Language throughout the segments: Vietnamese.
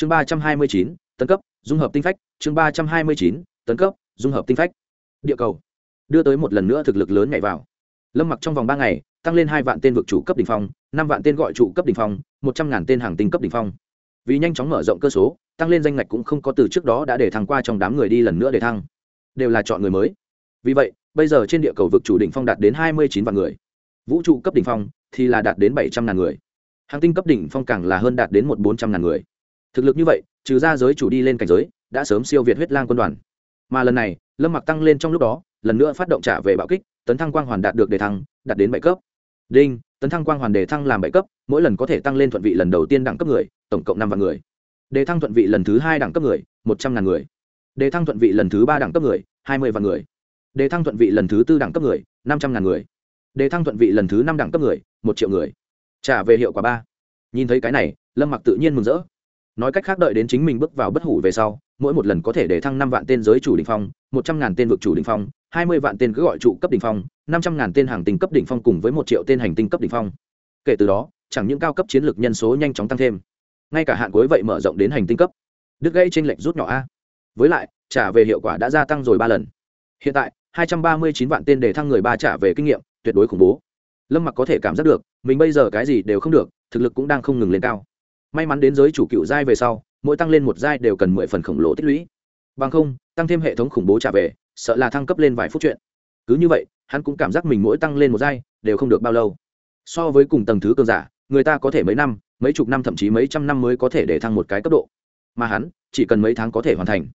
chương ba trăm hai mươi chín, tấn cấp, dung hợp tinh phách. Chương ba trăm hai mươi chín, tấn cấp, dung hợp tinh phách. Địa cầu. Đưa tới một lần nữa thực lực lớn nhảy vào. Lâm mặc trong vòng ba ngày, tăng lên hai vạn tên vực chủ cấp đ ỉ n h phong, năm vạn tên gọi trụ cấp đ ỉ n h phong, một trăm ngàn tên hàng tinh cấp đ ỉ n h phong. Vì nhanh chóng mở rộng cơ số, tăng lên danh ngạch cũng không có từ trước đó đã để thăng qua trong đám người đi lần nữa để thăng. Đều là chọn người mới. Vì vậy, bây giờ trên địa cầu vực chủ đỉnh phong đạt đến hai mươi chín vạn người. Vũ trụ cấp đỉnh phong thì là đạt đến bảy trăm ngàn người. Hàng tinh cấp đỉnh phong càng là hơn đạt đến một bốn trăm ngàn người thực lực như vậy, trừ ra giới chủ đi lên cảnh giới, đã sớm siêu việt huyết lang quân đoàn. Mà lần này, lâm mặc tăng lên trong lúc đó, lần nữa phát động trả về bạo kích, tấn thăng quang hoàn đạt được đề thăng, đạt đến bảy cấp. Đinh, tấn thăng quang hoàn đề thăng làm bảy cấp, mỗi lần có thể tăng lên thuận vị lần đầu tiên đẳng cấp người, tổng cộng năm vạn người. Đề thăng thuận vị lần thứ hai đẳng cấp người, một trăm ngàn người. Đề thăng thuận vị lần thứ ba đẳng cấp người, hai mươi vạn người. Đề thăng thuận vị lần thứ tư đẳng cấp người, năm trăm ngàn người. Đề thăng thuận vị lần thứ năm đẳng cấp người, một triệu người. Trả về hiệu quả ba. Nhìn thấy cái này, lâm mặc tự nhiên mừng rỡ nói cách khác đợi đến chính mình bước vào bất hủ về sau, mỗi một lần có thể để thăng năm vạn tên giới chủ đình phong, một trăm ngàn tên vực chủ đình phong, hai mươi vạn tên cứ gọi trụ cấp đỉnh phong, năm trăm ngàn tên hàng tinh cấp đỉnh phong cùng với một triệu tên hành tinh cấp đỉnh phong. Kể từ đó, chẳng những cao cấp chiến lược nhân số nhanh chóng tăng thêm, ngay cả hạn cuối vậy mở rộng đến hành tinh cấp. Đứt ê n lệch rút nhỏ a. Với lại, trả về hiệu quả đã gia tăng rồi ba lần. Hiện tại, hai trăm ba mươi chín vạn tên để thăng người ba trả về kinh nghiệm, tuyệt đối khủng bố. Lâm mặc có thể cảm giác được, mình bây giờ cái gì đều không được, thực lực cũng đang không ngừng lên cao may mắn đến giới chủ cựu giai về sau, mỗi tăng lên một giai đều cần mười phần khổng lồ tích lũy. Bằng không, tăng thêm hệ thống khủng bố trả về, sợ là thăng cấp lên vài phút chuyện. Cứ như vậy, hắn cũng cảm giác mình mỗi tăng lên một giai đều không được bao lâu. So với cùng tầng thứ cường giả, người ta có thể mấy năm, mấy chục năm, thậm chí mấy trăm năm mới có thể để thăng một cái cấp độ. Mà hắn, chỉ cần mấy tháng có thể hoàn thành,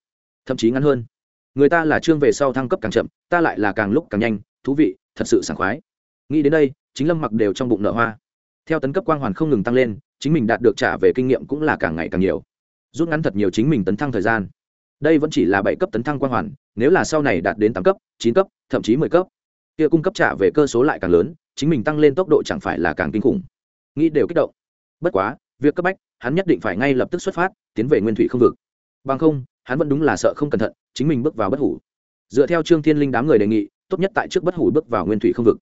thậm chí ngắn hơn. Người ta là chương về sau thăng cấp càng chậm, ta lại là càng lúc càng nhanh, thú vị, thật sự sảng khoái. Nghĩ đến đây, chính lâm mặc đều trong bụng nợ hoa. Theo tấn cấp quang hoàn không ngừng tăng lên chính mình đạt được trả về kinh nghiệm cũng là càng ngày càng nhiều. Rút ngắn thật nhiều chính mình tấn thăng thời gian. Đây vẫn chỉ là bảy cấp tấn thăng quang hoàn, nếu là sau này đạt đến tám cấp, chín cấp, thậm chí mười cấp, kia cung cấp trả về cơ số lại càng lớn, chính mình tăng lên tốc độ chẳng phải là càng kinh khủng. Nghĩ đều kích động. Bất quá, việc cấp bách, hắn nhất định phải ngay lập tức xuất phát, tiến về nguyên thủy không vực. Bằng không, hắn vẫn đúng là sợ không cẩn thận, chính mình bước vào bất hủ. Dựa theo trương thiên linh đám người đề nghị, tốt nhất tại trước bất hủ bước vào nguyên thủy không vực.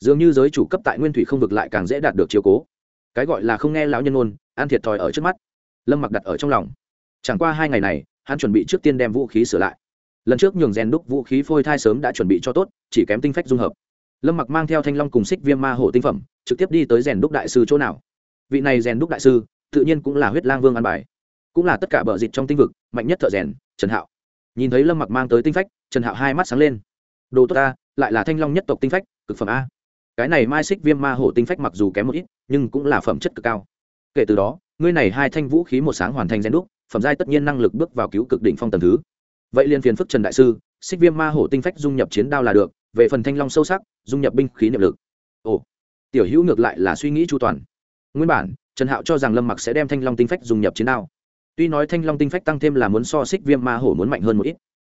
Dường như giới chủ cấp tại nguyên thủy không vực lại càng dễ đạt được chiều cố cái gọi là không nghe lão nhân ngôn, ăn thiệt thòi ở trước mắt. Lâm mặc đặt ở trong lòng. Chẳng qua hai ngày này, hắn chuẩn bị trước tiên đem vũ khí sửa lại. Lần trước nhường rèn đúc vũ khí phôi thai sớm đã chuẩn bị cho tốt, chỉ kém tinh phách dung hợp. Lâm mặc mang theo thanh long cùng xích viêm ma hổ tinh phẩm, trực tiếp đi tới rèn đúc đại sư chỗ nào. Vị này rèn đúc đại sư, tự nhiên cũng là huyết lang vương an bài. Cũng là tất cả bờ dịch trong tinh vực, mạnh nhất thợ rèn, trần hạo. Nhìn thấy lâm mặc mang tới tinh phách, trần hạo hai mắt sáng lên. Đồ tốt ta, lại là thanh long nhất tộc tinh phách, cực phẩm a cái này mai xích viêm ma hổ tinh phách mặc dù kém một ít, nhưng cũng là phẩm chất cực cao. Kể từ đó, ngươi này hai thanh vũ khí một sáng hoàn thành gen đúc, phẩm giai tất nhiên năng lực bước vào cứu cực đỉnh phong tầng thứ. Vậy liền phiền phức trần đại sư, xích viêm ma hổ tinh phách dung nhập chiến đao là được, về phần thanh long sâu sắc, dung nhập binh khí niệm lực. Ồ, tiểu hữu ngược lại là suy nghĩ chu toàn. Nguyên bản, trần hạo cho rằng lâm mặc sẽ đem thanh long tinh phách dung nhập chiến đao. Tuy nói thanh long tinh phách tăng thêm là muốn so xích viêm ma hổ muốn mạnh hơn một ít,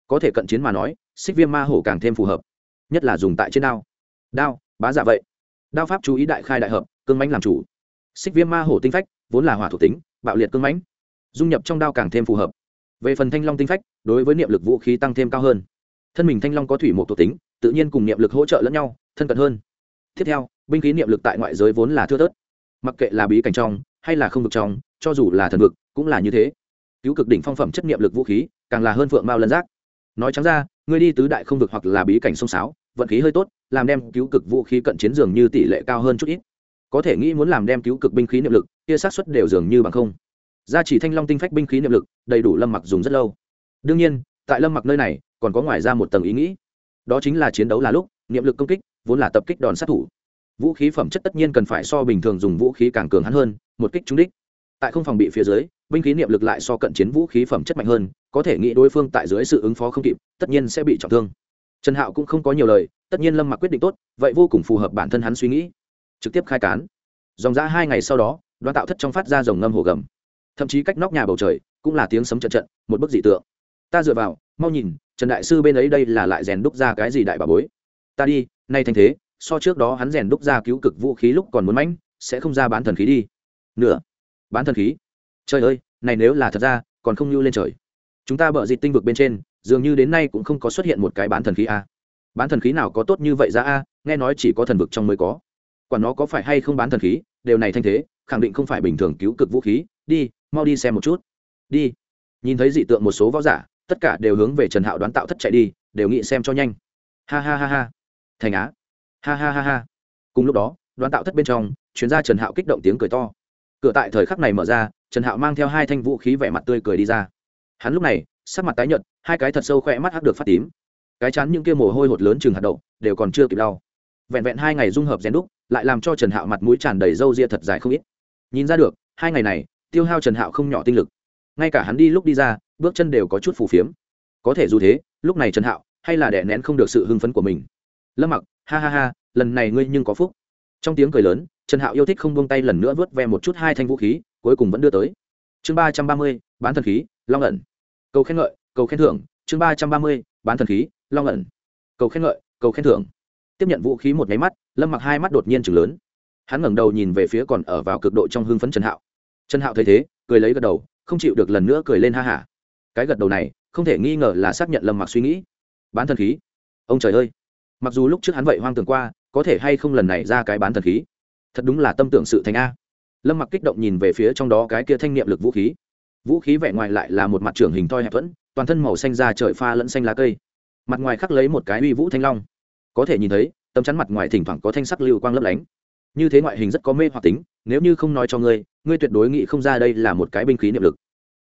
có thể cận chiến mà nói, xích viêm ma hổ càng thêm phù hợp, nhất là dùng tại trên đao. Đao bá giả vậy. Đao pháp chú ý đại khai đại hợp, cương mãnh làm chủ. Xích viêm ma hổ tinh phách, vốn là hỏa thuộc tính, bạo liệt cương mãnh. Dung nhập trong đao càng thêm phù hợp. Về phần thanh long tinh phách, đối với niệm lực vũ khí tăng thêm cao hơn. Thân mình thanh long có thủy một thuộc tính, tự nhiên cùng niệm lực hỗ trợ lẫn nhau, thân cận hơn. Tiếp theo, binh khí niệm lực tại ngoại giới vốn là thưa thớt. Mặc kệ là bí cảnh trong, hay là không vực trong, cho dù là thần vực, cũng là như thế. Cứu cực đỉnh phong phẩm chất niệm lực vũ khí, càng là hơn phượng mao lân giác. Nói trắng ra, ngươi đi tứ đại không vực hoặc là bí cảnh sông sáo vận khí hơi tốt, làm đem cứu cực vũ khí cận chiến dường như tỷ lệ cao hơn chút ít. Có thể nghĩ muốn làm đem cứu cực binh khí niệm lực, kia sát xuất đều dường như bằng không. Gia chỉ thanh long tinh phách binh khí niệm lực, đầy đủ lâm mặc dùng rất lâu. Đương nhiên, tại lâm mặc nơi này, còn có ngoài ra một tầng ý nghĩ. Đó chính là chiến đấu là lúc, niệm lực công kích, vốn là tập kích đòn sát thủ. Vũ khí phẩm chất tất nhiên cần phải so bình thường dùng vũ khí càng cường hắn hơn, một kích trúng đích. Tại không phòng bị phía dưới, binh khí niệm lực lại so cận chiến vũ khí phẩm chất mạnh hơn, có thể nghĩ đối phương tại dưới sự ứng phó không kịp, tất nhiên sẽ bị trọng thương trần hạo cũng không có nhiều lời, tất nhiên lâm mặc quyết định tốt, vậy vô cùng phù hợp bản thân hắn suy nghĩ. Trực tiếp khai cán. Dòng ra hai ngày sau đó đoan tạo thất trong phát ra dòng ngâm hồ gầm. Thậm chí cách nóc nhà bầu trời, cũng là tiếng sấm trận trận, một bức dị tượng. Ta dựa vào, mau nhìn, trần đại sư bên ấy đây là lại rèn đúc ra cái gì đại bà bối? Ta đi, nay thành thế, so trước đó hắn rèn đúc ra cứu cực vũ khí lúc còn muốn mãnh, sẽ không ra bán thần khí đi. Nữa bán thần khí? Trời ơi, này nếu là thật ra, còn không lưu lên trời. Chúng ta bợ dịt tinh vực bên trên dường như đến nay cũng không có xuất hiện một cái bán thần khí a. Bán thần khí nào có tốt như vậy ra a? Nghe nói chỉ có thần vực trong mới có. Quả nó có phải hay không bán thần khí? Điều này thanh thế, khẳng định không phải bình thường cứu cực vũ khí. Đi, mau đi xem một chút. Đi. Nhìn thấy dị tượng một số võ giả, tất cả đều hướng về trần hạo đoán tạo thất chạy đi, đều nghĩ xem cho nhanh. Ha ha ha ha. Thành á. Ha ha ha ha. Cùng lúc đó, đoán tạo thất bên trong, chuyên gia trần hạo kích động tiếng cười to. Cửa tại thời khắc này mở ra, trần hạo mang theo hai thanh vũ khí vẻ mặt tươi cười đi ra. Hắn lúc này sắc mặt tái nhợt, hai cái thật sâu khoe mắt hắc được phát tím. Cái chán những kia mồ hôi hột lớn chừng hạt đậu, đều còn chưa kịp đau vẹn vẹn hai ngày dung hợp rèn đúc, lại làm cho trần hạo mặt mũi tràn đầy râu ria thật dài không ít. Nhìn ra được, hai ngày này, tiêu hao trần hạo không nhỏ tinh lực. Ngay cả hắn đi lúc đi ra, bước chân đều có chút phù phiếm. Có thể dù thế, lúc này trần hạo, hay là đẻ nén không được sự hưng phấn của mình. Lâm mặc, ha ha ha, lần này ngươi nhưng có phúc. Trong tiếng cười lớn, trần hạo yêu thích không buông tay lần nữa vớt ve một chút hai thanh vũ khí, cuối cùng vẫn đưa tới. Chương ba trăm ba mươi, bán thần khí, long ẩn cầu khen ngợi, cầu khen thưởng, chương ba trăm ba mươi, bán thần khí, long ẩn. Cầu khen ngợi, cầu khen thưởng. Tiếp nhận vũ khí một nháy mắt, lâm mặc hai mắt đột nhiên chừng lớn. Hắn ngẩng đầu nhìn về phía còn ở vào cực độ trong hưng phấn trần hạo. Trần hạo thấy thế, cười lấy gật đầu, không chịu được lần nữa cười lên ha hả. Cái gật đầu này, không thể nghi ngờ là xác nhận lâm mặc suy nghĩ. Bán thần khí. Ông trời ơi. Mặc dù lúc trước hắn vậy hoang tưởng qua, có thể hay không lần này ra cái bán thần khí. Thật đúng là tâm tưởng sự thành a. Lâm mặc kích động nhìn về phía trong đó cái kia thanh niệm lực vũ khí vũ khí vẻ ngoài lại là một mặt trưởng hình thoi hẹp thuẫn, toàn thân màu xanh da trời pha lẫn xanh lá cây. Mặt ngoài khắc lấy một cái uy vũ thanh long. Có thể nhìn thấy, tấm chắn mặt ngoài thỉnh thoảng có thanh sắc lưu quang lấp lánh. Như thế ngoại hình rất có mê hoặc tính, nếu như không nói cho ngươi ngươi tuyệt đối nghĩ không ra đây là một cái binh khí niệm lực.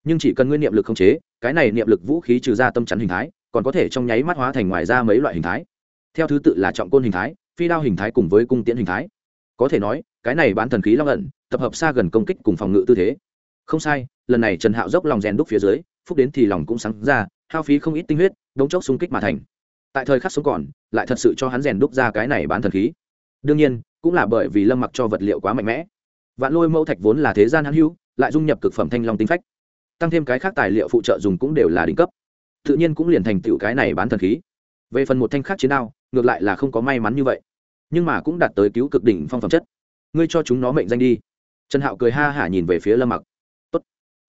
Nhưng chỉ cần ngươi niệm lực không chế, cái này niệm lực vũ khí trừ ra tâm chắn hình thái, còn có thể trong nháy mắt hóa thành ngoài ra mấy loại hình thái. Theo thứ tự là trọng côn hình thái, phi đao hình thái cùng với cung tiễn hình thái. Có thể nói, cái này bán thần khí long ẩn, tập hợp xa gần công kích cùng phòng ngự tư thế. Không sai lần này trần hạo dốc lòng rèn đúc phía dưới, phúc đến thì lòng cũng sáng ra, hao phí không ít tinh huyết, đống chốc xung kích mà thành. Tại thời khắc sống còn, lại thật sự cho hắn rèn đúc ra cái này bán thần khí. Đương nhiên, cũng là bởi vì lâm mặc cho vật liệu quá mạnh mẽ. Vạn lôi mẫu thạch vốn là thế gian hắn hữu, lại dung nhập cực phẩm thanh long tinh phách. Tăng thêm cái khác tài liệu phụ trợ dùng cũng đều là đỉnh cấp. Tự nhiên cũng liền thành tựu cái này bán thần khí. Về phần một thanh khác chiến đao, ngược lại là không có may mắn như vậy. Nhưng mà cũng đạt tới cứu cực đỉnh phong phẩm chất. Ngươi cho chúng nó mệnh danh đi. Trần hạo cười ha hả nhìn về phía lâm mặc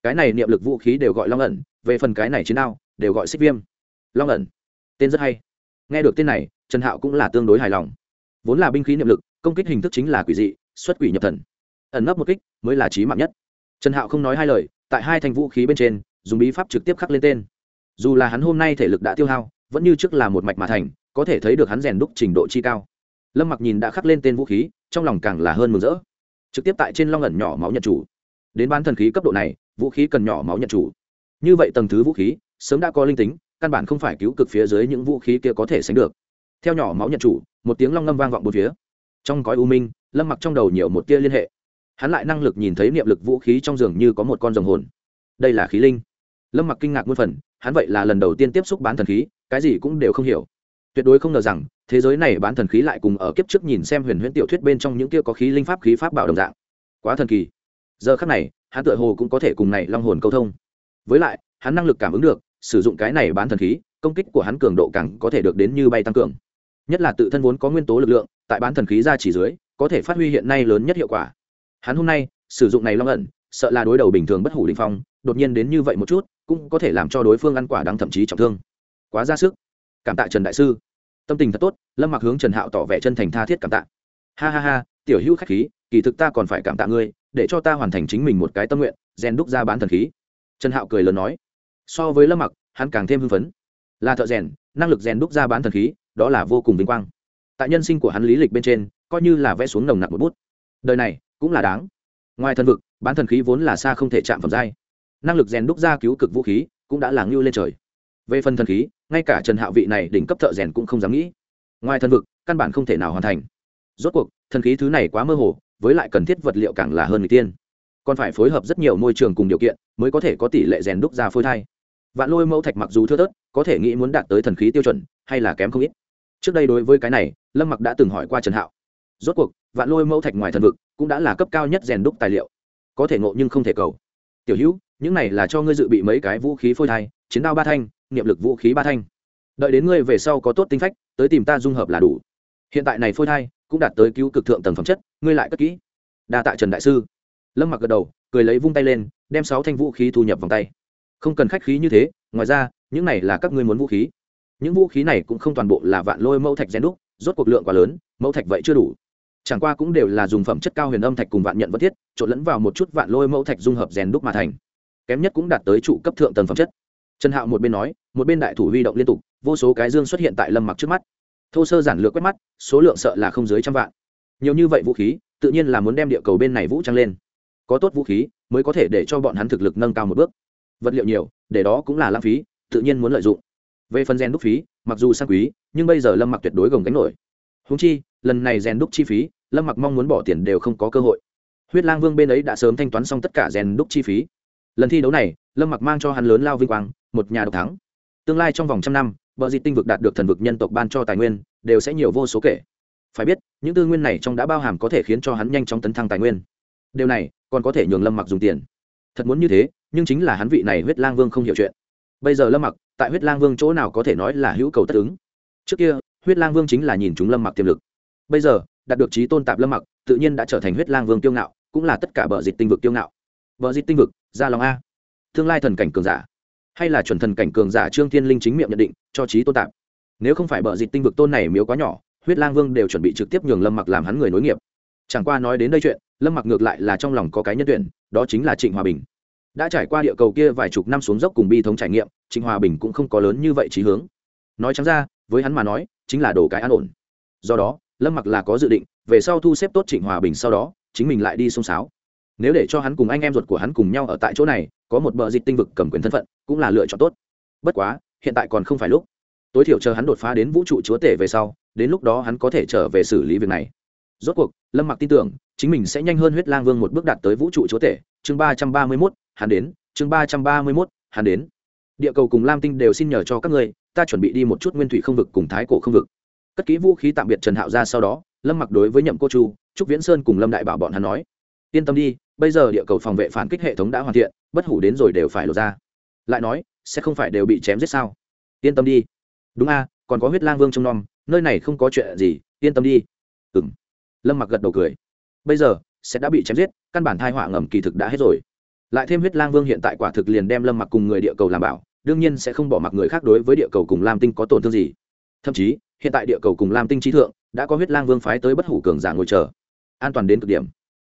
cái này niệm lực vũ khí đều gọi long ẩn, về phần cái này chiến đao, đều gọi xích viêm. Long ẩn. Tên rất hay. Nghe được tên này, trần hạo cũng là tương đối hài lòng. Vốn là binh khí niệm lực, công kích hình thức chính là quỷ dị, xuất quỷ nhập thần. Ẩn nấp một kích, mới là trí mạng nhất. Trần hạo không nói hai lời, tại hai thành vũ khí bên trên, dùng bí pháp trực tiếp khắc lên tên. Dù là hắn hôm nay thể lực đã tiêu hao, vẫn như trước là một mạch mà thành, có thể thấy được hắn rèn đúc trình độ chi cao. Lâm mặc nhìn đã khắc lên tên vũ khí, trong lòng càng là hơn mừng rỡ. Trực tiếp tại trên long ẩn nhỏ máu nhận chủ. Đến bán thần khí cấp độ này vũ khí cần nhỏ máu nhận chủ. Như vậy tầng thứ vũ khí, sớm đã có linh tính, căn bản không phải cứu cực phía dưới những vũ khí kia có thể sánh được. Theo nhỏ máu nhận chủ, một tiếng long ngâm vang vọng bốn phía. Trong cõi u minh, lâm mặc trong đầu nhiều một tia liên hệ. Hắn lại năng lực nhìn thấy niệm lực vũ khí trong giường như có một con rồng hồn. Đây là khí linh. Lâm mặc kinh ngạc muôn phần, hắn vậy là lần đầu tiên tiếp xúc bán thần khí, cái gì cũng đều không hiểu. Tuyệt đối không ngờ rằng, thế giới này bán thần khí lại cùng ở kiếp trước nhìn xem huyền huyễn tiểu thuyết bên trong những kia có khí linh pháp khí pháp bảo đồng dạng. Quá thần kỳ. Giờ khắc này hắn tựa hồ cũng có thể cùng này long hồn câu thông. Với lại, hắn năng lực cảm ứng được, sử dụng cái này bán thần khí, công kích của hắn cường độ càng có thể được đến như bay tăng cường. Nhất là tự thân vốn có nguyên tố lực lượng, tại bán thần khí ra chỉ dưới, có thể phát huy hiện nay lớn nhất hiệu quả. Hắn hôm nay, sử dụng này long ẩn, sợ là đối đầu bình thường bất hủ đình phong, đột nhiên đến như vậy một chút, cũng có thể làm cho đối phương ăn quả đáng thậm chí trọng thương. Quá ra sức. Cảm tạ trần đại sư. Tâm tình thật tốt, lâm mặc hướng trần hạo tỏ vẻ chân thành tha thiết cảm tạ. Ha ha ha, tiểu hữu khách khí, kỳ thực ta còn phải cảm tạ ngươi để cho ta hoàn thành chính mình một cái tâm nguyện, rèn đúc ra bán thần khí. Trần hạo cười lớn nói. So với lâm mặc, hắn càng thêm hưng phấn. Là thợ rèn, năng lực rèn đúc ra bán thần khí, đó là vô cùng vinh quang. Tại nhân sinh của hắn lý lịch bên trên, coi như là vẽ xuống nồng nặc một bút. Đời này, cũng là đáng. Ngoài thần vực, bán thần khí vốn là xa không thể chạm phẩm giai. Năng lực rèn đúc ra cứu cực vũ khí, cũng đã là ngưu lên trời. Về phần thần khí, ngay cả trần hạo vị này đỉnh cấp thợ rèn cũng không dám nghĩ. Ngoài thần vực, căn bản không thể nào hoàn thành. Rốt cuộc, thần khí thứ này quá mơ hồ với lại cần thiết vật liệu càng là hơn người tiên. Còn phải phối hợp rất nhiều môi trường cùng điều kiện mới có thể có tỷ lệ rèn đúc ra phôi thai. Vạn lôi mẫu thạch mặc dù thưa thớt, có thể nghĩ muốn đạt tới thần khí tiêu chuẩn hay là kém không ít. Trước đây đối với cái này, lâm mặc đã từng hỏi qua trần hạo. Rốt cuộc, vạn lôi mẫu thạch ngoài thần vực cũng đã là cấp cao nhất rèn đúc tài liệu. Có thể ngộ nhưng không thể cầu. Tiểu hữu, những này là cho ngươi dự bị mấy cái vũ khí phôi thai, chiến đao ba thanh, niệm lực vũ khí ba thanh. Đợi đến ngươi về sau có tốt tinh phách, tới tìm ta dung hợp là đủ. Hiện tại này phôi thai cũng đạt tới cứu cực thượng tầng phẩm chất ngươi lại cất kỹ. Đa tạ trần đại sư. Lâm mặc gật đầu, cười lấy vung tay lên, đem sáu thanh vũ khí thu nhập vòng tay. Không cần khách khí như thế, ngoài ra, những này là các ngươi muốn vũ khí. Những vũ khí này cũng không toàn bộ là vạn lôi mẫu thạch rèn đúc, rốt cuộc lượng quá lớn, mẫu thạch vậy chưa đủ. Chẳng qua cũng đều là dùng phẩm chất cao huyền âm thạch cùng vạn nhận vật thiết, trộn lẫn vào một chút vạn lôi mẫu thạch dung hợp rèn đúc mà thành. Kém nhất cũng đạt tới trụ cấp thượng tầng phẩm chất. Trần hạo một bên nói, một bên đại thủ huy động liên tục, vô số cái dương xuất hiện tại lâm mặc trước mắt. Thô sơ giản lược quét mắt, số lượng sợ là không dưới trăm vạn nhiều như vậy vũ khí, tự nhiên là muốn đem địa cầu bên này vũ trang lên. Có tốt vũ khí, mới có thể để cho bọn hắn thực lực nâng cao một bước. Vật liệu nhiều, để đó cũng là lãng phí, tự nhiên muốn lợi dụng. Về phần rèn đúc phí, mặc dù sang quý, nhưng bây giờ lâm mặc tuyệt đối gồng gánh nổi. Húng chi, lần này rèn đúc chi phí, lâm mặc mong muốn bỏ tiền đều không có cơ hội. Huyết lang vương bên ấy đã sớm thanh toán xong tất cả rèn đúc chi phí. Lần thi đấu này, lâm mặc mang cho hắn lớn lao vinh quang, một nhà độc thắng. Tương lai trong vòng trăm năm vợ dịt tinh vực đạt được thần vực nhân tộc ban cho tài nguyên, đều sẽ nhiều vô số kể phải biết, những tư nguyên này trong đã bao hàm có thể khiến cho hắn nhanh chóng tấn thăng tài nguyên. Điều này, còn có thể nhường lâm mặc dùng tiền. Thật muốn như thế, nhưng chính là hắn vị này huyết lang vương không hiểu chuyện. Bây giờ lâm mặc, tại huyết lang vương chỗ nào có thể nói là hữu cầu tất ứng? Trước kia, huyết lang vương chính là nhìn chúng lâm mặc tiềm lực. Bây giờ, đạt được trí tôn tạp lâm mặc, tự nhiên đã trở thành huyết lang vương tiêu ngạo, cũng là tất cả bờ dịch tinh vực tiêu ngạo. Bờ dịch tinh vực gia lòng a. Tương lai thần cảnh cường giả. Hay là chuẩn thần cảnh cường giả trương thiên linh chính miệng nhận định, cho trí tôn tạp. Nếu không phải bờ dịch tinh vực tôn này miếu quá nhỏ huyết lang vương đều chuẩn bị trực tiếp nhường lâm mặc làm hắn người nối nghiệp chẳng qua nói đến đây chuyện lâm mặc ngược lại là trong lòng có cái nhân tuyển đó chính là trịnh hòa bình đã trải qua địa cầu kia vài chục năm xuống dốc cùng bi thống trải nghiệm trịnh hòa bình cũng không có lớn như vậy trí hướng nói chẳng ra với hắn mà nói chính là đồ cái an ổn do đó lâm mặc là có dự định về sau thu xếp tốt trịnh hòa bình sau đó chính mình lại đi xông sáo nếu để cho hắn cùng anh em ruột của hắn cùng nhau ở tại chỗ này có một bờ dịch tinh vực cầm quyền thân phận cũng là lựa chọn tốt bất quá hiện tại còn không phải lúc tối thiểu chờ hắn đột phá đến vũ trụ chúa tể về sau đến lúc đó hắn có thể trở về xử lý việc này. Rốt cuộc, lâm mặc tin tưởng, chính mình sẽ nhanh hơn huyết lang vương một bước đạt tới vũ trụ chúa tể. Chương ba trăm ba mươi mốt, hắn đến. Chương ba trăm ba mươi mốt, hắn đến. Địa cầu cùng lam tinh đều xin nhờ cho các ngươi, ta chuẩn bị đi một chút nguyên thủy không vực cùng thái cổ không vực. Cất kỹ vũ khí tạm biệt trần hạo ra sau đó, lâm mặc đối với nhậm cô chu, trúc viễn sơn cùng lâm đại bảo bọn hắn nói, yên tâm đi, bây giờ địa cầu phòng vệ phản kích hệ thống đã hoàn thiện, bất hủ đến rồi đều phải lột ra. Lại nói, sẽ không phải đều bị chém giết sao? Yên tâm đi. Đúng a, còn có huyết lang vương trong nom nơi này không có chuyện gì, yên tâm đi. Ừ m lâm mặc gật đầu cười. Bây giờ, sẽ đã bị chém giết, căn bản thai họa ngầm kỳ thực đã hết rồi. Lại thêm huyết lang vương hiện tại quả thực liền đem lâm mặc cùng người địa cầu làm bảo, đương nhiên sẽ không bỏ mặc người khác đối với địa cầu cùng lam tinh có tổn thương gì. Thậm chí, hiện tại địa cầu cùng lam tinh trí thượng, đã có huyết lang vương phái tới bất hủ cường giả ngồi chờ. An toàn đến cực điểm.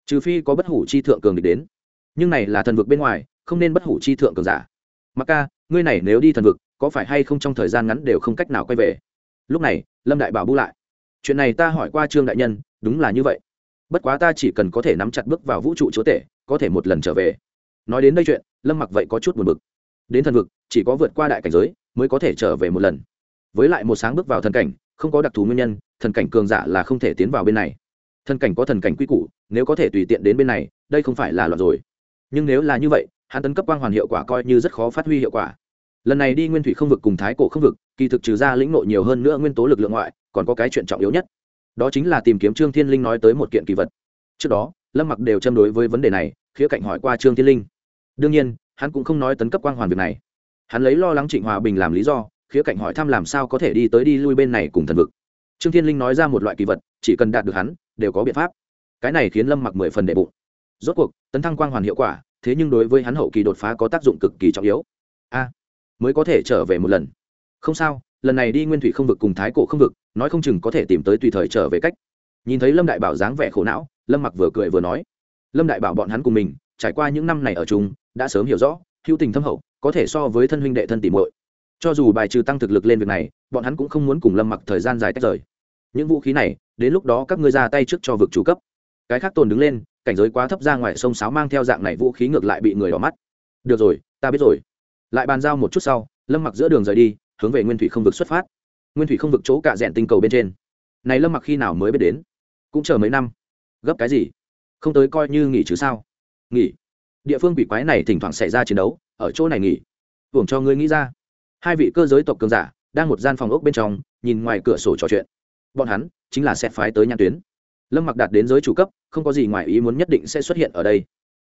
Trừ phi có bất hủ chi thượng cường địch đến. Nhưng này là thần vực bên ngoài, không nên bất hủ chi thượng cường giả. Mặc ca, ngươi này nếu đi thần vực, có phải hay không trong thời gian ngắn đều không cách nào quay về? Lúc này lâm đại bảo bu lại. Chuyện này ta hỏi qua trương đại nhân, đúng là như vậy. Bất quá ta chỉ cần có thể nắm chặt bước vào vũ trụ chúa tể, có thể một lần trở về. Nói đến đây chuyện, lâm mặc vậy có chút buồn bực. Đến thần vực, chỉ có vượt qua đại cảnh giới, mới có thể trở về một lần. Với lại một sáng bước vào thần cảnh, không có đặc thù nguyên nhân, thần cảnh cường giả là không thể tiến vào bên này. Thần cảnh có thần cảnh quy củ, nếu có thể tùy tiện đến bên này, đây không phải là loạn rồi. Nhưng nếu là như vậy, hắn tấn cấp quang hoàn hiệu quả coi như rất khó phát huy hiệu quả. Lần này đi nguyên thủy không vực cùng thái cổ không vực kỳ thực trừ ra lĩnh nội nhiều hơn nữa nguyên tố lực lượng ngoại, còn có cái chuyện trọng yếu nhất. Đó chính là tìm kiếm trương thiên linh nói tới một kiện kỳ vật. Trước đó, lâm mặc đều châm đối với vấn đề này, khía cạnh hỏi qua trương thiên linh. Đương nhiên, hắn cũng không nói tấn cấp quang hoàn việc này. Hắn lấy lo lắng trịnh hòa bình làm lý do, khía cạnh hỏi thăm làm sao có thể đi tới đi lui bên này cùng thần vực. Trương thiên linh nói ra một loại kỳ vật, chỉ cần đạt được hắn, đều có biện pháp. Cái này khiến lâm mặc mười phần đệ bụng. Rốt cuộc, tấn thăng quang hoàn hiệu quả, thế nhưng đối với hắn hậu kỳ đột phá có tác dụng cực kỳ trọng yếu. A, mới có thể trở về một lần không sao, lần này đi nguyên thủy không vực cùng thái cổ không vực, nói không chừng có thể tìm tới tùy thời trở về cách. Nhìn thấy lâm đại bảo dáng vẻ khổ não, lâm mặc vừa cười vừa nói, lâm đại bảo bọn hắn cùng mình, trải qua những năm này ở chung, đã sớm hiểu rõ, hữu tình thâm hậu, có thể so với thân huynh đệ thân tỉ muội. Cho dù bài trừ tăng thực lực lên việc này, bọn hắn cũng không muốn cùng lâm mặc thời gian dài tách rời. Những vũ khí này, đến lúc đó các ngươi ra tay trước cho vực chủ cấp. Cái khác tồn đứng lên, cảnh giới quá thấp ra ngoài sông sáo mang theo dạng này vũ khí ngược lại bị người đỏ mắt. Được rồi, ta biết rồi. Lại bàn giao một chút sau, lâm mặc giữa đường rời đi hướng về nguyên thủy không vực xuất phát. Nguyên thủy không vực chỗ cạ rẽn tinh cầu bên trên. Này lâm mặc khi nào mới biết đến? Cũng chờ mấy năm. Gấp cái gì? Không tới coi như nghỉ chứ sao? Nghỉ. Địa phương quỷ quái này thỉnh thoảng xảy ra chiến đấu, ở chỗ này nghỉ. Hưởng cho ngươi nghĩ ra. Hai vị cơ giới tộc cường giả đang một gian phòng ốc bên trong, nhìn ngoài cửa sổ trò chuyện. Bọn hắn chính là xét phái tới nhãn tuyến. Lâm mặc đạt đến giới chủ cấp, không có gì ngoài ý muốn nhất định sẽ xuất hiện ở đây.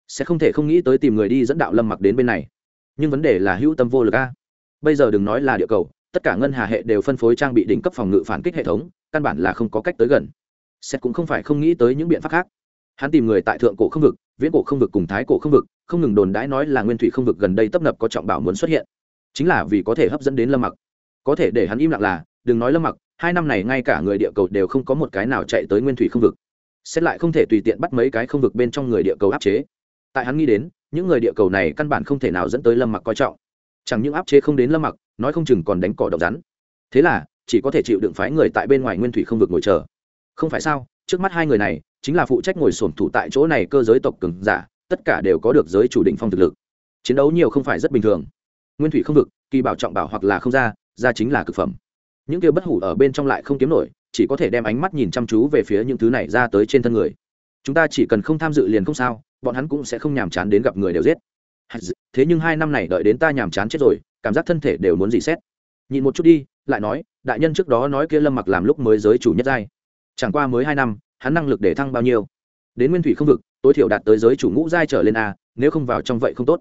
Sẽ không thể không nghĩ tới tìm người đi dẫn đạo lâm mặc đến bên này. Nhưng vấn đề là hữu tâm vô lực a bây giờ đừng nói là địa cầu, tất cả ngân hà hệ đều phân phối trang bị đỉnh cấp phòng ngự phản kích hệ thống, căn bản là không có cách tới gần. Xét cũng không phải không nghĩ tới những biện pháp khác. Hắn tìm người tại thượng cổ không vực, viễn cổ không vực cùng thái cổ không vực, không ngừng đồn đãi nói là nguyên thủy không vực gần đây tấp nập có trọng bảo muốn xuất hiện. Chính là vì có thể hấp dẫn đến lâm mặc. Có thể để hắn im lặng là, đừng nói lâm mặc, hai năm này ngay cả người địa cầu đều không có một cái nào chạy tới nguyên thủy không vực. Xét lại không thể tùy tiện bắt mấy cái không vực bên trong người địa cầu áp chế. Tại hắn nghĩ đến, những người địa cầu này căn bản không thể nào dẫn tới lâm mặc coi trọng chẳng những áp chế không đến lâm mặc, nói không chừng còn đánh cỏ độc rắn. Thế là, chỉ có thể chịu đựng phái người tại bên ngoài nguyên thủy không vực ngồi chờ. Không phải sao, trước mắt hai người này, chính là phụ trách ngồi sổm thủ tại chỗ này cơ giới tộc cường giả, tất cả đều có được giới chủ định phong thực lực. Chiến đấu nhiều không phải rất bình thường. Nguyên thủy không vực, kỳ bảo trọng bảo hoặc là không ra ra chính là cực phẩm. Những kia bất hủ ở bên trong lại không kiếm nổi, chỉ có thể đem ánh mắt nhìn chăm chú về phía những thứ này ra tới trên thân người. Chúng ta chỉ cần không tham dự liền không sao, bọn hắn cũng sẽ không nhàm chán đến gặp người đều giết thế nhưng hai năm này đợi đến ta nhàm chán chết rồi, cảm giác thân thể đều muốn dì xét. Nhìn một chút đi, lại nói, đại nhân trước đó nói kia lâm mặc làm lúc mới giới chủ nhất giai. Chẳng qua mới hai năm, hắn năng lực để thăng bao nhiêu? Đến nguyên thủy không vực, tối thiểu đạt tới giới chủ ngũ giai trở lên a, nếu không vào trong vậy không tốt.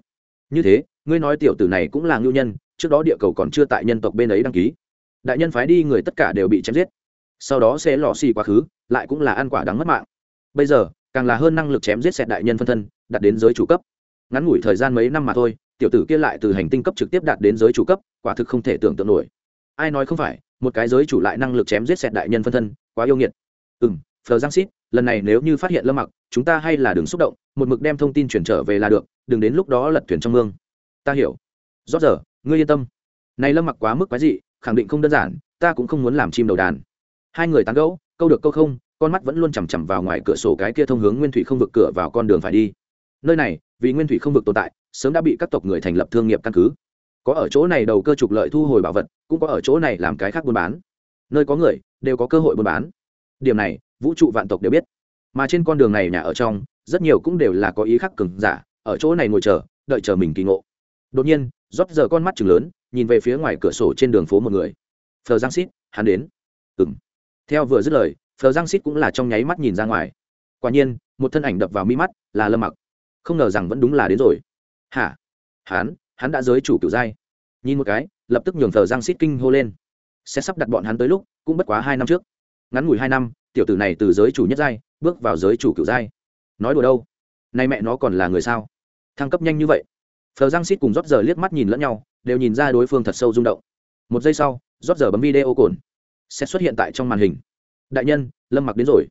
Như thế, ngươi nói tiểu tử này cũng là ngưu nhân, trước đó địa cầu còn chưa tại nhân tộc bên ấy đăng ký. Đại nhân phái đi người tất cả đều bị chém giết. Sau đó sẽ lò xì quá khứ, lại cũng là ăn quả đắng mất mạng. Bây giờ, càng là hơn năng lực chém giết xẹt đại nhân phân thân, đạt đến giới chủ cấp ngắn ngủi thời gian mấy năm mà thôi, tiểu tử kia lại từ hành tinh cấp trực tiếp đạt đến giới chủ cấp, quả thực không thể tưởng tượng nổi. Ai nói không phải, một cái giới chủ lại năng lực chém giết xẹt đại nhân phân thân, quá yêu nghiệt. Ừ m phờ giang xít lần này nếu như phát hiện lâm mặc, chúng ta hay là đừng xúc động, một mực đem thông tin chuyển trở về là được, đừng đến lúc đó lật thuyền trong mương. Ta hiểu. Rót giờ, ngươi yên tâm. Này lâm mặc quá mức quái dị, khẳng định không đơn giản, ta cũng không muốn làm chim đầu đàn. Hai người tán gẫu, câu được câu không, con mắt vẫn luôn chằm chằm vào ngoài cửa sổ cái kia thông hướng nguyên thủy không vực cửa vào con đường phải đi nơi này, vì nguyên thủy không vực tồn tại, sớm đã bị các tộc người thành lập thương nghiệp căn cứ. Có ở chỗ này đầu cơ trục lợi thu hồi bảo vật, cũng có ở chỗ này làm cái khác buôn bán. Nơi có người, đều có cơ hội buôn bán. Điểm này, vũ trụ vạn tộc đều biết. Mà trên con đường này nhà ở trong, rất nhiều cũng đều là có ý khắc cứng giả, ở chỗ này ngồi chờ, đợi chờ mình kỳ ngộ. Đột nhiên, rót giờ con mắt chừng lớn, nhìn về phía ngoài cửa sổ trên đường phố một người. Phờ giang xít hắn đến. Ừ m theo vừa dứt lời, phờ giang xít cũng là trong nháy mắt nhìn ra ngoài. Quả nhiên, một thân ảnh đập vào mi mắt, là lâm mặc không ngờ rằng vẫn đúng là đến rồi. Hả? Hắn hắn đã giới chủ kiểu giai nhìn một cái, lập tức nhường thờ giang xít kinh hô lên. Sẽ sắp đặt bọn hắn tới lúc, cũng bất quá hai năm trước. Ngắn ngủi hai năm, tiểu tử này từ giới chủ nhất giai, bước vào giới chủ kiểu giai nói đùa đâu? Nay mẹ nó còn là người sao? Thăng cấp nhanh như vậy. Phờ giang xít cùng rót giờ liếc mắt nhìn lẫn nhau, đều nhìn ra đối phương thật sâu rung động. Một giây sau, rót giờ bấm video cồn. Sẽ xuất hiện tại trong màn hình. Đại nhân, lâm mặc đến rồi.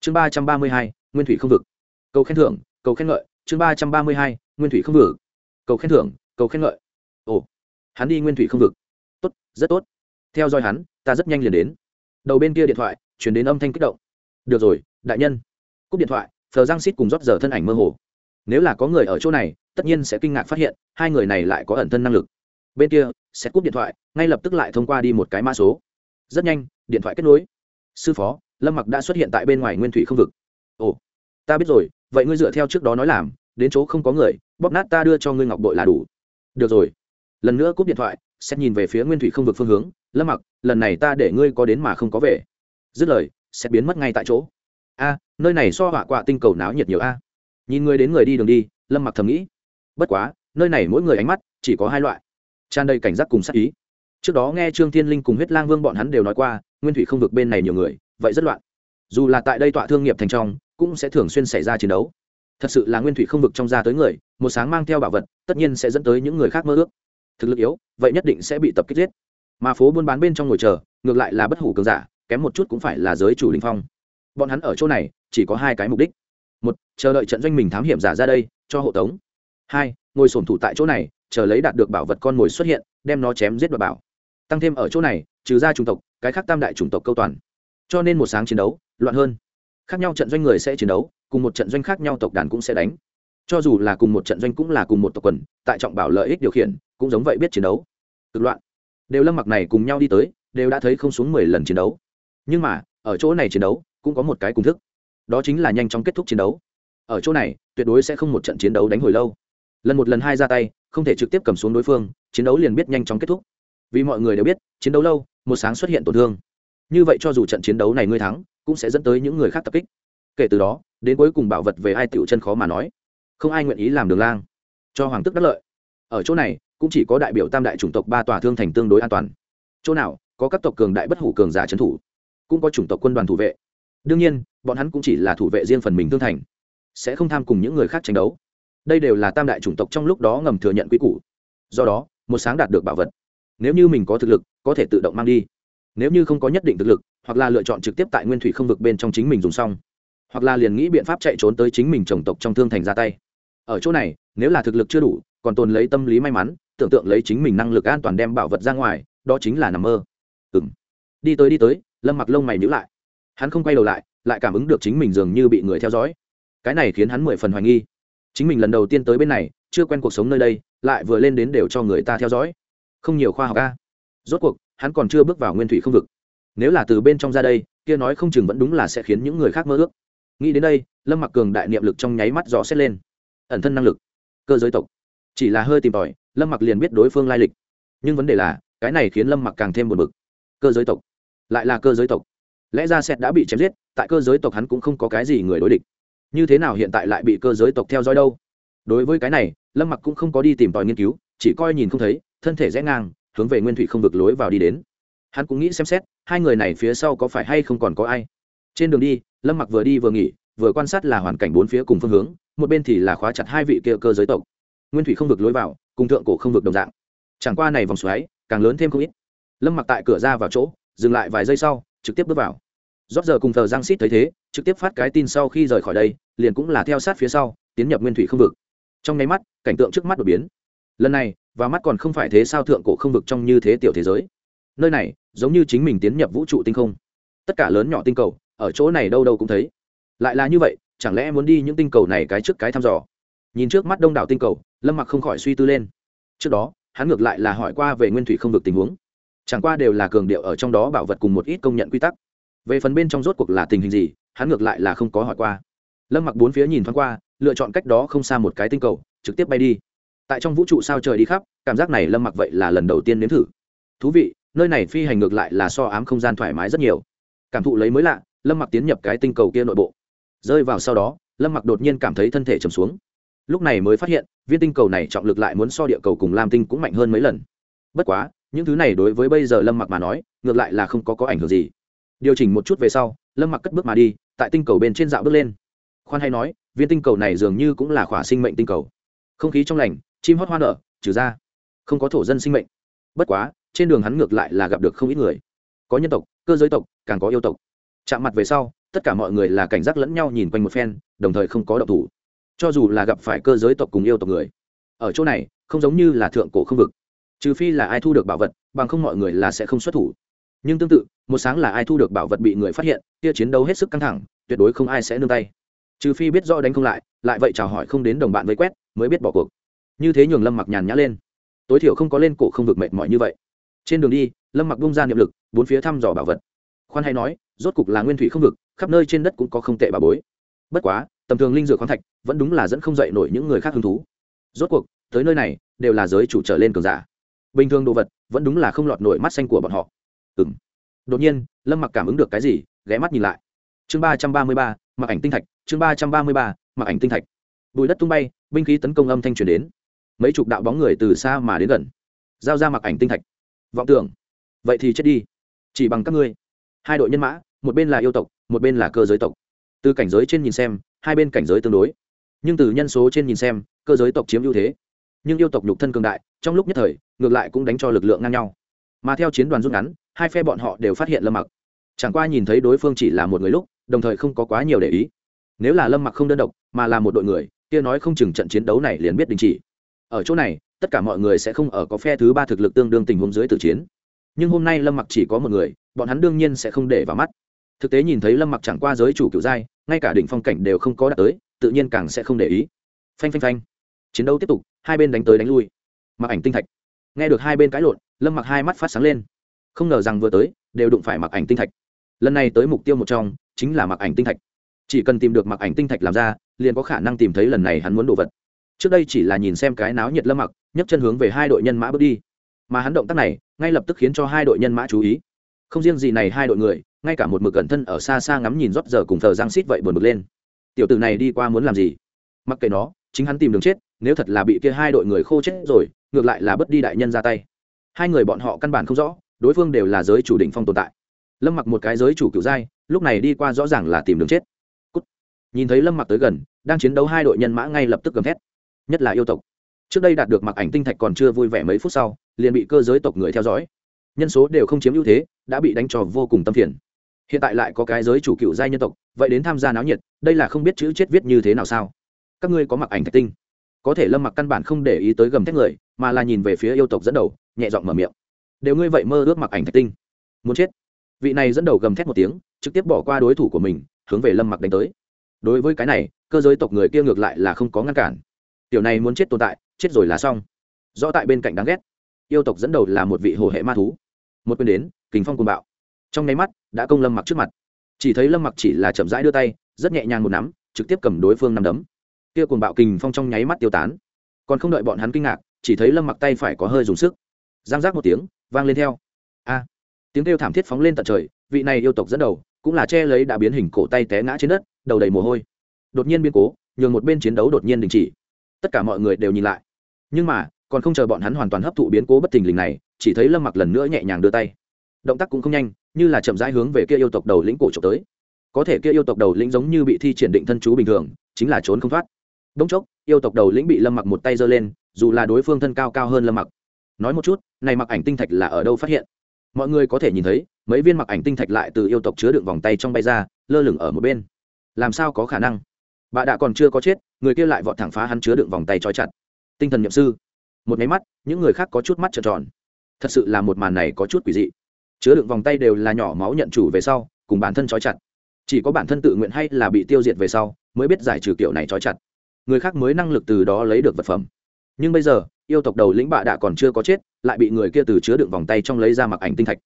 Chương ba trăm ba mươi hai, nguyên thủy không vực. Cầu khen thưởng, cầu khen ngợi chương ba trăm ba mươi hai, nguyên thủy không vực. Cầu khen thưởng, cầu khen ngợi. Ồ, hắn đi nguyên thủy không vực. Tốt, rất tốt. Theo dõi hắn, ta rất nhanh liền đến. Đầu bên kia điện thoại, chuyển đến âm thanh kích động. Được rồi, đại nhân. Cúp điện thoại thờ giang xít cùng rót giờ thân ảnh mơ hồ. Nếu là có người ở chỗ này, tất nhiên sẽ kinh ngạc phát hiện, hai người này lại có ẩn thân năng lực. Bên kia, sẽ cúp điện thoại, ngay lập tức lại thông qua đi một cái mã số. Rất nhanh, điện thoại kết nối. Sư phó, lâm mặc đã xuất hiện tại bên ngoài nguyên thủy không vực. Ồ, ta biết rồi vậy ngươi dựa theo trước đó nói làm, đến chỗ không có người, bóp nát ta đưa cho ngươi ngọc bội là đủ. Được rồi. Lần nữa cúp điện thoại xét nhìn về phía nguyên thủy không vực phương hướng, lâm mặc, lần này ta để ngươi có đến mà không có về. Dứt lời xét biến mất ngay tại chỗ. A, nơi này so hỏa quạ tinh cầu náo nhiệt nhiều a. Nhìn người đến người đi đường đi, lâm mặc thầm nghĩ. Bất quá, nơi này mỗi người ánh mắt chỉ có hai loại. Tràn đầy cảnh giác cùng sắc ý. Trước đó nghe trương thiên linh cùng huyết lang vương bọn hắn đều nói qua, nguyên thủy không vực bên này nhiều người, vậy rất loạn. Dù là tại đây tọa thương nghiệp thành trong cũng sẽ thường xuyên xảy ra chiến đấu. Thật sự là nguyên thủy không vực trong ra tới người, một sáng mang theo bảo vật, tất nhiên sẽ dẫn tới những người khác mơ ước. Thực lực yếu, vậy nhất định sẽ bị tập kích giết. Mà phố buôn bán bên trong ngồi chờ, ngược lại là bất hủ cường giả, kém một chút cũng phải là giới chủ linh phong. Bọn hắn ở chỗ này, chỉ có hai cái mục đích. Một, chờ đợi trận doanh mình thám hiểm giả ra đây, cho hộ tống. Hai, ngồi sổm thủ tại chỗ này, chờ lấy đạt được bảo vật con mồi xuất hiện, đem nó chém giết và bảo. Tăng thêm ở chỗ này, trừ ra chủng tộc, cái khác tam đại chủng tộc câu toàn. Cho nên một sáng chiến đấu, loạn hơn khác nhau trận doanh người sẽ chiến đấu, cùng một trận doanh khác nhau tộc đàn cũng sẽ đánh. Cho dù là cùng một trận doanh cũng là cùng một tộc quần, tại trọng bảo lợi ích điều khiển, cũng giống vậy biết chiến đấu. Cực loạn. Đều lâm mặc này cùng nhau đi tới, đều đã thấy không xuống mười lần chiến đấu. Nhưng mà, ở chỗ này chiến đấu, cũng có một cái cùng thức. Đó chính là nhanh chóng kết thúc chiến đấu. Ở chỗ này, tuyệt đối sẽ không một trận chiến đấu đánh hồi lâu. Lần một lần hai ra tay, không thể trực tiếp cầm xuống đối phương, chiến đấu liền biết nhanh chóng kết thúc. Vì mọi người đều biết, chiến đấu lâu, một sáng xuất hiện tổn thương. Như vậy cho dù trận chiến đấu này ngươi thắng cũng sẽ dẫn tới những người khác tập kích. Kể từ đó, đến cuối cùng bảo vật về ai tiểu chân khó mà nói. Không ai nguyện ý làm đường lang. Cho hoàng tức đắc lợi. Ở chỗ này, cũng chỉ có đại biểu tam đại chủng tộc ba tòa thương thành tương đối an toàn. Chỗ nào, có các tộc cường đại bất hủ cường giả trấn thủ, cũng có chủng tộc quân đoàn thủ vệ. Đương nhiên, bọn hắn cũng chỉ là thủ vệ riêng phần mình thương thành, sẽ không tham cùng những người khác tranh đấu. Đây đều là tam đại chủng tộc trong lúc đó ngầm thừa nhận quy củ. Do đó, một sáng đạt được bảo vật. Nếu như mình có thực lực, có thể tự động mang đi nếu như không có nhất định thực lực, hoặc là lựa chọn trực tiếp tại nguyên thủy không vực bên trong chính mình dùng xong, hoặc là liền nghĩ biện pháp chạy trốn tới chính mình chồng tộc trong thương thành ra tay. Ở chỗ này, nếu là thực lực chưa đủ, còn tồn lấy tâm lý may mắn, tưởng tượng lấy chính mình năng lực an toàn đem bảo vật ra ngoài, đó chính là nằm mơ. Ừ m đi tới đi tới, lâm mặc lông mày nhữ lại. Hắn không quay đầu lại lại cảm ứng được chính mình dường như bị người theo dõi. Cái này khiến hắn mười phần hoài nghi. Chính mình lần đầu tiên tới bên này, chưa quen cuộc sống nơi đây, lại vừa lên đến đều cho người ta theo dõi. Không nhiều khoa học ca rốt cuộc hắn còn chưa bước vào nguyên thủy không vực. Nếu là từ bên trong ra đây, kia nói không chừng vẫn đúng là sẽ khiến những người khác mơ ước. Nghĩ đến đây, lâm mặc cường đại niệm lực trong nháy mắt rõ xét lên. Ẩn thân năng lực, cơ giới tộc. Chỉ là hơi tìm tòi, lâm mặc liền biết đối phương lai lịch. Nhưng vấn đề là, cái này khiến lâm mặc càng thêm buồn bực. Cơ giới tộc. Lại là cơ giới tộc. Lẽ ra sẹt đã bị chém giết, tại cơ giới tộc hắn cũng không có cái gì người đối địch. Như thế nào hiện tại lại bị cơ giới tộc theo dõi đâu? Đối với cái này, lâm mặc cũng không có đi tìm tòi nghiên cứu, chỉ coi nhìn không thấy, thân thể rẽ ngang hướng về nguyên thủy không vực lối vào đi đến. Hắn cũng nghĩ xem xét, hai người này phía sau có phải hay không còn có ai. Trên đường đi, lâm mặc vừa đi vừa nghỉ, vừa quan sát là hoàn cảnh bốn phía cùng phương hướng, một bên thì là khóa chặt hai vị kia cơ giới tộc. Nguyên thủy không vực lối vào, cùng thượng cổ không vực đồng dạng. Chẳng qua này vòng xoáy, càng lớn thêm không ít. Lâm mặc tại cửa ra vào chỗ, dừng lại vài giây sau, trực tiếp bước vào. Rót giờ cùng thờ giang xít thấy thế, trực tiếp phát cái tin sau khi rời khỏi đây, liền cũng là theo sát phía sau, tiến nhập nguyên thủy không vực. Trong nháy mắt, cảnh tượng trước mắt đột biến lần này, và mắt còn không phải thế sao thượng cổ không vực trong như thế tiểu thế giới. Nơi này, giống như chính mình tiến nhập vũ trụ tinh không. Tất cả lớn nhỏ tinh cầu, ở chỗ này đâu đâu cũng thấy. Lại là như vậy, chẳng lẽ muốn đi những tinh cầu này cái trước cái thăm dò? Nhìn trước mắt đông đảo tinh cầu, lâm mặc không khỏi suy tư lên. Trước đó, hắn ngược lại là hỏi qua về nguyên thủy không vực tình huống. Chẳng qua đều là cường điệu ở trong đó bảo vật cùng một ít công nhận quy tắc. Về phần bên trong rốt cuộc là tình hình gì, hắn ngược lại là không có hỏi qua. Lâm mặc bốn phía nhìn thoáng qua, lựa chọn cách đó không xa một cái tinh cầu, trực tiếp bay đi tại trong vũ trụ sao trời đi khắp, cảm giác này lâm mặc vậy là lần đầu tiên nếm thử. Thú vị, nơi này phi hành ngược lại là so ám không gian thoải mái rất nhiều. Cảm thụ lấy mới lạ, lâm mặc tiến nhập cái tinh cầu kia nội bộ. Rơi vào sau đó, lâm mặc đột nhiên cảm thấy thân thể trầm xuống. Lúc này mới phát hiện, viên tinh cầu này trọng lực lại muốn so địa cầu cùng lam tinh cũng mạnh hơn mấy lần. Bất quá, những thứ này đối với bây giờ lâm mặc mà nói, ngược lại là không có có ảnh hưởng gì. Điều chỉnh một chút về sau, lâm mặc cất bước mà đi, tại tinh cầu bên trên dạo bước lên. Khoan hay nói, viên tinh cầu này dường như cũng là khỏa sinh mệnh tinh cầu. Không khí trong lành chim hót hoa nở, trừ ra. Không có thổ dân sinh mệnh. Bất quá, trên đường hắn ngược lại là gặp được không ít người. Có nhân tộc, cơ giới tộc, càng có yêu tộc. Chạm mặt về sau, tất cả mọi người là cảnh giác lẫn nhau nhìn quanh một phen, đồng thời không có động thủ. Cho dù là gặp phải cơ giới tộc cùng yêu tộc người, ở chỗ này, không giống như là thượng cổ không vực. Trừ phi là ai thu được bảo vật, bằng không mọi người là sẽ không xuất thủ. Nhưng tương tự, một sáng là ai thu được bảo vật bị người phát hiện, kia chiến đấu hết sức căng thẳng, tuyệt đối không ai sẽ nương tay. Trừ phi biết rõ đánh không lại lại vậy chào hỏi không đến đồng bạn với quét, mới biết bỏ cuộc như thế nhường lâm mặc nhàn nhã lên tối thiểu không có lên cổ không vực mệt mỏi như vậy trên đường đi lâm mặc bung ra niệm lực bốn phía thăm dò bảo vật khoan hay nói rốt cục là nguyên thủy không vực khắp nơi trên đất cũng có không tệ bà bối bất quá tầm thường linh dược khoáng thạch vẫn đúng là dẫn không dậy nổi những người khác hứng thú rốt cuộc tới nơi này đều là giới chủ trở lên cường giả bình thường đồ vật vẫn đúng là không lọt nổi mắt xanh của bọn họ ừng đột nhiên lâm mặc cảm ứng được cái gì ghé mắt nhìn lại chương ba trăm ba mươi ba mặc ảnh tinh thạch chương ba trăm ba mươi ba mặc ảnh tinh thạch bùi đất tung bay binh khí tấn công âm thanh truyền đến mấy chục đạo bóng người từ xa mà đến gần. Giao ra mặc ảnh tinh thạch. Vọng tưởng. Vậy thì chết đi. Chỉ bằng các ngươi. Hai đội nhân mã, một bên là yêu tộc, một bên là cơ giới tộc. Từ cảnh giới trên nhìn xem, hai bên cảnh giới tương đối. Nhưng từ nhân số trên nhìn xem, cơ giới tộc chiếm ưu thế. Nhưng yêu tộc nhục thân cường đại, trong lúc nhất thời, ngược lại cũng đánh cho lực lượng ngang nhau. Mà theo chiến đoàn rút ngắn, hai phe bọn họ đều phát hiện lâm mặc. Chẳng qua nhìn thấy đối phương chỉ là một người lúc, đồng thời không có quá nhiều để ý. Nếu là lâm mặc không đơn độc, mà là một đội người, kia nói không chừng trận chiến đấu này liền biết đình chỉ ở chỗ này, tất cả mọi người sẽ không ở có phe thứ ba thực lực tương đương tình huống dưới tử chiến. Nhưng hôm nay lâm mặc chỉ có một người, bọn hắn đương nhiên sẽ không để vào mắt. Thực tế nhìn thấy lâm mặc chẳng qua giới chủ kiểu giai, ngay cả đỉnh phong cảnh đều không có đạt tới, tự nhiên càng sẽ không để ý. Phanh phanh phanh. Chiến đấu tiếp tục, hai bên đánh tới đánh lui. Mặc ảnh tinh thạch. Nghe được hai bên cãi lộn, lâm mặc hai mắt phát sáng lên. Không ngờ rằng vừa tới, đều đụng phải mặc ảnh tinh thạch. Lần này tới mục tiêu một trong, chính là mặc ảnh tinh thạch. Chỉ cần tìm được mặc ảnh tinh thạch làm ra, liền có khả năng tìm thấy lần này hắn muốn đồ vật trước đây chỉ là nhìn xem cái náo nhiệt lâm mặc, nhấc chân hướng về hai đội nhân mã bước đi. Mà hắn động tác này, ngay lập tức khiến cho hai đội nhân mã chú ý. Không riêng gì này, hai đội người, ngay cả một mực cẩn thân ở xa xa ngắm nhìn rót giờ cùng thờ giang xít vậy buồn bực lên. Tiểu tử này đi qua muốn làm gì? Mặc kệ nó, chính hắn tìm đường chết, nếu thật là bị kia hai đội người khô chết rồi, ngược lại là bất đi đại nhân ra tay. Hai người bọn họ căn bản không rõ, đối phương đều là giới chủ đỉnh phong tồn tại. Lâm mặc một cái giới chủ cựu giai lúc này đi qua rõ ràng là tìm đường chết. Cút. nhìn thấy lâm mặc tới gần, đang chiến đấu hai đội nhân mã ngay lập tức gầm thét nhất là yêu tộc. Trước đây đạt được mặc ảnh tinh thạch còn chưa vui vẻ mấy phút sau, liền bị cơ giới tộc người theo dõi. Nhân số đều không chiếm ưu thế, đã bị đánh trò vô cùng tâm phiền. Hiện tại lại có cái giới chủ cựu giai nhân tộc, vậy đến tham gia náo nhiệt, đây là không biết chữ chết viết như thế nào sao? Các ngươi có mặc ảnh thạch tinh? Có thể lâm mặc căn bản không để ý tới gầm thét người, mà là nhìn về phía yêu tộc dẫn đầu, nhẹ giọng mở miệng. Đều ngươi vậy mơ ước mặc ảnh thạch tinh? Muốn chết. Vị này dẫn đầu gầm thét một tiếng, trực tiếp bỏ qua đối thủ của mình, hướng về lâm mặc đánh tới. Đối với cái này, cơ giới tộc người kia ngược lại là không có ngăn cản tiểu này muốn chết tồn tại, chết rồi là xong. Rõ tại bên cạnh đáng ghét. Yêu tộc dẫn đầu là một vị hồ hệ ma thú. Một quyền đến kính phong cùng bạo. Trong nháy mắt, đã công lâm mặc trước mặt. Chỉ thấy lâm mặc chỉ là chậm rãi đưa tay, rất nhẹ nhàng một nắm, trực tiếp cầm đối phương nằm đấm. Kia cuồng bạo kình phong trong nháy mắt tiêu tán. Còn không đợi bọn hắn kinh ngạc, chỉ thấy lâm mặc tay phải có hơi dùng sức. Giang giác một tiếng, vang lên theo. A! Tiếng kêu thảm thiết phóng lên tận trời, vị này yêu tộc dẫn đầu, cũng là che lấy đã biến hình cổ tay té ngã trên đất, đầu đầy mồ hôi. Đột nhiên biến cố, nhường một bên chiến đấu đột nhiên đình chỉ tất cả mọi người đều nhìn lại. Nhưng mà, còn không chờ bọn hắn hoàn toàn hấp thụ biến cố bất thình lình này, chỉ thấy lâm mặc lần nữa nhẹ nhàng đưa tay. Động tác cũng không nhanh, như là chậm rãi hướng về kia yêu tộc đầu lĩnh cổ trộm tới. Có thể kia yêu tộc đầu lĩnh giống như bị thi triển định thân chú bình thường, chính là trốn không thoát. Bỗng chốc, yêu tộc đầu lĩnh bị lâm mặc một tay giơ lên, dù là đối phương thân cao cao hơn lâm mặc. Nói một chút, này mặc ảnh tinh thạch là ở đâu phát hiện? Mọi người có thể nhìn thấy, mấy viên mặc ảnh tinh thạch lại từ yêu tộc chứa đựng vòng tay trong bay ra, lơ lửng ở một bên. Làm sao có khả năng? Bà đã còn chưa có chết, người kia lại vọt thẳng phá hắn chứa đựng vòng tay trói chặt. Tinh thần nhậm sư. Một máy mắt, những người khác có chút mắt trợn tròn. Thật sự là một màn này có chút quỷ dị. Chứa đựng vòng tay đều là nhỏ máu nhận chủ về sau, cùng bản thân trói chặt. Chỉ có bản thân tự nguyện hay là bị tiêu diệt về sau, mới biết giải trừ kiểu này trói chặt. Người khác mới năng lực từ đó lấy được vật phẩm. Nhưng bây giờ, yêu tộc đầu lĩnh bạ đạ còn chưa có chết, lại bị người kia từ chứa đựng vòng tay trong lấy ra mặc ảnh tinh thạch.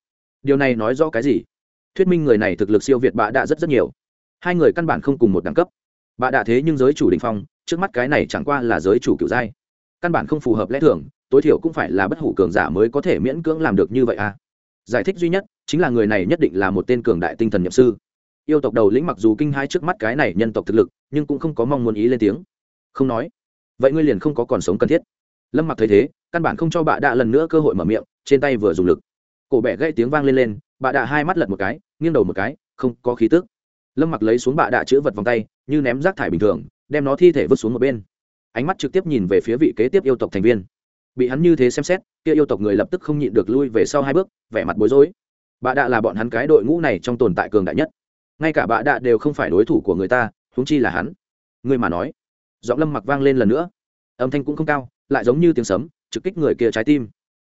Điều này nói rõ cái gì? Thuyết minh người này thực lực siêu việt bạ đạ rất rất nhiều. Hai người căn bản không cùng một đẳng cấp. Bà đạ thế nhưng giới chủ đình phong, trước mắt cái này chẳng qua là giới chủ kiểu giai. Căn bản không phù hợp lẽ thường, tối thiểu cũng phải là bất hủ cường giả mới có thể miễn cưỡng làm được như vậy à. Giải thích duy nhất, chính là người này nhất định là một tên cường đại tinh thần nhậm sư. Yêu tộc đầu lĩnh mặc dù kinh hai trước mắt cái này nhân tộc thực lực, nhưng cũng không có mong muốn ý lên tiếng. Không nói. Vậy ngươi liền không có còn sống cần thiết. Lâm mặc thấy thế, căn bản không cho bà đạ lần nữa cơ hội mở miệng, trên tay vừa dùng lực. Cổ bẹ gãy tiếng vang lên lên, bà đạ hai mắt lật một cái, nghiêng đầu một cái, không có khí tức. Lâm mặc lấy xuống bà đạ chữ vật vòng tay như ném rác thải bình thường, đem nó thi thể vứt xuống một bên. Ánh mắt trực tiếp nhìn về phía vị kế tiếp yêu tộc thành viên. Bị hắn như thế xem xét, kia yêu tộc người lập tức không nhịn được lui về sau hai bước, vẻ mặt bối rối. Bà đạ là bọn hắn cái đội ngũ này trong tồn tại cường đại nhất. Ngay cả bà đạ đều không phải đối thủ của người ta húng chi là hắn. Người mà nói, giọng lâm mặc vang lên lần nữa. Âm thanh cũng không cao, lại giống như tiếng sấm, trực kích người kia trái tim.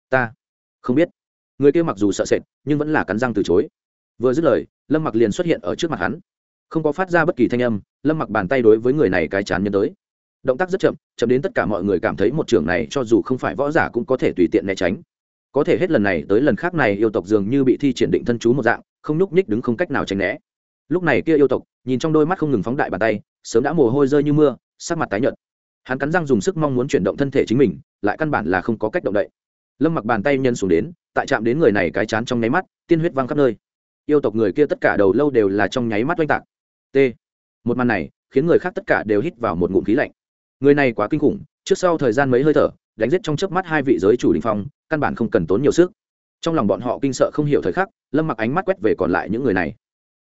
Ta không biết. Người kia mặc dù sợ sệt, nhưng vẫn là cắn răng từ chối. Vừa dứt lời, lâm mặc liền xuất hiện ở trước mặt hắn không có phát ra bất kỳ thanh âm, lâm mặc bàn tay đối với người này cái chán nhân tới. Động tác rất chậm chậm đến tất cả mọi người cảm thấy một trường này cho dù không phải võ giả cũng có thể tùy tiện né tránh. Có thể hết lần này tới lần khác này yêu tộc dường như bị thi triển định thân chú một dạng, không nhúc nhích đứng không cách nào tránh né. Lúc này kia yêu tộc, nhìn trong đôi mắt không ngừng phóng đại bàn tay, sớm đã mồ hôi rơi như mưa, sắc mặt tái nhợt. Hắn cắn răng dùng sức mong muốn chuyển động thân thể chính mình, lại căn bản là không có cách động đậy. Lâm mặc bàn tay nhân xuống đến, tại chạm đến người này cái chán trong nháy mắt, tiên huyết văng khắp nơi. Yêu tộc người kia tất cả đầu lâu đều là trong nháy mắt oanh tạc t. Một màn này khiến người khác tất cả đều hít vào một ngụm khí lạnh. Người này quá kinh khủng, trước sau thời gian mấy hơi thở, đánh giết trong chớp mắt hai vị giới chủ đình phong, căn bản không cần tốn nhiều sức. Trong lòng bọn họ kinh sợ không hiểu thời khắc, lâm mặc ánh mắt quét về còn lại những người này.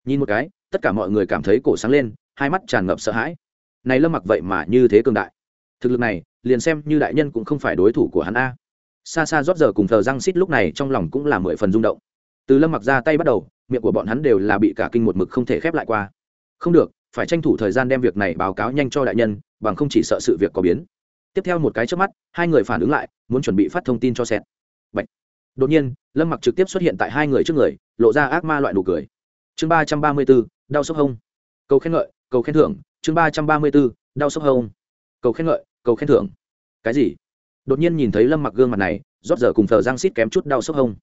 Nhìn một cái, tất cả mọi người cảm thấy cổ sáng lên, hai mắt tràn ngập sợ hãi. Này lâm mặc vậy mà như thế cường đại. Thực lực này, liền xem như đại nhân cũng không phải đối thủ của hắn a. Xa xa rót giờ cùng thờ răng xít lúc này trong lòng cũng là mười phần rung động. Từ lâm mặc ra tay bắt đầu, miệng của bọn hắn đều là bị cả kinh một mực không thể khép lại qua không được, phải tranh thủ thời gian đem việc này báo cáo nhanh cho đại nhân, bằng không chỉ sợ sự việc có biến. Tiếp theo một cái trước mắt, hai người phản ứng lại, muốn chuẩn bị phát thông tin cho xét Bạch. đột nhiên, lâm mặc trực tiếp xuất hiện tại hai người trước người, lộ ra ác ma loại nụ cười. Chương ba trăm ba mươi bốn, đau sốc hông. Cầu khen ngợi, cầu khen thưởng, chương ba trăm ba mươi bốn, đau sốc hông. Cầu khen ngợi, cầu khen thưởng. Cái gì? Đột nhiên nhìn thấy lâm mặc gương mặt này, rót giờ cùng thờ giang xít kém chút đau sốc hông.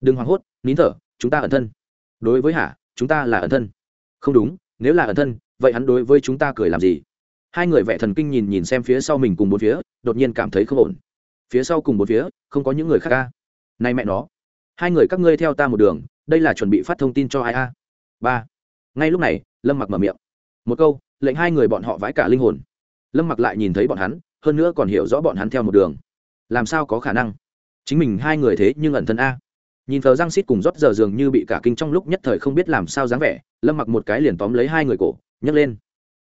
Đừng hoảng hốt, nín thở, chúng ta ẩn thân. Đối với hả chúng ta là ẩn thân. Không đúng nếu là ẩn thân, vậy hắn đối với chúng ta cười làm gì? Hai người vẻ thần kinh nhìn nhìn xem phía sau mình cùng bốn phía, đột nhiên cảm thấy không ổn. Phía sau cùng bốn phía, không có những người khác ca này mẹ nó. Hai người các ngươi theo ta một đường, đây là chuẩn bị phát thông tin cho ai a? Ba. Ngay lúc này, lâm mặc mở miệng. Một câu, lệnh hai người bọn họ vãi cả linh hồn. Lâm mặc lại nhìn thấy bọn hắn, hơn nữa còn hiểu rõ bọn hắn theo một đường. Làm sao có khả năng? Chính mình hai người thế nhưng ẩn thân a. Nhìn thờ răng xít cùng rót giờ dường như bị cả kinh trong lúc nhất thời không biết làm sao dáng vẻ lâm mặc một cái liền tóm lấy hai người cổ, nhấc lên.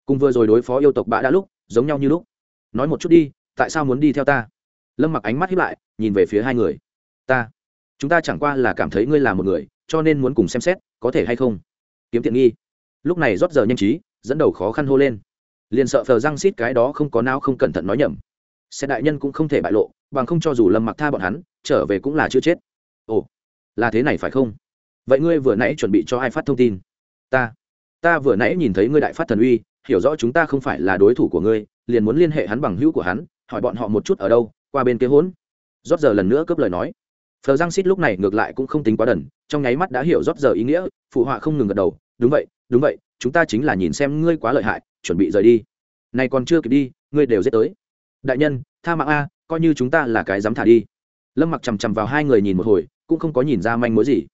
Cùng vừa rồi đối phó yêu tộc bã đã lúc, giống nhau như lúc. Nói một chút đi, tại sao muốn đi theo ta? Lâm mặc ánh mắt hiếp lại, nhìn về phía hai người. Ta, chúng ta chẳng qua là cảm thấy ngươi là một người, cho nên muốn cùng xem xét, có thể hay không? Kiếm tiện nghi. Lúc này rót giờ nhanh trí, dẫn đầu khó khăn hô lên. Liền sợ phờ răng xít cái đó không có não không cẩn thận nói nhầm. Sẽ đại nhân cũng không thể bại lộ, bằng không cho dù lâm mặc tha bọn hắn, trở về cũng là chưa chết. Ồ, là thế này phải không? Vậy ngươi vừa nãy chuẩn bị cho ai phát thông tin? Ta ta vừa nãy nhìn thấy ngươi đại phát thần uy, hiểu rõ chúng ta không phải là đối thủ của ngươi, liền muốn liên hệ hắn bằng hữu của hắn, hỏi bọn họ một chút ở đâu, qua bên kế hỗn rót giờ lần nữa cướp lời nói. Phờ giang xít lúc này ngược lại cũng không tính quá đần, trong nháy mắt đã hiểu rót giờ ý nghĩa, phụ họa không ngừng gật đầu, đúng vậy đúng vậy, chúng ta chính là nhìn xem ngươi quá lợi hại, chuẩn bị rời đi. Này còn chưa kịp đi, ngươi đều giết tới. Đại nhân, tha mạng a, coi như chúng ta là cái dám thả đi. Lâm mặc chằm chằm vào hai người nhìn một hồi, cũng không có nhìn ra manh mối gì.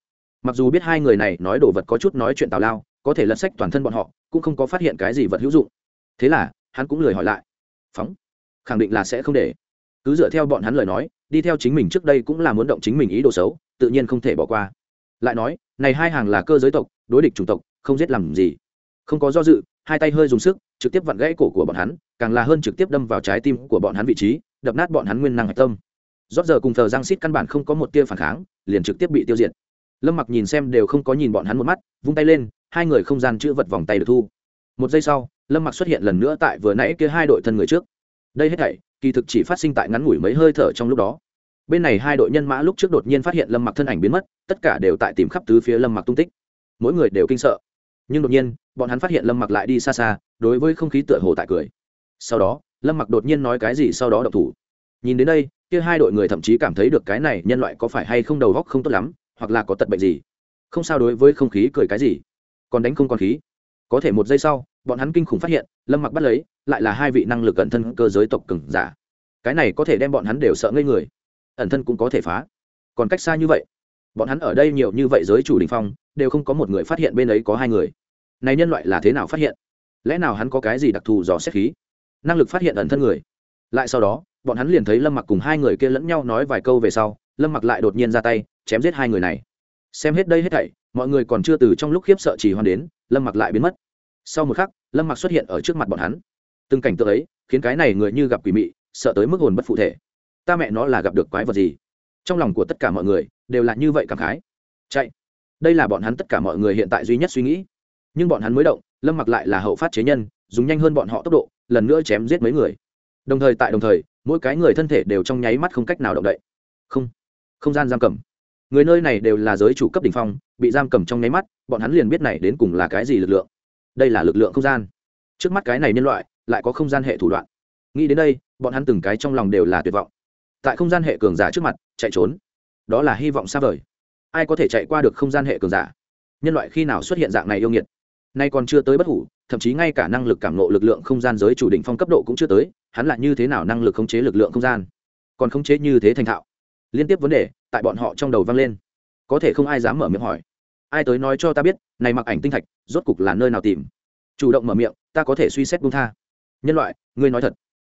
Mặc dù biết hai người này nói đồ vật có chút nói chuyện tào lao có thể lật sách toàn thân bọn họ, cũng không có phát hiện cái gì vật hữu dụng. Thế là, hắn cũng lười hỏi lại. Phóng. Khẳng định là sẽ không để. Cứ dựa theo bọn hắn lời nói, đi theo chính mình trước đây cũng là muốn động chính mình ý đồ xấu, tự nhiên không thể bỏ qua. Lại nói, này hai hàng là cơ giới tộc, đối địch chủng tộc, không giết làm gì. Không có do dự, hai tay hơi dùng sức, trực tiếp vặn gãy cổ của bọn hắn, càng là hơn trực tiếp đâm vào trái tim của bọn hắn vị trí, đập nát bọn hắn nguyên năng hạch tâm. Rót giờ cùng thờ giang xít căn bản không có một tia phản kháng, liền trực tiếp bị tiêu diệt. Lâm mặc nhìn xem đều không có nhìn bọn hắn một mắt, vung tay lên hai người không gian chữ vật vòng tay được thu. Một giây sau, lâm mặc xuất hiện lần nữa tại vừa nãy kia hai đội thân người trước. Đây hết thảy, kỳ thực chỉ phát sinh tại ngắn ngủi mấy hơi thở trong lúc đó. Bên này hai đội nhân mã lúc trước đột nhiên phát hiện lâm mặc thân ảnh biến mất, tất cả đều tại tìm khắp tứ phía lâm mặc tung tích. Mỗi người đều kinh sợ. Nhưng đột nhiên, bọn hắn phát hiện lâm mặc lại đi xa xa, đối với không khí tựa hồ tại cười. Sau đó, lâm mặc đột nhiên nói cái gì sau đó độc thủ. Nhìn đến đây, kia hai đội người thậm chí cảm thấy được cái này nhân loại có phải hay không đầu góc không tốt lắm, hoặc là có tật bệnh gì. Không sao đối với không khí cười cái gì còn đánh không còn khí. Có thể một giây sau, bọn hắn kinh khủng phát hiện, lâm mặc bắt lấy, lại là hai vị năng lực ẩn thân cơ giới tộc cừng giả. Cái này có thể đem bọn hắn đều sợ ngây người. Ẩn thân cũng có thể phá. Còn cách xa như vậy, bọn hắn ở đây nhiều như vậy giới chủ đình phong, đều không có một người phát hiện bên ấy có hai người. Này nhân loại là thế nào phát hiện? Lẽ nào hắn có cái gì đặc thù dò xét khí? Năng lực phát hiện ẩn thân người. Lại sau đó, bọn hắn liền thấy lâm mặc cùng hai người kia lẫn nhau nói vài câu về sau, lâm mặc lại đột nhiên ra tay, chém giết hai người này xem hết đây hết thảy, mọi người còn chưa từ trong lúc khiếp sợ chỉ hoan đến, lâm mặc lại biến mất. Sau một khắc, lâm mặc xuất hiện ở trước mặt bọn hắn. Từng cảnh tượng ấy, khiến cái này người như gặp quỷ mị, sợ tới mức hồn bất phụ thể. Ta mẹ nó là gặp được quái vật gì? Trong lòng của tất cả mọi người, đều là như vậy cảm khái. Chạy. Đây là bọn hắn tất cả mọi người hiện tại duy nhất suy nghĩ. Nhưng bọn hắn mới động, lâm mặc lại là hậu phát chế nhân, dùng nhanh hơn bọn họ tốc độ, lần nữa chém giết mấy người. Đồng thời tại đồng thời, mỗi cái người thân thể đều trong nháy mắt không cách nào động đậy. Không. Không gian giam cầm người nơi này đều là giới chủ cấp đ ỉ n h phong, bị giam cầm trong nháy mắt, bọn hắn liền biết này đến cùng là cái gì lực lượng. Đây là lực lượng không gian. Trước mắt cái này nhân loại, lại có không gian hệ thủ đoạn. Nghĩ đến đây, bọn hắn từng cái trong lòng đều là tuyệt vọng. Tại không gian hệ cường giả trước mặt, chạy trốn. Đó là hy vọng xa vời. Ai có thể chạy qua được không gian hệ cường giả? Nhân loại khi nào xuất hiện dạng này yêu nghiệt? Nay còn chưa tới bất hủ, thậm chí ngay cả năng lực cảm nộ lực lượng không gian giới chủ định phong cấp độ cũng chưa tới, hắn lại như thế nào năng lực khống chế lực lượng không gian? Còn khống chế như thế thành thạo? Liên tiếp vấn đề tại bọn họ trong đầu vang lên. Có thể không ai dám mở miệng hỏi. Ai tới nói cho ta biết, này mặc ảnh tinh thạch, rốt cục là nơi nào tìm? Chủ động mở miệng, ta có thể suy xét bung tha. Nhân loại, ngươi nói thật.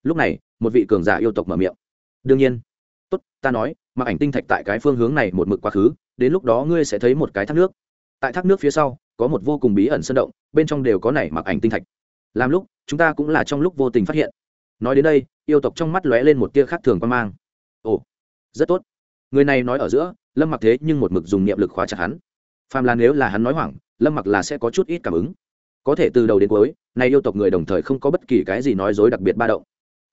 Lúc này, một vị cường giả yêu tộc mở miệng. Đương nhiên. Tốt, ta nói, mặc ảnh tinh thạch tại cái phương hướng này một mực quá khứ, đến lúc đó ngươi sẽ thấy một cái thác nước. Tại thác nước phía sau, có một vô cùng bí ẩn sơn động, bên trong đều có này mặc ảnh tinh thạch. Làm lúc, chúng ta cũng là trong lúc vô tình phát hiện. Nói đến đây, yêu tộc trong mắt lóe lên một tia khác thường quan mang. Ồ rất tốt. Người này nói ở giữa, lâm mặc thế nhưng một mực dùng niệm lực khóa chặt hắn. Phàm là nếu là hắn nói hoảng, lâm mặc là sẽ có chút ít cảm ứng. Có thể từ đầu đến cuối nay yêu tộc người đồng thời không có bất kỳ cái gì nói dối đặc biệt ba động.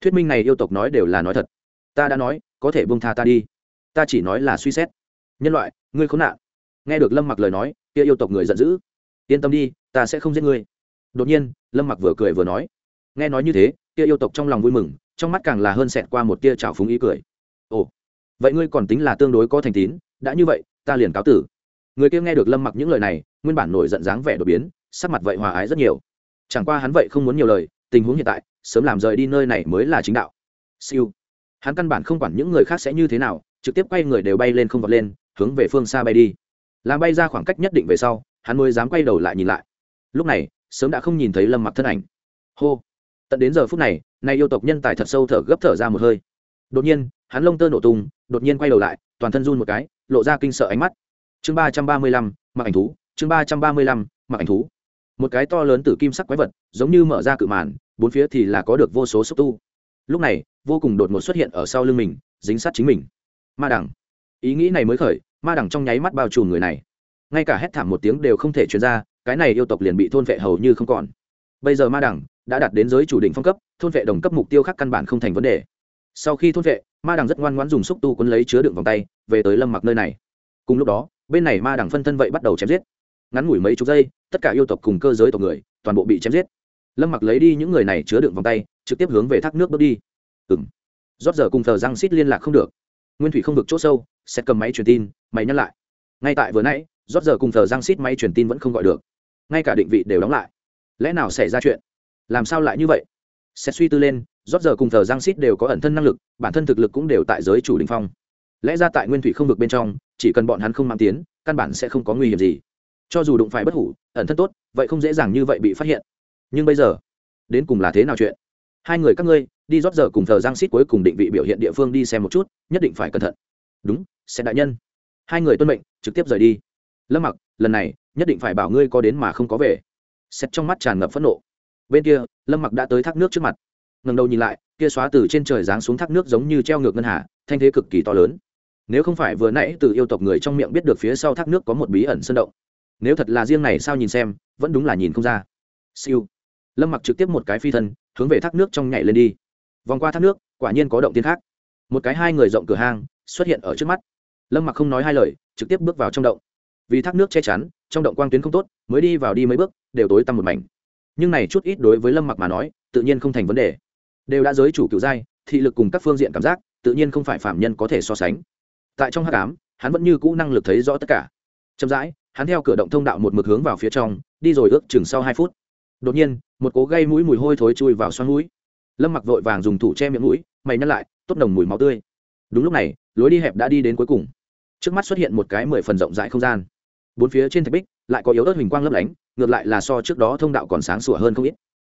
Thuyết minh này yêu tộc nói đều là nói thật. Ta đã nói, có thể buông tha ta đi. Ta chỉ nói là suy xét. Nhân loại, ngươi khốn nạn. Nghe được lâm mặc lời nói, kia yêu tộc người giận dữ. Yên tâm đi, ta sẽ không giết ngươi. Đột nhiên, lâm mặc vừa cười vừa nói. Nghe nói như thế, kia yêu tộc trong lòng vui mừng, trong mắt càng là hơn xẹt qua một tia trào phúng ý cười. Ồ vậy ngươi còn tính là tương đối có thành tín, đã như vậy, ta liền cáo tử. Người kia nghe được lâm mặc những lời này, nguyên bản nổi giận dáng vẻ đột biến, sắc mặt vậy hòa ái rất nhiều. Chẳng qua hắn vậy không muốn nhiều lời, tình huống hiện tại, sớm làm rời đi nơi này mới là chính đạo. Siêu. Hắn căn bản không quản những người khác sẽ như thế nào, trực tiếp quay người đều bay lên không vọt lên, hướng về phương xa bay đi. Làm bay ra khoảng cách nhất định về sau, hắn mới dám quay đầu lại nhìn lại. Lúc này, sớm đã không nhìn thấy lâm mặc thân ảnh. Hô. Tận đến giờ phút này, nay yêu tộc nhân tài thật sâu thở gấp thở ra một hơi đột nhiên, hắn lông tơ nổ tung, đột nhiên quay đầu lại, toàn thân run một cái, lộ ra kinh sợ ánh mắt. Chương ba trăm ba mươi lăm mặc ảnh thú, chương ba trăm ba mươi lăm mặc ảnh thú. Một cái to lớn từ kim sắc quái vật, giống như mở ra cự màn, bốn phía thì là có được vô số xúc tu. Lúc này, vô cùng đột ngột xuất hiện ở sau lưng mình, dính sát chính mình. Ma đẳng ý nghĩ này mới khởi, ma đẳng trong nháy mắt bao trùm người này. Ngay cả hét thảm một tiếng đều không thể truyền ra, cái này yêu tộc liền bị thôn vệ hầu như không còn. Bây giờ ma đẳng đã đạt đến giới chủ định phong cấp, thôn vệ đồng cấp mục tiêu khác căn bản không thành vấn đề sau khi thôn vệ, ma đằng rất ngoan ngoãn dùng xúc tu quấn lấy chứa đựng vòng tay, về tới lâm mặc nơi này. Cùng lúc đó, bên này ma đằng phân thân vậy bắt đầu chém giết. Ngắn ngủi mấy chục giây, tất cả yêu tộc cùng cơ giới tộc người, toàn bộ bị chém giết. Lâm mặc lấy đi những người này chứa đựng vòng tay, trực tiếp hướng về thác nước bước đi. Ừng rót giờ cùng thờ răng xít liên lạc không được. Nguyên thủy không vực c h ỗ sâu, sẽ cầm máy truyền tin mày nhắc lại. Ngay tại vừa nãy, rót giờ cùng thờ răng xít máy truyền tin vẫn không gọi được. Ngay cả định vị đều đóng lại. Lẽ nào xảy ra chuyện? Làm sao lại như vậy? Sẽ suy tư lên, rót giờ cùng thờ giang xít đều có ẩn thân năng lực, bản thân thực lực cũng đều tại giới chủ đình phong. Lẽ ra tại nguyên thủy không vực bên trong, chỉ cần bọn hắn không mang tiến, căn bản sẽ không có nguy hiểm gì. Cho dù đụng phải bất hủ, ẩn thân tốt, vậy không dễ dàng như vậy bị phát hiện. Nhưng bây giờ, đến cùng là thế nào chuyện? Hai người các ngươi, đi rót giờ cùng thờ giang xít cuối cùng định vị biểu hiện địa phương đi xem một chút, nhất định phải cẩn thận. Đúng sẽ đại nhân. Hai người tuân mệnh, trực tiếp rời đi. Lâm mặc, lần này, nhất định phải bảo ngươi có đến mà không có về. Xét trong mắt tràn ngập phẫn nộ bên kia, lâm mặc đã tới thác nước trước mặt. Ngần đầu nhìn lại, kia xóa từ trên trời giáng xuống thác nước giống như treo ngược ngân hà, thanh thế cực kỳ to lớn. Nếu không phải vừa nãy từ yêu tộc người trong miệng biết được phía sau thác nước có một bí ẩn sơn động. Nếu thật là riêng này sao nhìn xem, vẫn đúng là nhìn không ra. Siêu. Lâm mặc trực tiếp một cái phi thân, hướng về thác nước trong nhảy lên đi. Vòng qua thác nước, quả nhiên có động tiên khác. Một cái hai người rộng cửa hang, xuất hiện ở trước mắt. Lâm mặc không nói hai lời, trực tiếp bước vào trong động. Vì thác nước che chắn, trong động quang tuyến không tốt, mới đi vào đi mấy bước, đều tối tăm một mảnh nhưng này chút ít đối với lâm mặc mà nói, tự nhiên không thành vấn đề. Đều đã giới chủ cựu giai, thị lực cùng các phương diện cảm giác, tự nhiên không phải phạm nhân có thể so sánh. Tại trong hát cám hắn vẫn như cũ năng lực thấy rõ tất cả. Chậm rãi, hắn theo cửa động thông đạo một mực hướng vào phía trong, đi rồi ước chừng sau hai phút. Đột nhiên, một cố gây mũi mùi hôi thối chui vào xoắn mũi. Lâm mặc vội vàng dùng thủ che miệng mũi, mày nhắc lại, tốt nồng mùi máu tươi. Đúng lúc này, lối đi hẹp đã đi đến cuối cùng. Trước mắt xuất hiện một cái mười phần rộng rãi không gian. Bốn phía trên thạch bích, lại có yếu ớt hình quang lấp lánh ngược lại là so trước đó thông đạo còn sáng sủa hơn không ít.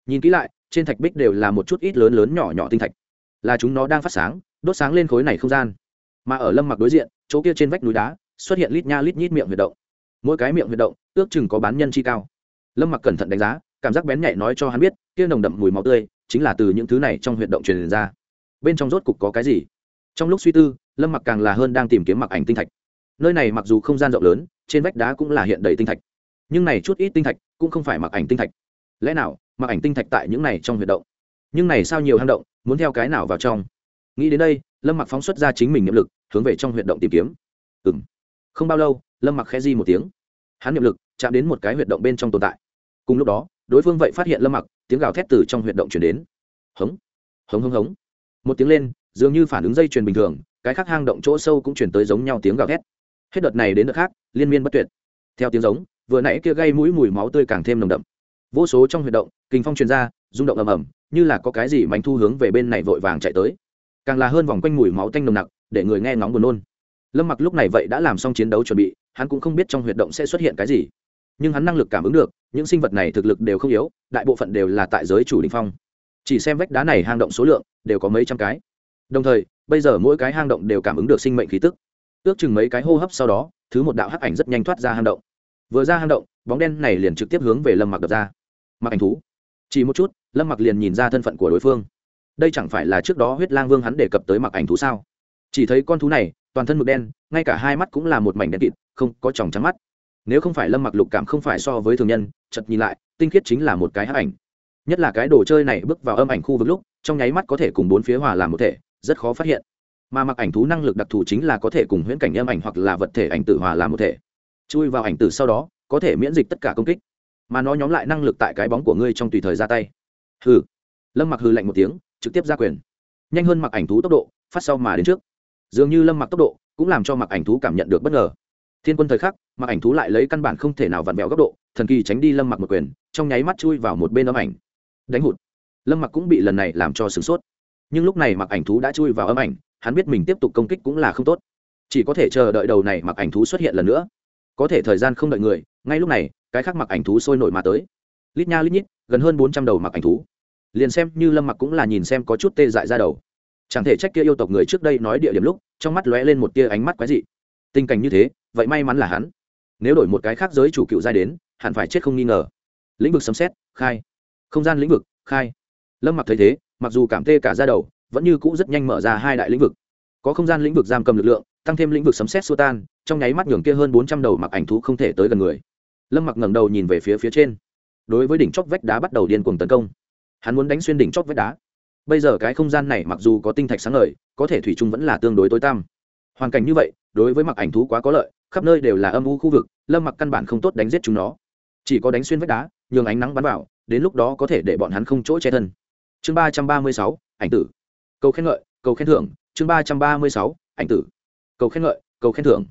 Nhìn kỹ lại, trên thạch bích đều là một chút ít lớn lớn nhỏ nhỏ tinh thạch. Là chúng nó đang phát sáng, đốt sáng lên khối này không gian. Mà ở lâm mặc đối diện, chỗ kia trên vách núi đá, xuất hiện lít nha lít nhít miệng huyệt động. Mỗi cái miệng huyệt động, ước chừng có bán nhân chi cao. Lâm mặc cẩn thận đánh giá, cảm giác bén nhạy nói cho hắn biết, kia nồng đậm mùi máu tươi, chính là từ những thứ này trong huyệt động truyền ra. Bên trong rốt cục có cái gì? Trong lúc suy tư, lâm mặc càng là hơn đang tìm kiếm mặc ảnh tinh thạch. Nơi này mặc dù không gian rộng lớn, trên vách đá cũng là hiện đầy tinh thạch nhưng này chút ít tinh thạch cũng không phải mặc ảnh tinh thạch. Lẽ nào, mặc ảnh tinh thạch tại những này trong huyệt động? Nhưng này sao nhiều hang động, muốn theo cái nào vào trong? Nghĩ đến đây, lâm mặc phóng xuất ra chính mình niệm lực, hướng về trong huyệt động tìm kiếm. Ừ m không bao lâu, lâm mặc khẽ di một tiếng. Hắn niệm lực chạm đến một cái huyệt động bên trong tồn tại. Cùng lúc đó, đối phương vậy phát hiện lâm mặc, tiếng gào thét từ trong huyệt động chuyển đến. Hống. Hống hống hống. Một tiếng lên, dường như phản ứng dây chuyền bình thường, cái khác hang động chỗ sâu cũng chuyển tới giống nhau tiếng gào thét. Hết đợt này đến đợt khác, liên miên bất tuyệt. Theo tiếng giống vừa nãy kia gây mũi mùi máu tươi càng thêm nồng đậm. Vô số trong huyệt động, kinh phong truyền ra, rung động ầm ầm, như là có cái gì mánh thu hướng về bên này vội vàng chạy tới. Càng là hơn vòng quanh mùi máu tanh nồng nặc, để người nghe ngóng buồn nôn. Lâm mặc lúc này vậy đã làm xong chiến đấu chuẩn bị, hắn cũng không biết trong huyệt động sẽ xuất hiện cái gì. Nhưng hắn năng lực cảm ứng được, những sinh vật này thực lực đều không yếu, đại bộ phận đều là tại giới chủ đình phong. Chỉ xem vách đá này hang động số lượng, đều có mấy trăm cái. Đồng thời, bây giờ mỗi cái hang động đều cảm ứng được sinh mệnh khí tức. Ước chừng mấy cái hô hấp sau đó, thứ một đạo hắc ảnh rất nhanh thoát ra hang động vừa ra hang động, bóng đen này liền trực tiếp hướng về lâm mặc đập ra. Mặc ảnh thú. Chỉ một chút, lâm mặc liền nhìn ra thân phận của đối phương. Đây chẳng phải là trước đó huyết lang vương hắn đề cập tới mặc ảnh thú sao? Chỉ thấy con thú này, toàn thân mực đen, ngay cả hai mắt cũng là một mảnh đen kịt, không có tròng trắng mắt. Nếu không phải lâm mặc lục cảm không phải so với thường nhân chật nhìn lại, tinh khiết chính là một cái hắc ảnh. Nhất là cái đồ chơi này bước vào âm ảnh khu vực lúc, trong nháy mắt có thể cùng bốn phía hòa làm một thể, rất khó phát hiện. Mà mặc ảnh thú năng lực đặc thù chính là có thể cùng huyễn cảnh âm ảnh hoặc là vật thể ảnh tử hòa làm một thể chui vào ảnh tử sau đó, có thể miễn dịch tất cả công kích. Mà nó nhóm lại năng lực tại cái bóng của ngươi trong tùy thời ra tay. Hừ. Lâm mặc hừ lạnh một tiếng, trực tiếp ra quyền. Nhanh hơn mặc ảnh thú tốc độ, phát sau mà đến trước. Dường như lâm mặc tốc độ cũng làm cho mặc ảnh thú cảm nhận được bất ngờ. Thiên quân thời khắc, mặc ảnh thú lại lấy căn bản không thể nào vặn vẹo góc độ, thần kỳ tránh đi lâm mặc một quyền, trong nháy mắt chui vào một bên âm ảnh. Đánh hụt. Lâm mặc cũng bị lần này làm cho sửng sốt. Nhưng lúc này mặc ảnh thú đã chui vào âm ảnh, hắn biết mình tiếp tục công kích cũng là không tốt. Chỉ có thể chờ đợi đầu này mặc ảnh thú xuất hiện lần nữa có thể thời gian không đợi người, ngay lúc này, cái khác mặc ảnh thú sôi nổi mà tới. Lít nha lít nhít, gần hơn bốn trăm đầu mặc ảnh thú. Liền xem như lâm mặc cũng là nhìn xem có chút tê dại ra đầu. Chẳng thể trách kia yêu tộc người trước đây nói địa điểm lúc, trong mắt lóe lên một tia ánh mắt quái dị. Tình cảnh như thế, vậy may mắn là hắn. Nếu đổi một cái khác giới chủ cựu giai đến, hẳn phải chết không nghi ngờ. Lĩnh vực sấm xét khai. Không gian lĩnh vực, khai. Lâm mặc thấy thế, mặc dù cảm tê cả ra đầu, vẫn như cũ rất nhanh mở ra hai đại lĩnh vực có không gian lĩnh vực giam cầm lực lượng, tăng thêm lĩnh vực sấm xét xua tan, trong nháy mắt nhường kia hơn bốn trăm đầu mặc ảnh thú không thể tới gần người. Lâm mặc ngẩng đầu nhìn về phía phía trên. Đối với đỉnh chóp vách đá bắt đầu điên cuồng tấn công. Hắn muốn đánh xuyên đỉnh chóp vách đá. Bây giờ cái không gian này mặc dù có tinh thạch sáng ngời, có thể thủy chung vẫn là tương đối tối tăm. Hoàn cảnh như vậy, đối với mặc ảnh thú quá có lợi, khắp nơi đều là âm u khu vực, lâm mặc căn bản không tốt đánh giết chúng nó. Chỉ có đánh xuyên vách đá, nhường ánh nắng bắn vào, đến lúc đó có thể để bọn hắn không chỗ che thân. Chương ba trăm ba mươi sáu, ảnh tử. Câu khen ngợi câu khen thưởng chương ba trăm ba mươi sáu, ảnh tử. Cầu khen ngợi, cầu khen thưởng.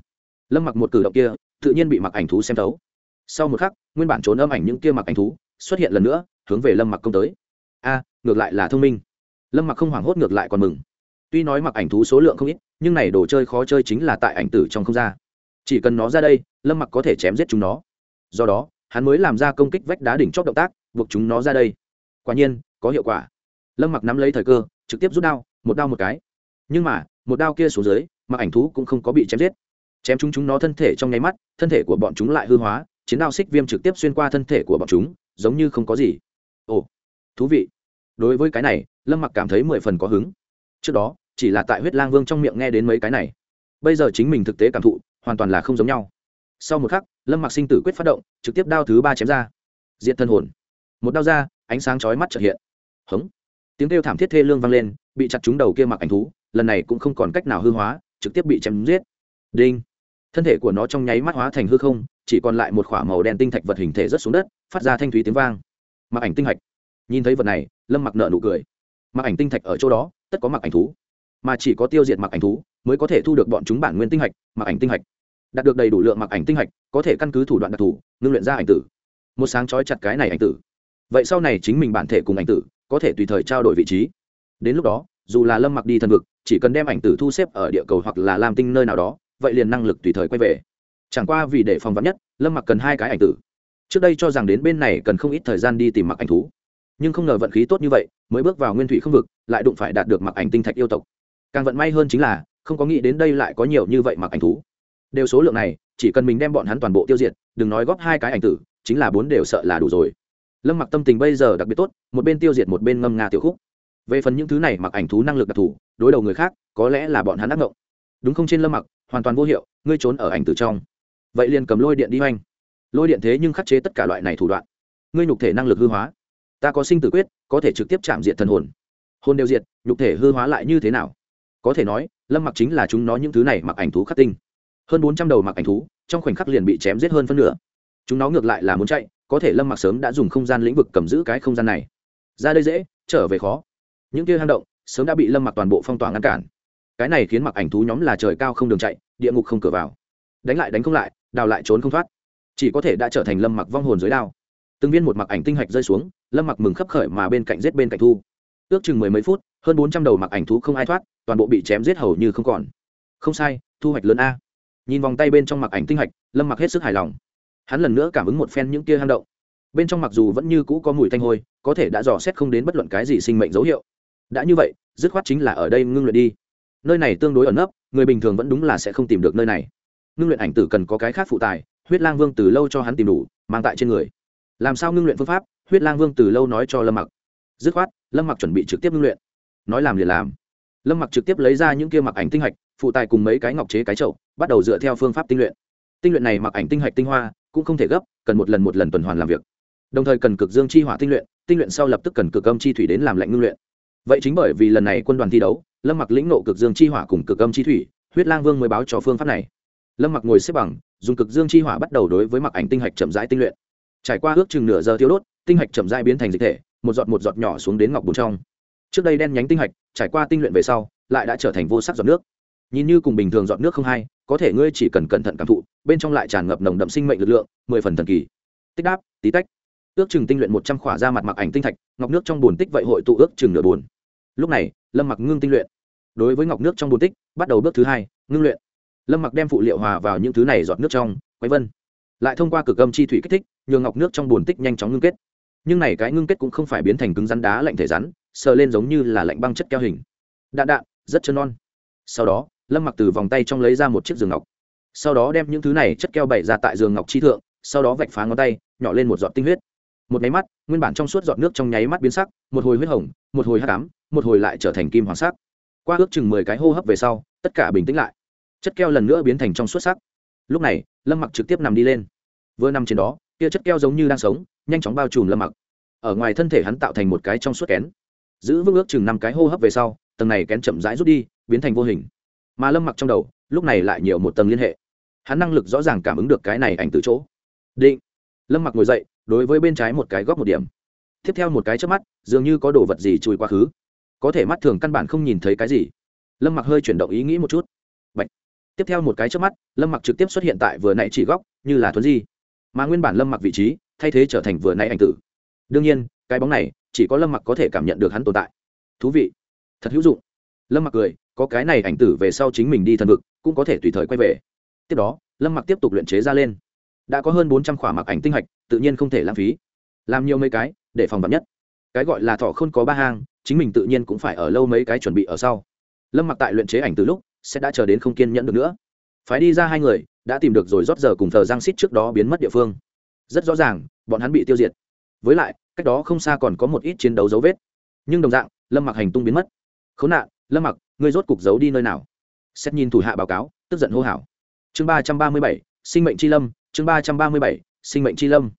Lâm mặc một cử động kia, tự nhiên bị mặc ảnh thú xem thấu. Sau một khắc, nguyên bản trốn âm ảnh những kia mặc ảnh thú xuất hiện lần nữa, hướng về lâm mặc công tới. A, ngược lại là thông minh. Lâm mặc không hoảng hốt ngược lại còn mừng. Tuy nói mặc ảnh thú số lượng không ít, nhưng này đồ chơi khó chơi chính là tại ảnh tử trong không gian. Chỉ cần nó ra đây, lâm mặc có thể chém giết chúng nó. Do đó, hắn mới làm ra công kích vách đá đỉnh chóp động tác, buộc chúng nó ra đây. Quả nhiên, có hiệu quả. Lâm mặc nắm lấy thời cơ, trực tiếp rút đao, một đao một cái nhưng mà, một đao kia xuống dưới, mặc ảnh thú cũng không có bị chém giết. Chém chúng chúng nó thân thể trong nháy mắt, thân thể của bọn chúng lại hư hóa, chiến đao xích viêm trực tiếp xuyên qua thân thể của bọn chúng, giống như không có gì. Ồ, thú vị. Đối với cái này, lâm mặc cảm thấy mười phần có hứng. Trước đó, chỉ là tại huyết lang vương trong miệng nghe đến mấy cái này. Bây giờ chính mình thực tế cảm thụ, hoàn toàn là không giống nhau. Sau một khắc, lâm mặc sinh tử quyết phát động, trực tiếp đao thứ ba chém ra. Diện thân hồn. Một đao ra, ánh sáng chói mắt trợ hiện. Hống. Tiếng kêu thảm thiết thê lương vang lên, bị chặt trúng đầu kia mặc ảnh thú lần này cũng không còn cách nào hư hóa, trực tiếp bị chém giết. Đinh. Thân thể của nó trong nháy mắt hóa thành hư không, chỉ còn lại một k h ỏ a màu đen tinh thạch vật hình thể rất xuống đất, phát ra thanh thúy tiếng vang. Mặc ảnh tinh thạch nhìn thấy vật này, lâm mặc nợ nụ cười. Mặc ảnh tinh thạch ở chỗ đó, tất có mặc ảnh thú. Mà chỉ có tiêu diệt mặc ảnh thú, mới có thể thu được bọn chúng bản nguyên tinh hạch mặc ảnh tinh hạch. Đạt được đầy đủ lượng mặc ảnh tinh hạch, có thể căn cứ thủ đoạn đặc thù, ngưng luyện ra ảnh tử. Một sáng trói chặt cái này ảnh tử. Vậy sau này chính mình bản thể cùng ảnh tử, có thể tùy thời trao đổi vị trí. Đến lúc đó dù là lâm mặc đi thần vực, chỉ cần đem ảnh tử thu xếp ở địa cầu hoặc là làm tinh nơi nào đó, vậy liền năng lực tùy thời quay về. Chẳng qua vì để phòng vắn nhất, lâm mặc cần hai cái ảnh tử. Trước đây cho rằng đến bên này cần không ít thời gian đi tìm mặc ảnh thú. Nhưng không ngờ vận khí tốt như vậy, mới bước vào nguyên thủy không vực, lại đụng phải đạt được mặc ảnh tinh thạch yêu tộc. Càng vận may hơn chính là, không có nghĩ đến đây lại có nhiều như vậy mặc ảnh thú. Đều số lượng này, chỉ cần mình đem bọn hắn toàn bộ tiêu diệt, đừng nói góp hai cái ảnh tử, chính là bốn đều sợ là đủ rồi. Lâm mặc tâm tình bây giờ đặc biệt tốt, một bên tiêu diệt một bên ngâm nga tiểu khúc về phần những thứ này mặc ảnh thú năng lực đặc thù, đối đầu người khác, có lẽ là bọn hắn ác ngộng. Đúng không trên lâm mặc, hoàn toàn vô hiệu, ngươi trốn ở ảnh tử trong. Vậy liền cầm lôi điện đi hoành. Lôi điện thế nhưng khắc chế tất cả loại này thủ đoạn. Ngươi nhục thể năng lực hư hóa. Ta có sinh tử quyết, có thể trực tiếp chạm diện thần hồn. Hồn đều diệt, nhục thể hư hóa lại như thế nào? Có thể nói, lâm mặc chính là chúng nó những thứ này mặc ảnh thú khắc tinh. Hơn bốn trăm đầu mặc ảnh thú, trong khoảnh khắc liền bị chém giết hơn phân nửa. Chúng nó ngược lại là muốn chạy, có thể lâm mặc sớm đã dùng không gian lĩnh vực cầm giữ cái không gian này. Ra đây dễ, trở về khó những kia hang động sớm đã bị lâm mặc toàn bộ phong tỏa ngăn cản. Cái này khiến mặc ảnh thú nhóm là trời cao không đường chạy, địa ngục không cửa vào. Đánh lại đánh không lại, đào lại trốn không thoát. Chỉ có thể đã trở thành lâm mặc vong hồn dưới đao. Từng viên một mặc ảnh tinh hạch rơi xuống, lâm mặc mừng khấp khởi mà bên cạnh giết bên cạnh thu. Ước chừng mười mấy phút, hơn bốn trăm đầu mặc ảnh thú không ai thoát, toàn bộ bị chém giết hầu như không còn. Không sai, thu hoạch lớn a. Nhìn vòng tay bên trong mặc ảnh tinh hạch, lâm mặc hết sức hài lòng. Hắn lần nữa cảm ứng một phen những kia hang động. Bên trong mặc dù vẫn như cũ có mùi thanh hôi, có thể đã dò xét không đến bất luận cái gì sinh mệnh dấu hiệu đã như vậy, dứt khoát chính là ở đây ngưng luyện đi. Nơi này tương đối ẩn nấp, người bình thường vẫn đúng là sẽ không tìm được nơi này. Ngưng luyện ảnh tử cần có cái khác phụ tài, huyết lang vương từ lâu cho hắn tìm đủ, mang tại trên người. Làm sao ngưng luyện phương pháp? Huyết lang vương từ lâu nói cho lâm mặc. Dứt khoát, lâm mặc chuẩn bị trực tiếp ngưng luyện. Nói làm liền làm. Lâm mặc trực tiếp lấy ra những kia mặc ảnh tinh hạch, phụ tài cùng mấy cái ngọc chế cái chậu, bắt đầu dựa theo phương pháp tinh luyện. Tinh luyện này mặc ảnh tinh hạch tinh hoa, cũng không thể gấp, cần một lần một lần tuần hoàn làm việc. Đồng thời cần cực dương chi hỏa tinh luyện tinh luyện sau lập tức cần cực âm chi thủy đến làm lạnh ngưng luyện vậy chính bởi vì lần này quân đoàn thi đấu, lâm mặc lĩnh nộ cực dương chi hỏa cùng cực âm chi thủy, huyết lang vương mới báo cho phương pháp này. Lâm mặc ngồi xếp bằng, dùng cực dương chi hỏa bắt đầu đối với mặc ảnh tinh hạch chậm rãi tinh luyện. Trải qua ước chừng nửa giờ tiêu đốt, tinh hạch chậm rãi biến thành dịch thể, một giọt một giọt nhỏ xuống đến ngọc bùn trong. Trước đây đen nhánh tinh hạch, trải qua tinh luyện về sau, lại đã trở thành vô sắc giọt nước. Nhìn như cùng bình thường giọt nước không hay, có thể ngươi chỉ cần cẩn thận cảm thụ, bên trong lại tràn ngập nồng đậm sinh mệnh lực lượng, mười phần thần kỳ. Tích đáp, tí tách ước chừng tinh luyện một trăm khỏa ra mặt mặc ảnh tinh thạch, ngọc nước trong bồn tích vậy hội tụ ước chừng nửa bồn. Lúc này, lâm mặc ngưng tinh luyện. Đối với ngọc nước trong bồn tích, bắt đầu bước thứ hai, ngưng luyện. Lâm mặc đem phụ liệu hòa vào những thứ này giọt nước trong quấy vân. Lại thông qua cực âm chi thủy kích thích, nhường ngọc nước trong bồn tích nhanh chóng ngưng kết. Nhưng này cái ngưng kết cũng không phải biến thành cứng rắn đá lạnh thể rắn, sờ lên giống như là lạnh băng chất keo hình. Đạn đạn rất chân non. Sau đó, lâm mặc từ vòng tay trong lấy ra một chiếc giường ngọc. Sau đó đem những thứ này chất keo bày ra tại giường ngọc chi thượng, sau đó vạch phá ngón tay, nhỏ lên một giọt tinh huyết một nháy mắt, nguyên bản trong suốt giọt nước trong nháy mắt biến sắc, một hồi huyết hồng, một hồi hát cám một hồi lại trở thành kim hoàng sắc. Qua ước chừng mười cái hô hấp về sau, tất cả bình tĩnh lại. Chất keo lần nữa biến thành trong suốt sắc. Lúc này, lâm mặc trực tiếp nằm đi lên. Vừa nằm trên đó kia chất keo giống như đang sống, nhanh chóng bao trùm lâm mặc. Ở ngoài thân thể hắn tạo thành một cái trong suốt kén. Giữ vững ước chừng năm cái hô hấp về sau, tầng này kén chậm rãi rút đi, biến thành vô hình. Mà lâm mặc trong đầu, lúc này lại nhiều một tầng liên hệ. Hắn năng lực rõ ràng cảm ứng được cái này ảnh từ chỗ. Định. Lâm mặc ngồi dậy đối với bên trái một cái góc một điểm. Tiếp theo một cái trước mắt, dường như có đồ vật gì chui quá khứ. Có thể mắt thường căn bản không nhìn thấy cái gì. Lâm mặc hơi chuyển động ý nghĩ một chút. Bạch. tiếp theo một cái trước mắt, lâm mặc trực tiếp xuất hiện tại vừa nãy chỉ góc, như là thuấn di. Mà nguyên bản lâm mặc vị trí, thay thế trở thành vừa nãy ảnh tử. Đương nhiên, cái bóng này, chỉ có lâm mặc có thể cảm nhận được hắn tồn tại. Thú vị. Thật hữu dụng. Lâm mặc cười, có cái này ảnh tử về sau chính mình đi thần vực, cũng có thể tùy thời quay về. Tiếp đó, lâm mặc tiếp tục luyện chế ra lên. Đã có hơn bốn trăm khỏa mặc ảnh tinh hạch tự nhiên không thể lãng phí. Làm nhiều mấy cái, để phòng vật nhất. Cái gọi là thọ không có ba hang, chính mình tự nhiên cũng phải ở lâu mấy cái chuẩn bị ở sau. Lâm mặc tại luyện chế ảnh từ lúc, sẽ đã chờ đến không kiên nhẫn được nữa. Phải đi ra hai người, đã tìm được rồi rót giờ cùng thờ giang xít trước đó biến mất địa phương. Rất rõ ràng, bọn hắn bị tiêu diệt. Với lại, cách đó không xa còn có một ít chiến đấu dấu vết. Nhưng đồng dạng, lâm mặc hành tung biến mất. Khốn nạn, lâm mặc, ngươi rốt cục giấu đi nơi nào? Xét nhìn thủ hạ báo cáo, tức giận hô hào. Chương ba trăm ba mươi bảy, sinh mệnh c h i lâm, chương ba trăm ba mươi bảy, sinh mệnh c h i lâm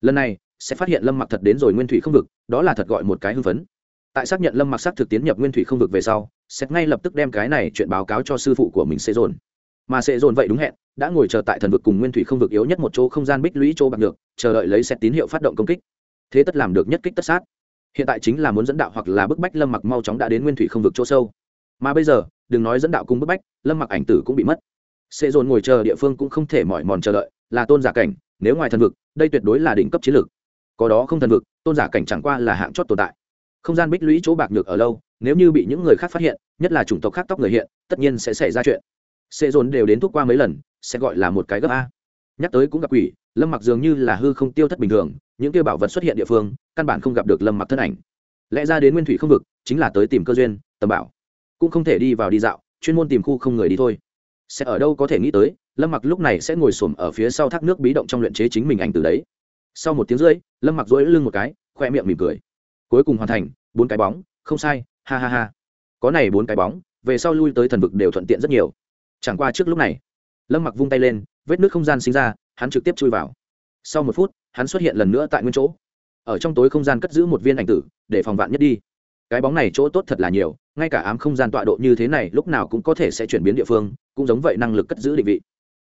lần này, sẽ phát hiện lâm mặc thật đến rồi nguyên thủy không vực, đó là thật gọi một cái hưng phấn. Tại xác nhận lâm mặc xác thực tiến nhập nguyên thủy không vực về sau sẽ ngay lập tức đem cái này chuyện báo cáo cho sư phụ của mình sẽ dồn. Mà sẽ dồn vậy đúng hẹn, đã ngồi chờ tại thần vực cùng nguyên thủy không vực yếu nhất một chỗ không gian bích lũy chỗ bạc được, chờ đợi lấy xét tín hiệu phát động công kích. Thế tất làm được nhất kích tất sát. Hiện tại chính là muốn dẫn đạo hoặc là bức bách lâm mặc mau chóng đã đến nguyên thủy không vực chỗ sâu. Mà bây giờ, đừng nói dẫn đạo cùng bức bách, lâm mặc ảnh tử cũng bị mất. Sẽ dồn ngồi chờ địa phương cũng không thể mỏi mòn chờ đợi, là tôn giả cảnh nếu ngoài thần vực, đây tuyệt đối là đỉnh cấp chiến lược. Có đó không thần vực, tôn giả cảnh chẳng qua là hạng chót tồn tại. Không gian bích lũy chỗ bạc nhược ở lâu, nếu như bị những người khác phát hiện, nhất là chủng tộc khác tóc người hiện, tất nhiên sẽ xảy ra chuyện. Sẽ dồn đều đến thuốc qua mấy lần, sẽ gọi là một cái gấp a. Nhắc tới cũng gặp quỷ, lâm mặc dường như là hư không tiêu thất bình thường, những tiêu bảo vật xuất hiện địa phương, căn bản không gặp được lâm mặc thân ảnh. Lẽ ra đến nguyên thủy không vực, chính là tới tìm cơ duyên, tầm bảo. Cũng không thể đi vào đi dạo, chuyên môn tìm khu không người đi thôi sẽ ở đâu có thể nghĩ tới, lâm mặc lúc này sẽ ngồi xổm ở phía sau thác nước bí động trong luyện chế chính mình ảnh từ đấy. Sau một tiếng rưỡi, lâm mặc dỗi lưng một cái, khoe miệng mỉm cười. Cuối cùng hoàn thành, bốn cái bóng, không sai, ha ha ha. Có này bốn cái bóng, về sau lui tới thần vực đều thuận tiện rất nhiều. Chẳng qua trước lúc này, lâm mặc vung tay lên, vết nước không gian sinh ra, hắn trực tiếp chui vào. Sau một phút, hắn xuất hiện lần nữa tại nguyên chỗ. Ở trong tối không gian cất giữ một viên ảnh tử, để phòng vạn nhất đi. Cái bóng này chỗ tốt thật là nhiều, ngay cả ám không gian tọa độ như thế này lúc nào cũng có thể sẽ chuyển biến địa phương cũng giống vậy năng lực cất giữ định vị.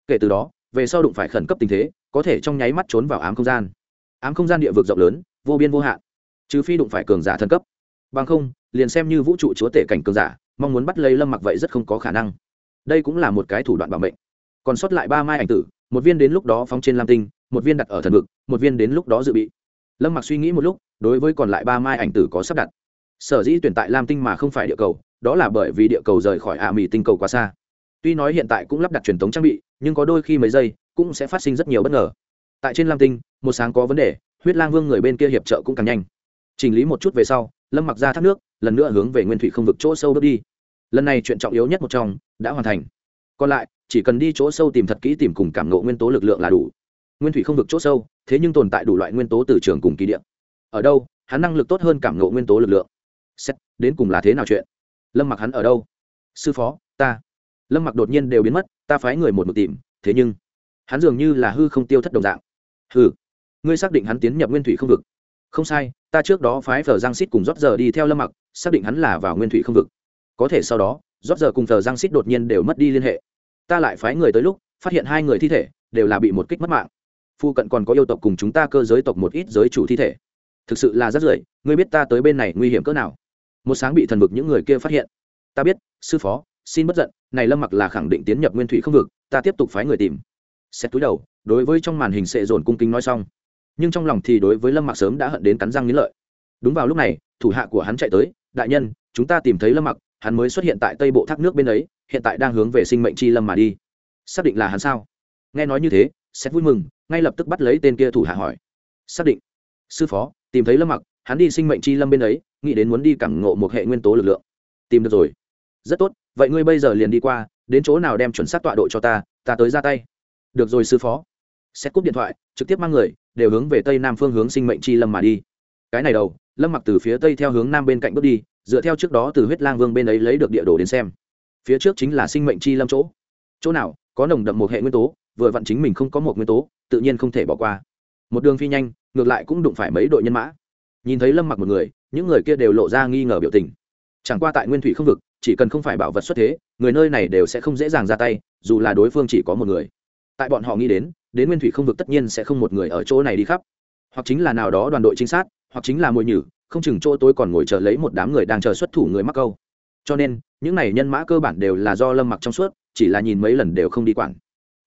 Kể từ đó, về sau đụng phải khẩn cấp tình thế, có thể trong nháy mắt trốn vào ám không gian. Ám không gian địa vực rộng lớn, vô biên vô hạn, trừ phi đụng phải cường giả thân cấp. Bằng không, liền xem như vũ trụ chúa tể cảnh cường giả, mong muốn bắt lấy lâm mặc vậy rất không có khả năng. Đây cũng là một cái thủ đoạn bảo mệnh. Còn sót lại ba mai ảnh tử, một viên đến lúc đó phóng trên lam tinh, một viên đặt ở thần vực, một viên đến lúc đó dự bị. Lâm mặc suy nghĩ một lúc, đối với còn lại ba mai ảnh tử có sắp đặt. Sở dĩ tuyển tại lam tinh mà không phải địa cầu, đó là bởi vì địa cầu rời khỏi ạ à mì tinh cầu quá xa tuy nói hiện tại cũng lắp đặt truyền thống trang bị, nhưng có đôi khi mấy giây cũng sẽ phát sinh rất nhiều bất ngờ. Tại trên lam tinh, một sáng có vấn đề, huyết lang vương người bên kia hiệp trợ cũng càng nhanh. Chỉnh lý một chút về sau, lâm mặc ra thác nước, lần nữa hướng về nguyên thủy không vực chỗ sâu bước đi. Lần này chuyện trọng yếu nhất một trong, đã hoàn thành. Còn lại, chỉ cần đi chỗ sâu tìm thật kỹ tìm cùng cảm ngộ nguyên tố lực lượng là đủ. Nguyên thủy không vực chỗ sâu, thế nhưng tồn tại đủ loại nguyên tố từ trường cùng kỳ điện ở đâu, hắn năng lực tốt hơn cảm ngộ nguyên tố lực lượng? Xét, đến cùng là thế nào chuyện? Lâm mặc hắn ở đâu? Sư phó, ta lâm mặc đột nhiên đều biến mất, ta phái người một một tìm, thế nhưng, hắn dường như là hư không tiêu thất đồng dạng. Hư ngươi xác định hắn tiến nhập nguyên thủy không vực. Không sai, ta trước đó phái phờ giang xít cùng rót giờ đi theo lâm mặc, xác định hắn là vào nguyên thủy không vực. Có thể sau đó, rót giờ cùng phờ giang xít đột nhiên đều mất đi liên hệ. Ta lại phái người tới lúc, phát hiện hai người thi thể đều là bị một kích mất mạng. Phu cận còn có yêu tộc cùng chúng ta cơ giới tộc một ít giới chủ thi thể. Thực sự là rất rưởi ngươi biết ta tới bên này nguy hiểm cỡ nào? Một sáng bị thần vực những người kia phát hiện. Ta biết, sư phó xin bất giận, này lâm mặc là khẳng định tiến nhập nguyên thủy không vực, ta tiếp tục phái người tìm. Xét túi đầu, đối với trong màn hình sệ dồn cung kính nói xong. Nhưng trong lòng thì đối với lâm mặc sớm đã hận đến cắn răng nghĩ lợi. Đúng vào lúc này, thủ hạ của hắn chạy tới, đại nhân, chúng ta tìm thấy lâm mặc, hắn mới xuất hiện tại tây bộ thác nước bên ấy, hiện tại đang hướng về sinh mệnh chi lâm mà đi. Xác định là hắn sao? Nghe nói như thế, xét vui mừng, ngay lập tức bắt lấy tên kia thủ hạ hỏi. Xác định. Sư phó, tìm thấy lâm mặc, hắn đi sinh mệnh chi lâm bên ấy, nghĩ đến muốn đi cẳng ngộ một hệ nguyên tố lực lượng. Tìm được rồi. Rất tốt vậy ngươi bây giờ liền đi qua, đến chỗ nào đem chuẩn xác tọa độ cho ta ta tới ra tay. Được rồi sư phó. Xét cúp điện thoại, trực tiếp mang người, đều hướng về tây nam phương hướng sinh mệnh chi lâm mà đi. Cái này đầu, lâm mặc từ phía tây theo hướng nam bên cạnh bước đi, dựa theo trước đó từ huyết lang vương bên ấy lấy được địa đồ đến xem. Phía trước chính là sinh mệnh chi lâm chỗ. Chỗ nào, có nồng đậm một hệ nguyên tố, vừa vặn chính mình không có một nguyên tố, tự nhiên không thể bỏ qua. Một đường phi nhanh, ngược lại cũng đụng phải mấy đội nhân mã. Nhìn thấy lâm mặc một người, những người kia đều lộ ra nghi ngờ biểu tình chẳng qua tại nguyên thủy không vực, chỉ cần không phải bảo vật xuất thế, người nơi này đều sẽ không dễ dàng ra tay, dù là đối phương chỉ có một người. Tại bọn họ nghĩ đến đến nguyên thủy không vực tất nhiên sẽ không một người ở chỗ này đi khắp. Hoặc chính là nào đó đoàn đội trinh sát, hoặc chính là mồi nhử, không chừng chỗ tôi còn ngồi chờ lấy một đám người đang chờ xuất thủ người mắc câu. Cho nên, những này nhân mã cơ bản đều là do lâm mặc trong suốt, chỉ là nhìn mấy lần đều không đi quản.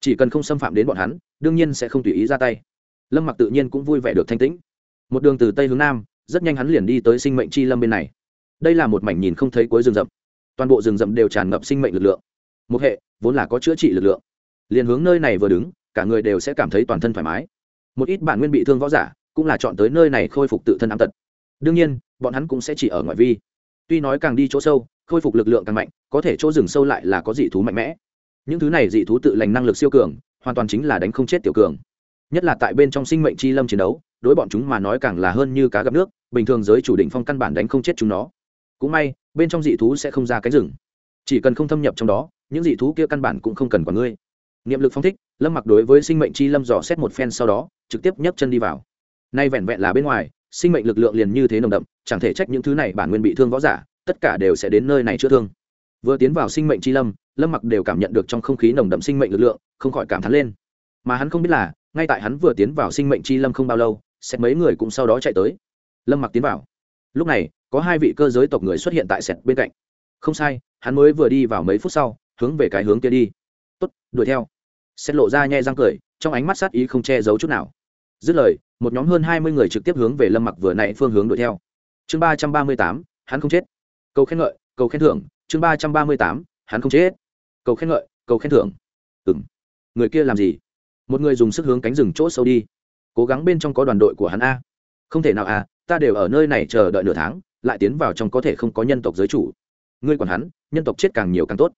Chỉ cần không xâm phạm đến bọn hắn, đương nhiên sẽ không tùy ý ra tay. Lâm mặc tự nhiên cũng vui vẻ được thanh tĩnh. Một đường từ tây hướng nam, rất nhanh hắn liền đi tới sinh mệnh chi lâm bên này đây là một mảnh nhìn không thấy cuối rừng rậm. Toàn bộ rừng rậm đều tràn ngập sinh mệnh lực lượng. Một hệ, vốn là có chữa trị lực lượng. Liền hướng nơi này vừa đứng, cả người đều sẽ cảm thấy toàn thân thoải mái. Một ít bản nguyên bị thương võ giả, cũng là chọn tới nơi này khôi phục tự thân ám tật. Đương nhiên, bọn hắn cũng sẽ chỉ ở ngoại vi. Tuy nói càng đi chỗ sâu, khôi phục lực lượng càng mạnh, có thể chỗ rừng sâu lại là có dị thú mạnh mẽ. Những thứ này dị thú tự lành năng lực siêu cường, hoàn toàn chính là đánh không chết tiểu cường. Nhất là tại bên trong sinh mệnh chi lâm chiến đấu, đối bọn chúng mà nói càng là hơn như cá gặp nước, bình thường giới chủ định phong căn bản đánh không chết chúng nó cũng may, bên trong dị thú sẽ không ra cánh rừng. Chỉ cần không thâm nhập trong đó, những dị thú kia căn bản cũng không cần quản ngươi. Niệm lực phong thích, lâm mặc đối với sinh mệnh chi lâm dò xét một phen sau đó, trực tiếp nhấc chân đi vào. Nay vẹn vẹn là bên ngoài, sinh mệnh lực lượng liền như thế nồng đậm, chẳng thể trách những thứ này bản nguyên bị thương võ giả, tất cả đều sẽ đến nơi này chữa thương. Vừa tiến vào sinh mệnh chi lâm lâm mặc đều cảm nhận được trong không khí nồng đậm sinh mệnh lực lượng, không khỏi cảm thán lên. Mà hắn không biết là, ngay tại hắn vừa tiến vào sinh mệnh chi lâm không bao lâu xét mấy người cũng sau đó chạy tới. Lâm mặc tiến vào lúc này, có hai vị cơ giới tộc người xuất hiện tại sẹt bên cạnh. Không sai, hắn mới vừa đi vào mấy phút sau, hướng về cái hướng kia đi. Tốt, đuổi theo. Sẹt lộ ra nhẹ răng cười, trong ánh mắt sát ý không che giấu chút nào. Dứt lời, một nhóm hơn hai mươi người trực tiếp hướng về lâm mặc vừa nãy phương hướng đuổi theo. Chương ba trăm ba mươi tám, hắn không chết. Cầu khen ngợi, cầu khen thưởng. Chương ba trăm ba mươi tám, hắn không chết. Cầu khen ngợi, cầu khen thưởng. Ừng người kia làm gì? Một người dùng sức hướng cánh rừng chỗ sâu đi. Cố gắng bên trong có đoàn đội của hắn a. Không thể nào à ta đều ở nơi này chờ đợi nửa tháng, lại tiến vào trong có thể không có nhân tộc giới chủ. Ngươi còn hắn, nhân tộc chết càng nhiều càng tốt.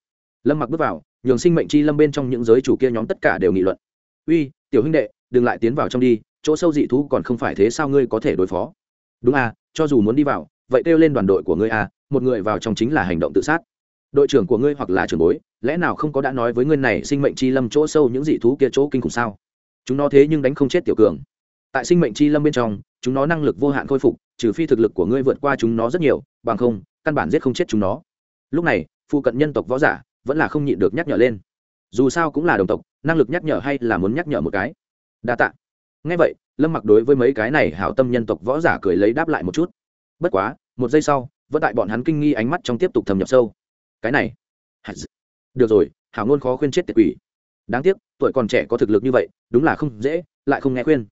Lâm mặc bước vào, nhường sinh mệnh chi lâm bên trong những giới chủ kia nhóm tất cả đều nghị luận. Uy, tiểu huynh đệ, đừng lại tiến vào trong đi, chỗ sâu dị thú còn không phải thế sao ngươi có thể đối phó? Đúng à cho dù muốn đi vào, vậy kêu lên đoàn đội của ngươi à một người vào trong chính là hành động tự sát. Đội trưởng của ngươi hoặc là trưởng bối, lẽ nào không có đã nói với ngươi này sinh mệnh chi lâm chỗ sâu những dị thú kia chỗ kinh khủng sao? Chúng nó thế nhưng đánh không chết tiểu cường tại sinh mệnh chi lâm bên trong, chúng nó năng lực vô hạn khôi phục, trừ phi thực lực của ngươi vượt qua chúng nó rất nhiều, bằng không, căn bản giết không chết chúng nó. Lúc này, phụ cận nhân tộc võ giả vẫn là không nhịn được nhắc nhở lên. Dù sao cũng là đồng tộc, năng lực nhắc nhở hay là muốn nhắc nhở một cái? Đa t ạ ngay vậy, lâm mặc đối với mấy cái này hảo tâm nhân tộc võ giả cười lấy đáp lại một chút. Bất quá, một giây sau, vẫn tại bọn hắn kinh nghi ánh mắt trong tiếp tục thâm nhập sâu. Cái này. Được rồi, hảo ngôn khó khuyên chết tiệt quỷ. Đáng tiếc, tuổi còn trẻ có thực lực như vậy, đúng là không dễ, lại không nghe khuyên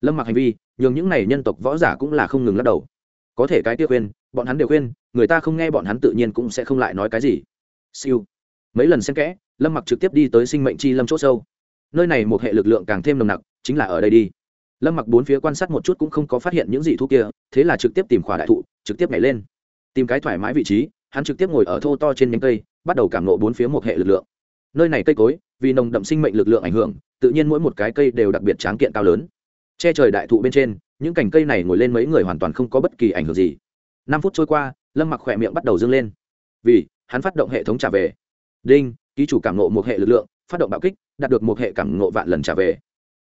lâm mặc hành vi, nhường những này nhân tộc võ giả cũng là không ngừng lắc đầu. Có thể cái tiêu khuyên, bọn hắn đều khuyên, người ta không nghe bọn hắn tự nhiên cũng sẽ không lại nói cái gì. Siêu. Mấy lần xen kẽ, lâm mặc trực tiếp đi tới sinh mệnh chi lâm c h ỗ sâu. Nơi này một hệ lực lượng càng thêm nồng nặc, chính là ở đây đi. Lâm mặc bốn phía quan sát một chút cũng không có phát hiện những gì thu kia, thế là trực tiếp tìm khỏa đại thụ, trực tiếp nhảy lên. Tìm cái thoải mái vị trí, hắn trực tiếp ngồi ở thô to trên nhánh cây, bắt đầu cảm nộ bốn phía một hệ lực lượng. Nơi này cây cối, vì nồng đậm sinh mệnh lực lượng ảnh hưởng, tự nhiên mỗi một cái cây đều đặc biệt tráng kiện cao lớn che trời đại thụ bên trên, những cành cây này ngồi lên mấy người hoàn toàn không có bất kỳ ảnh hưởng gì. Năm phút trôi qua, lâm mặc khỏe miệng bắt đầu dâng lên. Vì, hắn phát động hệ thống trả về. Đinh, ký chủ cảm nộ một hệ lực lượng, phát động bạo kích, đạt được một hệ cảm nộ vạn lần trả về.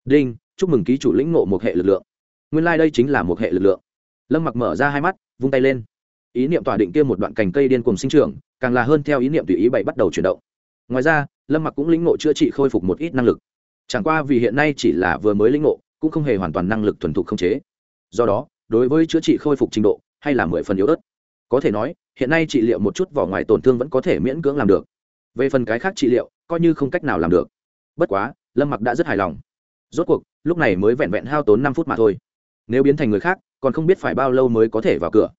Đinh, chúc mừng ký chủ lĩnh nộ một hệ lực lượng. Nguyên lai、like、đây chính là một hệ lực lượng. Lâm mặc mở ra hai mắt, vung tay lên. Ý niệm tỏa định kia một đoạn cành cây điên cùng sinh trưởng, càng là hơn theo ý niệm tùy ý bảy bắt đầu chuyển động. Ngoài ra, lâm mặc cũng lĩnh ngộ chữa trị khôi phục một ít năng lực. Chẳng qua vì hiện nay chỉ là vừa mới lĩnh ngộ cũng không hề hoàn toàn năng lực thuần thục không chế. Do đó, đối với chữa trị khôi phục trình độ hay là mười phần yếu ớt, có thể nói, hiện nay trị liệu một chút vỏ ngoài tổn thương vẫn có thể miễn cưỡng làm được. Về phần cái khác trị liệu, coi như không cách nào làm được. Bất quá, lâm mặc đã rất hài lòng. Rốt cuộc, lúc này mới vẹn vẹn hao tốn năm phút mà thôi. Nếu biến thành người khác, còn không biết phải bao lâu mới có thể vào cửa.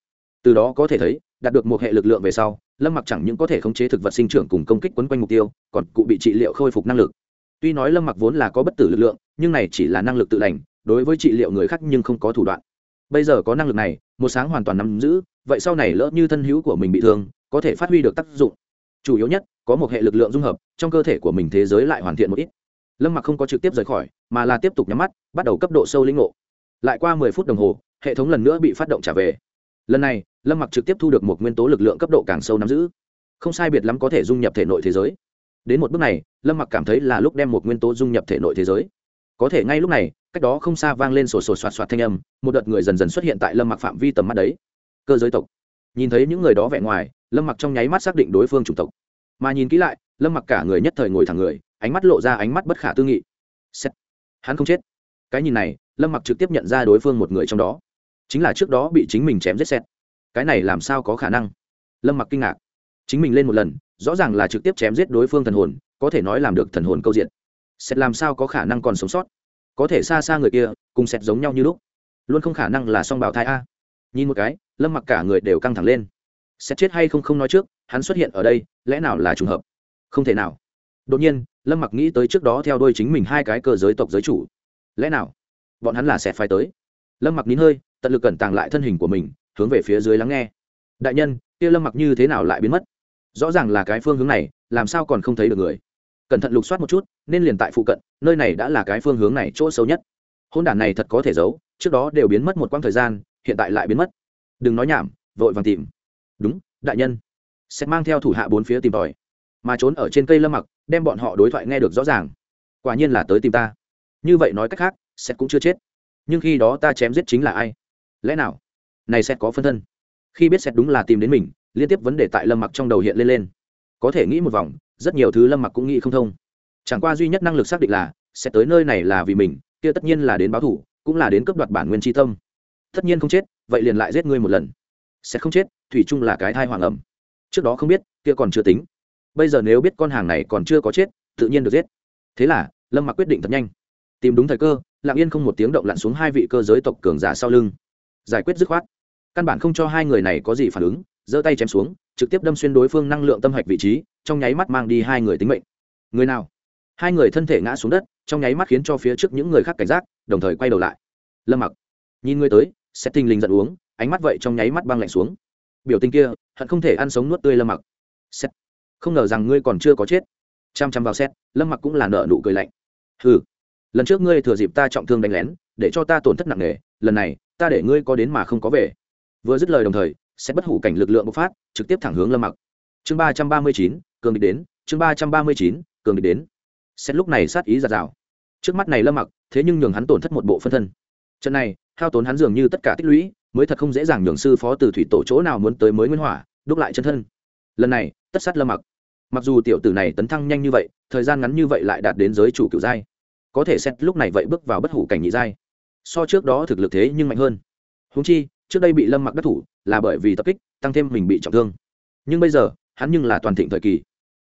Từ đó có thể thấy, đạt được một hệ lực lượng về sau, lâm mặc chẳng những có thể khống chế thực vật sinh trưởng cùng công kích quấn quanh mục tiêu, còn cụ bị trị liệu khôi phục năng lực tuy nói lâm mặc vốn là có bất tử lực lượng, nhưng này chỉ là năng lực tự lành, đối với trị liệu người khác nhưng không có thủ đoạn. Bây giờ có năng lực này, một sáng hoàn toàn nắm giữ, vậy sau này lỡ như thân hữu của mình bị thương, có thể phát huy được tác dụng. Chủ yếu nhất, có một hệ lực lượng dung hợp, trong cơ thể của mình thế giới lại hoàn thiện một ít. Lâm mặc không có trực tiếp rời khỏi, mà là tiếp tục nhắm mắt, bắt đầu cấp độ sâu lĩnh ngộ. Lại qua mười phút đồng hồ, hệ thống lần nữa bị phát động trả về. Lần này, lâm mặc trực tiếp thu được một nguyên tố lực lượng cấp độ càng sâu nắm giữ. Không sai biệt lắm có thể dung nhập thể nội thế giới đến một bước này, lâm mặc cảm thấy là lúc đem một nguyên tố dung nhập thể nội thế giới. Có thể ngay lúc này, cách đó không xa vang lên sổ sổ soạt soạt thanh âm, một đợt người dần dần xuất hiện tại lâm mặc phạm vi tầm mắt đấy. Cơ giới tộc. Nhìn thấy những người đó vẻ ngoài, lâm mặc trong nháy mắt xác định đối phương chủng tộc. Mà nhìn kỹ lại, lâm mặc cả người nhất thời ngồi thẳng người, ánh mắt lộ ra ánh mắt bất khả tư nghị. Xét. hắn không chết. Cái nhìn này, lâm mặc trực tiếp nhận ra đối phương một người trong đó. Chính là trước đó bị chính mình chém giết xét cái này làm sao có khả năng? Lâm mặc kinh ngạc. Chính mình lên một lần rõ ràng là trực tiếp chém giết đối phương thần hồn, có thể nói làm được thần hồn câu diện. Xét làm sao có khả năng còn sống sót? Có thể xa xa người kia, cùng xét giống nhau như lúc. Luôn không khả năng là song bảo thai a. Nhìn một cái, lâm mặc cả người đều căng thẳng lên. Xét chết hay không không nói trước, hắn xuất hiện ở đây, lẽ nào là trùng hợp? Không thể nào. Đột nhiên, lâm mặc nghĩ tới trước đó theo đôi chính mình hai cái cơ giới tộc giới chủ. Lẽ nào? Bọn hắn là sẽ phải tới. Lâm mặc nín hơi, tận lực cẩn tàng lại thân hình của mình, hướng về phía dưới lắng nghe. Đại nhân, kia lâm mặc như thế nào lại biến mất? Rõ ràng là cái phương hướng này, làm sao còn không thấy được người? Cẩn thận lục soát một chút, nên liền tại phụ cận, nơi này đã là cái phương hướng này chỗ xấu nhất. Hôn đản này thật có thể giấu, trước đó đều biến mất một quãng thời gian, hiện tại lại biến mất. Đừng nói nhảm, vội vàng tìm. Đúng, đại nhân. Sẽ mang theo thủ hạ bốn phía tìm tòi. Mà trốn ở trên cây lâm mặc, đem bọn họ đối thoại nghe được rõ ràng. Quả nhiên là tới tìm ta. Như vậy nói cách khác sẽ cũng chưa chết. Nhưng khi đó ta chém giết chính là ai? Lẽ nào? Này sẽ có phân thân. Khi biết sẽ đúng là tìm đến mình liên tiếp vấn đề tại lâm mặc trong đầu hiện lên lên. Có thể nghĩ một vòng, rất nhiều thứ lâm mặc cũng nghĩ không thông. Chẳng qua duy nhất năng lực xác định là, sẽ tới nơi này là vì mình, kia tất nhiên là đến báo thủ, cũng là đến cấp đoạt bản nguyên tri tâm. Tất nhiên không chết, vậy liền lại giết ngươi một lần. Sẽ không chết, thủy chung là cái thai hoàng ẩm. Trước đó không biết, kia còn chưa tính. Bây giờ nếu biết con hàng này còn chưa có chết, tự nhiên được giết. Thế là, lâm mặc quyết định thật nhanh. Tìm đúng thời cơ, lặng yên không một tiếng động lặn xuống hai vị cơ giới tộc cường giả sau lưng. Giải quyết dứt khoát. Căn bản không cho hai người này có gì phản ứng giơ tay chém xuống, trực tiếp đâm xuyên đối phương năng lượng tâm hạch vị trí, trong nháy mắt mang đi hai người tính mệnh. Người nào? Hai người thân thể ngã xuống đất, trong nháy mắt khiến cho phía trước những người khác cảnh giác, đồng thời quay đầu lại. Lâm mặc, nhìn người tới, sẽ tinh linh giận uống, ánh mắt vậy trong nháy mắt băng lạnh xuống. Biểu tình kia, hận không thể ăn sống nuốt tươi lâm mặc. Xét. Không ngờ rằng ngươi còn chưa có chết. Chăm chăm vào xét, lâm mặc cũng là nợ nụ cười lạnh. Hừ. Lần trước ngươi thừa dịp ta trọng thương đánh lén, để cho ta tổn thất nặng nề, lần này, ta để ngươi có đến mà không có về. Vừa dứt lời đồng thời sẽ bất hủ cảnh lực lượng bộc phát, trực tiếp thẳng hướng lâm mặc. Chương ba trăm ba mươi chín, cường địch đến, chương ba trăm ba mươi chín, cường địch đến. Xét lúc này sát ý giạt rào. Trước mắt này lâm mặc, thế nhưng nhường hắn tổn thất một bộ phân thân. Trận này, hao tốn hắn dường như tất cả tích lũy, mới thật không dễ dàng nhường sư phó từ thủy tổ chỗ nào muốn tới mới nguyên hỏa, đúc lại chân thân. Lần này, tất sát lâm mặc. Mặc dù tiểu tử này tấn thăng nhanh như vậy, thời gian ngắn như vậy lại đạt đến giới chủ cựu giai. Có thể xét lúc này vậy bước vào bất hủ cảnh nhị giai. So trước đó thực lực thế nhưng mạnh hơn. Húng chi trước đây bị lâm mặc đắc thủ là bởi vì tập kích, tăng thêm mình bị trọng thương. Nhưng bây giờ, hắn nhưng là toàn thịnh thời kỳ.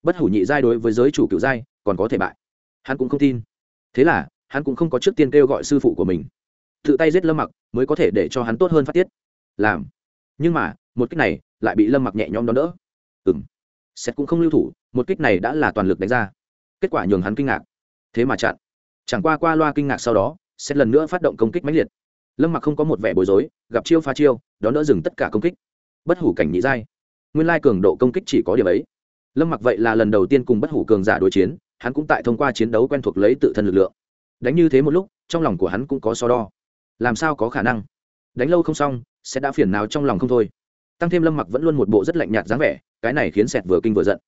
Bất hủ nhị giai đối với giới chủ cựu giai còn có thể bại. Hắn cũng không tin. Thế là, hắn cũng không có trước tiên kêu gọi sư phụ của mình. Tự tay giết lâm mặc mới có thể để cho hắn tốt hơn phát tiết. Làm. Nhưng mà, một cách này lại bị lâm mặc nhẹ nhõm đón đỡ. Ừ m xét cũng không lưu thủ, một kích này đã là toàn lực đánh ra. Kết quả nhường hắn kinh ngạc. Thế mà chặn. Chẳng qua qua loa kinh ngạc sau đó xét lần nữa phát động công kích mãnh liệt lâm mặc không có một vẻ bối rối, gặp chiêu pha chiêu, đón đỡ dừng tất cả công kích. Bất hủ cảnh nhị giai. Nguyên lai cường độ công kích chỉ có điểm ấy. Lâm mặc vậy là lần đầu tiên cùng bất hủ cường giả đối chiến, hắn cũng tại thông qua chiến đấu quen thuộc lấy tự thân lực lượng. Đánh như thế một lúc, trong lòng của hắn cũng có so đo. Làm sao có khả năng? Đánh lâu không xong, sẽ đã phiền nào trong lòng không thôi. Tăng thêm lâm mặc vẫn luôn một bộ rất lạnh nhạt dáng vẻ, cái này khiến sẹt vừa kinh vừa giận.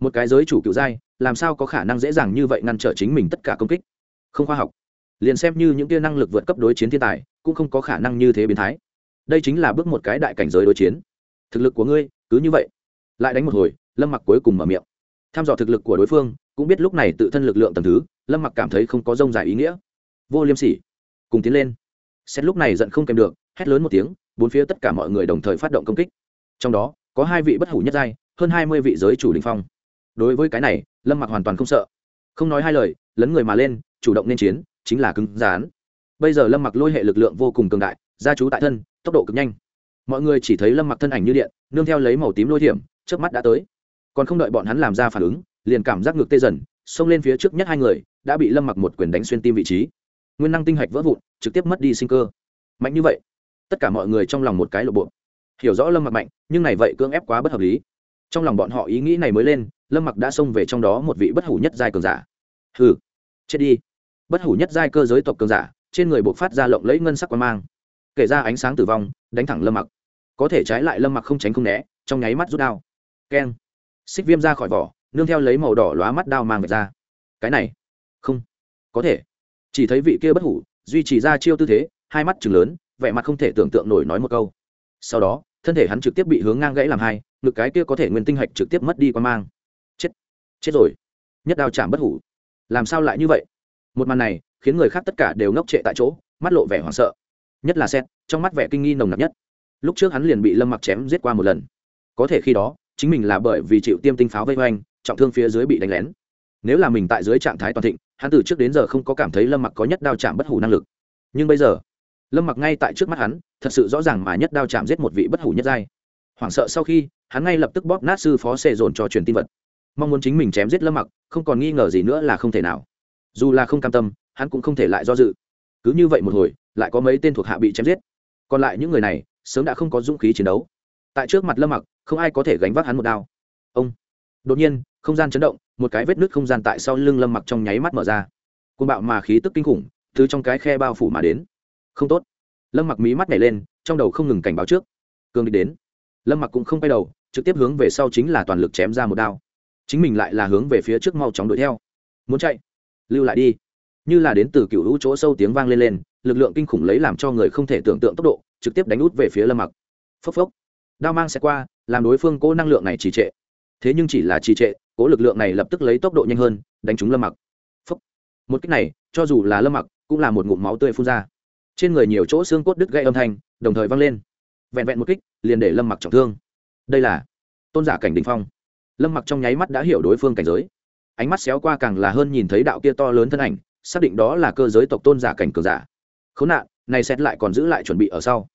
Một cái giới chủ cựu giai, làm sao có khả năng dễ dàng như vậy ngăn trở chính mình tất cả công kích? Không khoa học. Liền xem như những tia năng lực vượt cấp đối chiến thiên tài cũng không có khả năng như thế biến thái. Đây chính là bước một cái đại cảnh giới đối chiến. Thực lực của ngươi, cứ như vậy. Lại đánh một hồi, lâm mặc cuối cùng mở miệng. Tham dò thực lực của đối phương, cũng biết lúc này tự thân lực lượng tầm thứ, lâm mặc cảm thấy không có rông dài ý nghĩa. Vô liêm sỉ. Cùng tiến lên. Xét lúc này giận không kèm được, hét lớn một tiếng, bốn phía tất cả mọi người đồng thời phát động công kích. Trong đó, có hai vị bất hủ nhất giai, hơn hai mươi vị giới chủ đình phong. Đối với cái này, lâm mặc hoàn toàn không sợ. Không nói hai lời, lấn người mà lên, chủ động nên chiến, chính là cứng rán bây giờ lâm mặc lôi hệ lực lượng vô cùng cường đại, gia chú tại thân, tốc độ cực nhanh. Mọi người chỉ thấy lâm mặc thân ảnh như điện, nương theo lấy màu tím lôi thiểm trước mắt đã tới. Còn không đợi bọn hắn làm ra phản ứng, liền cảm giác ngược tê dần, xông lên phía trước nhất hai người, đã bị lâm mặc một quyền đánh xuyên tim vị trí. Nguyên năng tinh hạch vỡ vụn, trực tiếp mất đi sinh cơ. Mạnh như vậy, tất cả mọi người trong lòng một cái lộ bộ. Hiểu rõ lâm mặc mạnh, nhưng này vậy cưỡng ép quá bất hợp lý. Trong lòng bọn họ ý nghĩ này mới lên, lâm mặc đã xông về trong đó một vị bất hủ nhất giai cường giả. Hừ, chết đi. Bất hủ nhất giai cơ giới tộc cường giả trên người buộc phát ra lộng lẫy ngân sắc quan mang. Kể ra ánh sáng tử vong, đánh thẳng lâm mặc. Có thể trái lại lâm mặc không tránh không né, trong nháy mắt rút đao. Keng. Xích viêm ra khỏi vỏ, nương theo lấy màu đỏ lóa mắt đao mang về ra. Cái này. Không. Có thể. Chỉ thấy vị kia bất hủ, duy trì ra chiêu tư thế, hai mắt chừng lớn, vẻ mặt không thể tưởng tượng nổi nói một câu. Sau đó, thân thể hắn trực tiếp bị hướng ngang gãy làm hai, ngực cái kia có thể nguyên tinh hạch trực tiếp mất đi qua mang. Chết. Chết rồi. Nhất đao chạm bất hủ. Làm sao lại như vậy? Một màn này khiến người khác tất cả đều ngốc trệ tại chỗ, mắt lộ vẻ hoảng sợ. Nhất là xét trong mắt vẻ kinh nghi nồng nặc nhất. Lúc trước hắn liền bị lâm mặc chém giết qua một lần. Có thể khi đó, chính mình là bởi vì chịu tiêm tinh pháo vây hoành trọng thương phía dưới bị đánh lén. Nếu là mình tại dưới trạng thái toàn thịnh, hắn từ trước đến giờ không có cảm thấy lâm mặc có nhất đao chạm bất hủ năng lực. Nhưng bây giờ, lâm mặc ngay tại trước mắt hắn, thật sự rõ ràng mà nhất đao chạm giết một vị bất hủ nhất giai. Hoảng sợ sau khi, hắn ngay lập tức bóp nát sư phó xệ dồn cho truyền tin vật. Mong muốn chính mình chém giết lâm mặc, không còn nghi ngờ gì nữa là không thể nào. Dù là không cam tâm hắn cũng không thể lại do dự. Cứ như vậy một hồi, lại có mấy tên thuộc hạ bị chém giết. Còn lại những người này, sớm đã không có dũng khí chiến đấu. Tại trước mặt lâm mặc, không ai có thể gánh vác hắn một đao. Ông! Đột nhiên, không gian chấn động, một cái vết nứt không gian tại sau lưng lâm mặc trong nháy mắt mở ra. Côn bạo mà khí tức kinh khủng thứ trong cái khe bao phủ mà đến. Không tốt. Lâm mặc mí mắt nhảy lên, trong đầu không ngừng cảnh báo trước. Cường địch đến. Lâm mặc cũng không quay đầu, trực tiếp hướng về sau chính là toàn lực chém ra một đao. Chính mình lại là hướng về phía trước mau chóng đuổi theo. Muốn chạy? Lưu lại đi như là đến từ cựu hữu chỗ sâu tiếng vang lên lên, lực lượng kinh khủng lấy làm cho người không thể tưởng tượng tốc độ, trực tiếp đánh út về phía lâm mặc. Phốc phốc. Đao mang sẽ qua, làm đối phương cố năng lượng này trì trệ. Thế nhưng chỉ là trì trệ, cố lực lượng này lập tức lấy tốc độ nhanh hơn, đánh trúng lâm mặc. Phốc. Một cách này, cho dù là lâm mặc, cũng là một ngụm máu tươi phun ra. Trên người nhiều chỗ xương cốt đứt gây âm thanh, đồng thời vang lên. Vẹn vẹn một kích, liền để lâm mặc trọng thương. Đây là tôn giả cảnh đình phong. Lâm mặc trong nháy mắt đã hiểu đối phương cảnh giới. Ánh mắt xéo qua càng là hơn nhìn thấy đạo kia to lớn thân ảnh xác định đó là cơ giới tộc tôn giả cảnh cường giả. Khốn nạn, này xét lại còn giữ lại chuẩn bị ở sau.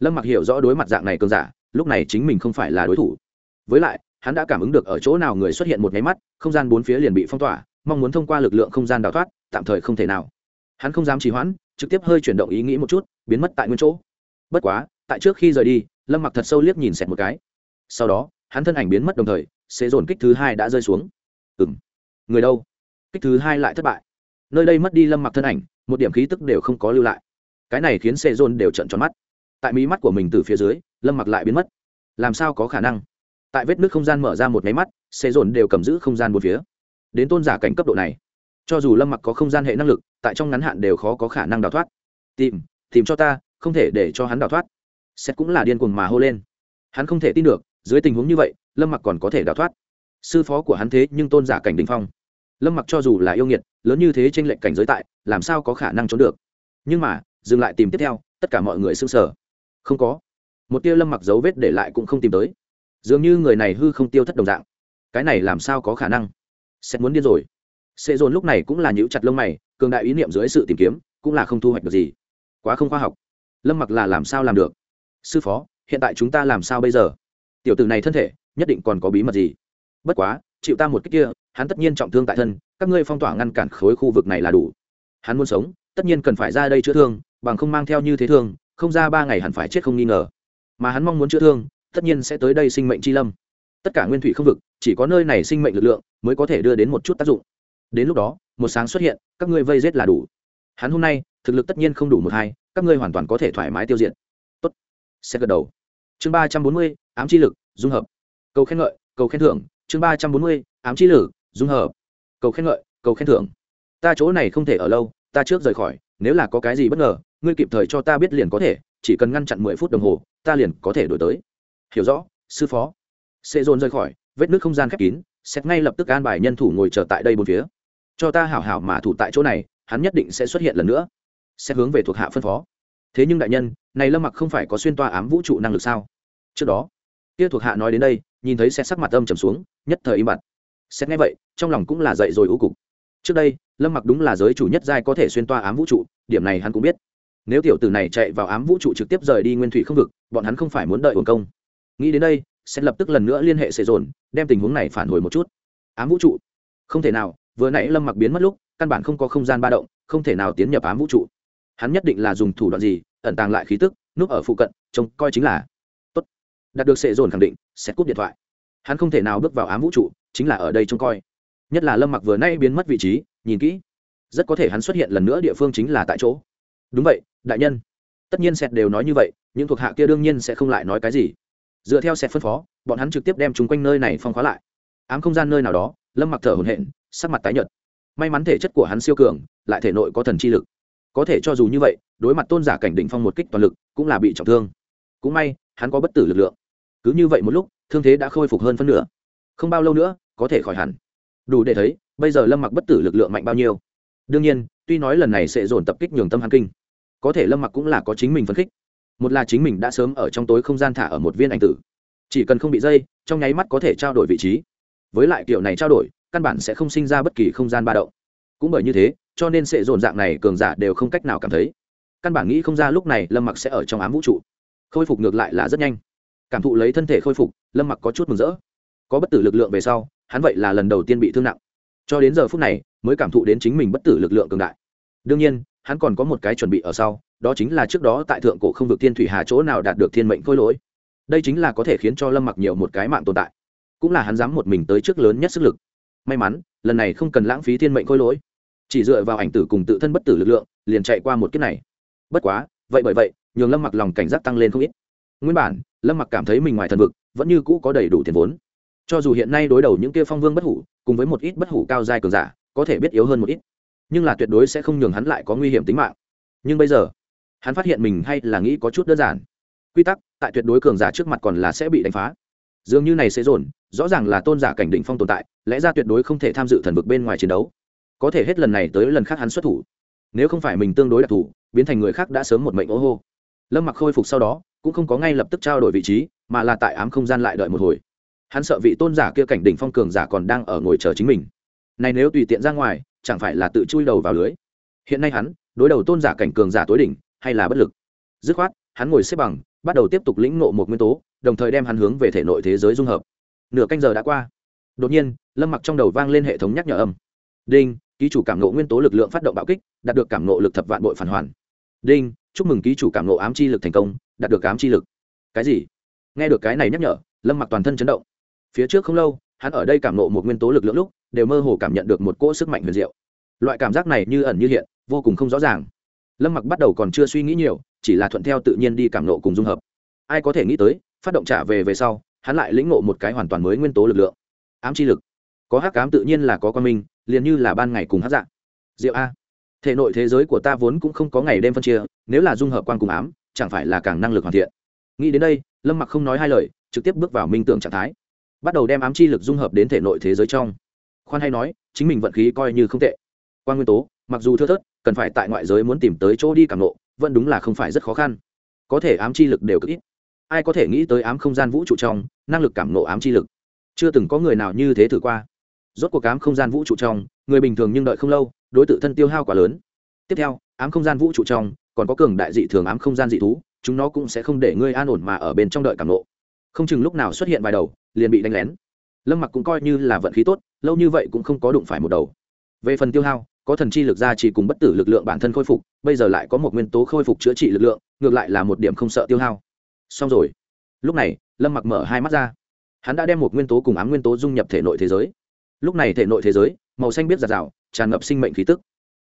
Lâm mặc hiểu rõ đối mặt dạng này cường giả, lúc này chính mình không phải là đối thủ. Với lại, hắn đã cảm ứng được ở chỗ nào người xuất hiện một nháy mắt, không gian bốn phía liền bị phong tỏa, mong muốn thông qua lực lượng không gian đào thoát, tạm thời không thể nào. Hắn không dám trì hoãn, trực tiếp hơi chuyển động ý nghĩ một chút, biến mất tại nguyên chỗ. Bất quá, tại trước khi rời đi, lâm mặc thật sâu liếc nhìn xẹt một cái. Sau đó, hắn thân ảnh biến mất đồng thời sẽ dồn kích thứ hai đã rơi xuống. Ừ m người đâu? Kích thứ hai lại thất bại nơi đây mất đi lâm mặc thân ảnh, một điểm khí tức đều không có lưu lại. Cái này khiến xe dôn đều trận tròn mắt. Tại mí mắt của mình từ phía dưới, lâm mặc lại biến mất. Làm sao có khả năng? Tại vết nước không gian mở ra một máy mắt xe dồn đều cầm giữ không gian một phía. Đến tôn giả cảnh cấp độ này, cho dù lâm mặc có không gian hệ năng lực, tại trong ngắn hạn đều khó có khả năng đào thoát. Tìm tìm cho ta, không thể để cho hắn đào thoát. Xét cũng là điên cuồng mà hô lên. Hắn không thể tin được, dưới tình huống như vậy, lâm mặc còn có thể đào thoát. Sư phó của hắn thế nhưng tôn giả cảnh đình phong lâm mặc cho dù là yêu nghiệt, lớn như thế trên lệnh cảnh giới tại, làm sao có khả năng trốn được? Nhưng mà, dừng lại tìm tiếp theo, tất cả mọi người s ư n g sở không có. Một tia lâm mặc dấu vết để lại cũng không tìm tới. Dường như người này hư không tiêu thất đồng dạng. Cái này làm sao có khả năng? Sẽ muốn điên rồi. Sệ dồn lúc này cũng là nhữ chặt lông mày, cường đại ý niệm dưới sự tìm kiếm, cũng là không thu hoạch được gì. Quá không khoa học. Lâm mặc là làm sao làm được? Sư phó, hiện tại chúng ta làm sao bây giờ? Tiểu tử này thân thể, nhất định còn có bí mật gì? Bất quá chịu ta một cách kia, hắn tất nhiên trọng thương tại thân, các ngươi phong tỏa ngăn cản khối khu vực này là đủ. Hắn muốn sống, tất nhiên cần phải ra đây chữa thương, bằng không mang theo như thế thương, không ra ba ngày hẳn phải chết không nghi ngờ. Mà hắn mong muốn chữa thương, tất nhiên sẽ tới đây sinh mệnh chi lâm. Tất cả nguyên thủy không vực, chỉ có nơi này sinh mệnh lực lượng mới có thể đưa đến một chút tác dụng. Đến lúc đó, một sáng xuất hiện, các ngươi vây rết là đủ. Hắn hôm nay, thực lực tất nhiên không đủ một hai, các ngươi hoàn toàn có thể thoải mái tiêu diệt. Tốt. Sẽ gật đầu. Chương ba trăm bốn mươi, ám chi lực, dung hợp. Cầu khen ngợi, cầu khen thưởng chương ba trăm bốn mươi, ám chi lử, dung hợp. Cầu khen ngợi, cầu khen thưởng. Ta chỗ này không thể ở lâu, ta trước rời khỏi, nếu là có cái gì bất ngờ, ngươi kịp thời cho ta biết liền có thể, chỉ cần ngăn chặn mười phút đồng hồ, ta liền có thể đổi tới. Hiểu rõ, sư phó. Sẽ dồn rời khỏi, vết nước không gian khép kín, xét ngay lập tức an bài nhân thủ ngồi chờ tại đây bốn phía. Cho ta hảo hảo mà thủ tại chỗ này, hắn nhất định sẽ xuất hiện lần nữa. Sẽ hướng về thuộc hạ phân phó. Thế nhưng đại nhân, này lâm mặc không phải có xuyên toa ám vũ trụ năng lực sao? Trước đó, kia thuộc hạ nói đến đây nhìn thấy xe sắc mặt âm trầm xuống, nhất thời im bặt. Xét nghe vậy, trong lòng cũng là dậy rồi ưu cục. Trước đây, lâm mặc đúng là giới chủ nhất giai có thể xuyên toa ám vũ trụ, điểm này hắn cũng biết. Nếu tiểu tử này chạy vào ám vũ trụ trực tiếp rời đi nguyên thủy không vực, bọn hắn không phải muốn đợi hồn công. Nghĩ đến đây sẽ lập tức lần nữa liên hệ sệ dồn, đem tình huống này phản hồi một chút. Ám vũ trụ? Không thể nào, vừa nãy lâm mặc biến mất lúc, căn bản không có không gian ba động, không thể nào tiến nhập ám vũ trụ. Hắn nhất định là dùng thủ đoạn gì, ẩn tàng lại khí tức, núp ở phụ cận, trông coi chính là. Tốt. Đạt được sệ dồn khẳng định sẽ cúp điện thoại. Hắn không thể nào bước vào ám vũ trụ, chính là ở đây trông coi. Nhất là lâm mặc vừa nay biến mất vị trí, nhìn kỹ, rất có thể hắn xuất hiện lần nữa địa phương chính là tại chỗ. Đúng vậy, đại nhân. Tất nhiên sẹt đều nói như vậy, những thuộc hạ kia đương nhiên sẽ không lại nói cái gì. Dựa theo sẹt phân phó, bọn hắn trực tiếp đem chúng quanh nơi này phong khóa lại. Ám không gian nơi nào đó, lâm mặc thở hồn hện sắc mặt tái nhợt. May mắn thể chất của hắn siêu cường, lại thể nội có thần chi lực. Có thể cho dù như vậy, đối mặt tôn giả cảnh đỉnh phong một kích toàn lực, cũng là bị trọng thương. Cũng may, hắn có bất tử lực lượng cứ như vậy một lúc, thương thế đã khôi phục hơn phân nửa. Không bao lâu nữa, có thể khỏi hẳn. Đủ để thấy, bây giờ lâm mặc bất tử lực lượng mạnh bao nhiêu. Đương nhiên, tuy nói lần này sẽ dồn tập kích nhường tâm hàn kinh, có thể lâm mặc cũng là có chính mình phấn khích. Một là chính mình đã sớm ở trong tối không gian thả ở một viên ảnh tử. Chỉ cần không bị dây, trong nháy mắt có thể trao đổi vị trí. Với lại kiểu này trao đổi, căn bản sẽ không sinh ra bất kỳ không gian ba động. Cũng bởi như thế, cho nên sẽ dồn dạng này cường giả đều không cách nào cảm thấy. Căn bản nghĩ không ra lúc này lâm mặc sẽ ở trong ám vũ trụ. Khôi phục ngược lại là rất nhanh cảm thụ lấy thân thể khôi phục, lâm mặc có chút mừng rỡ. Có bất tử lực lượng về sau, hắn vậy là lần đầu tiên bị thương nặng. Cho đến giờ phút này, mới cảm thụ đến chính mình bất tử lực lượng cường đại. Đương nhiên, hắn còn có một cái chuẩn bị ở sau, đó chính là trước đó tại thượng cổ không vực thiên thủy hà chỗ nào đạt được thiên mệnh khôi lỗi. Đây chính là có thể khiến cho lâm mặc nhiều một cái mạng tồn tại. Cũng là hắn dám một mình tới trước lớn nhất sức lực. May mắn, lần này không cần lãng phí thiên mệnh khôi lỗi. Chỉ dựa vào ảnh tử cùng tự thân bất tử lực lượng, liền chạy qua một kiếp này. Bất quá, vậy bởi vậy, nhường lâm mặc lòng cảnh giác tăng lên không ít nguyên bản, lâm mặc cảm thấy mình ngoài thần vực, vẫn như cũ có đầy đủ tiền vốn. Cho dù hiện nay đối đầu những kia phong vương bất hủ, cùng với một ít bất hủ cao dài cường giả, có thể biết yếu hơn một ít. Nhưng là tuyệt đối sẽ không nhường hắn lại có nguy hiểm tính mạng. Nhưng bây giờ, hắn phát hiện mình hay là nghĩ có chút đơn giản. Quy tắc, tại tuyệt đối cường giả trước mặt còn là sẽ bị đánh phá. Dường như này sẽ dồn, rõ ràng là tôn giả cảnh định phong tồn tại, lẽ ra tuyệt đối không thể tham dự thần vực bên ngoài chiến đấu. Có thể hết lần này tới lần khác hắn xuất thủ. Nếu không phải mình tương đối đặc thù, biến thành người khác đã sớm một mệnh ô hô. Lâm mặc khôi phục sau đó cũng không có ngay lập tức trao đổi vị trí, mà là tại ám không gian lại đợi một hồi. Hắn sợ vị tôn giả kia cảnh đỉnh phong cường giả còn đang ở ngồi chờ chính mình. Này nếu tùy tiện ra ngoài, chẳng phải là tự chui đầu vào lưới? Hiện nay hắn, đối đầu tôn giả cảnh cường giả tối đỉnh, hay là bất lực? Dứt khoát, hắn ngồi xếp bằng, bắt đầu tiếp tục lĩnh ngộ một nguyên tố, đồng thời đem hắn hướng về thể nội thế giới dung hợp. Nửa canh giờ đã qua. Đột nhiên, lâm mặc trong đầu vang lên hệ thống nhắc nhở âm. Đinh, ký chủ cảm nộ nguyên tố lực lượng phát động bạo kích, đạt được cảm nộ lực thập vạn bội phản hoàn. Đinh chúc mừng ký chủ cảm nộ ám chi lực thành công, đạt được ám chi lực. Cái gì? Nghe được cái này nhắc nhở, lâm mặc toàn thân chấn động. Phía trước không lâu, hắn ở đây cảm nộ một nguyên tố lực lượng lúc, đều mơ hồ cảm nhận được một cỗ sức mạnh huyền diệu. Loại cảm giác này như ẩn như hiện, vô cùng không rõ ràng. Lâm mặc bắt đầu còn chưa suy nghĩ nhiều, chỉ là thuận theo tự nhiên đi cảm nộ cùng dung hợp. Ai có thể nghĩ tới, phát động trả về về sau, hắn lại lĩnh ngộ một cái hoàn toàn mới nguyên tố lực lượng. Ám chi lực. Có hắc ám tự nhiên là có quan minh, liền như là ban ngày cùng hát dạng. Diệu a thể nội thế giới của ta vốn cũng không có ngày đêm phân chia, nếu là dung hợp quan cùng ám, chẳng phải là càng năng lực hoàn thiện. Nghĩ đến đây, lâm mặc không nói hai lời, trực tiếp bước vào minh tưởng trạng thái. Bắt đầu đem ám chi lực dung hợp đến thể nội thế giới trong. Khoan hay nói, chính mình vận khí coi như không tệ. Quan nguyên tố, mặc dù thưa thớt, cần phải tại ngoại giới muốn tìm tới chỗ đi cảm lộ vẫn đúng là không phải rất khó khăn. Có thể ám chi lực đều cực ít. Ai có thể nghĩ tới ám không gian vũ trụ trong, năng lực cảm nộ ám chi lực? Chưa từng có người nào như thế thử qua rốt cuộc ám không gian vũ trụ trong, người bình thường nhưng đợi không lâu, đối tượng thân tiêu hao quá lớn. Tiếp theo, ám không gian vũ trụ trong, còn có cường đại dị thường ám không gian dị thú, chúng nó cũng sẽ không để ngươi an ổn mà ở bên trong đợi cảm nộ không chừng lúc nào xuất hiện vài đầu, liền bị đánh lén. Lâm mặc cũng coi như là vận khí tốt, lâu như vậy cũng không có đụng phải một đầu. Về phần tiêu hao, có thần chi lực ra chỉ cùng bất tử lực lượng bản thân khôi phục, bây giờ lại có một nguyên tố khôi phục chữa trị lực lượng, ngược lại là một điểm không sợ tiêu hao. Xong rồi. Lúc này, lâm mặc mở hai mắt ra. Hắn đã đem một nguyên tố cùng ám nguyên tố dung nhập thể nội thế giới lúc này thể nội thế giới, màu xanh biết giạt rào, tràn ngập sinh mệnh khí tức.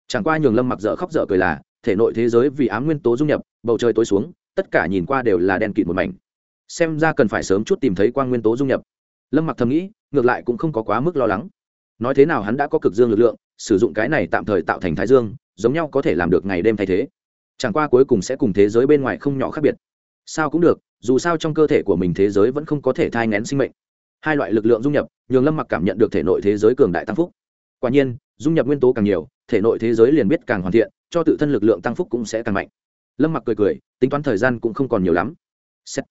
Chẳng qua nhường lâm mặc dở khóc dở cười là, thể nội thế giới vì ám nguyên tố dung nhập, bầu trời tối xuống, tất cả nhìn qua đều là đen kịt một mảnh. Xem ra cần phải sớm chút tìm thấy quang nguyên tố dung nhập. Lâm mặc thầm nghĩ, ngược lại cũng không có quá mức lo lắng. Nói thế nào hắn đã có cực dương lực lượng, sử dụng cái này tạm thời tạo thành thái dương, giống nhau có thể làm được ngày đêm thay thế. Chẳng qua cuối cùng sẽ cùng thế giới bên ngoài không nhỏ khác biệt. Sao cũng được, dù sao trong cơ thể của mình thế giới vẫn không có thể thai ngén sinh mệnh hai loại lực lượng dung nhập, nhường lâm mặc cảm nhận được thể nội thế giới cường đại tăng phúc. Quả nhiên, dung nhập nguyên tố càng nhiều, thể nội thế giới liền biết càng hoàn thiện, cho tự thân lực lượng tăng phúc cũng sẽ càng mạnh. Lâm mặc cười cười, tính toán thời gian cũng không còn nhiều lắm. Xét.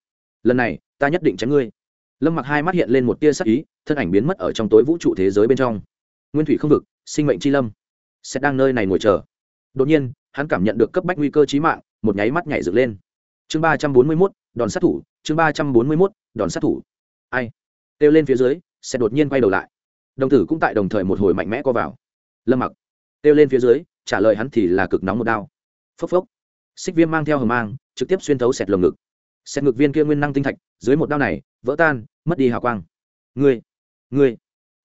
lần này, ta nhất định chém ngươi. Lâm mặc hai mắt hiện lên một tia sắc ý, thân ảnh biến mất ở trong tối vũ trụ thế giới bên trong. Nguyên thủy không vực, sinh mệnh c h i lâm. Sẽ đang nơi này ngồi chờ. Đột nhiên, hắn cảm nhận được cấp bách nguy cơ trí mạng, một nháy mắt nhảy dựng lên. Chương ba trăm bốn mươi mốt, đòn sát thủ, chương ba trăm bốn mươi mốt, đòn sát thủ. Ai? Kêu lên phía dưới, sẽ đột nhiên quay đầu lại. Đồng tử cũng tại đồng thời một hồi mạnh mẽ co vào. Lâm mặc kêu lên phía dưới, trả lời hắn thì là cực nóng một đao. Phốc phốc. Xích viêm mang theo hờ mang, trực tiếp xuyên thấu sẹt lồng ngực. Sẹt ngực viên kia nguyên năng tinh thạch, dưới một đao này, vỡ tan, mất đi hào quang. Ngươi ngươi.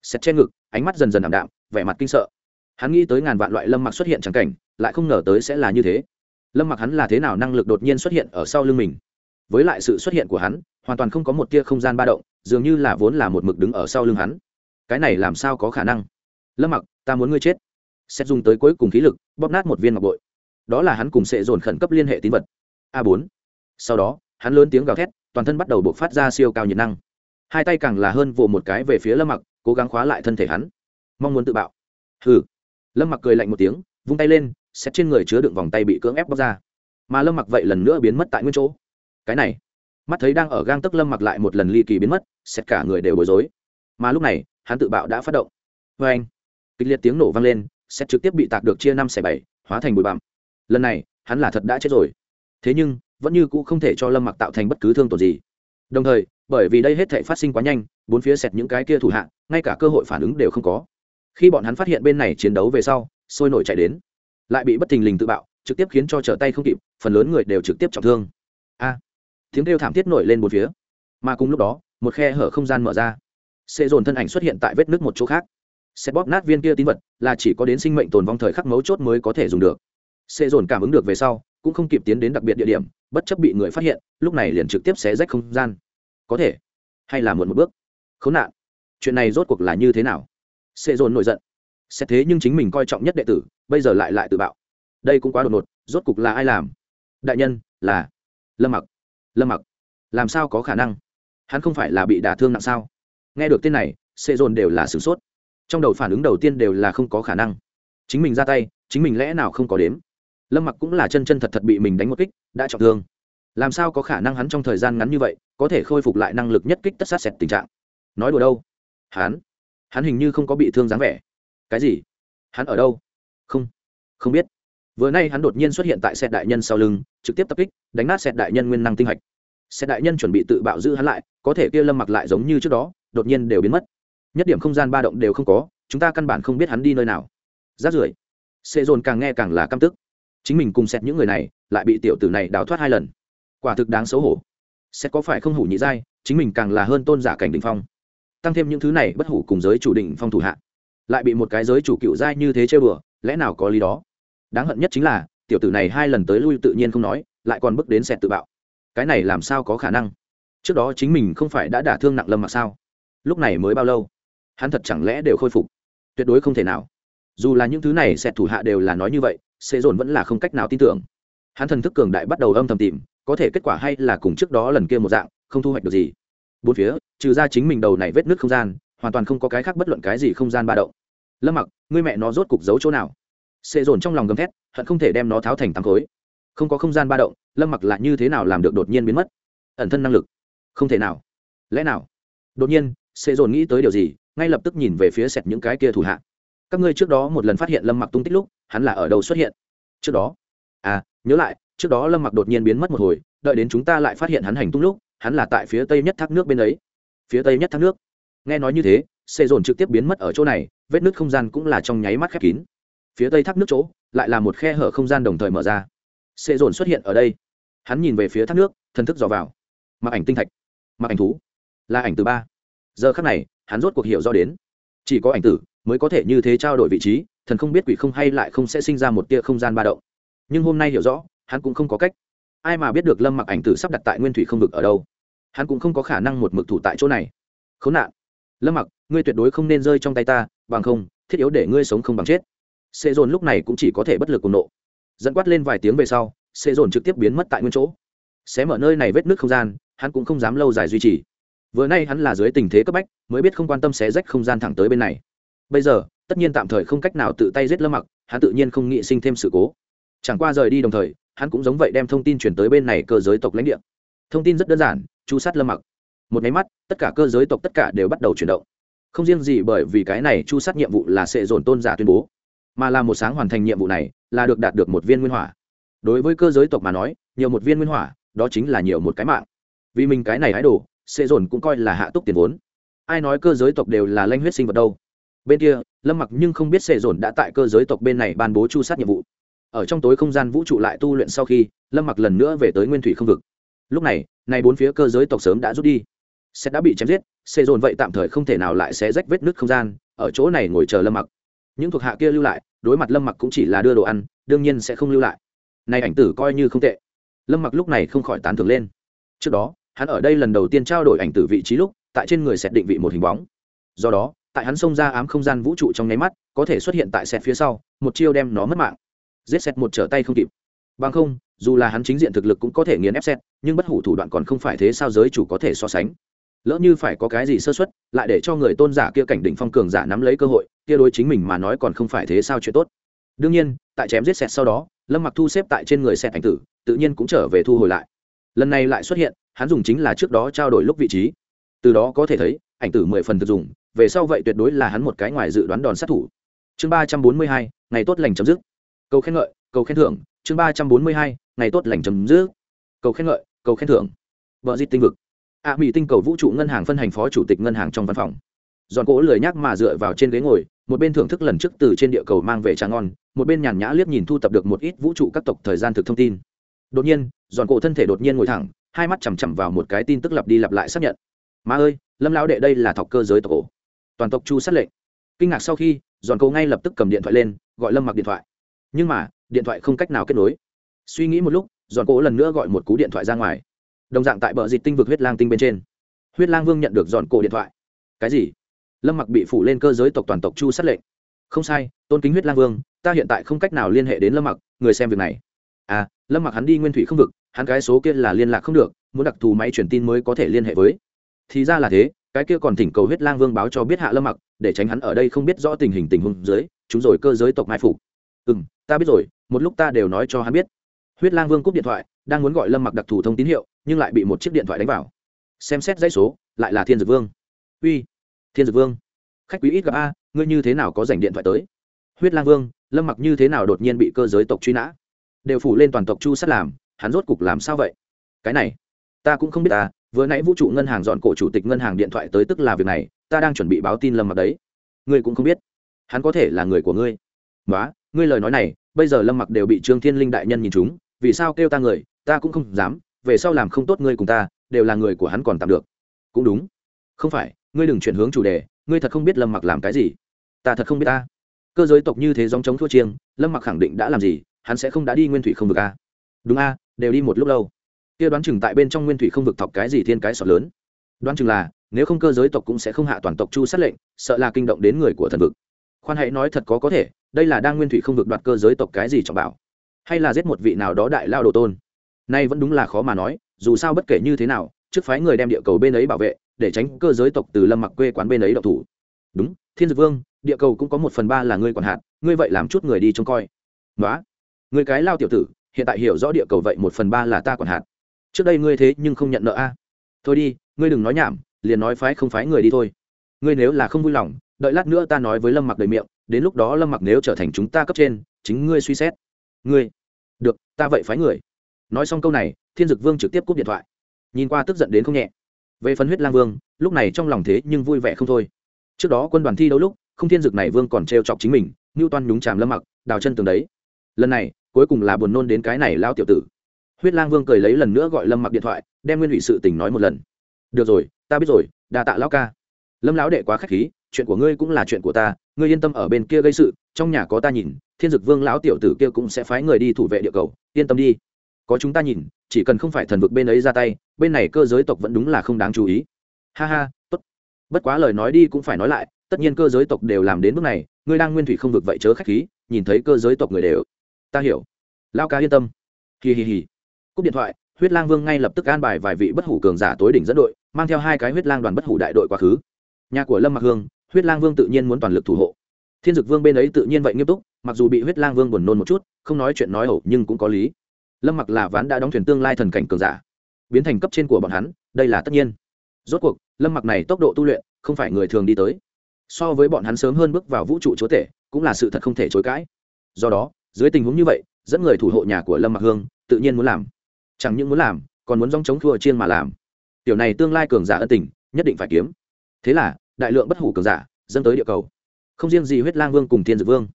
Sẹt trên ngực, ánh mắt dần dần ảm đạm, vẻ mặt kinh sợ. Hắn nghĩ tới ngàn vạn loại lâm mặc xuất hiện chẳng cảnh, lại không ngờ tới sẽ là như thế. Lâm mặc hắn là thế nào năng lực đột nhiên xuất hiện ở sau lưng mình? Với lại sự xuất hiện của hắn, hoàn toàn không có một tia không gian ba động dường như là vốn là một mực đứng ở sau lưng hắn. Cái này làm sao có khả năng? Lâm mặc, ta muốn ngươi chết. Xét dùng tới cuối cùng khí lực, bóp nát một viên ngọc bội. Đó là hắn cùng sệ dồn khẩn cấp liên hệ tín vật. A bốn. Sau đó, hắn lớn tiếng gào thét, toàn thân bắt đầu bộc phát ra siêu cao nhiệt năng. Hai tay càng là hơn vồ một cái về phía lâm mặc, cố gắng khóa lại thân thể hắn. Mong muốn tự bạo. Hừ. Lâm mặc cười lạnh một tiếng, vung tay lên xét trên người chứa đựng vòng tay bị cưỡng ép bóc ra. Mà lâm mặc vậy lần nữa biến mất tại nguyên chỗ. Cái này, mắt thấy đang ở gang tức lâm mặc lại một lần ly kỳ biến mất xét cả người đều bối rối. Mà lúc này, hắn tự bạo đã phát động. Vê anh, kịch liệt tiếng nổ vang lên, xét trực tiếp bị tạc được chia năm xẻ bảy, hóa thành bụi bặm. Lần này, hắn là thật đã chết rồi. Thế nhưng, vẫn như cũ không thể cho lâm mặc tạo thành bất cứ thương tổn gì. Đồng thời, bởi vì đây hết thể phát sinh quá nhanh, bốn phía xẹt những cái kia thủ hạ, ngay cả cơ hội phản ứng đều không có. Khi bọn hắn phát hiện bên này chiến đấu về sau, sôi nổi chạy đến. Lại bị bất thình lình tự bạo, trực tiếp khiến cho trở tay không kịp, phần lớn người đều trực tiếp trọng thương. A, tiếng kêu thảm thiết nổi lên một phía. Mà cùng lúc đó một khe hở không gian mở ra. Xê dồn thân ảnh xuất hiện tại vết nước một chỗ khác. Sẽ bóp nát viên kia tín vật là chỉ có đến sinh mệnh tồn vong thời khắc mấu chốt mới có thể dùng được. Xê dồn cảm ứng được về sau, cũng không kịp tiến đến đặc biệt địa điểm, bất chấp bị người phát hiện, lúc này liền trực tiếp xé rách không gian. Có thể hay là muộn một bước? Khốn nạn. Chuyện này rốt cuộc là như thế nào? Xê dồn nổi giận. Xét thế nhưng chính mình coi trọng nhất đệ tử, bây giờ lại lại tự bạo. Đây cũng quá đột ngột, rốt cuộc là ai làm? Đại nhân, là lâm mặc. Lâm mặc, làm sao có khả năng? Hắn không phải là bị đả thương nặng sao? Nghe được tên này xê dồn đều là sửng sốt. Trong đầu phản ứng đầu tiên đều là không có khả năng. Chính mình ra tay, chính mình lẽ nào không có đếm? Lâm mặc cũng là chân chân thật thật bị mình đánh một kích, đã trọng thương. Làm sao có khả năng hắn trong thời gian ngắn như vậy, có thể khôi phục lại năng lực nhất kích tất sát sẹt tình trạng? Nói đùa đâu? Hắn? Hắn hình như không có bị thương dáng vẻ. Cái gì? Hắn ở đâu? Không. Không biết. Vừa nay hắn đột nhiên xuất hiện tại sẹt đại nhân sau lưng, trực tiếp tập kích, đánh nát sẹt đại nhân nguyên năng tinh hạch. Sẽ đại nhân chuẩn bị tự bạo giữ hắn lại, có thể kia lâm mặc lại giống như trước đó, đột nhiên đều biến mất. Nhất điểm không gian ba động đều không có, chúng ta căn bản không biết hắn đi nơi nào. Rát rưởi. Xê dồn càng nghe càng là căm tức. Chính mình cùng xét những người này, lại bị tiểu tử này đào thoát hai lần. Quả thực đáng xấu hổ. Xét có phải không hủ nhị giai, chính mình càng là hơn tôn giả cảnh đ ỉ n h phong. Tăng thêm những thứ này bất hủ cùng giới chủ định phong thủ hạ. Lại bị một cái giới chủ cựu giai như thế chơi bừa lẽ nào có lý đó? Đáng hận nhất chính là, tiểu tử này hai lần tới lui tự nhiên không nói, lại còn bước đến xét tự bạo cái này làm sao có khả năng? Trước đó chính mình không phải đã đả thương nặng lâm mặc sao? Lúc này mới bao lâu? Hắn thật chẳng lẽ đều khôi phục? Tuyệt đối không thể nào. Dù là những thứ này sẽ thủ hạ đều là nói như vậy, sẽ dồn vẫn là không cách nào tin tưởng. Hắn thần thức cường đại bắt đầu âm thầm tìm, có thể kết quả hay là cùng trước đó lần kia một dạng, không thu hoạch được gì. Bốn phía, trừ ra chính mình đầu này vết nước không gian, hoàn toàn không có cái khác bất luận cái gì không gian ba động. Lâm mặc ngươi mẹ nó rốt cục giấu chỗ nào? Sẽ dồn trong lòng gầm thét, hận không thể đem nó tháo thành tám khối không có không gian ba động, lâm mặc lại như thế nào làm được đột nhiên biến mất? Ẩn thân năng lực. Không thể nào. Lẽ nào? Đột nhiên sẽ dồn nghĩ tới điều gì, ngay lập tức nhìn về phía sẹt những cái kia thủ hạ. Các ngươi trước đó một lần phát hiện lâm mặc tung tích lúc, hắn là ở đâu xuất hiện? Trước đó. À nhớ lại, trước đó lâm mặc đột nhiên biến mất một hồi, đợi đến chúng ta lại phát hiện hắn hành tung lúc, hắn là tại phía tây nhất thác nước bên ấy. Phía tây nhất thác nước. Nghe nói như thế xê dồn trực tiếp biến mất ở chỗ này, vết nứt không gian cũng là trong nháy mắt khép kín. Phía tây thác nước chỗ, lại là một khe hở không gian đồng thời mở ra xê dồn xuất hiện ở đây. Hắn nhìn về phía thác nước, thân thức dò vào. Mặc ảnh tinh thạch. Mặc ảnh thú. Là ảnh từ ba. Giờ khắc này, hắn rốt cuộc hiểu do đến. Chỉ có ảnh tử mới có thể như thế trao đổi vị trí, thần không biết quỷ không hay lại không sẽ sinh ra một tia không gian ba động. Nhưng hôm nay hiểu rõ, hắn cũng không có cách. Ai mà biết được lâm mặc ảnh tử sắp đặt tại nguyên thủy không vực ở đâu? Hắn cũng không có khả năng một mực thủ tại chỗ này. Khốn nạn. Lâm mặc, ngươi tuyệt đối không nên rơi trong tay ta, bằng không, thiết yếu để ngươi sống không bằng chết. Xê dồn lúc này cũng chỉ có thể bất lực cùng nộ dẫn quát lên vài tiếng về sau xê dồn trực tiếp biến mất tại nguyên chỗ. Xé mở nơi này vết nước không gian, hắn cũng không dám lâu dài duy trì. Vừa nay hắn là dưới tình thế cấp bách, mới biết không quan tâm xé rách không gian thẳng tới bên này. Bây giờ, tất nhiên tạm thời không cách nào tự tay giết lâm mặc, hắn tự nhiên không nghĩ sinh thêm sự cố. Chẳng qua rời đi đồng thời, hắn cũng giống vậy đem thông tin chuyển tới bên này cơ giới tộc lãnh địa. Thông tin rất đơn giản, chu sát lâm mặc. Một máy mắt, tất cả cơ giới tộc tất cả đều bắt đầu chuyển động. Không riêng gì bởi vì cái này chu sát nhiệm vụ là sẽ dồn tôn giả tuyên bố mà là một sáng hoàn thành nhiệm vụ này, là được đạt được một viên nguyên hỏa. Đối với cơ giới tộc mà nói, nhiều một viên nguyên hỏa, đó chính là nhiều một cái mạng. Vì mình cái này hái đồ sẽ dồn cũng coi là hạ túc tiền vốn. Ai nói cơ giới tộc đều là lanh huyết sinh vật đâu? Bên kia, lâm mặc nhưng không biết sệ dồn đã tại cơ giới tộc bên này ban bố chu sát nhiệm vụ. Ở trong tối không gian vũ trụ lại tu luyện sau khi, lâm mặc lần nữa về tới nguyên thủy không vực. Lúc này này bốn phía cơ giới tộc sớm đã rút đi. Sẽ đã bị chém giết sệ dồn vậy tạm thời không thể nào lại sẽ rách vết nứt không gian, ở chỗ này ngồi chờ lâm mặc những thuộc hạ kia lưu lại đối mặt lâm mặc cũng chỉ là đưa đồ ăn đương nhiên sẽ không lưu lại. Này ảnh tử coi như không tệ. Lâm mặc lúc này không khỏi tán thưởng lên. Trước đó hắn ở đây lần đầu tiên trao đổi ảnh tử vị trí lúc tại trên người sẽ định vị một hình bóng. Do đó tại hắn xông ra ám không gian vũ trụ trong nháy mắt có thể xuất hiện tại sẹt phía sau một chiêu đem nó mất mạng. Giết sẹt một trở tay không kịp. Bằng không dù là hắn chính diện thực lực cũng có thể nghiền ép sẹt, nhưng bất hủ thủ đoạn còn không phải thế sao giới chủ có thể so sánh lỡ như phải có cái gì sơ xuất lại để cho người tôn giả kia cảnh đỉnh phong cường giả nắm lấy cơ hội, kia đối chính mình mà nói còn không phải thế sao chuyện tốt. Đương nhiên, tại chém giết sẹt sau đó, lâm mặc thu xếp tại trên người sẹt ảnh tử, tự nhiên cũng trở về thu hồi lại. Lần này lại xuất hiện, hắn dùng chính là trước đó trao đổi lúc vị trí. Từ đó có thể thấy, ảnh tử mười phần thực dùng về sau vậy tuyệt đối là hắn một cái ngoài dự đoán đòn sát thủ. Chương ba trăm bốn mươi hai, ngày tốt lành chấm dứt. Câu khen ngợi câu khen thưởng. Chương ba trăm bốn mươi hai, ngày tốt lành chấm dứt. Câu khen ngợi câu khen thưởng. Vợ di tinh vực ạ à, mỹ tinh cầu vũ trụ ngân hàng phân hành phó chủ tịch ngân hàng trong văn phòng. Giòn cỗ lười nhác mà dựa vào trên ghế ngồi một bên thưởng thức lần trước từ trên địa cầu mang về trà ngon một bên nhàn nhã liếc nhìn thu tập được một ít vũ trụ các tộc thời gian thực thông tin. Đột nhiên giòn cổ thân thể đột nhiên ngồi thẳng hai mắt chằm chằm vào một cái tin tức lặp đi lặp lại xác nhận. Má ơi lâm lão đệ đây là thọc cơ giới tộc cổ. Toàn tộc chu sát lệnh. Kinh ngạc sau khi giòn cổ ngay lập tức cầm điện thoại lên gọi lâm mặc điện thoại. Nhưng mà điện thoại không cách nào kết nối. Suy nghĩ một lúc giòn cổ lần nữa gọi một cú điện thoại ra ngoài đồng dạng tại bờ dịch tinh vực huyết lang tinh bên trên. Huyết lang vương nhận được dọn cổ điện thoại. Cái gì? Lâm mặc bị phủ lên cơ giới tộc toàn tộc chu sát lệnh. Không sai, tôn kính huyết lang vương, ta hiện tại không cách nào liên hệ đến lâm mặc, người xem việc này. À lâm mặc hắn đi nguyên thủy không vực, hắn cái số kia là liên lạc không được, muốn đặc thù máy truyền tin mới có thể liên hệ với. Thì ra là thế, cái kia còn thỉnh cầu huyết lang vương báo cho biết hạ lâm mặc, để tránh hắn ở đây không biết rõ tình hình tình huống dưới, chúng rồi cơ giới tộc mai phục. Ừ m ta biết rồi, một lúc ta đều nói cho hắn biết. Huyết lang vương cúp điện thoại, đang muốn gọi lâm mặc đặc thù thông tín hiệu nhưng lại bị một chiếc điện thoại đánh vào. Xem xét dãy số, lại là thiên dược vương. Uy, thiên dược vương. Khách quý ít gặp a, ngươi như thế nào có dành điện thoại tới? Huyết lang vương, lâm mặc như thế nào đột nhiên bị cơ giới tộc truy nã? Đều phủ lên toàn tộc chu sắt làm, hắn rốt cục làm sao vậy? Cái này, ta cũng không biết ta vừa nãy vũ trụ ngân hàng dọn cổ chủ tịch ngân hàng điện thoại tới tức là việc này, ta đang chuẩn bị báo tin lâm mặc đấy. Ngươi cũng không biết. Hắn có thể là người của ngươi. Nói ngươi lời nói này, bây giờ lâm mặc đều bị trương thiên linh đại nhân nhìn chúng vì sao kêu ta người, ta cũng không dám về sau làm không tốt ngươi cùng ta, đều là người của hắn còn tạm được. Cũng đúng. Không phải, ngươi đừng chuyển hướng chủ đề, ngươi thật không biết lâm mặc làm cái gì. Ta thật không biết ta. Cơ giới tộc như thế dòng chống thua chiêng, lâm mặc khẳng định đã làm gì, hắn sẽ không đã đi nguyên thủy không vực a đúng a đều đi một lúc lâu. Kia đoán chừng tại bên trong nguyên thủy không vực thọc cái gì thiên cái sọt lớn. Đoán chừng là, nếu không cơ giới tộc cũng sẽ không hạ toàn tộc chu sát lệnh, sợ là kinh động đến người của thần vực. Khoan hãy nói thật có có thể, đây là đang nguyên thủy không vực đoạt cơ giới tộc cái gì trọng bảo? Hay là giết một vị nào đó đại lao đồ tôn? Nay vẫn đúng là khó mà nói, dù sao bất kể như thế nào, trước phái người đem địa cầu bên ấy bảo vệ, để tránh cơ giới tộc từ lâm mặc quê quán bên ấy độc thủ. Đúng, thiên dược vương, địa cầu cũng có một phần ba là ngươi còn hạn ngươi vậy làm chút người đi trông coi. Nói người cái lao tiểu tử, hiện tại hiểu rõ địa cầu vậy một phần ba là ta còn hạn trước đây ngươi thế nhưng không nhận nợ a. Thôi đi, ngươi đừng nói nhảm, liền nói phái không phái người đi thôi. Ngươi nếu là không vui lòng, đợi lát nữa ta nói với lâm mặc đầy miệng, đến lúc đó lâm mặc nếu trở thành chúng ta cấp trên, chính ngươi suy xét. Ngươi, được, ta vậy phái người nói xong câu này, thiên dực vương trực tiếp cúp điện thoại. Nhìn qua tức giận đến không nhẹ. Về phần huyết lang vương, lúc này trong lòng thế nhưng vui vẻ không thôi. Trước đó quân đoàn thi đấu lúc, không thiên dực này vương còn trêu chọc chính mình, ngưu toan nhúng chàm lâm mặc, đào chân tường đấy. Lần này, cuối cùng là buồn nôn đến cái này lao tiểu tử. Huyết lang vương cười lấy lần nữa gọi lâm mặc điện thoại, đem nguyên hủy sự tình nói một lần. Được rồi, ta biết rồi, đa tạ lão ca. Lâm lão đệ quá k h á c h khí, chuyện của ngươi cũng là chuyện của ta, ngươi yên tâm ở bên kia gây sự, trong nhà có ta nhìn, thiên dực vương lão tiểu tử kia cũng sẽ phái người đi thủ vệ địa cầu, yên tâm đi có chúng ta nhìn, chỉ cần không phải thần vực bên ấy ra tay, bên này cơ giới tộc vẫn đúng là không đáng chú ý. Ha ha, tốt. Bất quá lời nói đi cũng phải nói lại, tất nhiên cơ giới tộc đều làm đến bước này, ngươi đang nguyên thủy không vực vậy chớ khách khí, nhìn thấy cơ giới tộc người đều. Ta hiểu. Lao ca yên tâm. Hì hì hì cúp điện thoại, huyết lang vương ngay lập tức an bài vài vị bất hủ cường giả tối đỉnh dẫn đội, mang theo hai cái huyết lang đoàn bất hủ đại đội quá khứ. Nhà của lâm mặc hương, huyết lang vương tự nhiên muốn toàn lực thủ hộ. Thiên dực vương bên ấy tự nhiên vậy nghiêm túc, mặc dù bị huyết lang vương buồn nôn một chút, không nói chuyện nói ẩu nhưng cũng có lý lâm mặc là ván đã đóng thuyền tương lai thần cảnh cường giả, biến thành cấp trên của bọn hắn, đây là tất nhiên. Rốt cuộc, lâm mặc này tốc độ tu luyện, không phải người thường đi tới. So với bọn hắn sớm hơn bước vào vũ trụ chúa tể, cũng là sự thật không thể chối cãi. Do đó, dưới tình huống như vậy, dẫn người thủ hộ nhà của lâm mặc hương, tự nhiên muốn làm. Chẳng những muốn làm, còn muốn dòng chống thua chiên mà làm. Tiểu này tương lai cường giả ân tình, nhất định phải kiếm. Thế là, đại lượng bất hủ cường giả dẫn tới địa cầu. Không riêng gì huyết lang vương cùng thiên dược vương.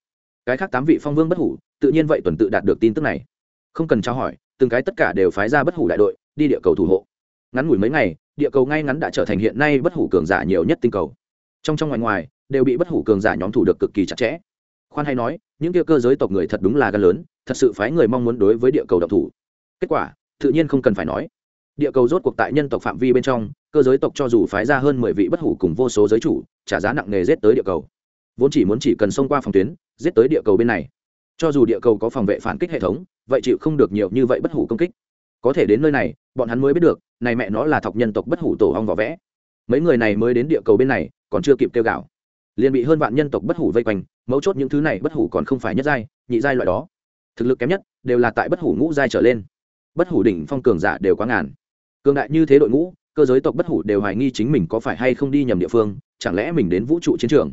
Cái khác tám vị phong vương bất hủ, tự nhiên vậy tuần tự đạt được tin tức này không cần trao hỏi, từng cái tất cả đều phái ra bất hủ đại đội, đi địa cầu thủ hộ. Ngắn ngủi mấy ngày, địa cầu ngay ngắn đã trở thành hiện nay bất hủ cường giả nhiều nhất tinh cầu. Trong trong ngoài ngoài, đều bị bất hủ cường giả nhóm thủ được cực kỳ chặt chẽ. Khoan hay nói, những kia cơ giới tộc người thật đúng là gan lớn, thật sự phái người mong muốn đối với địa cầu độc thủ. Kết quả, tự nhiên không cần phải nói. Địa cầu rốt cuộc tại nhân tộc phạm vi bên trong, cơ giới tộc cho dù phái ra hơn mười vị bất hủ cùng vô số giới chủ, trả giá nặng nề giết tới địa cầu. Vốn chỉ muốn chỉ cần xông qua phòng tuyến, giết tới địa cầu bên này cho dù địa cầu có phòng vệ phản kích hệ thống, vậy chịu không được nhiều như vậy bất hủ công kích. Có thể đến nơi này, bọn hắn mới biết được, này mẹ nó là thọc nhân tộc bất hủ tổ hong vỏ vẽ. Mấy người này mới đến địa cầu bên này, còn chưa kịp kêu gạo liền bị hơn vạn nhân tộc bất hủ vây quanh, mấu chốt những thứ này bất hủ còn không phải nhất giai, nhị giai loại đó. Thực lực kém nhất, đều là tại bất hủ ngũ giai trở lên. Bất hủ đỉnh phong cường giả đều quá ngàn. Cường đại như thế đội ngũ, cơ giới tộc bất hủ đều hoài nghi chính mình có phải hay không đi nhầm địa phương, chẳng lẽ mình đến vũ trụ chiến trường?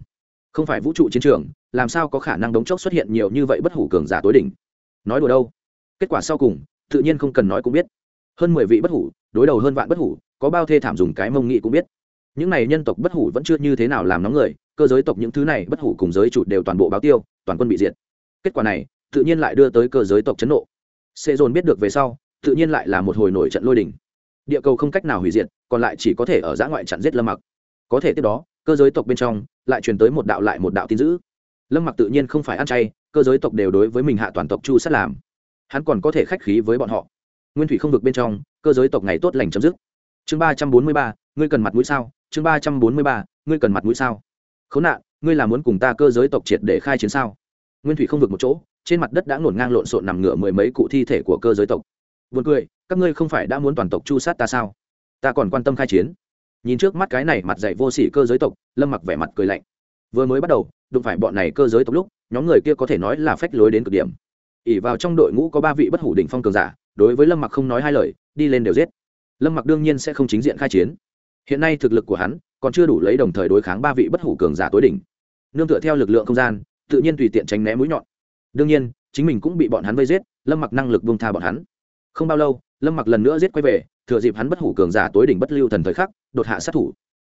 Không phải vũ trụ chiến trường làm sao có khả năng đống chốc xuất hiện nhiều như vậy bất hủ cường giả tối đỉnh? Nói đùa đâu? Kết quả sau cùng, tự nhiên không cần nói cũng biết. Hơn mười vị bất hủ, đối đầu hơn vạn bất hủ, có bao thê thảm dùng cái mông nghị cũng biết. Những này nhân tộc bất hủ vẫn chưa như thế nào làm nóng người, cơ giới tộc những thứ này bất hủ cùng giới chủ đều toàn bộ báo tiêu, toàn quân bị diệt. Kết quả này, tự nhiên lại đưa tới cơ giới tộc chấn nộ. Xê dồn biết được về sau, tự nhiên lại là một hồi nổi trận lôi đình. Địa cầu không cách nào hủy diệt, còn lại chỉ có thể ở giã ngoại chặn giết lâm mặc. Có thể tiếp đó, cơ giới tộc bên trong, lại truyền tới một đạo lại một đạo tin dữ lâm mặc tự nhiên không phải ăn chay cơ giới tộc đều đối với mình hạ toàn tộc chu sát làm. Hắn còn có thể khách khí với bọn họ. Nguyên thủy không vực bên trong cơ giới tộc ngày tốt lành chấm dứt. Chương ba trăm bốn mươi ba ngươi cần mặt mũi sao? Chương ba trăm bốn mươi ba ngươi cần mặt mũi sao? Khốn nạn ngươi là muốn cùng ta cơ giới tộc triệt để khai chiến sao? Nguyên thủy không vực một chỗ trên mặt đất đã ngổn ngang lộn xộn nằm ngửa mười mấy cụ thi thể của cơ giới tộc. Buồn cười, các ngươi không phải đã muốn toàn tộc chu sát ta sao? Ta còn quan tâm khai chiến. Nhìn trước mắt cái này mặt dày vô sỉ cơ giới tộc, Lâm Mặc vẻ mặt cười lạnh. Vừa mới bắt đầu, đụng phải bọn này cơ giới tộc lúc, nhóm người kia có thể nói là phách lối đến cực điểm. ỉ vào trong đội ngũ có ba vị bất hủ đỉnh phong cường giả, đối với Lâm Mặc không nói hai lời, đi lên đều giết. Lâm Mặc đương nhiên sẽ không chính diện khai chiến. Hiện nay thực lực của hắn còn chưa đủ lấy đồng thời đối kháng ba vị bất hủ cường giả tối đỉnh. Nương tựa theo lực lượng không gian, tự nhiên tùy tiện tránh né mũi nhọn. Đương nhiên, chính mình cũng bị bọn hắn vây giết, Lâm Mặc năng lực buông tha bọn hắn không bao lâu lâm mặc lần nữa giết quay về thừa dịp hắn bất hủ cường giả tối đỉnh bất lưu thần thời khắc đột hạ sát thủ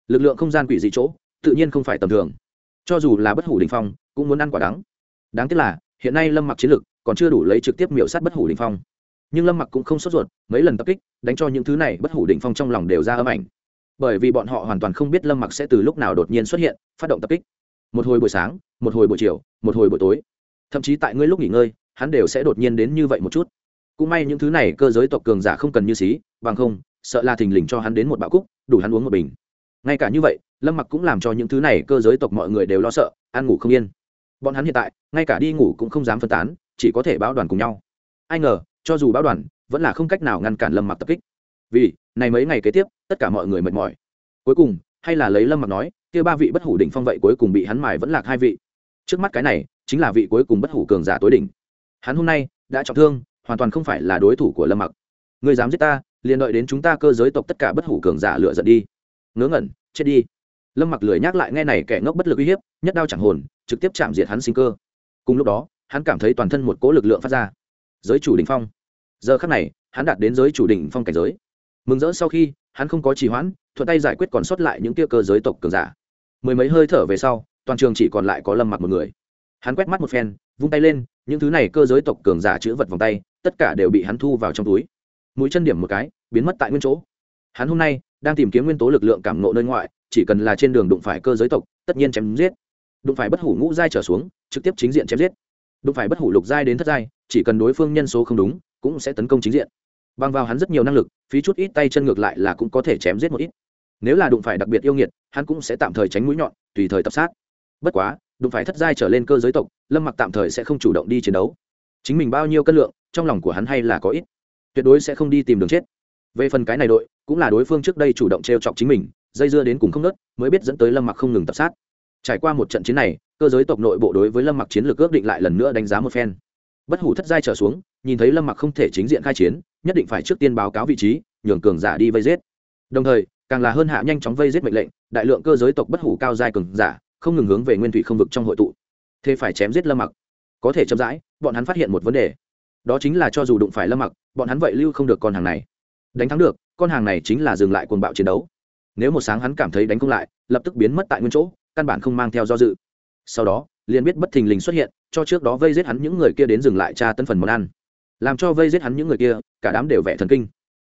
lực lượng không gian quỷ dị chỗ tự nhiên không phải tầm thường cho dù là bất hủ đình phong, cũng muốn ăn quả đắng. Đáng tiếc là, hiện nay lâm mặc chiến lực còn chưa đủ lấy trực tiếp miểu sát bất hủ đình phong. Nhưng lâm mặc cũng không sốt ruột, mấy lần tập kích, đánh cho những thứ này bất hủ đình phong trong lòng đều ra âm ảnh. Bởi vì bọn họ hoàn toàn không biết lâm mặc sẽ từ lúc nào đột nhiên xuất hiện, phát động tập kích. Một hồi buổi sáng, một hồi buổi chiều, một hồi buổi tối. Thậm chí tại ngươi lúc nghỉ ngơi, hắn đều sẽ đột nhiên đến như vậy một chút. Cũng may những thứ này cơ giới tộc cường giả không cần như xí, bằng không, sợ là thình lình cho hắn đến một bạo cúc, đủ hắn uống một bình ngay cả như vậy, lâm mặc cũng làm cho những thứ này cơ giới tộc mọi người đều lo sợ ăn ngủ không yên. Bọn hắn hiện tại, ngay cả đi ngủ cũng không dám phân tán, chỉ có thể báo đoàn cùng nhau. Ai ngờ, cho dù báo đoàn, vẫn là không cách nào ngăn cản lâm mặc tập kích. Vì, này mấy ngày kế tiếp, tất cả mọi người mệt mỏi. Cuối cùng, hay là lấy lâm mặc nói, kia ba vị bất hủ đỉnh phong vậy cuối cùng bị hắn mài vẫn lạc hai vị. Trước mắt cái này, chính là vị cuối cùng bất hủ cường giả tối đỉnh. Hắn hôm nay, đã trọng thương, hoàn toàn không phải là đối thủ của lâm mặc. Người dám giết ta, liền đợi đến chúng ta cơ giới tộc tất cả bất hủ cường giả lựa giận đi ngớ ngẩn, chết đi. Lâm mặc lười nhắc lại nghe này kẻ ngốc bất lực uy hiếp, nhất đao chẳng hồn, trực tiếp chạm diệt hắn sinh cơ. Cùng lúc đó, hắn cảm thấy toàn thân một cỗ lực lượng phát ra. Giới chủ đình phong. Giờ khắc này, hắn đạt đến giới chủ đình phong cảnh giới. Mừng rỡ sau khi, hắn không có trì hoãn, thuận tay giải quyết còn sót lại những tia cơ giới tộc cường giả. Mười mấy hơi thở về sau, toàn trường chỉ còn lại có lâm mặc một người. Hắn quét mắt một phen, vung tay lên, những thứ này cơ giới tộc cường giả chữ vật vòng tay, tất cả đều bị hắn thu vào trong túi. Mũi chân điểm một cái, biến mất tại nguyên chỗ hắn hôm nay đang tìm kiếm nguyên tố lực lượng cảm nộ nơi ngoại, chỉ cần là trên đường đụng phải cơ giới tộc, tất nhiên chém giết. Đụng phải bất hủ ngũ giai trở xuống, trực tiếp chính diện chém giết. Đụng phải bất hủ lục giai đến thất giai, chỉ cần đối phương nhân số không đúng, cũng sẽ tấn công chính diện. Bằng vào hắn rất nhiều năng lực, phí chút ít tay chân ngược lại là cũng có thể chém giết một ít. Nếu là đụng phải đặc biệt yêu nghiệt, hắn cũng sẽ tạm thời tránh mũi nhọn, tùy thời tập sát. Bất quá, đụng phải thất giai trở lên cơ giới tộc, lâm mặc tạm thời sẽ không chủ động đi chiến đấu. Chính mình bao nhiêu cân lượng, trong lòng của hắn hay là có ít. Tuyệt đối sẽ không đi tìm đường chết về phần cái này đội, cũng là đối phương trước đây chủ động t r e o chọc chính mình, dây dưa đến cùng không nớt, mới biết dẫn tới lâm mặc không ngừng tập sát. Trải qua một trận chiến này, cơ giới tộc nội bộ đối với lâm mặc chiến lược ước định lại lần nữa đánh giá một phen. Bất hủ thất giai trở xuống, nhìn thấy lâm mặc không thể chính diện khai chiến, nhất định phải trước tiên báo cáo vị trí, nhường cường giả đi vây giết. Đồng thời, càng là hơn hạ nhanh chóng vây giết mệnh lệnh, đại lượng cơ giới tộc bất hủ cao giai cường giả, không ngừng hướng về nguyên thủy không vực trong hội tụ. Thế phải chém giết lâm mặc. Có thể chậm rãi, bọn hắn phát hiện một vấn đề. Đó chính là cho dù đụng phải lâm mặc, bọn hắn vậy lưu không được con hàng này đánh thắng được, con hàng này chính là dừng lại cuồng bạo chiến đấu. Nếu một sáng hắn cảm thấy đánh không lại, lập tức biến mất tại nguyên chỗ, căn bản không mang theo do dự. Sau đó, liền biết bất thình lình xuất hiện, cho trước đó vây giết hắn những người kia đến dừng lại tra tân phần món ăn. Làm cho vây giết hắn những người kia, cả đám đều vẻ thần kinh.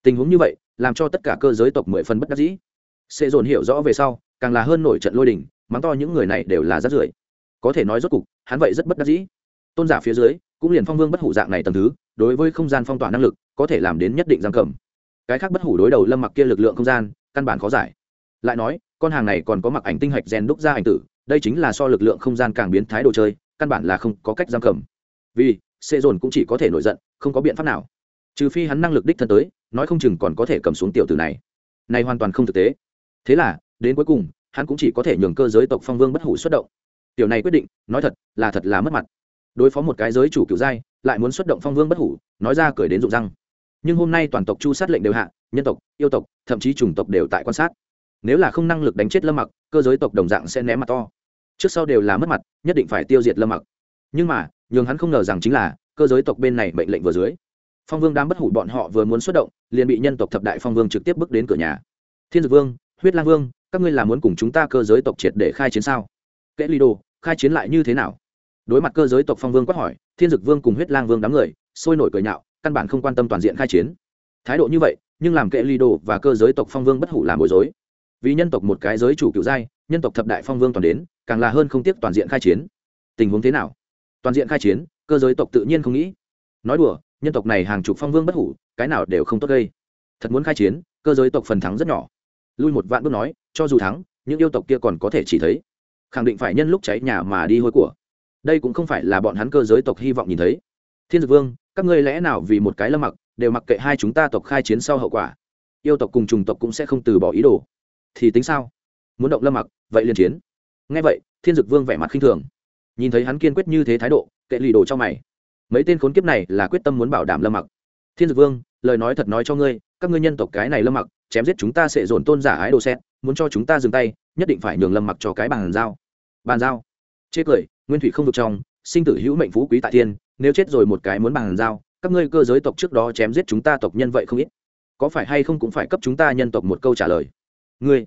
Tình huống như vậy, làm cho tất cả cơ giới tộc mười phân bất đắc dĩ. Sẽ dồn hiểu rõ về sau, càng là hơn nổi trận lôi đình, mắng to những người này đều là rát rưởi. Có thể nói rốt cục, hắn vậy rất bất đắc dĩ. Tôn giả phía dưới, cũng liền phong vương bất hủ dạng này tầm thứ, đối với không gian phong tỏa năng lực, có thể làm đến nhất định giam cầm cái khác bất hủ đối đầu lâm mặc kia lực lượng không gian, căn bản khó giải. Lại nói, con hàng này còn có mặc ảnh tinh hạch rèn đúc ra ảnh tử, đây chính là so lực lượng không gian càng biến thái đồ chơi, căn bản là không có cách giam cầm. Vì xê dồn cũng chỉ có thể nổi giận, không có biện pháp nào. Trừ phi hắn năng lực đích thân tới, nói không chừng còn có thể cầm xuống tiểu tử này. Này hoàn toàn không thực tế. Thế là, đến cuối cùng, hắn cũng chỉ có thể nhường cơ giới tộc phong vương bất hủ xuất động. Tiểu này quyết định, nói thật, là thật là mất mặt. Đối phó một cái giới chủ kiểu giai lại muốn xuất động phong vương bất hủ, nói ra cười đến rụng răng nhưng hôm nay toàn tộc chu sát lệnh đều hạ, nhân tộc, yêu tộc, thậm chí chủng tộc đều tại quan sát. Nếu là không năng lực đánh chết lâm mặc, cơ giới tộc đồng dạng sẽ ném mặt to. Trước sau đều là mất mặt, nhất định phải tiêu diệt lâm mặc. Nhưng mà, nhường hắn không ngờ rằng chính là, cơ giới tộc bên này mệnh lệnh vừa dưới. Phong vương đám bất hủ bọn họ vừa muốn xuất động, liền bị nhân tộc thập đại phong vương trực tiếp bước đến cửa nhà. Thiên dược vương, huyết lang vương, các ngươi là muốn cùng chúng ta cơ giới tộc triệt để khai chiến sao? Kẽ ly đồ, khai chiến lại như thế nào? Đối mặt cơ giới tộc phong vương quát hỏi, thiên dực vương cùng huyết lang vương đám người, sôi nổi cười nhạo căn bản không quan tâm toàn diện khai chiến. Thái độ như vậy, nhưng làm kệ ly đồ và cơ giới tộc phong vương bất hủ làm bối rối. Vì nhân tộc một cái giới chủ cựu giai, nhân tộc thập đại phong vương toàn đến, càng là hơn không tiếc toàn diện khai chiến. Tình huống thế nào? Toàn diện khai chiến, cơ giới tộc tự nhiên không nghĩ. Nói đùa, nhân tộc này hàng chục phong vương bất hủ, cái nào đều không tốt gây. Thật muốn khai chiến, cơ giới tộc phần thắng rất nhỏ. Lui một vạn bước nói, cho dù thắng, những yêu tộc kia còn có thể chỉ thấy. Khẳng định phải nhân lúc cháy nhà mà đi hôi của. Đây cũng không phải là bọn hắn cơ giới tộc hy vọng nhìn thấy. Thiên dược vương các ngươi lẽ nào vì một cái lâm mặc, đều mặc kệ hai chúng ta tộc khai chiến sau hậu quả. Yêu tộc cùng trùng tộc cũng sẽ không từ bỏ ý đồ. Thì tính sao? Muốn động lâm mặc, vậy liền chiến. Ngay vậy, thiên dực vương vẻ mặt khinh thường. Nhìn thấy hắn kiên quyết như thế thái độ, kệ lì đồ cho mày. Mấy tên khốn kiếp này là quyết tâm muốn bảo đảm lâm mặc. Thiên dực vương, lời nói thật nói cho ngươi, các ngươi nhân tộc cái này lâm mặc, chém giết chúng ta sẽ dồn tôn giả ái đồ xét muốn cho chúng ta dừng tay, nhất định phải nhường lâm mặc cho cái bàn giao. Bàn giao. Chê cười, nguyên thủy không vực trong, sinh tử hữu mệnh phú quý tại thiên nếu chết rồi một cái muốn bằng dao các ngươi cơ giới tộc trước đó chém giết chúng ta tộc nhân vậy không ít. Có phải hay không cũng phải cấp chúng ta nhân tộc một câu trả lời. Ngươi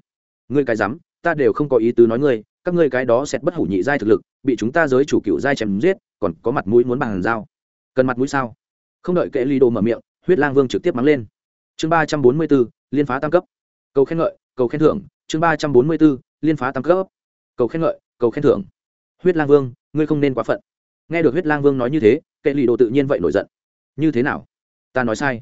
ngươi cái dám ta đều không có ý tứ nói ngươi, các ngươi cái đó sẽ bất hủ nhị giai thực lực, bị chúng ta giới chủ cựu giai chém giết, còn có mặt mũi muốn bằng dao cần mặt mũi sao? Không đợi kệ ly đồ mở miệng, huyết lang vương trực tiếp mắng lên. Chương ba trăm bốn mươi b ố liên phá tam cấp. Cầu khen ngợi, cầu khen thưởng. Chương ba trăm bốn mươi b ố liên phá tam cấp. Cầu khen ngợi, cầu khen thưởng. Huyết lang vương, ngươi không nên quá phận nghe được huyết lang vương nói như thế, kệ lì đồ tự nhiên vậy nổi giận. Như thế nào? Ta nói sai.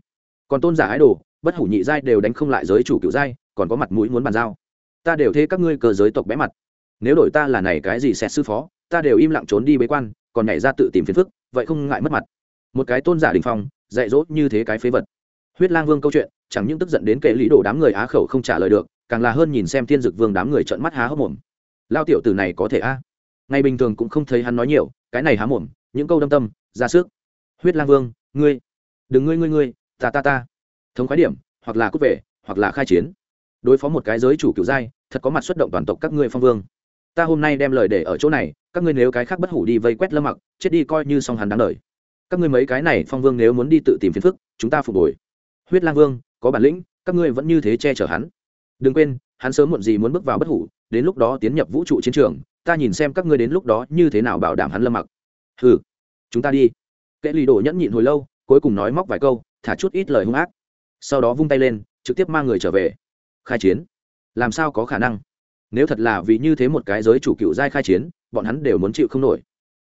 Còn tôn giả ái đồ, bất hủ nhị giai đều đánh không lại giới chủ cựu giai, còn có mặt mũi muốn bàn giao. Ta đều thế các ngươi cờ giới tộc bé mặt. Nếu đổi ta là này cái gì sẽ sư phó, ta đều im lặng trốn đi bế quan, còn nhảy ra tự tìm phiền phức, vậy không ngại mất mặt. Một cái tôn giả đình phong, dạy dỗ như thế cái phế vật. Huyết lang vương câu chuyện, chẳng những tức giận đến kệ lý đồ đám người á khẩu không trả lời được, càng là hơn nhìn xem thiên dực vương đám người trợn mắt há hốc mồm. Lao tiểu tử này có thể a? Ngày bình thường cũng không thấy hắn nói nhiều cái này há mồm, những câu đâm tâm, ra sức. Huyết lang vương, ngươi, đừng ngươi ngươi ngươi, ta ta ta. Thống khoái điểm, hoặc là cút về, hoặc là khai chiến. Đối phó một cái giới chủ kiểu giai, thật có mặt xuất động toàn tộc các ngươi phong vương. Ta hôm nay đem lời để ở chỗ này, các ngươi nếu cái khác bất hủ đi vây quét lâm mặc, chết đi coi như song hắn đáng lời các ngươi mấy cái này phong vương nếu muốn đi tự tìm phiền phức, chúng ta phục hồi. Huyết lang vương, có bản lĩnh, các ngươi vẫn như thế che chở hắn. Đừng quên, hắn sớm muộn gì muốn bước vào bất hủ, đến lúc đó tiến nhập vũ trụ chiến trường ta nhìn xem các ngươi đến lúc đó như thế nào bảo đảm hắn lâm mặc. Hừ, chúng ta đi. Kệ lì đổ nhẫn nhịn hồi lâu, cuối cùng nói móc vài câu, thả chút ít lời hung ác. Sau đó vung tay lên, trực tiếp mang người trở về. Khai chiến. Làm sao có khả năng? Nếu thật là vì như thế một cái giới chủ cựu giai khai chiến, bọn hắn đều muốn chịu không nổi.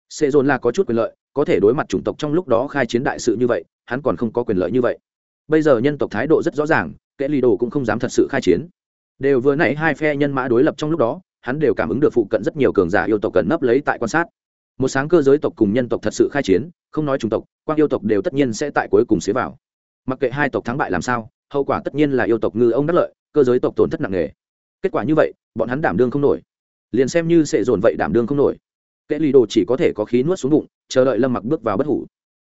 Sệ dồn là có chút quyền lợi, có thể đối mặt chủng tộc trong lúc đó khai chiến đại sự như vậy, hắn còn không có quyền lợi như vậy. Bây giờ nhân tộc thái độ rất rõ ràng, kệ lì đồ cũng không dám thật sự khai chiến. Đều vừa nãy hai phe nhân mã đối lập trong lúc đó hắn đều cảm ứng được phụ cận rất nhiều cường giả yêu tộc cần nấp lấy tại quan sát. Một sáng cơ giới tộc cùng nhân tộc thật sự khai chiến, không nói chủng tộc, quang yêu tộc đều tất nhiên sẽ tại cuối cùng xế vào. Mặc kệ hai tộc thắng bại làm sao, hậu quả tất nhiên là yêu tộc ngư ông đắc lợi, cơ giới tộc tổn thất nặng nề. Kết quả như vậy, bọn hắn đảm đương không nổi. Liền xem như sẽ dồn vậy đảm đương không nổi. Kệ lì đồ chỉ có thể có khí nuốt xuống bụng, chờ đợi lâm mặc bước vào bất hủ.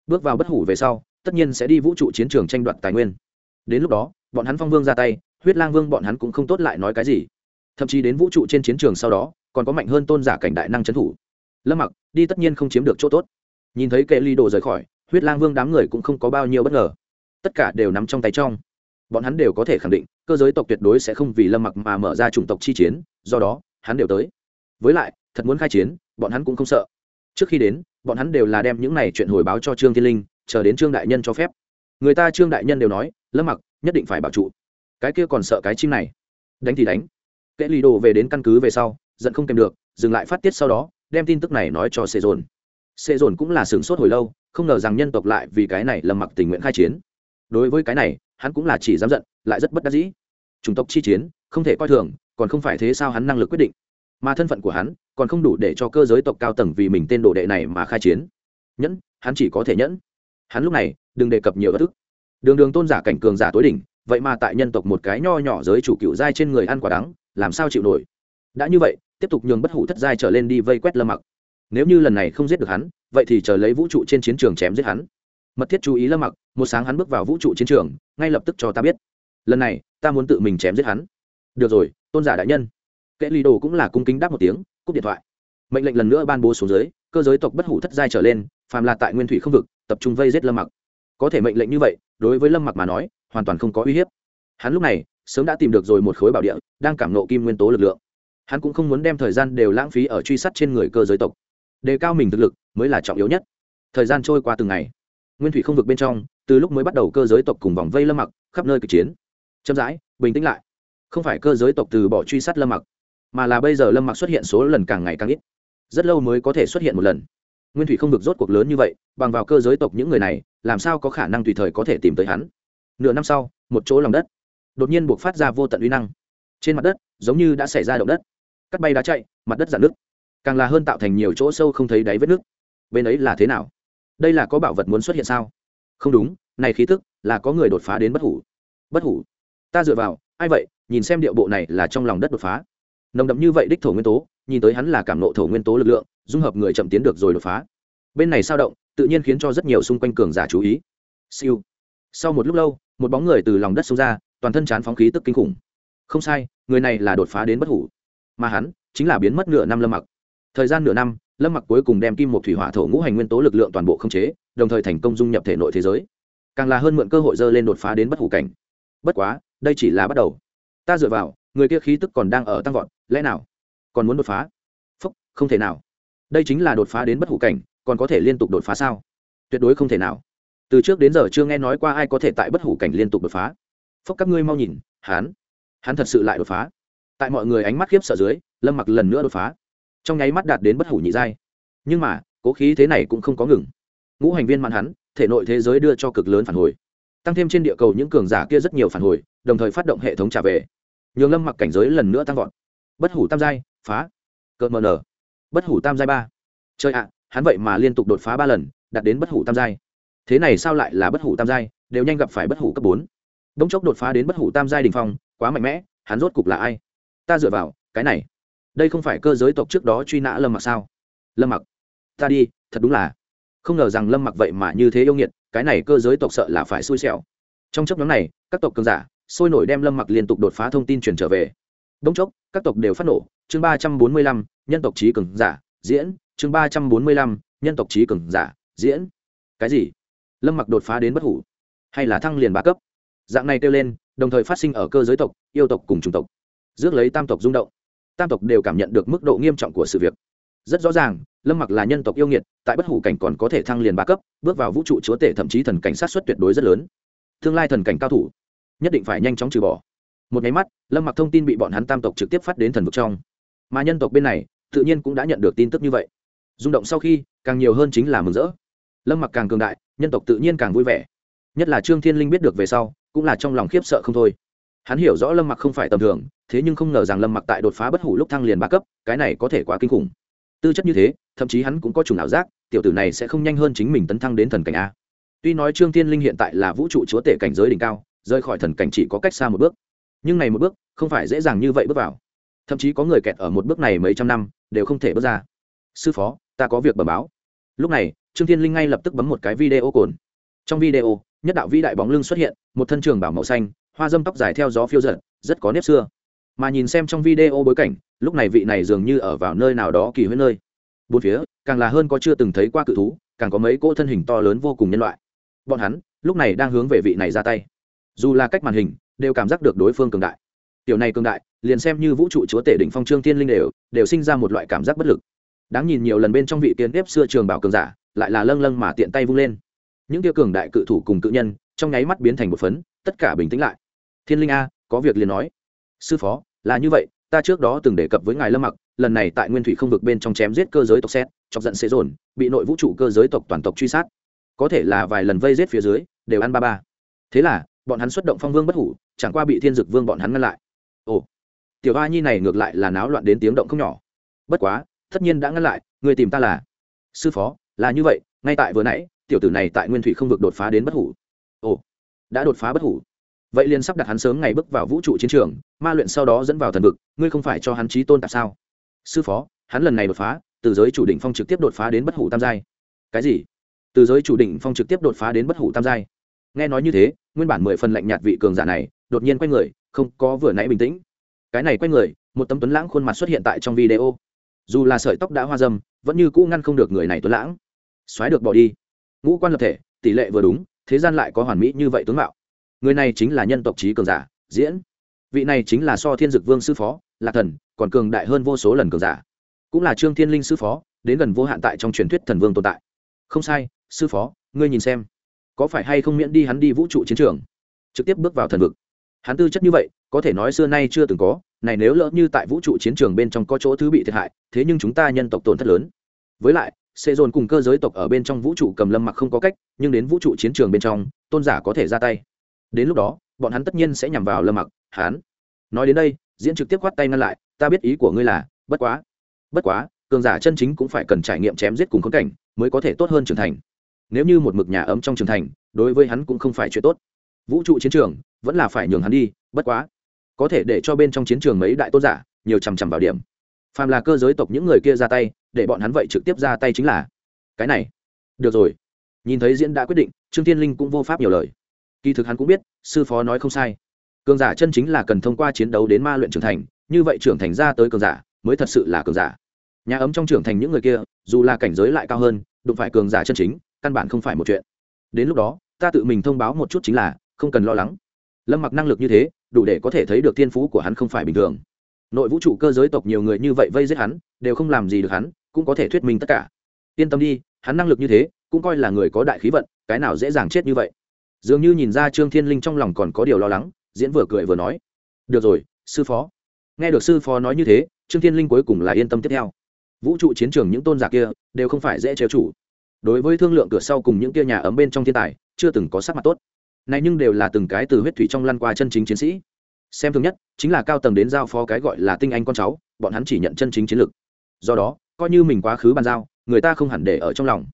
Bước vào bất hủ về sau, tất nhiên sẽ đi vũ trụ chiến trường tranh đoạt tài nguyên. Đến lúc đó, bọn hắn phong vương ra tay, huyết lang vương bọn hắn cũng không tốt lại nói cái gì thậm chí đến vũ trụ trên chiến trường sau đó, còn có mạnh hơn tôn giả cảnh đại năng trấn thủ. Lâm mặc, đi tất nhiên không chiếm được chỗ tốt. Nhìn thấy kệ ly đồ rời khỏi, huyết lang vương đám người cũng không có bao nhiêu bất ngờ. Tất cả đều nằm trong tay trong. Bọn hắn đều có thể khẳng định, cơ giới tộc tuyệt đối sẽ không vì lâm mặc mà mở ra chủng tộc chi chiến, do đó, hắn đều tới. Với lại, thật muốn khai chiến, bọn hắn cũng không sợ. Trước khi đến, bọn hắn đều là đem những này chuyện hồi báo cho trương thiên linh, chờ đến trương đại nhân cho phép. Người ta trương đại nhân đều nói, lâm mặc, nhất định phải bảo trụ. Cái kia còn sợ cái chim này. Đánh thì đánh kệ lì đồ về đến căn cứ về sau giận không kèm được dừng lại phát tiết sau đó đem tin tức này nói cho sệ dồn. Sệ dồn cũng là sửng sốt hồi lâu không ngờ rằng nhân tộc lại vì cái này lầm mặc tình nguyện khai chiến. Đối với cái này hắn cũng là chỉ dám giận lại rất bất đắc dĩ. Chủng tộc chi chiến không thể coi thường còn không phải thế sao hắn năng lực quyết định. Mà thân phận của hắn còn không đủ để cho cơ giới tộc cao tầng vì mình tên đồ đệ này mà khai chiến. Nhẫn hắn chỉ có thể nhẫn. Hắn lúc này đừng đề cập nhiều bất thức, đường đường tôn giả cảnh cường giả tối đỉnh vậy mà tại nhân tộc một cái nho nhỏ giới chủ cựu giai trên người ăn quả đắng làm sao chịu nổi? Đã như vậy, tiếp tục nhường bất hủ thất giai trở lên đi vây quét lâm mặc. Nếu như lần này không giết được hắn, vậy thì chờ lấy vũ trụ trên chiến trường chém giết hắn. Mật thiết chú ý lâm mặc, một sáng hắn bước vào vũ trụ chiến trường, ngay lập tức cho ta biết. Lần này, ta muốn tự mình chém giết hắn. Được rồi, tôn giả đại nhân. Kệ ly đồ cũng là cung kính đáp một tiếng, cúp điện thoại. Mệnh lệnh lần nữa ban bố xuống dưới, cơ giới tộc bất hủ thất giai trở lên, phàm là tại nguyên thủy không vực, tập trung vây giết lâm mặc. Có thể mệnh lệnh như vậy, đối với lâm mặc mà nói, hoàn toàn không có uy hiếp. Hắn lúc này sớm đã tìm được rồi một khối bảo địa, đang cảm nộ kim nguyên tố lực lượng. Hắn cũng không muốn đem thời gian đều lãng phí ở truy sát trên người cơ giới tộc. Đề cao mình thực lực mới là trọng yếu nhất. Thời gian trôi qua từng ngày, nguyên thủy không vực bên trong, từ lúc mới bắt đầu cơ giới tộc cùng vòng vây lâm mặc khắp nơi kịch chiến. Chậm rãi, bình tĩnh lại. Không phải cơ giới tộc từ bỏ truy sát lâm mặc, mà là bây giờ lâm mặc xuất hiện số lần càng ngày càng ít. Rất lâu mới có thể xuất hiện một lần. Nguyên thủy không vực rốt cuộc lớn như vậy, bằng vào cơ giới tộc những người này, làm sao có khả năng tùy thời có thể tìm tới hắn? Nửa năm sau, một chỗ lòng đất đột nhiên buộc phát ra vô tận uy năng. Trên mặt đất, giống như đã xảy ra động đất. Cắt bay đá chạy, mặt đất dạn nước càng là hơn tạo thành nhiều chỗ sâu không thấy đáy vết nước bên ấy là thế nào? Đây là có bảo vật muốn xuất hiện sao? Không đúng, này khí tức là có người đột phá đến bất hủ. Bất hủ? Ta dựa vào, ai vậy? Nhìn xem điệu bộ này là trong lòng đất đột phá. Nồng đậm như vậy đích thổ nguyên tố, nhìn tới hắn là cảm nộ thổ nguyên tố lực lượng, dung hợp người chậm tiến được rồi đột phá. Bên này sao động, tự nhiên khiến cho rất nhiều xung quanh cường giả chú ý. Siêu. Sau một lúc lâu, một bóng người từ lòng đất xông ra toàn thân chán phóng khí tức kinh khủng. Không sai, người này là đột phá đến bất hủ. Mà hắn chính là biến mất nửa năm lâm mặc. Thời gian nửa năm, lâm mặc cuối cùng đem kim một thủy hỏa thổ ngũ hành nguyên tố lực lượng toàn bộ không chế, đồng thời thành công dung nhập thể nội thế giới. Càng là hơn mượn cơ hội dơ lên đột phá đến bất hủ cảnh. Bất quá, đây chỉ là bắt đầu. Ta dựa vào, người kia khí tức còn đang ở tăng vọt, lẽ nào? Còn muốn đột phá? Phúc, không thể nào. Đây chính là đột phá đến bất hủ cảnh, còn có thể liên tục đột phá sao? Tuyệt đối không thể nào. Từ trước đến giờ chưa nghe nói qua ai có thể tại bất hủ cảnh liên tục đột phá phúc các ngươi mau nhìn hắn hắn thật sự lại đột phá. Tại mọi người ánh mắt khiếp sợ dưới, lâm mặc lần nữa đột phá. Trong nháy mắt đạt đến bất hủ nhị giai. Nhưng mà, cố khí thế này cũng không có ngừng. Ngũ hành viên mạn hắn, thể nội thế giới đưa cho cực lớn phản hồi. Tăng thêm trên địa cầu những cường giả kia rất nhiều phản hồi, đồng thời phát động hệ thống trả về. Nhường lâm mặc cảnh giới lần nữa tăng vọt. Bất hủ tam giai, phá. Cợt mờ nở. Bất hủ tam giai ba. Chơi ạ, hắn vậy mà liên tục đột phá ba lần, đạt đến bất hủ tam giai. Thế này sao lại là bất hủ tam giai, đều nhanh gặp phải bất hủ cấp bốn đống chốc đột phá đến bất hủ tam giai đình phong, quá mạnh mẽ, hắn rốt cục là ai? Ta dựa vào, cái này. Đây không phải cơ giới tộc trước đó truy nã lâm mặc sao? Lâm mặc, ta đi, thật đúng là. Không ngờ rằng lâm mặc vậy mà như thế yêu nghiệt, cái này cơ giới tộc sợ là phải xui xẻo. Trong chấp nhóm này, các tộc cường giả sôi nổi đem lâm mặc liên tục đột phá thông tin truyền trở về. Đông chốc, các tộc đều phát nổ. Chương ba trăm bốn mươi lăm, nhân tộc trí cường giả, diễn. Chương ba trăm bốn mươi lăm, nhân tộc trí cường giả, diễn. Cái gì? Lâm mặc đột phá đến bất hủ. Hay là thăng liền ba cấp? Dạng này kêu lên, đồng thời phát sinh ở cơ giới tộc, yêu tộc cùng chủng tộc. Rước lấy tam tộc rung động, tam tộc đều cảm nhận được mức độ nghiêm trọng của sự việc. Rất rõ ràng, lâm mặc là nhân tộc yêu nghiệt, tại bất hủ cảnh còn có thể thăng liền ba cấp, bước vào vũ trụ chúa tể thậm chí thần cảnh sát xuất tuyệt đối rất lớn. Tương lai thần cảnh cao thủ, nhất định phải nhanh chóng trừ bỏ. Một máy mắt, lâm mặc thông tin bị bọn hắn tam tộc trực tiếp phát đến thần vực trong. Mà nhân tộc bên này, tự nhiên cũng đã nhận được tin tức như vậy. Rung động sau khi, càng nhiều hơn chính là mừng rỡ. Lâm mặc càng cường đại, nhân tộc tự nhiên càng vui vẻ. Nhất là trương thiên linh biết được về sau cũng là trong lòng khiếp sợ không thôi. Hắn hiểu rõ lâm mặc không phải tầm thường, thế nhưng không ngờ rằng lâm mặc tại đột phá bất hủ lúc thăng liền ba cấp, cái này có thể quá kinh khủng. Tư chất như thế, thậm chí hắn cũng có chủng ảo giác, tiểu tử này sẽ không nhanh hơn chính mình tấn thăng đến thần cảnh a. Tuy nói trương thiên linh hiện tại là vũ trụ chúa tể cảnh giới đỉnh cao, rời khỏi thần cảnh chỉ có cách xa một bước. Nhưng này một bước, không phải dễ dàng như vậy bước vào. Thậm chí có người kẹt ở một bước này mấy trăm năm, đều không thể bước ra. Sư phó, ta có việc bẩm báo. Lúc này, trương thiên linh ngay lập tức bấm một cái video cồn. Trong video nhất đạo vĩ đại bóng lưng xuất hiện, một thân trường bảo màu xanh, hoa dâm tóc dài theo gió phiêu giật rất có nếp xưa. Mà nhìn xem trong video bối cảnh, lúc này vị này dường như ở vào nơi nào đó kỳ huyết nơi. Bốn phía, càng là hơn có chưa từng thấy qua cự thú, càng có mấy cỗ thân hình to lớn vô cùng nhân loại. Bọn hắn, lúc này đang hướng về vị này ra tay. Dù là cách màn hình, đều cảm giác được đối phương cường đại. Tiểu này cường đại, liền xem như vũ trụ chúa tể đỉnh phong trương thiên linh đều đều sinh ra một loại cảm giác bất lực. Đáng nhìn nhiều lần bên trong vị tiên ép xưa trường bảo cường giả, lại là lâng lâng mà tiện tay vung lên những tiêu cường đại cự thủ cùng cự nhân trong nháy mắt biến thành một phấn, tất cả bình tĩnh lại. Thiên linh a, có việc liền nói. Sư phó, là như vậy, ta trước đó từng đề cập với ngài lâm mặc, lần này tại nguyên thủy không vực bên trong chém giết cơ giới tộc xét chọc giận xế dồn, bị nội vũ trụ cơ giới tộc toàn tộc truy sát. Có thể là vài lần vây giết phía dưới, đều ăn ba ba. Thế là, bọn hắn xuất động phong vương bất hủ, chẳng qua bị thiên dực vương bọn hắn ngăn lại. Ồ, tiểu hoa nhi này ngược lại là náo loạn đến tiếng động không nhỏ. Bất quá, tất nhiên đã ngăn lại, người tìm ta là. Sư phó, là như vậy, ngay tại vừa nãy tiểu tử này tại nguyên thủy không vực đột phá đến bất hủ. Ồ, đã đột phá bất hủ. Vậy liền sắp đặt hắn sớm ngày bước vào vũ trụ chiến trường, ma luyện sau đó dẫn vào thần vực, ngươi không phải cho hắn trí tôn tạp sao? Sư phó, hắn lần này đột phá, từ giới chủ định phong trực tiếp đột phá đến bất hủ tam giai. Cái gì? Từ giới chủ định phong trực tiếp đột phá đến bất hủ tam giai. Nghe nói như thế, nguyên bản mười phần lạnh nhạt vị cường giả này, đột nhiên quay người, không có vừa nãy bình tĩnh. Cái này quay người, một tấm tuấn lãng khuôn mặt xuất hiện tại trong video. Dù là sợi tóc đã hoa dâm, vẫn như cũ ngăn không được người này tuấn lãng. Xoáy được bỏ đi ngũ quan lập thể, tỷ lệ vừa đúng, thế gian lại có hoàn mỹ như vậy tướng mạo. Người này chính là nhân tộc trí cường giả, diễn. Vị này chính là so thiên dực vương sư phó, lạc thần, còn cường đại hơn vô số lần cường giả. Cũng là trương thiên linh sư phó, đến gần vô hạn tại trong truyền thuyết thần vương tồn tại. Không sai, sư phó, ngươi nhìn xem. Có phải hay không miễn đi hắn đi vũ trụ chiến trường? Trực tiếp bước vào thần vực. Hắn tư chất như vậy, có thể nói xưa nay chưa từng có, này nếu lỡ như tại vũ trụ chiến trường bên trong có chỗ thứ bị thiệt hại, thế nhưng chúng ta nhân tộc tổn thất lớn. Với lại sẽ dồn cùng cơ giới tộc ở bên trong vũ trụ cầm lâm mặc không có cách, nhưng đến vũ trụ chiến trường bên trong, tôn giả có thể ra tay. Đến lúc đó, bọn hắn tất nhiên sẽ nhằm vào lâm mặc Hán. nói đến đây, diễn trực tiếp khoát tay ngăn lại, ta biết ý của ngươi là, bất quá bất quá, cường giả chân chính cũng phải cần trải nghiệm chém giết cùng khốn cảnh, mới có thể tốt hơn trưởng thành. Nếu như một mực nhà ấm trong trưởng thành, đối với hắn cũng không phải chuyện tốt. Vũ trụ chiến trường, vẫn là phải nhường hắn đi, bất quá, có thể để cho bên trong chiến trường mấy đại tôn giả, nhiều chằm chằm vào điểm. Phàm là cơ giới tộc những người kia ra tay để bọn hắn vậy trực tiếp ra tay chính là. Cái này. Được rồi. Nhìn thấy diễn đã quyết định, trương thiên linh cũng vô pháp nhiều lời. Kỳ thực hắn cũng biết, sư phó nói không sai. Cường giả chân chính là cần thông qua chiến đấu đến ma luyện trưởng thành, như vậy trưởng thành ra tới cường giả, mới thật sự là cường giả. Nhà ấm trong trưởng thành những người kia, dù là cảnh giới lại cao hơn, đụng phải cường giả chân chính, căn bản không phải một chuyện. Đến lúc đó, ta tự mình thông báo một chút chính là, không cần lo lắng. Lâm mặc năng lực như thế, đủ để có thể thấy được thiên phú của hắn không phải bình thường. Nội vũ trụ cơ giới tộc nhiều người như vậy vây giết hắn, đều không làm gì được hắn cũng có thể thuyết minh tất cả. Yên tâm đi, hắn năng lực như thế, cũng coi là người có đại khí vận, cái nào dễ dàng chết như vậy. Dường như nhìn ra trương thiên linh trong lòng còn có điều lo lắng, diễn vừa cười vừa nói. Được rồi, sư phó. Nghe được sư phó nói như thế, trương thiên linh cuối cùng là yên tâm tiếp theo. Vũ trụ chiến trường những tôn giả kia, đều không phải dễ trêu chủ đối với thương lượng cửa sau cùng những kia nhà ấm bên trong thiên tài, chưa từng có sắc mặt tốt. Này nhưng đều là từng cái từ huyết thủy trong lăn qua chân chính chiến sĩ. Xem thường nhất, chính là cao tầng đến giao phó cái gọi là tinh anh con cháu, bọn hắn chỉ nhận chân chính chiến lược do đó coi như mình quá khứ bàn giao, người ta không hẳn để ở trong lòng.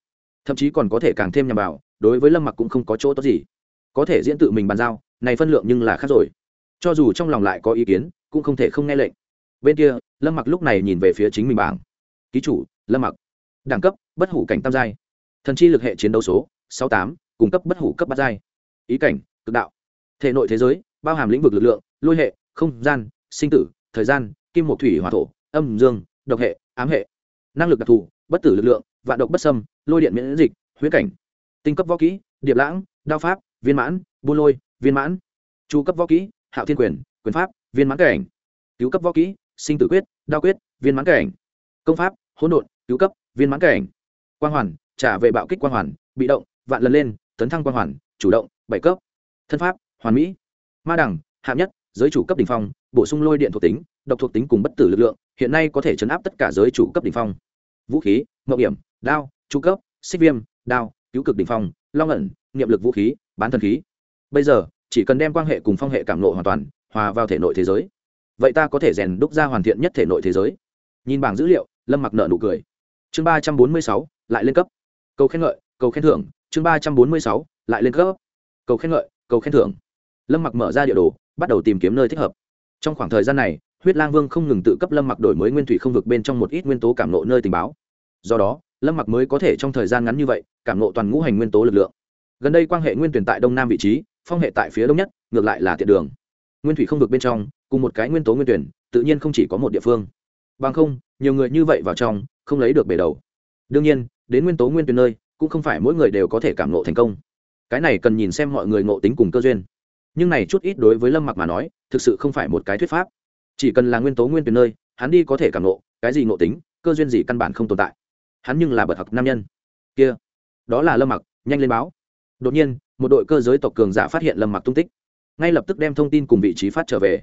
Thậm chí còn có thể càng thêm nhằm vào, đối với lâm mặc cũng không có chỗ tốt gì. Có thể diễn tự mình bàn giao, này phân lượng nhưng là khác rồi. Cho dù trong lòng lại có ý kiến, cũng không thể không nghe lệnh. Bên kia, lâm mặc lúc này nhìn về phía chính mình bảng. Ký chủ, lâm mặc. Đẳng cấp, bất hủ cảnh tam giai. Thần chi lực hệ chiến đấu số, sáu tám, cung cấp bất hủ cấp bát giai. Ý cảnh, cực đạo. Thể nội thế giới, bao hàm lĩnh vực lực lượng, lôi hệ, không gian, sinh tử, thời gian, kim một thủy hỏa thổ, âm dương, độc hệ, ám hệ năng lực đặc thù, bất tử lực lượng, vạn độc bất sâm lôi điện miễn dịch huyết cảnh. Tinh cấp võ kỹ, điệp lãng, đao pháp, viên mãn, buôn lôi, viên mãn. Chu cấp võ kỹ, hạo thiên quyền quyền pháp, viên mãn cảnh. Cứu cấp võ kỹ, sinh tử quyết, đao quyết, viên mãn cảnh. Công pháp, hỗn độn, cứu cấp, viên mãn cảnh. Quang hoàn, trả về bạo kích quang hoàn, bị động, vạn lần lên, tấn thăng quang hoàn, chủ động, bảy cấp. Thân pháp, hoàn mỹ. Ma đẳng, hạng nhất giới chủ cấp đ ỉ n h phong, bổ sung lôi điện thuộc tính, độc thuộc tính cùng bất tử lực lượng, hiện nay có thể chấn áp tất cả giới chủ cấp đ ỉ n h phong. Vũ khí mậu hiểm, đao tru cấp, xích viêm, đao, cứu cực đ ỉ n h phong, long ẩn, niệm lực vũ khí, bán thần khí. Bây giờ, chỉ cần đem quan hệ cùng phong hệ cảm ngộ hoàn toàn, hòa vào thể nội thế giới. Vậy ta có thể rèn đúc ra hoàn thiện nhất thể nội thế giới. Nhìn bảng dữ liệu, lâm mặc nợ nụ cười. Chương ba trăm bốn mươi sáu, lại lên cấp. Cầu khen ngợi, cầu khen thưởng. Chương ba trăm bốn mươi sáu, lại lên cấp. Cầu khen ngợi, cầu khen thưởng. Lâm mặc mở ra địa đồ bắt đầu tìm kiếm nơi thích hợp. Trong khoảng thời gian này, huyết lang vương không ngừng tự cấp lâm mặc đổi mới nguyên thủy không vực bên trong một ít nguyên tố cảm nộ nơi tình báo. Do đó, lâm mặc mới có thể trong thời gian ngắn như vậy, cảm nộ toàn ngũ hành nguyên tố lực lượng. Gần đây quan hệ nguyên tuyển tại đông nam vị trí, phong hệ tại phía đông nhất, ngược lại là thiện đường. Nguyên thủy không vực bên trong, cùng một cái nguyên tố nguyên tuyển, tự nhiên không chỉ có một địa phương. Bằng không, nhiều người như vậy vào trong, không lấy được bể đầu. Đương nhiên, đến nguyên tố nguyên tuyển nơi, cũng không phải mỗi người đều có thể cảm nộ thành công. Cái này cần nhìn xem mọi người ngộ tính cùng cơ duyên nhưng này chút ít đối với lâm mặc mà nói, thực sự không phải một cái thuyết pháp. Chỉ cần là nguyên tố nguyên tuyến nơi, hắn đi có thể cảm nộ cái gì ngộ tính, cơ duyên gì căn bản không tồn tại. Hắn nhưng là bậc học nam nhân. Kia, đó là lâm mặc, nhanh lên báo. Đột nhiên, một đội cơ giới tộc cường giả phát hiện lâm mặc tung tích. Ngay lập tức đem thông tin cùng vị trí phát trở về.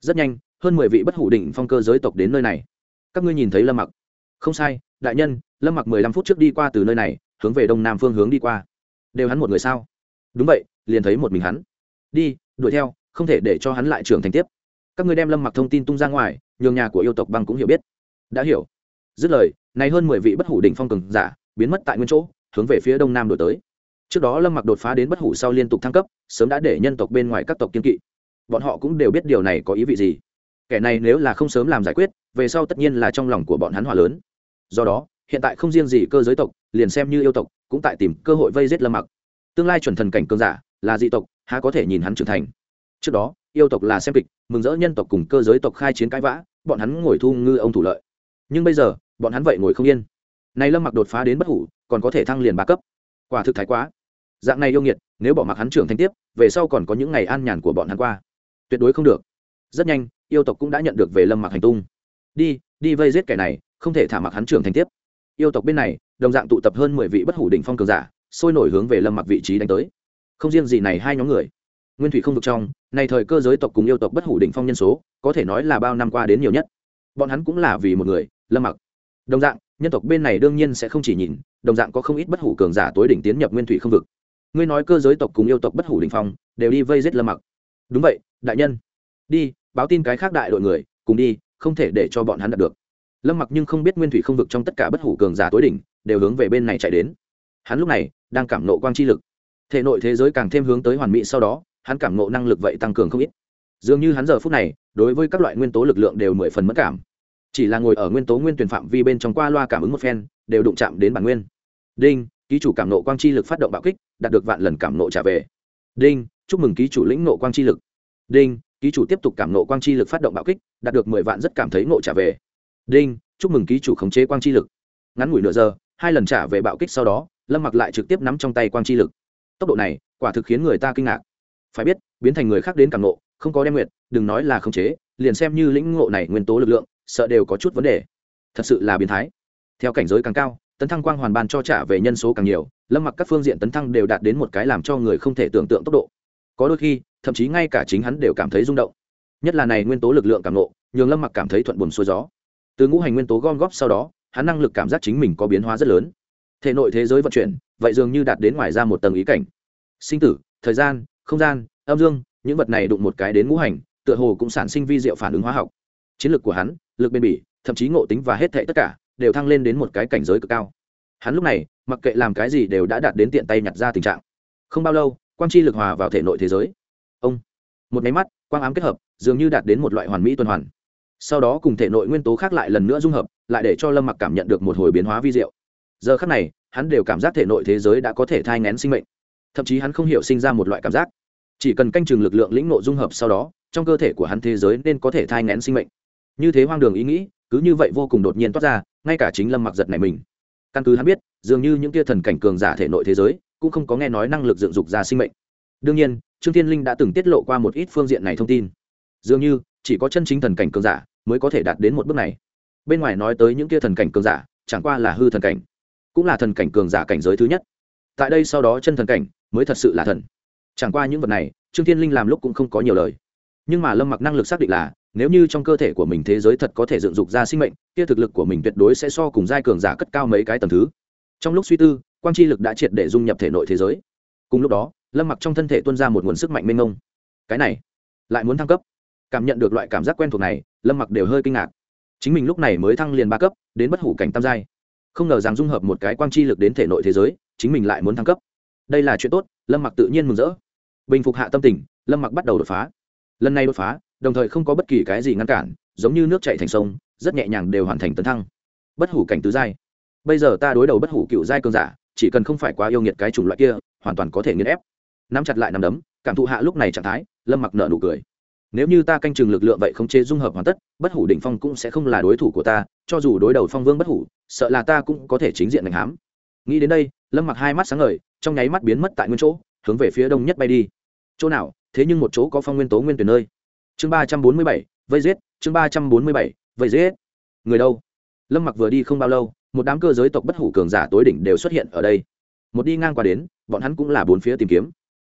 Rất nhanh, hơn mười vị bất hủ định phong cơ giới tộc đến nơi này. Các ngươi nhìn thấy lâm mặc. Không sai, đại nhân, lâm mặc mười lăm phút trước đi qua từ nơi này, hướng về đông nam phương hướng đi qua. Đều hắn một người sao? Đúng vậy, liền thấy một mình hắn đi, đuổi theo, không thể để cho hắn lại trưởng thành tiếp. Các người đem lâm mặc thông tin tung ra ngoài, nhường nhà của yêu tộc băng cũng hiểu biết. Đã hiểu. Dứt lời này hơn mười vị bất hủ đỉnh phong cường giả biến mất tại nguyên chỗ, hướng về phía đông nam đổi tới. Trước đó lâm mặc đột phá đến bất hủ sau liên tục thăng cấp, sớm đã để nhân tộc bên ngoài các tộc kiên kỵ. Bọn họ cũng đều biết điều này có ý vị gì. Kẻ này nếu là không sớm làm giải quyết, về sau tất nhiên là trong lòng của bọn hắn hòa lớn. Do đó, hiện tại không riêng gì cơ giới tộc, liền xem như yêu tộc, cũng tại tìm cơ hội vây giết lâm mặc. Tương lai chuẩn thần cảnh cường giả là dị tộc, há có thể nhìn hắn trưởng thành. Trước đó, yêu tộc là xem kịch, mừng rỡ nhân tộc cùng cơ giới tộc khai chiến cãi vã, bọn hắn ngồi thu ngư ông thủ lợi. Nhưng bây giờ, bọn hắn vậy ngồi không yên. Này lâm mặc đột phá đến bất hủ, còn có thể thăng liền ba cấp. Quả thực thái quá. Dạng này yêu nghiệt, nếu bỏ mặc hắn trưởng thành tiếp, về sau còn có những ngày an nhàn của bọn hắn qua. Tuyệt đối không được. Rất nhanh, yêu tộc cũng đã nhận được về lâm mặc hành tung. Đi đi vây giết kẻ này, không thể thả mặc hắn trưởng thành tiếp. Yêu tộc bên này, đồng dạng tụ tập hơn mười vị bất hủ đỉnh phong cường giả, sôi nổi hướng về lâm mặc vị trí đánh tới không riêng gì này hai nhóm người. Nguyên thủy không vực trong, này thời cơ giới tộc cùng yêu tộc bất hủ đỉnh phong nhân số, có thể nói là bao năm qua đến nhiều nhất. Bọn hắn cũng là vì một người, lâm mặc. Đồng dạng, nhân tộc bên này đương nhiên sẽ không chỉ nhìn, đồng dạng có không ít bất hủ cường giả tối đỉnh tiến nhập nguyên thủy không vực. Ngươi nói cơ giới tộc cùng yêu tộc bất hủ đỉnh phong, đều đi vây giết lâm mặc. Đúng vậy, đại nhân. Đi, báo tin cái khác đại đội người, cùng đi, không thể để cho bọn hắn đạt được. Lâm mặc nhưng không biết nguyên thủy không vực trong tất cả bất hủ cường giả tối đỉnh, đều hướng về bên này chạy đến. Hắn lúc này, đang cảm nộ quang chi lực thể nội thế giới càng thêm hướng tới hoàn mỹ sau đó, hắn cảm ngộ năng lực vậy tăng cường không ít. Dường như hắn giờ phút này, đối với các loại nguyên tố lực lượng đều mười phần mất cảm. Chỉ là ngồi ở nguyên tố nguyên tuyển phạm vi bên trong qua loa cảm ứng một phen, đều đụng chạm đến bản nguyên. Đinh, ký chủ cảm nộ quang chi lực phát động bạo kích, đạt được vạn lần cảm nộ trả về. Đinh, chúc mừng ký chủ lĩnh nộ quang chi lực. Đinh, ký chủ tiếp tục cảm nộ quang chi lực phát động bạo kích, đạt được mười vạn rất cảm thấy nộ trả về. Đinh, chúc mừng ký chủ khống chế quang chi lực. Ngắn ngủi nửa giờ, hai lần trả về bạo kích sau đó, lâm mặc lại trực tiếp nắm trong tay quang chi lực tốc độ này quả thực khiến người ta kinh ngạc. Phải biết, biến thành người khác đến càng nộ không có đem nguyện đừng nói là khống chế, liền xem như lĩnh ngộ này nguyên tố lực lượng, sợ đều có chút vấn đề. Thật sự là biến thái. Theo cảnh giới càng cao, tấn thăng quang hoàn ban cho trả về nhân số càng nhiều, lâm mặc các phương diện tấn thăng đều đạt đến một cái làm cho người không thể tưởng tượng tốc độ. Có đôi khi, thậm chí ngay cả chính hắn đều cảm thấy rung động. Nhất là này nguyên tố lực lượng càng nộ nhường lâm mặc cảm thấy thuận buồn xuôi gió. Từ ngũ hành nguyên tố gom góp sau đó, hắn năng lực cảm giác chính mình có biến hóa rất lớn thể nội thế giới vận chuyển, vậy dường như đạt đến ngoài ra một tầng ý cảnh. Sinh tử, thời gian, không gian, âm dương, những vật này đụng một cái đến ngũ hành, tựa hồ cũng sản sinh vi diệu phản ứng hóa học. Chiến lược của hắn, lực bền bỉ, thậm chí ngộ tính và hết thệ tất cả, đều thăng lên đến một cái cảnh giới cực cao. Hắn lúc này, mặc kệ làm cái gì đều đã đạt đến tiện tay nhặt ra tình trạng. Không bao lâu, quang chi lực hòa vào thể nội thế giới. Ông. Một máy mắt, quang ám kết hợp, dường như đạt đến một loại hoàn mỹ tuần hoàn. Sau đó cùng thể nội nguyên tố khác lại lần nữa dung hợp, lại để cho lâm mặc cảm nhận được một hồi biến hóa vi diệu giờ khắc này, hắn đều cảm giác thể nội thế giới đã có thể thai ngén sinh mệnh. Thậm chí hắn không hiểu sinh ra một loại cảm giác. Chỉ cần canh chừng lực lượng lĩnh nộ dung hợp sau đó, trong cơ thể của hắn thế giới nên có thể thai ngén sinh mệnh. Như thế hoang đường ý nghĩ, cứ như vậy vô cùng đột nhiên toát ra, ngay cả chính lâm mặc giật này mình. Căn cứ hắn biết, dường như những tia thần cảnh cường giả thể nội thế giới cũng không có nghe nói năng lực dựng dục ra sinh mệnh. Đương nhiên, trương thiên linh đã từng tiết lộ qua một ít phương diện này thông tin. Dường như, chỉ có chân chính thần cảnh cường giả mới có thể đạt đến một bước này. Bên ngoài nói tới những tia thần cảnh cường giả, chẳng qua là hư thần cảnh cũng là thần cảnh cường giả cảnh giới thứ nhất. Tại đây sau đó chân thần cảnh mới thật sự là thần. Chẳng qua những vật này, trương thiên linh làm lúc cũng không có nhiều lời. Nhưng mà lâm mặc năng lực xác định là, nếu như trong cơ thể của mình thế giới thật có thể dựng dục ra sinh mệnh, kia thực lực của mình tuyệt đối sẽ so cùng giai cường giả cất cao mấy cái tầng thứ. Trong lúc suy tư, quang chi lực đã triệt để dung nhập thể nội thế giới. Cùng lúc đó, lâm mặc trong thân thể tuôn ra một nguồn sức mạnh mênh mông. Cái này, lại muốn thăng cấp. Cảm nhận được loại cảm giác quen thuộc này, lâm mặc đều hơi kinh ngạc. Chính mình lúc này mới thăng liền ba cấp, đến bất hủ cảnh tam giai không ngờ rằng dung hợp một cái quang chi lực đến thể nội thế giới, chính mình lại muốn thăng cấp. Đây là chuyện tốt, lâm mặc tự nhiên mừng rỡ. Bình phục hạ tâm tình, lâm mặc bắt đầu đột phá. Lần này đột phá, đồng thời không có bất kỳ cái gì ngăn cản, giống như nước chạy thành sông, rất nhẹ nhàng đều hoàn thành tấn thăng. Bất hủ cảnh tứ giai. Bây giờ ta đối đầu bất hủ cựu giai cường giả, chỉ cần không phải quá yêu nghiệt cái chủng loại kia, hoàn toàn có thể nghiền ép. Nắm chặt lại nắm đấm, cảm thụ hạ lúc này trạng thái, lâm mặc nợ nụ cười. Nếu như ta canh chừng lực lượng vậy không chế dung hợp hoàn tất, bất hủ đỉnh phong cũng sẽ không là đối thủ của ta cho dù đối đầu phong vương bất hủ, sợ là ta cũng có thể chính diện đánh hám. Nghĩ đến đây, lâm mặc hai mắt sáng ngời, trong nháy mắt biến mất tại nguyên chỗ, hướng về phía đông nhất bay đi. Chỗ nào? Thế nhưng một chỗ có phong nguyên tố nguyên tuyển nơi. Chương ba trăm bốn mươi bảy, vây giết, chương ba trăm bốn mươi bảy, vây giết. Người đâu? Lâm mặc vừa đi không bao lâu, một đám cơ giới tộc bất hủ cường giả tối đỉnh đều xuất hiện ở đây. Một đi ngang qua đến, bọn hắn cũng là bốn phía tìm kiếm.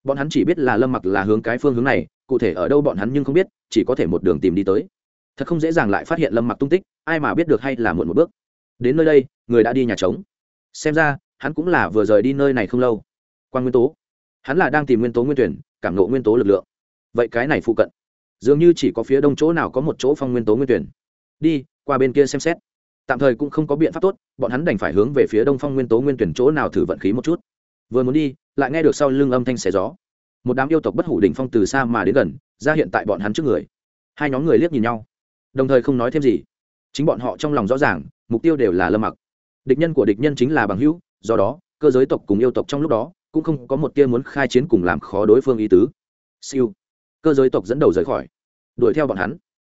Bọn hắn chỉ biết là lâm mặc là hướng cái phương hướng này, cụ thể ở đâu bọn hắn nhưng không biết, chỉ có thể một đường tìm đi tới thật không dễ dàng lại phát hiện lâm mặc tung tích, ai mà biết được hay là muộn một bước. Đến nơi đây, người đã đi nhà trống. Xem ra, hắn cũng là vừa rời đi nơi này không lâu. Quan nguyên tố. Hắn là đang tìm nguyên tố nguyên tuyển, cảm nộ nguyên tố lực lượng. Vậy cái này phụ cận, dường như chỉ có phía đông chỗ nào có một chỗ phong nguyên tố nguyên tuyển. Đi, qua bên kia xem xét. Tạm thời cũng không có biện pháp tốt, bọn hắn đành phải hướng về phía đông phong nguyên tố nguyên tuyển chỗ nào thử vận khí một chút. Vừa muốn đi, lại nghe được sau lưng âm thanh xé gió. Một đám yêu tộc bất hủ đỉnh phong từ xa mà đến gần, ra hiện tại bọn hắn trước người. Hai nhóm người liếc nhìn nhau đồng thời không nói thêm gì. Chính bọn họ trong lòng rõ ràng, mục tiêu đều là lâm mặc. Địch nhân của địch nhân chính là bằng hữu, do đó, cơ giới tộc cùng yêu tộc trong lúc đó, cũng không có một tia muốn khai chiến cùng làm khó đối phương ý tứ. Siêu. Cơ giới tộc dẫn đầu rời khỏi. Đuổi theo bọn hắn.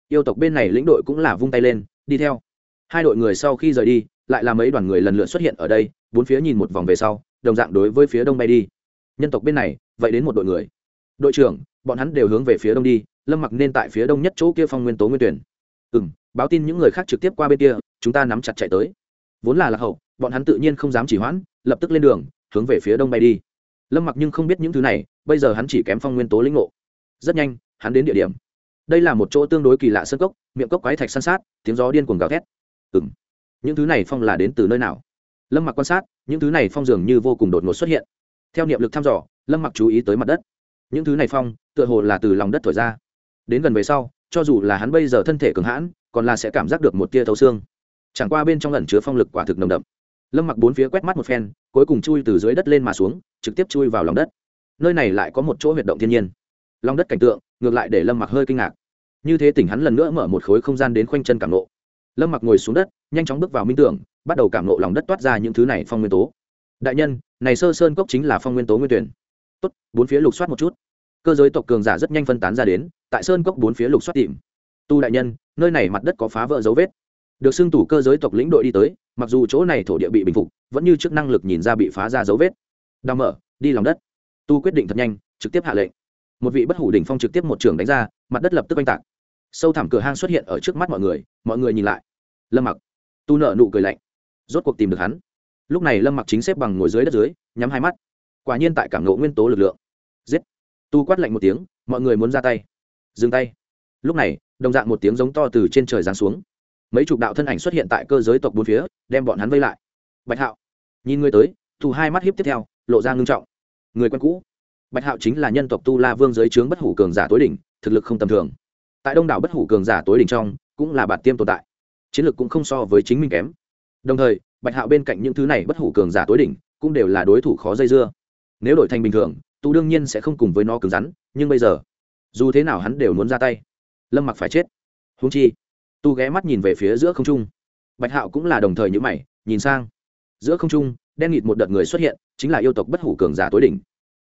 Yêu tộc bên này lĩnh đội cũng là vung tay lên, đi theo. Hai đội người sau khi rời đi, lại là mấy đoàn người lần lượt xuất hiện ở đây, bốn phía nhìn một vòng về sau, đồng dạng đối với phía đông bay đi. Nhân tộc bên này, vậy đến một đội người. Đội trưởng, bọn hắn đều hướng về phía đông đi, lâm mặc nên tại phía đông nhất chỗ kia phong nguyên tố nguyên tuyển ừ m báo tin những người khác trực tiếp qua bên kia, chúng ta nắm chặt chạy tới. Vốn là lạc hậu, bọn hắn tự nhiên không dám chỉ hoãn, lập tức lên đường, hướng về phía đông bay đi. Lâm mặc nhưng không biết những thứ này, bây giờ hắn chỉ kém phong nguyên tố lĩnh ngộ. Rất nhanh, hắn đến địa điểm. Đây là một chỗ tương đối kỳ lạ sân cốc, miệng cốc quái thạch san sát, tiếng gió điên cuồng gào thét. Ừ m những thứ này phong là đến từ nơi nào? Lâm mặc quan sát, những thứ này phong dường như vô cùng đột ngột xuất hiện. Theo niệm lực thăm dò, lâm mặc chú ý tới mặt đất. Những thứ này phong, tựa hồ là từ lòng đất thổi ra. Đến gần về sau cho dù là hắn bây giờ thân thể cường hãn, còn là sẽ cảm giác được một tia thấu xương. Chẳng qua bên trong lần chứa phong lực quả thực nồng đậm. Lâm mặc bốn phía quét mắt một phen, cuối cùng chui từ dưới đất lên mà xuống, trực tiếp chui vào lòng đất. Nơi này lại có một chỗ huyệt động thiên nhiên. Lòng đất cảnh tượng, ngược lại để lâm mặc hơi kinh ngạc. Như thế tỉnh hắn lần nữa mở một khối không gian đến khoanh chân cảm nộ lâm mặc ngồi xuống đất, nhanh chóng bước vào minh tưởng, bắt đầu cảm nộ lòng đất toát ra những thứ này phong nguyên tố. Đại nhân, này sơ sơn cốc chính là phong nguyên tố nguyên tuyển. Tốt, bốn phía lục soát một chút cơ giới tộc cường giả rất nhanh phân tán ra đến, tại sơn cốc bốn phía lục xoát tìm. Tu đại nhân, nơi này mặt đất có phá vỡ dấu vết. Được xưng tủ cơ giới tộc lĩnh đội đi tới, mặc dù chỗ này thổ địa bị bình phục, vẫn như chức năng lực nhìn ra bị phá ra dấu vết. Đào mở, đi lòng đất. Tu quyết định thật nhanh, trực tiếp hạ lệnh. Một vị bất hủ đỉnh phong trực tiếp một trường đánh ra, mặt đất lập tức oanh tạc. Sâu thẳm cửa hang xuất hiện ở trước mắt mọi người mọi người nhìn lại. Lâm mặc. Tu nợ nụ cười lạnh. Rốt cuộc tìm được hắn. Lúc này lâm mặc chính xếp bằng ngồi dưới đất dưới, nhắm hai mắt. Quả nhiên tại cảm ngộ nguyên tố lực lượng tu quát lạnh một tiếng, mọi người muốn ra tay. Dừng tay. Lúc này, đồng dạng một tiếng giống to từ trên trời giáng xuống. Mấy chục đạo thân ảnh xuất hiện tại cơ giới tộc bốn phía, đem bọn hắn vây lại. Bạch hạo, nhìn người tới thủ hai mắt hiếp tiếp theo, lộ ra ngưng trọng. Người quen cũ. Bạch hạo chính là nhân tộc tu la vương giới trướng bất hủ cường giả tối đỉnh, thực lực không tầm thường. Tại đông đảo bất hủ cường giả tối đỉnh trong, cũng là bạt tiêm tồn tại. Chiến lược cũng không so với chính mình kém. Đồng thời, bạch hạo bên cạnh những thứ này bất hủ cường giả tối đỉnh, cũng đều là đối thủ khó dây dưa. Nếu đổi thành bình thường tú đương nhiên sẽ không cùng với nó cứng rắn, nhưng bây giờ, dù thế nào hắn đều muốn ra tay. Lâm mặc phải chết. Húng chi tu ghé mắt nhìn về phía giữa không trung. Bạch hạo cũng là đồng thời nhữ mày, nhìn sang. Giữa không trung, đen nghịt một đợt người xuất hiện, chính là yêu tộc bất hủ cường giả tối đỉnh.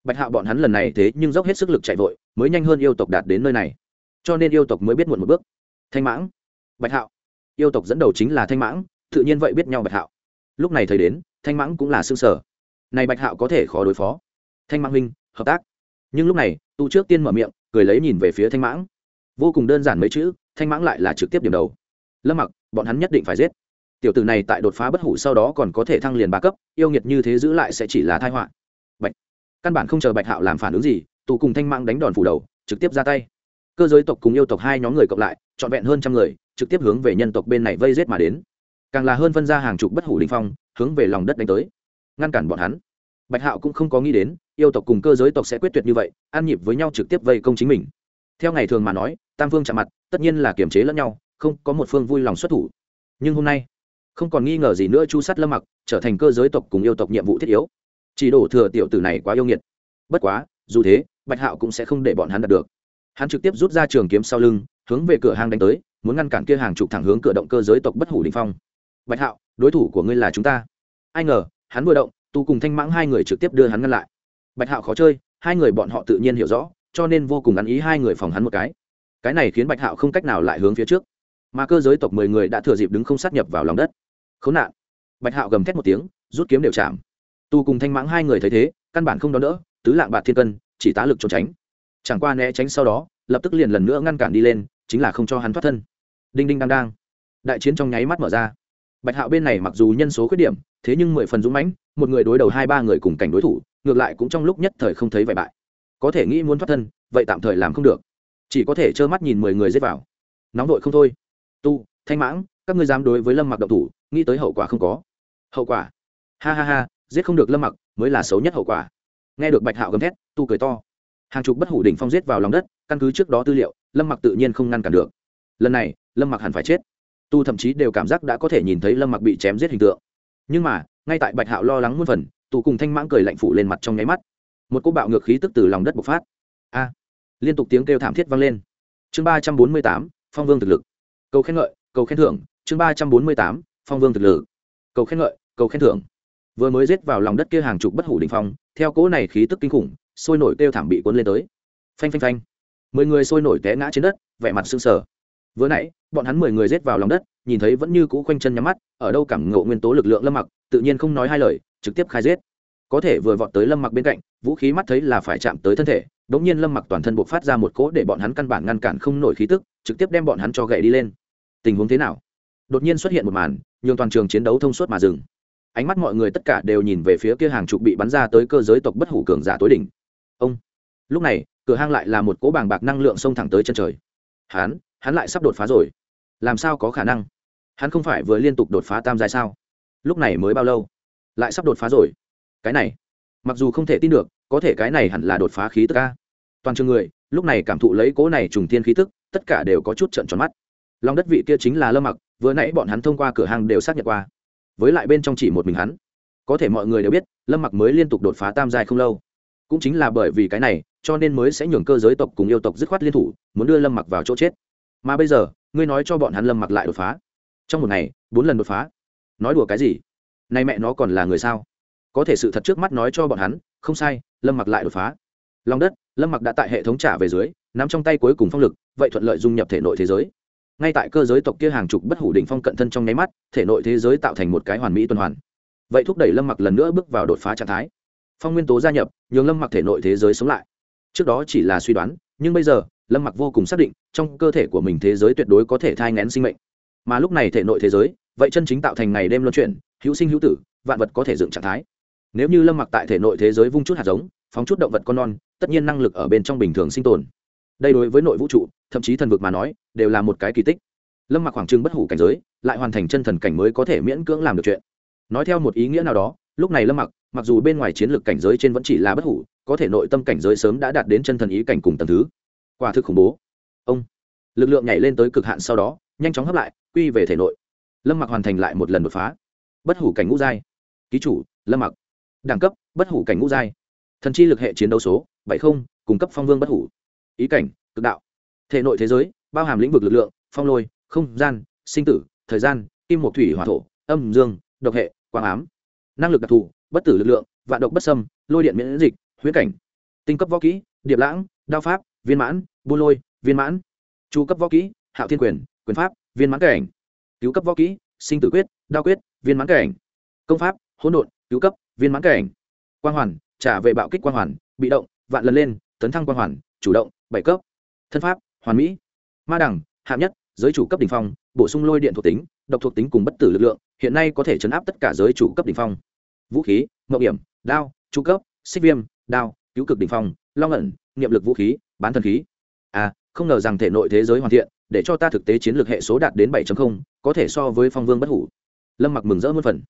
Bạch hạo bọn hắn lần này thế nhưng dốc hết sức lực chạy vội, mới nhanh hơn yêu tộc đạt đến nơi này. Cho nên yêu tộc mới biết muộn một bước. Thanh mãng. Bạch hạo. Yêu tộc dẫn đầu chính là thanh mãng, tự nhiên vậy biết nhau bạch hạo. Lúc này thời đến, thanh mãng cũng là xương sở này bạch hạo có thể khó đối phó. Thanh mãng huynh hợp tác. Nhưng lúc này, tu trước tiên mở miệng, cười lấy nhìn về phía thanh mãng. Vô cùng đơn giản mấy chữ, thanh mãng lại là trực tiếp điểm đầu. Lâm mặc, bọn hắn nhất định phải giết. Tiểu tử này tại đột phá bất hủ sau đó còn có thể thăng liền ba cấp, yêu nghiệt như thế giữ lại sẽ chỉ là thai họa. Bạch. Căn bản không chờ bạch hạo làm phản ứng gì, tu cùng thanh mãng đánh đòn phủ đầu, trực tiếp ra tay. Cơ giới tộc cùng yêu tộc hai nhóm người cộng lại, trọn vẹn hơn trăm người, trực tiếp hướng về nhân tộc bên này vây giết mà đến. Càng là hơn phân ra hàng chục bất hủ linh phong, hướng về lòng đất đánh tới. Ngăn cản bọn hắn bạch hạo cũng không có nghĩ đến, yêu tộc cùng cơ giới tộc sẽ quyết tuyệt như vậy, an nhịp với nhau trực tiếp vây công chính mình. Theo ngày thường mà nói, tam phương chạm mặt, tất nhiên là kiềm chế lẫn nhau, không có một phương vui lòng xuất thủ. Nhưng hôm nay, không còn nghi ngờ gì nữa chu sát lâm mặc, trở thành cơ giới tộc cùng yêu tộc nhiệm vụ thiết yếu. Chỉ đổ thừa tiểu tử này quá yêu nghiệt. Bất quá, dù thế, bạch hạo cũng sẽ không để bọn hắn đạt được. Hắn trực tiếp rút ra trường kiếm sau lưng, hướng về cửa hang đánh tới, muốn ngăn cản kia hàng chục thẳng hướng cửa động cơ giới tộc bất hủ đình phong. Bạch hạo, đối thủ của ngươi là chúng ta. Ai ngờ, hắn vừa động tu cùng thanh mãng hai người trực tiếp đưa hắn ngăn lại. Bạch hạo khó chơi, hai người bọn họ tự nhiên hiểu rõ, cho nên vô cùng ăn ý hai người phòng hắn một cái. Cái này khiến bạch hạo không cách nào lại hướng phía trước. Mà cơ giới tộc mười người đã thừa dịp đứng không sát nhập vào lòng đất. Khốn nạn. Bạch hạo gầm thét một tiếng, rút kiếm đều chạm. Tu cùng thanh mãng hai người thấy thế, căn bản không đón đỡ, tứ lạng bạc thiên cân, chỉ tá lực trốn tránh. Chẳng qua né tránh sau đó, lập tức liền lần nữa ngăn cản đi lên, chính là không cho hắn thoát thân. Đinh đinh đang đang. Đại chiến trong nháy mắt mở ra. Bạch hạo bên này mặc dù nhân số khuyết điểm thế nhưng mười phần dũng mãnh, một người đối đầu hai ba người cùng cảnh đối thủ, ngược lại cũng trong lúc nhất thời không thấy vải bại. Có thể nghĩ muốn thoát thân, vậy tạm thời làm không được. Chỉ có thể trơ mắt nhìn mười người giết vào. Nóng vội không thôi. Tu, thanh mãng, các ngươi dám đối với lâm mặc độc thủ, nghĩ tới hậu quả không có. Hậu quả? Ha ha ha, giết không được lâm mặc mới là xấu nhất hậu quả. Nghe được bạch hạo gầm thét, tu cười to. Hàng chục bất hủ đỉnh phong giết vào lòng đất, căn cứ trước đó tư liệu, lâm mặc tự nhiên không ngăn cản được. Lần này, lâm mặc hẳn phải chết. Tu thậm chí đều cảm giác đã có thể nhìn thấy lâm mặc bị chém giết hình tượng nhưng mà, ngay tại bạch hạo lo lắng muôn phần, tù cùng thanh mãng cười lạnh phủ lên mặt trong nháy mắt. Một cô bạo ngược khí tức từ lòng đất bộc phát. A! Liên tục tiếng kêu thảm thiết vang lên. Chương ba trăm bốn mươi tám, phong vương thực lực. Cầu khen ngợi, cầu khen thưởng. Chương ba trăm bốn mươi tám, phong vương thực lực. Cầu khen ngợi, cầu khen thưởng. Vừa mới rết vào lòng đất kia hàng chục bất hủ đình phong, theo cỗ này khí tức kinh khủng, sôi nổi kêu thảm bị cuốn lên tới. Phanh phanh phanh. Mười người sôi nổi té ngã trên đất, vẻ mặt sưng sờ. Vừa nãy bọn hắn mười người rết vào lòng đất, nhìn thấy vẫn như cũ khoanh chân nhắm mắt, ở đâu cảm ngộ nguyên tố lực lượng lâm mặc, tự nhiên không nói hai lời, trực tiếp khai rết. có thể vừa vọt tới lâm mặc bên cạnh, vũ khí mắt thấy là phải chạm tới thân thể đ ỗ n g nhiên lâm mặc toàn thân buộc phát ra một cỗ để bọn hắn căn bản ngăn cản không nổi khí tức, trực tiếp đem bọn hắn cho gậy đi lên. Tình huống thế nào? Đột nhiên xuất hiện một màn, nhường toàn trường chiến đấu thông suốt mà dừng. Ánh mắt mọi người tất cả đều nhìn về phía kia hàng chục bị bắn ra tới cơ giới tộc bất hủ cường giả tối đỉnh. Ông! Lúc này, cửa hang lại là một cỗ bàng bạc năng lượng xông thẳng tới chân trời. Hán hắn lại sắp đột phá rồi. Làm sao có khả năng? Hắn không phải vừa liên tục đột phá tam giai sao? Lúc này mới bao lâu? Lại sắp đột phá rồi. Cái này, mặc dù không thể tin được, có thể cái này hẳn là đột phá khí tức ca toàn trường người, lúc này cảm thụ lấy cố này trùng thiên khí tức, tất cả đều có chút trận tròn mắt. Lòng đất vị kia chính là lâm mặc, vừa nãy bọn hắn thông qua cửa hàng đều xác nhận qua. Với lại bên trong chỉ một mình hắn. Có thể mọi người đều biết, lâm mặc mới liên tục đột phá tam giai không lâu. Cũng chính là bởi vì cái này, cho nên mới sẽ nhường cơ giới tộc cùng yêu tộc dứt khoát liên thủ, muốn đưa lâm mặc vào chỗ chết mà bây giờ, ngươi nói cho bọn hắn lâm mặc lại đột phá. Trong một ngày, bốn lần đột phá. Nói đùa cái gì? Nay mẹ nó còn là người sao? Có thể sự thật trước mắt nói cho bọn hắn, không sai, lâm mặc lại đột phá. Lòng đất, lâm mặc đã tại hệ thống trả về dưới, nắm trong tay cuối cùng phong lực, vậy thuận lợi dung nhập thể nội thế giới. Ngay tại cơ giới tộc kia hàng chục bất hủ đỉnh phong cận thân trong nháy mắt, thể nội thế giới tạo thành một cái hoàn mỹ tuần hoàn. Vậy thúc đẩy lâm mặc lần nữa bước vào đột phá trạng thái. Phong nguyên tố gia nhập, nhường lâm mặc thể nội thế giới sống lại. Trước đó chỉ là suy đoán nhưng bây giờ, lâm mặc vô cùng xác định, trong cơ thể của mình thế giới tuyệt đối có thể thai ngén sinh mệnh. Mà lúc này thể nội thế giới, vậy chân chính tạo thành ngày đêm luân chuyển, hữu sinh hữu tử, vạn vật có thể dựng trạng thái. Nếu như lâm mặc tại thể nội thế giới vung chút hạt giống, phóng chút động vật con non, tất nhiên năng lực ở bên trong bình thường sinh tồn. Đây đối với nội vũ trụ, thậm chí thần vực mà nói, đều là một cái kỳ tích. Lâm mặc khoảng trưng bất hủ cảnh giới, lại hoàn thành chân thần cảnh mới có thể miễn cưỡng làm được chuyện. Nói theo một ý nghĩa nào đó, lúc này lâm mặc mặc dù bên ngoài chiến lược cảnh giới trên vẫn chỉ là bất hủ có thể nội tâm cảnh giới sớm đã đạt đến chân thần ý cảnh cùng tầng thứ. Quả thực khủng bố. Ông, lực lượng nhảy lên tới cực hạn sau đó, nhanh chóng hấp lại, quy về thể nội. Lâm mặc hoàn thành lại một lần đột phá. Bất hủ cảnh ngũ giai. Ký chủ, lâm mặc. Đẳng cấp, bất hủ cảnh ngũ giai. Thần chi lực hệ chiến đấu số, bảy không cung cấp phong vương bất hủ. Ý cảnh, cực đạo. Thể nội thế giới, bao hàm lĩnh vực lực lượng, phong lôi, không gian, sinh tử, thời gian, kim một thủy hỏa thổ, âm dương, độc hệ, quang ám. Năng lực đặc thù, bất tử lực lượng, vạn độc bất sâm lôi điện miễn dịch Huyễn cảnh, tinh cấp võ kỹ, điệp lãng, đao pháp, viên mãn buôn lôi, viên mãn. Chu cấp võ kỹ, hạo thiên quyền quyền pháp, viên mãn cảnh. Cứu cấp võ kỹ, sinh tử quyết, đao quyết, viên mãn cảnh. Công pháp, hỗn độn, cứu cấp, viên mãn cảnh. Quang hoàn, trả về bạo kích quang hoàn, bị động, vạn lần lên, tấn thăng quang hoàn, chủ động, bảy cấp. Thân pháp, hoàn mỹ. Ma đẳng, hạng nhất, giới chủ cấp đ ỉ n h phong, bổ sung lôi điện thuộc tính, độc thuộc tính cùng bất tử lực lượng, hiện nay có thể chấn áp tất cả giới chủ cấp đ ỉ n h phong. Vũ khí mậu hiểm, đao, chu cấp, xích viêm đao, cứu cực đình phong, long ẩn, niệm lực vũ khí, bán thần khí. À không ngờ rằng thể nội thế giới hoàn thiện, để cho ta thực tế chiến lược hệ số đạt đến 7 có thể so với phong vương bất hủ. Lâm mặc mừng rỡ muôn phần.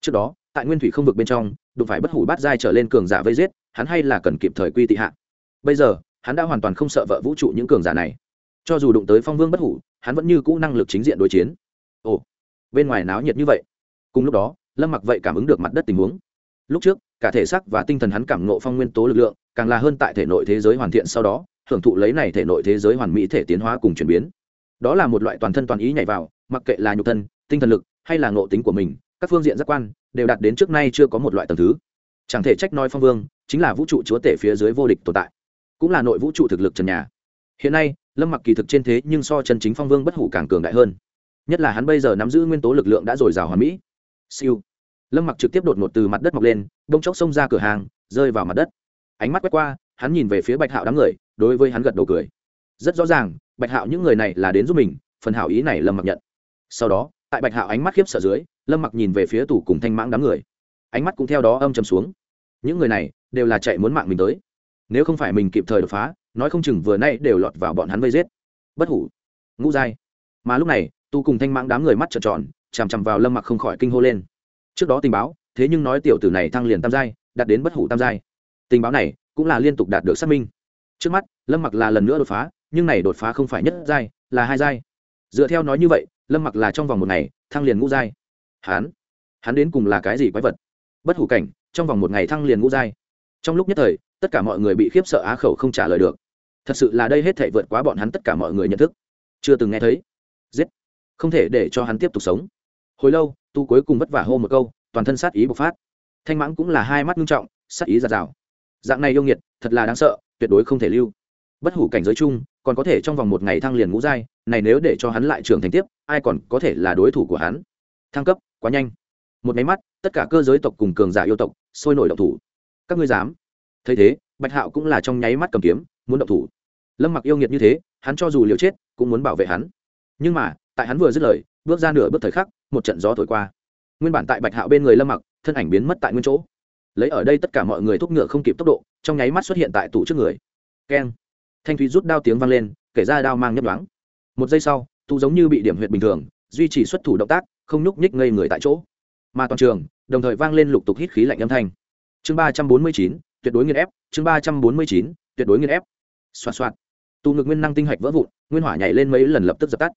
Trước đó, tại nguyên thủy không vực bên trong, đụng phải bất hủ bát giai trở lên cường giả vây giết, hắn hay là cần kịp thời quy tị hạ. Bây giờ, hắn đã hoàn toàn không sợ vợ vũ trụ những cường giả này. Cho dù đụng tới phong vương bất hủ, hắn vẫn như cũ năng lực chính diện đối chiến. Ồ, bên ngoài náo nhiệt như vậy. Cùng lúc đó, lâm mặc vậy cảm ứng được mặt đất tình huống. Lúc trước cả thể xác và tinh thần hắn cảm ngộ phong nguyên tố lực lượng, càng là hơn tại thể nội thế giới hoàn thiện sau đó, hưởng thụ lấy này thể nội thế giới hoàn mỹ thể tiến hóa cùng chuyển biến. Đó là một loại toàn thân toàn ý nhảy vào, mặc kệ là nhục thân, tinh thần lực, hay là ngộ tính của mình, các phương diện giác quan đều đạt đến trước nay chưa có một loại tầng thứ. Chẳng thể trách nói phong vương, chính là vũ trụ chúa tể phía dưới vô địch tồn tại, cũng là nội vũ trụ thực lực trần nhà. Hiện nay, lâm mặc kỳ thực trên thế nhưng so chân chính phong vương bất hủ càng cường đại hơn. Nhất là hắn bây giờ nắm giữ nguyên tố lực lượng đã dồi dào hoàn mỹ. Siêu lâm mặc trực tiếp đột ngột từ mặt đất mọc lên, đông chốc xông ra cửa hàng, rơi vào mặt đất. Ánh mắt quét qua, hắn nhìn về phía bạch hạo đám người, đối với hắn gật đầu cười. Rất rõ ràng, bạch hạo những người này là đến giúp mình, phần hảo ý này lâm mặc nhận. Sau đó, tại bạch hạo ánh mắt khiếp sợ dưới, lâm mặc nhìn về phía tủ cùng thanh mãng đám người. Ánh mắt cũng theo đó âm chầm xuống. Những người này đều là chạy muốn mạng mình tới. Nếu không phải mình kịp thời đột phá, nói không chừng vừa nay đều lọt vào bọn hắn vây giết. Bất hủ. Ngũ giai. Mà lúc này tu cùng thanh mãng đám người mắt trợn tròn, chằm chằm vào lâm mặc không khỏi kinh hô lên trước đó tình báo, thế nhưng nói tiểu tử này thăng liền tam giai, đạt đến bất hủ tam giai. Tình báo này cũng là liên tục đạt được xác minh. Trước mắt, lâm mặc là lần nữa đột phá, nhưng này đột phá không phải nhất giai, là hai giai. Dựa theo nói như vậy, lâm mặc là trong vòng một ngày thăng liền ngũ giai. Hắn hắn đến cùng là cái gì quái vật? Bất hủ cảnh, trong vòng một ngày thăng liền ngũ giai. Trong lúc nhất thời, tất cả mọi người bị khiếp sợ á khẩu không trả lời được. Thật sự là đây hết thể vượt quá bọn hắn tất cả mọi người nhận thức. Chưa từng nghe thấy. Giết. Không thể để cho hắn tiếp tục sống. Hồi lâu tu cuối cùng vất vả hô một câu, toàn thân sát ý bộc phát. Thanh mãng cũng là hai mắt nghiêm trọng, sát ý giạt rào. Dạng này yêu nghiệt, thật là đáng sợ, tuyệt đối không thể lưu. Bất hủ cảnh giới chung, còn có thể trong vòng một ngày thăng liền ngũ giai, này nếu để cho hắn lại trưởng thành tiếp, ai còn có thể là đối thủ của hắn? Thăng cấp, quá nhanh. Một máy mắt, tất cả cơ giới tộc cùng cường giả yêu tộc, sôi nổi động thủ. Các ngươi dám? Thấy thế, bạch hạo cũng là trong nháy mắt cầm kiếm, muốn động thủ. Lâm mặc yêu nghiệt như thế, hắn cho dù liều chết, cũng muốn bảo vệ hắn. Nhưng mà tại hắn vừa dứt lời, bước ra nửa bước thời khắc, một trận gió thổi qua. Nguyên bản tại bạch hạo bên người lâm mặc, thân ảnh biến mất tại nguyên chỗ. Lấy ở đây tất cả mọi người thúc ngựa không kịp tốc độ, trong nháy mắt xuất hiện tại tủ trước người. Keng. Thanh thúy rút đao tiếng vang lên, kể ra đao mang nhấp đoáng một giây sau tụ giống như bị điểm huyệt bình thường, duy trì xuất thủ động tác, không nhúc nhích ngây người tại chỗ. Mà toàn trường, đồng thời vang lên lục tục hít khí lạnh âm thanh. Chương ba trăm bốn mươi chín, tuyệt đối nghiên ép, chương ba trăm bốn mươi chín, tuyệt đối nghiên ép. Xoạt xoạt. Tụ ngực nguyên năng tinh hạch vỡ vụn, nguyên hỏa nhảy lên mấy lần lập tức dập tắt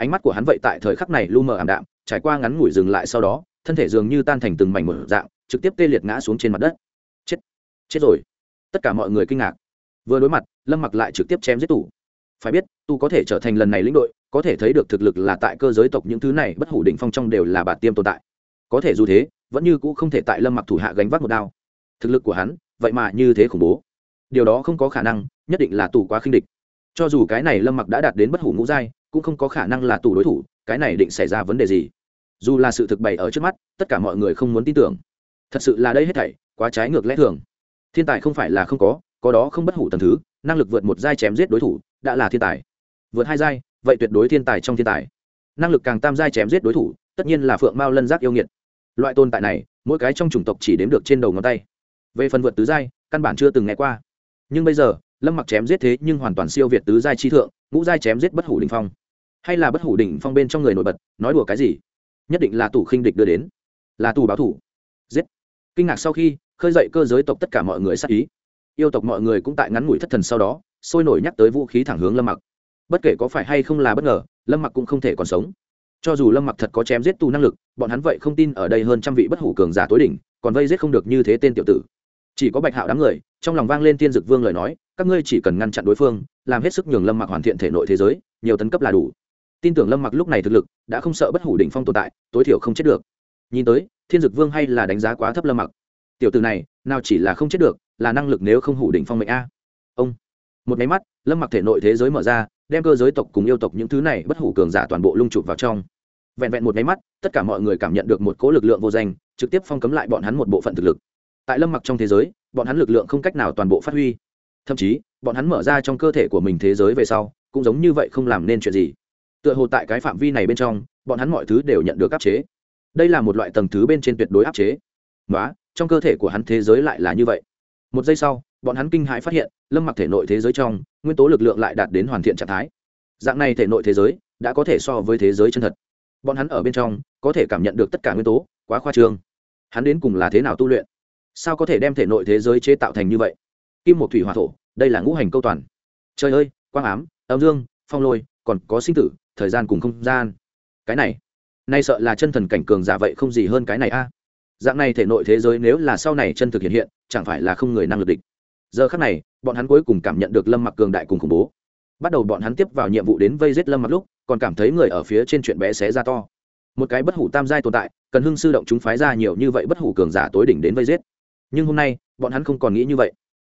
ánh mắt của hắn vậy tại thời khắc này lu mờ ảm đạm, trải qua ngắn ngủi dừng lại sau đó, thân thể dường như tan thành từng mảnh một dạng, trực tiếp tê liệt ngã xuống trên mặt đất. Chết chết rồi. Tất cả mọi người kinh ngạc. Vừa đối mặt, lâm mặc lại trực tiếp chém giết tủ phải biết tu có thể trở thành lần này lĩnh đội, có thể thấy được thực lực là tại cơ giới tộc những thứ này bất hủ định phong trong đều là bạt tiêm tồn tại. Có thể dù thế, vẫn như cũ không thể tại lâm mặc thủ hạ gánh vác một đao. Thực lực của hắn, vậy mà như thế khủng bố. Điều đó không có khả năng, nhất định là tù quá khinh địch. Cho dù cái này lâm mặc đã đạt đến bất hủ ngũ giai cũng không có khả năng là tù đối thủ, cái này định xảy ra vấn đề gì? Dù là sự thực bày ở trước mắt, tất cả mọi người không muốn tin tưởng. Thật sự là đây hết thảy, quá trái ngược lẽ thường. Thiên tài không phải là không có có đó không bất hủ tầm thứ, năng lực vượt một giai chém giết đối thủ, đã là thiên tài. Vượt hai giai, vậy tuyệt đối thiên tài trong thiên tài. Năng lực càng tam giai chém giết đối thủ, tất nhiên là phượng mao lân giác yêu nghiệt. Loại tồn tại này, mỗi cái trong chủng tộc chỉ đếm được trên đầu ngón tay. Về phần vượt tứ giai, căn bản chưa từng nghe qua. Nhưng bây giờ lâm mặc chém giết thế nhưng hoàn toàn siêu việt tứ giai chi thượng, ngũ giai chém giết bất hủ đỉnh phong. Hay là bất hủ đỉnh phong bên trong người nổi bật, nói đùa cái gì? Nhất định là tù khinh địch đưa đến. Là tù báo thủ. Giết. Kinh ngạc sau khi, khơi dậy cơ giới tộc tất cả mọi người sát ý. Yêu tộc mọi người cũng tại ngắn ngủi thất thần sau đó, sôi nổi nhắc tới vũ khí thẳng hướng lâm mặc. Bất kể có phải hay không là bất ngờ, lâm mặc cũng không thể còn sống. Cho dù lâm mặc thật có chém giết tù năng lực, bọn hắn vậy không tin ở đây hơn trăm vị bất hủ cường giả tối đỉnh, còn vây giết không được như thế tên tiểu tử. Chỉ có bạch hạo đám người trong lòng vang lên tiên dực vương lời nói, các ngươi chỉ cần ngăn chặn đối phương, làm hết sức nhường lâm mặc hoàn thiện thể nội thế giới, nhiều tấn cấp là đủ. Tin tưởng lâm mặc lúc này thực lực, đã không sợ bất hủ đỉnh phong tồn tại, tối thiểu không chết được. Nhìn tới, thiên dực vương hay là đánh giá quá thấp lâm mặc tiểu từ này, nào chỉ là không chết được, là năng lực nếu không hủ đỉnh phong mệnh a. Ông. Một máy mắt, lâm mặc thể nội thế giới mở ra, đem cơ giới tộc cùng yêu tộc những thứ này bất hủ cường giả toàn bộ lung chụp vào trong. Vẹn vẹn một máy mắt, tất cả mọi người cảm nhận được một cố lực lượng vô danh, trực tiếp phong cấm lại bọn hắn một bộ phận thực lực tại lâm mặc trong thế giới, bọn hắn lực lượng không cách nào toàn bộ phát huy. Thậm chí, bọn hắn mở ra trong cơ thể của mình thế giới về sau, cũng giống như vậy không làm nên chuyện gì. Tựa hồ tại cái phạm vi này bên trong, bọn hắn mọi thứ đều nhận được áp chế. Đây là một loại tầng thứ bên trên tuyệt đối áp chế. Nói trong cơ thể của hắn thế giới lại là như vậy. Một giây sau, bọn hắn kinh hãi phát hiện, lâm mặc thể nội thế giới trong, nguyên tố lực lượng lại đạt đến hoàn thiện trạng thái. Dạng này thể nội thế giới, đã có thể so với thế giới chân thật. Bọn hắn ở bên trong, có thể cảm nhận được tất cả nguyên tố, quá khoa trương. Hắn đến cùng là thế nào tu luyện? Sao có thể đem thể nội thế giới chế tạo thành như vậy? Kim một thủy hòa thổ, đây là ngũ hành câu toàn. Trời ơi, quang ám, âm dương, phong lôi, còn có sinh tử, thời gian cùng không gian. Cái này, nay sợ là chân thần cảnh cường giả vậy không gì hơn cái này a. Dạng này thể nội thế giới nếu là sau này chân thực hiện hiện, chẳng phải là không người năng lực địch. Giờ khác này, bọn hắn cuối cùng cảm nhận được lâm mặc cường đại cùng khủng bố. Bắt đầu bọn hắn tiếp vào nhiệm vụ đến vây giết lâm mặc lúc, còn cảm thấy người ở phía trên chuyện bé xé ra to. Một cái bất hủ tam giai tồn tại, cần hưng sư động chúng phái ra nhiều như vậy bất hủ cường giả tối đỉnh đến vây giết nhưng hôm nay, bọn hắn không còn nghĩ như vậy.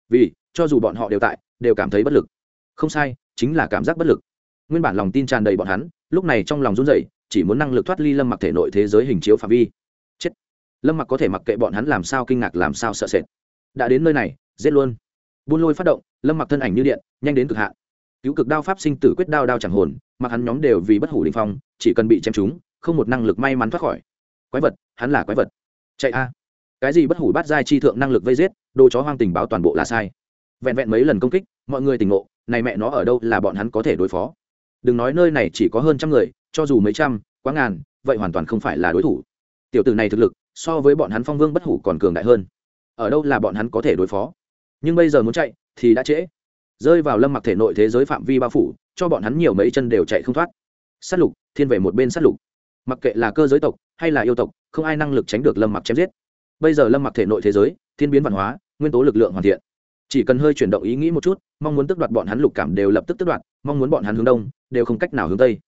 Vì, cho dù bọn họ đều tại, đều cảm thấy bất lực. Không sai, chính là cảm giác bất lực. Nguyên bản lòng tin tràn đầy bọn hắn, lúc này trong lòng run rẩy, chỉ muốn năng lực thoát ly lâm mặc thể nội thế giới hình chiếu phạm vi. Chết. Lâm mặc có thể mặc kệ bọn hắn làm sao kinh ngạc, làm sao sợ sệt. Đã đến nơi này, giết luôn. Buôn lôi phát động, lâm mặc thân ảnh như điện, nhanh đến cực hạn. Cứu cực đao pháp sinh tử quyết đao đao chẳng hồn, mặc hắn nhóm đều vì bất hủ đình phong, chỉ cần bị chém chúng không một năng lực may mắn thoát khỏi. Quái vật, hắn là quái vật. Chạy a cái gì bất hủ bát giai chi thượng năng lực vây giết, đồ chó hoang tình báo toàn bộ là sai. Vẹn vẹn mấy lần công kích, mọi người tỉnh ngộ, này mẹ nó ở đâu là bọn hắn có thể đối phó. Đừng nói nơi này chỉ có hơn trăm người, cho dù mấy trăm, quá ngàn, vậy hoàn toàn không phải là đối thủ. Tiểu tử này thực lực, so với bọn hắn phong vương bất hủ còn cường đại hơn. Ở đâu là bọn hắn có thể đối phó? Nhưng bây giờ muốn chạy, thì đã trễ. Rơi vào lâm mặc thể nội thế giới phạm vi bao phủ, cho bọn hắn nhiều mấy chân đều chạy không thoát. S á t lục, thiên về một bên s á t lục. Mặc kệ là cơ giới tộc, hay là yêu tộc, không ai năng lực tránh được lâm mặc chém giết bây giờ lâm mặc thể nội thế giới, thiên biến văn hóa, nguyên tố lực lượng hoàn thiện. Chỉ cần hơi chuyển động ý nghĩ một chút, mong muốn tức đoạt bọn hắn lục cảm đều lập tức tức đoạt, mong muốn bọn hắn hướng đông, đều không cách nào hướng tây.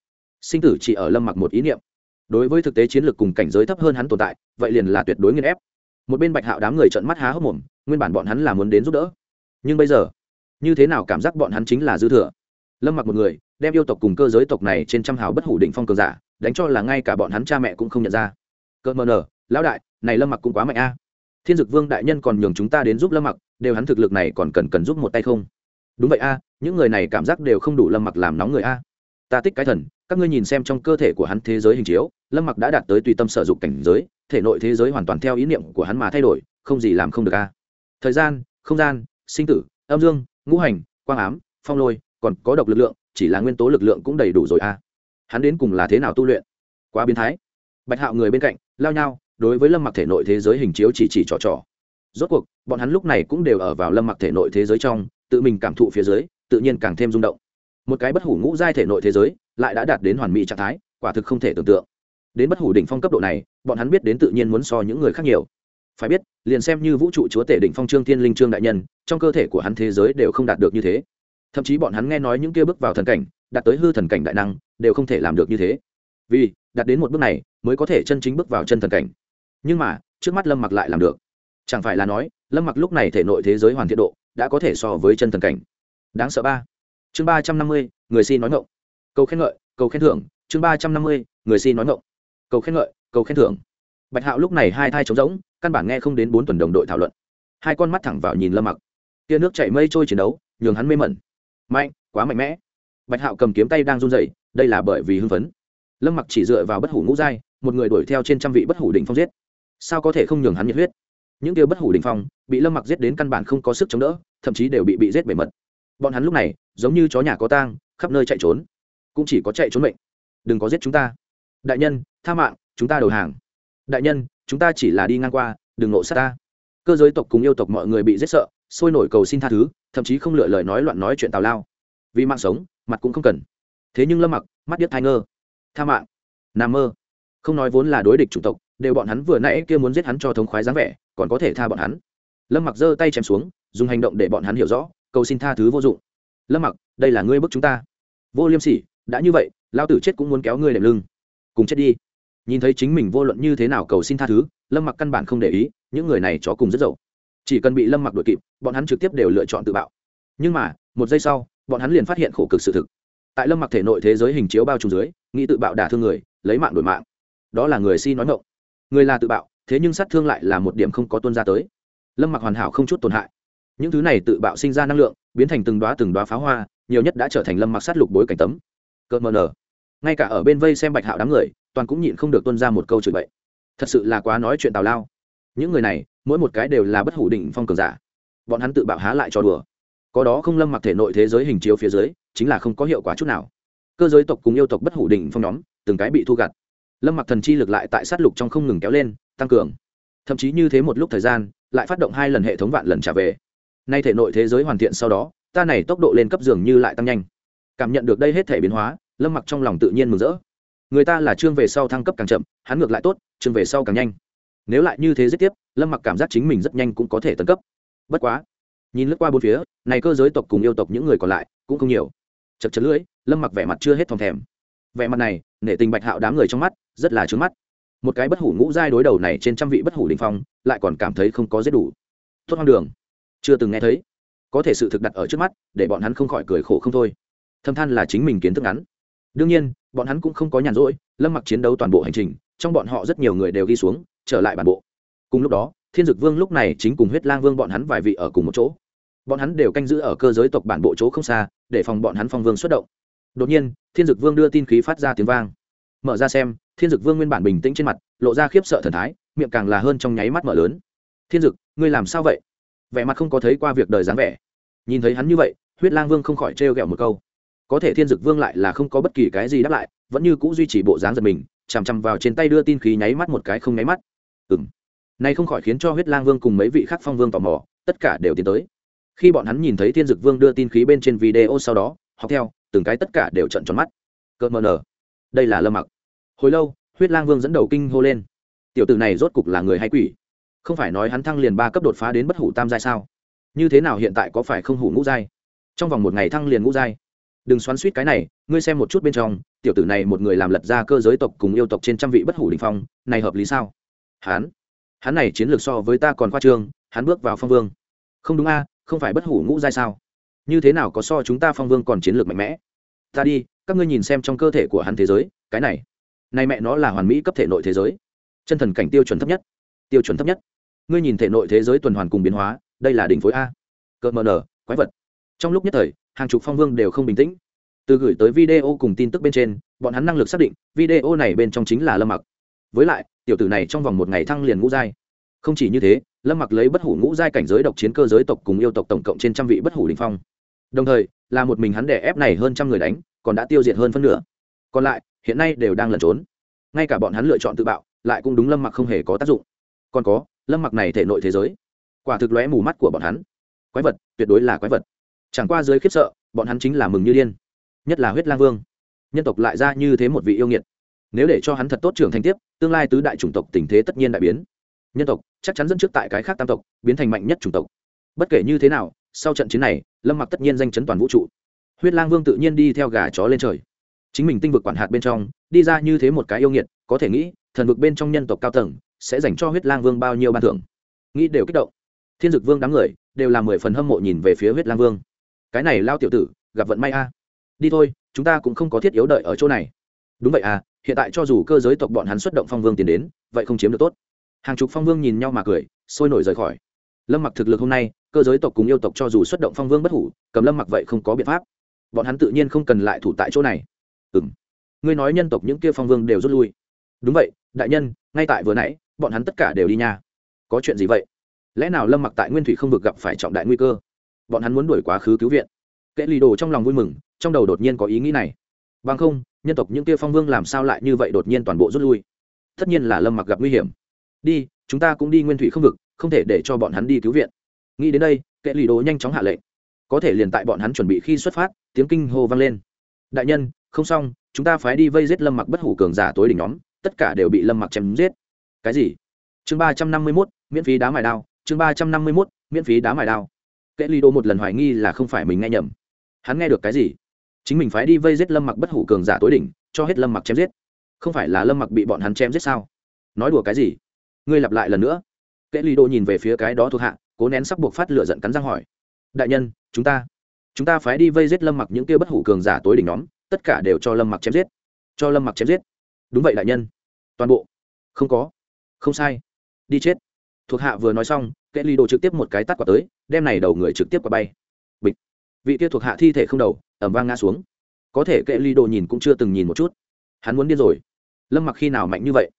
Sinh tử chỉ ở lâm mặc một ý niệm. Đối với thực tế chiến lược cùng cảnh giới thấp hơn hắn tồn tại, vậy liền là tuyệt đối nghiên ép. Một bên bạch hạo đám người trợn mắt há hốc mồm, nguyên bản bọn hắn là muốn đến giúp đỡ. Nhưng bây giờ, như thế nào cảm giác bọn hắn chính là dư thừa? Lâm mặc một người, đem yêu tộc cùng cơ giới tộc này trên trăm hào bất hủ định phong cường giả, đánh cho là ngay cả bọn hắn cha mẹ cũng không nhận ra. Cợt mờ nở lão đại, này lâm mặc cũng quá mạnh a. Thiên dực vương đại nhân còn nhường chúng ta đến giúp lâm mặc, đều hắn thực lực này còn cần cần giúp một tay không? Đúng vậy a, những người này cảm giác đều không đủ lâm mặc làm nóng người a. Ta tích cái thần, các ngươi nhìn xem trong cơ thể của hắn thế giới hình chiếu, lâm mặc đã đạt tới tùy tâm sở dụng cảnh giới, thể nội thế giới hoàn toàn theo ý niệm của hắn mà thay đổi, không gì làm không được a. Thời gian, không gian, sinh tử, âm dương, ngũ hành, quang ám, phong lôi, còn có độc lực lượng, chỉ là nguyên tố lực lượng cũng đầy đủ rồi a. Hắn đến cùng là thế nào tu luyện? Quá biến thái. Bạch hạo người bên cạnh, lao nhau đối với lâm mặc thể nội thế giới hình chiếu chỉ chỉ trò trò. Rốt cuộc, bọn hắn lúc này cũng đều ở vào lâm mặc thể nội thế giới trong, tự mình cảm thụ phía dưới, tự nhiên càng thêm rung động. Một cái bất hủ ngũ giai thể nội thế giới, lại đã đạt đến hoàn mỹ trạng thái, quả thực không thể tưởng tượng. Đến bất hủ đỉnh phong cấp độ này, bọn hắn biết đến tự nhiên muốn so những người khác nhiều. Phải biết, liền xem như vũ trụ chúa tể đỉnh phong trương thiên linh trương đại nhân, trong cơ thể của hắn thế giới đều không đạt được như thế. Thậm chí bọn hắn nghe nói những kia bước vào thần cảnh, đạt tới hư thần cảnh đại năng, đều không thể làm được như thế. Vì, đạt đến một bước này, mới có thể chân chính bước vào chân thần cảnh nhưng mà, trước mắt lâm mặc lại làm được. Chẳng phải là nói, lâm mặc lúc này thể nội thế giới hoàn thiện độ đã có thể so với chân thần cảnh. Đáng sợ ba. Chương ba trăm năm mươi, người xin nói ngộng cầu khen ngợi, cầu khen thưởng. Chương ba trăm năm mươi, người xin nói ngộng cầu khen ngợi, cầu khen thưởng. Bạch hạo lúc này hai thai trống rỗng, căn bản nghe không đến bốn tuần đồng đội thảo luận. Hai con mắt thẳng vào nhìn lâm mặc. Tia nước chảy mây trôi chiến đấu, nhường hắn mê mẩn. Mạnh, quá mạnh mẽ. Bạch hạo cầm kiếm tay đang run rẩy, đây là bởi vì hưng phấn. Lâm mặc chỉ dựa vào bất hủ ngũ giai, một người đuổi theo trên trăm vị bất hủ đỉnh phong giết sao có thể không nhường hắn nhiệt huyết? Những kia bất hủ đỉnh phong, bị lâm mặc giết đến căn bản không có sức chống đỡ, thậm chí đều bị bị giết bề mật. Bọn hắn lúc này, giống như chó nhà có tang, khắp nơi chạy trốn. Cũng chỉ có chạy trốn mệnh. Đừng có giết chúng ta. Đại nhân, tha mạng, chúng ta đầu hàng. Đại nhân, chúng ta chỉ là đi ngang qua, đừng nộ sát ta. Cơ giới tộc cùng yêu tộc mọi người bị giết sợ, sôi nổi cầu xin tha thứ, thậm chí không lựa lời nói loạn nói chuyện tào lao. Vì mạng sống, mặt cũng không cần. Thế nhưng lâm mặc, mắt điếc thai ngơ. Tha mạng. Nà mơ. Không nói vốn là đối địch chủng tộc đều bọn hắn vừa nãy kia muốn giết hắn cho thống khoái dáng vẻ, còn có thể tha bọn hắn. Lâm mặc giơ tay chém xuống, dùng hành động để bọn hắn hiểu rõ, cầu xin tha thứ vô dụng. Lâm mặc, đây là ngươi bức chúng ta. Vô liêm sỉ, đã như vậy lao tử chết cũng muốn kéo ngươi đệm lưng. Cùng chết đi. Nhìn thấy chính mình vô luận như thế nào cầu xin tha thứ, lâm mặc căn bản không để ý, những người này chó cùng rất dậu chỉ cần bị lâm mặc đuổi kịp, bọn hắn trực tiếp đều lựa chọn tự bạo. Nhưng mà, một giây sau, bọn hắn liền phát hiện khổ cực sự thực. Tại lâm mặc thể nội thế giới hình chiếu bao trùm dưới, nghĩ tự bạo đả thương người, lấy mạng đổi mạng. Đó là người si nói ngộng người là tự bạo, thế nhưng sát thương lại là một điểm không có tuân ra tới. Lâm mặc hoàn hảo không chút tổn hại. Những thứ này tự bạo sinh ra năng lượng, biến thành từng đoá từng đoá pháo hoa, nhiều nhất đã trở thành lâm mặc sát lục bối cảnh tấm. Cợt mờ nở. Ngay cả ở bên vây xem bạch hạo đám người, toàn cũng nhịn không được tuân ra một câu chửi bậy. Thật sự là quá nói chuyện tào lao. Những người này, mỗi một cái đều là bất hủ định phong cường giả. Bọn hắn tự bạo há lại cho đùa. Có đó không lâm mặc thể nội thế giới hình chiếu phía dưới, chính là không có hiệu quả chút nào. Cơ giới tộc cùng yêu tộc bất hủ định phong nhóm, từng cái bị thu gặt lâm mặc thần chi lực lại tại sát lục trong không ngừng kéo lên, tăng cường. Thậm chí như thế một lúc thời gian, lại phát động hai lần hệ thống vạn lần trả về. Nay thể nội thế giới hoàn thiện sau đó, ta này tốc độ lên cấp dường như lại tăng nhanh. Cảm nhận được đây hết thể biến hóa, lâm mặc trong lòng tự nhiên mừng rỡ. Người ta là chương về sau thăng cấp càng chậm, hắn ngược lại tốt, chương về sau càng nhanh. Nếu lại như thế giết tiếp, lâm mặc cảm giác chính mình rất nhanh cũng có thể tấn cấp. Bất quá, nhìn lướt qua bốn phía, này cơ giới tộc cùng yêu tộc những người còn lại cũng không nhiều. Chật chật lưỡi, lâm mặc vẻ mặt chưa hết thòng thèm vẻ mặt này, nể tình bạch hạo đám người trong mắt, rất là trướng mắt. Một cái bất hủ ngũ giai đối đầu này trên trăm vị bất hủ đình phong, lại còn cảm thấy không có giết đủ. Tốt hoang đường. Chưa từng nghe thấy. Có thể sự thực đặt ở trước mắt, để bọn hắn không khỏi cười khổ không thôi. Thâm than là chính mình kiến thức ngắn. Đương nhiên, bọn hắn cũng không có nhàn rỗi, lâm mặc chiến đấu toàn bộ hành trình, trong bọn họ rất nhiều người đều ghi xuống, trở lại bản bộ. Cùng lúc đó, thiên dực vương lúc này chính cùng huyết lang vương bọn hắn vài vị ở cùng một chỗ. Bọn hắn đều canh giữ ở cơ giới tộc bản bộ chỗ không xa, để phòng bọn hắn phong vương xuất động đột nhiên, thiên dực vương đưa tin khí phát ra tiếng vang. Mở ra xem, thiên dực vương nguyên bản bình tĩnh trên mặt, lộ ra khiếp sợ thần thái, miệng càng là hơn trong nháy mắt mở lớn. Thiên dực, ngươi làm sao vậy? Vẻ mặt không có thấy qua việc đời dáng vẻ. Nhìn thấy hắn như vậy, huyết lang vương không khỏi trêu ghẹo một câu. Có thể thiên dực vương lại là không có bất kỳ cái gì đáp lại, vẫn như c ũ duy trì bộ dáng giật mình, chằm chằm vào trên tay đưa tin khí nháy mắt một cái không nháy mắt. Ừng nay không khỏi khiến cho huyết lang vương cùng mấy vị khác phong vương tò mò, tất cả đều tiến tới. Khi bọn hắn nhìn thấy thiên dực vương đưa tin khí bên trên video sau đó, học theo từng cái tất cả đều trận tròn mắt. Cợt mờ nở đây là lâm mặc. Hồi lâu, huyết lang vương dẫn đầu kinh hô lên. Tiểu tử này rốt cục là người hay quỷ? Không phải nói hắn thăng liền ba cấp đột phá đến bất hủ tam giai sao? Như thế nào hiện tại có phải không hủ ngũ giai? Trong vòng một ngày thăng liền ngũ giai. Đừng xoắn suýt cái này, ngươi xem một chút bên trong, tiểu tử này một người làm lật ra cơ giới tộc cùng yêu tộc trên trăm vị bất hủ đình phong, này hợp lý sao? Hắn? Hắn này chiến lược so với ta còn khoa trương, hắn bước vào phong vương. Không đúng a, không phải bất hủ ngũ giai sao? Như thế nào có so chúng ta phong vương còn chiến lược mạnh mẽ? Ta đi, các ngươi nhìn xem trong cơ thể của hắn thế giới, cái này. Này mẹ nó là hoàn mỹ cấp thể nội thế giới. Chân thần cảnh tiêu chuẩn thấp nhất. Tiêu chuẩn thấp nhất. Ngươi nhìn thể nội thế giới tuần hoàn cùng biến hóa, đây là đỉnh phối a. Cợt mờ nở, quái vật. Trong lúc nhất thời, hàng chục phong vương đều không bình tĩnh. Từ gửi tới video cùng tin tức bên trên, bọn hắn năng lực xác định, video này bên trong chính là lâm mặc. Với lại, tiểu tử này trong vòng một ngày thăng liền ngũ giai. Không chỉ như thế, lâm mặc lấy bất hủ ngũ giai cảnh giới độc chiến cơ giới tộc cùng yêu tộc tổng cộng trên trăm vị bất hủ đình phong đồng thời, là một mình hắn đè ép này hơn trăm người đánh, còn đã tiêu diệt hơn phân nửa. Còn lại, hiện nay đều đang lẩn trốn. Ngay cả bọn hắn lựa chọn tự bạo, lại cũng đúng lâm mặc không hề có tác dụng. Còn có, lâm mặc này thể nội thế giới, quả thực lóe mù mắt của bọn hắn. Quái vật, tuyệt đối là quái vật. Chẳng qua dưới khiếp sợ, bọn hắn chính là mừng như điên. Nhất là huyết lang vương. Nhân tộc lại ra như thế một vị yêu nghiệt. Nếu để cho hắn thật tốt trưởng thành tiếp, tương lai tứ đại chủng tộc tình thế tất nhiên đại biến. Nhân tộc, chắc chắn dẫn trước tại cái khác tam tộc, biến thành mạnh nhất chủng tộc. Bất kể như thế nào sau trận chiến này, lâm mặc tất nhiên danh chấn toàn vũ trụ. Huyết lang vương tự nhiên đi theo gà chó lên trời. Chính mình tinh vực quản hạt bên trong, đi ra như thế một cái yêu nghiệt, có thể nghĩ, thần vực bên trong nhân tộc cao tầng, sẽ dành cho huyết lang vương bao nhiêu ban thưởng. Nghĩ đều kích động. Thiên dực vương đám người, đều là mười phần hâm mộ nhìn về phía huyết lang vương. Cái này lao tiểu tử, gặp vận may a. Đi thôi, chúng ta cũng không có thiết yếu đợi ở chỗ này. Đúng vậy à hiện tại cho dù cơ giới tộc bọn hắn xuất động phong vương tiến đến, vậy không chiếm được tốt. Hàng chục phong vương nhìn nhau mà cười, sôi nổi rời khỏi. Lâm mặc thực lực hôm nay cơ giới tộc cùng yêu tộc cho dù xuất động phong vương bất hủ, cầm lâm mặc vậy không có biện pháp. Bọn hắn tự nhiên không cần lại thủ tại chỗ này. Ừ m ngươi nói nhân tộc những kia phong vương đều rút lui. Đúng vậy, đại nhân, ngay tại vừa nãy, bọn hắn tất cả đều đi nha. Có chuyện gì vậy? Lẽ nào lâm mặc tại nguyên thủy không vực gặp phải trọng đại nguy cơ? Bọn hắn muốn đuổi quá khứ cứu viện. Kệ lì đồ trong lòng vui mừng, trong đầu đột nhiên có ý nghĩ này. Bằng không, nhân tộc những kia phong vương làm sao lại như vậy đột nhiên toàn bộ rút lui? Tất nhiên là lâm mặc gặp nguy hiểm. Đi, chúng ta cũng đi nguyên thủy không vực, không thể để cho bọn hắn đi cứu viện nghĩ đến đây, kệ lì đồ nhanh chóng hạ lệnh. Có thể liền tại bọn hắn chuẩn bị khi xuất phát, tiếng kinh hô vang lên. Đại nhân, không xong, chúng ta phải đi vây giết lâm mặc bất hủ cường giả tối đỉnh nhóm, tất cả đều bị lâm mặc chém giết. Cái gì? Chương ba trăm năm mươi mốt, miễn phí đá mài đao, chương ba trăm năm mươi mốt, miễn phí đá mài đao. Kệ lì đồ một lần hoài nghi là không phải mình nghe nhầm. Hắn nghe được cái gì? Chính mình phải đi vây giết lâm mặc bất hủ cường giả tối đỉnh, cho hết lâm mặc chém giết. Không phải là lâm mặc bị bọn hắn chém giết sao? Nói đùa cái gì? Ngươi lặp lại lần nữa. Kệ lì đồ nhìn về phía cái đó thuộc hạ cố nén sắc buộc phát lửa giận cắn răng hỏi. Đại nhân, chúng ta chúng ta phải đi vây giết lâm mặc những kia bất hủ cường giả tối đỉnh nhóm, tất cả đều cho lâm mặc chém giết. Cho lâm mặc chém giết. Đúng vậy đại nhân. Toàn bộ. Không có. Không sai. Đi chết. Thuộc hạ vừa nói xong, kệ ly đồ trực tiếp một cái tắt quả tới, đem này đầu người trực tiếp qua bay. Bịch. Vị kia thuộc hạ thi thể không đầu ẩm vang ngã xuống. Có thể kệ ly đồ nhìn cũng chưa từng nhìn một chút. Hắn muốn điên rồi. Lâm mặc khi nào mạnh như vậy?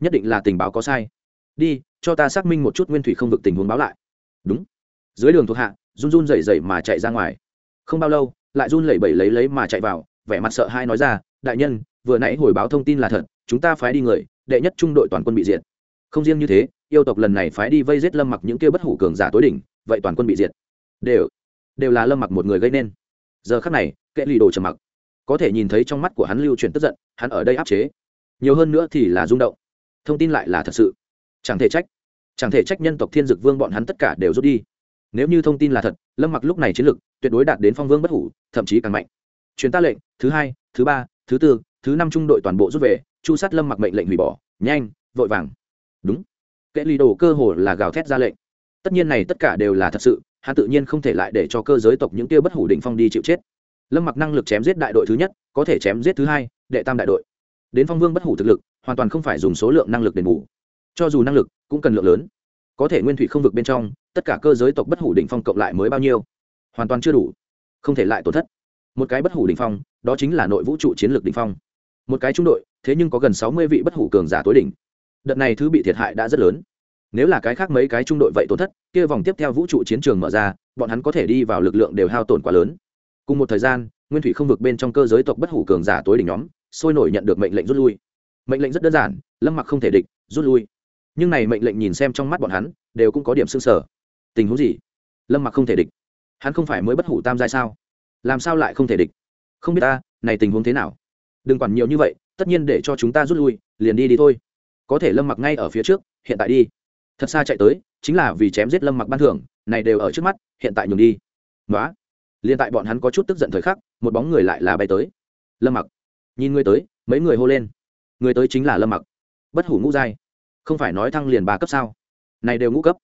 Nhất định là tình báo có sai. Đi, cho ta xác minh một chút nguyên thủy không vực tình huống báo lại đúng. Dưới đường thuộc hạ, run run rẩy rẩy mà chạy ra ngoài. Không bao lâu, lại run lẩy bẩy lấy lấy mà chạy vào, vẻ mặt sợ hai nói ra, đại nhân, vừa nãy hồi báo thông tin là thật, chúng ta phái đi người, đệ nhất trung đội toàn quân bị diệt. Không riêng như thế, yêu tộc lần này phái đi vây giết lâm mặc những kia bất hủ cường giả tối đỉnh, vậy toàn quân bị diệt. Đều đều là lâm mặc một người gây nên. Giờ khắc này, kệ lì đồ trầm mặc. Có thể nhìn thấy trong mắt của hắn lưu chuyển tức giận, hắn ở đây áp chế. Nhiều hơn nữa thì là rung động. Thông tin lại là thật sự. Chẳng thể trách chẳng thể trách nhân tộc thiên dực vương bọn hắn tất cả đều rút đi. Nếu như thông tin là thật, lâm mặc lúc này chiến lực tuyệt đối đạt đến phong vương bất hủ, thậm chí càng mạnh. Chuyến ta lệnh, thứ hai, thứ ba, thứ tư, thứ năm trung đội toàn bộ rút về, chu sát lâm mặc mệnh lệnh hủy bỏ, nhanh, vội vàng. Đúng. Kệ lì đồ cơ hồ là gào thét ra lệnh. Tất nhiên này tất cả đều là thật sự, hắn tự nhiên không thể lại để cho cơ giới tộc những kia bất hủ đỉnh phong đi chịu chết. Lâm mặc năng lực chém giết đại đội thứ nhất, có thể chém giết thứ hai, đệ tam đại đội. Đến phong vương bất hủ thực lực, hoàn toàn không phải dùng số lượng năng lực đền bù cho dù năng lực cũng cần lượng lớn. Có thể nguyên thủy không vực bên trong, tất cả cơ giới tộc bất hủ đỉnh phong cộng lại mới bao nhiêu? Hoàn toàn chưa đủ. Không thể lại tổn thất. Một cái bất hủ đỉnh phong, đó chính là nội vũ trụ chiến lược đỉnh phong. Một cái trung đội, thế nhưng có gần sáu mươi vị bất hủ cường giả tối đỉnh. Đợt này thứ bị thiệt hại đã rất lớn. Nếu là cái khác mấy cái trung đội vậy tổn thất, kia vòng tiếp theo vũ trụ chiến trường mở ra, bọn hắn có thể đi vào lực lượng đều hao tổn quá lớn. Cùng một thời gian, nguyên thủy không vực bên trong cơ giới tộc bất hủ cường giả tối đỉnh nhóm, sôi nổi nhận được mệnh lệnh rút lui. Mệnh lệnh rất đơn giản, lâm mặc không thể địch, rút lui nhưng này mệnh lệnh nhìn xem trong mắt bọn hắn, đều cũng có điểm xương sở tình huống gì? Lâm mặc không thể địch. Hắn không phải mới bất hủ tam giai sao? Làm sao lại không thể địch? Không biết ta, này tình huống thế nào? Đừng quản nhiều như vậy, tất nhiên để cho chúng ta rút lui, liền đi đi thôi. Có thể lâm mặc ngay ở phía trước, hiện tại đi. Thật xa chạy tới, chính là vì chém giết lâm mặc ban thưởng, này đều ở trước mắt, hiện tại nhường đi. Nói liền tại bọn hắn có chút tức giận thời khắc, một bóng người lại là bay tới. Lâm mặc. Nhìn người tới, mấy người hô lên. Người tới chính là lâm mặc. Bất hủ ngũ giai không phải nói thăng liền ba cấp sao? Này đều ngũ cấp.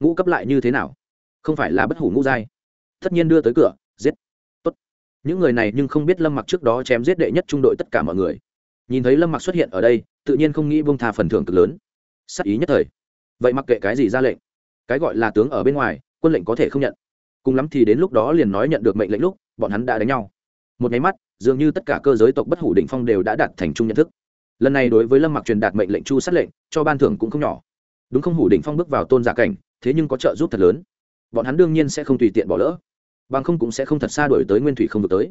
Ngũ cấp lại như thế nào? Không phải là bất hủ ngũ giai. Tất nhiên đưa tới cửa, giết. Tốt. những người này nhưng không biết lâm mặc trước đó chém giết đệ nhất trung đội tất cả mọi người. Nhìn thấy lâm mặc xuất hiện ở đây, tự nhiên không nghĩ bông tha phần thưởng cực lớn. Sắc ý nhất thời. Vậy mặc kệ cái gì ra lệnh, cái gọi là tướng ở bên ngoài, quân lệnh có thể không nhận. Cùng lắm thì đến lúc đó liền nói nhận được mệnh lệnh lúc, bọn hắn đã đánh nhau. Một nháy mắt, dường như tất cả cơ giới tộc bất hủ định phong đều đã đạt thành chung nhận thức lần này đối với lâm mặc truyền đạt mệnh lệnh chu sát lệnh, cho ban thưởng cũng không nhỏ. Đúng không, hủ đỉnh phong bước vào tôn giả cảnh, thế nhưng có trợ giúp thật lớn. Bọn hắn đương nhiên sẽ không tùy tiện bỏ lỡ. Bằng không cũng sẽ không thật xa đổi tới nguyên thủy không vực tới.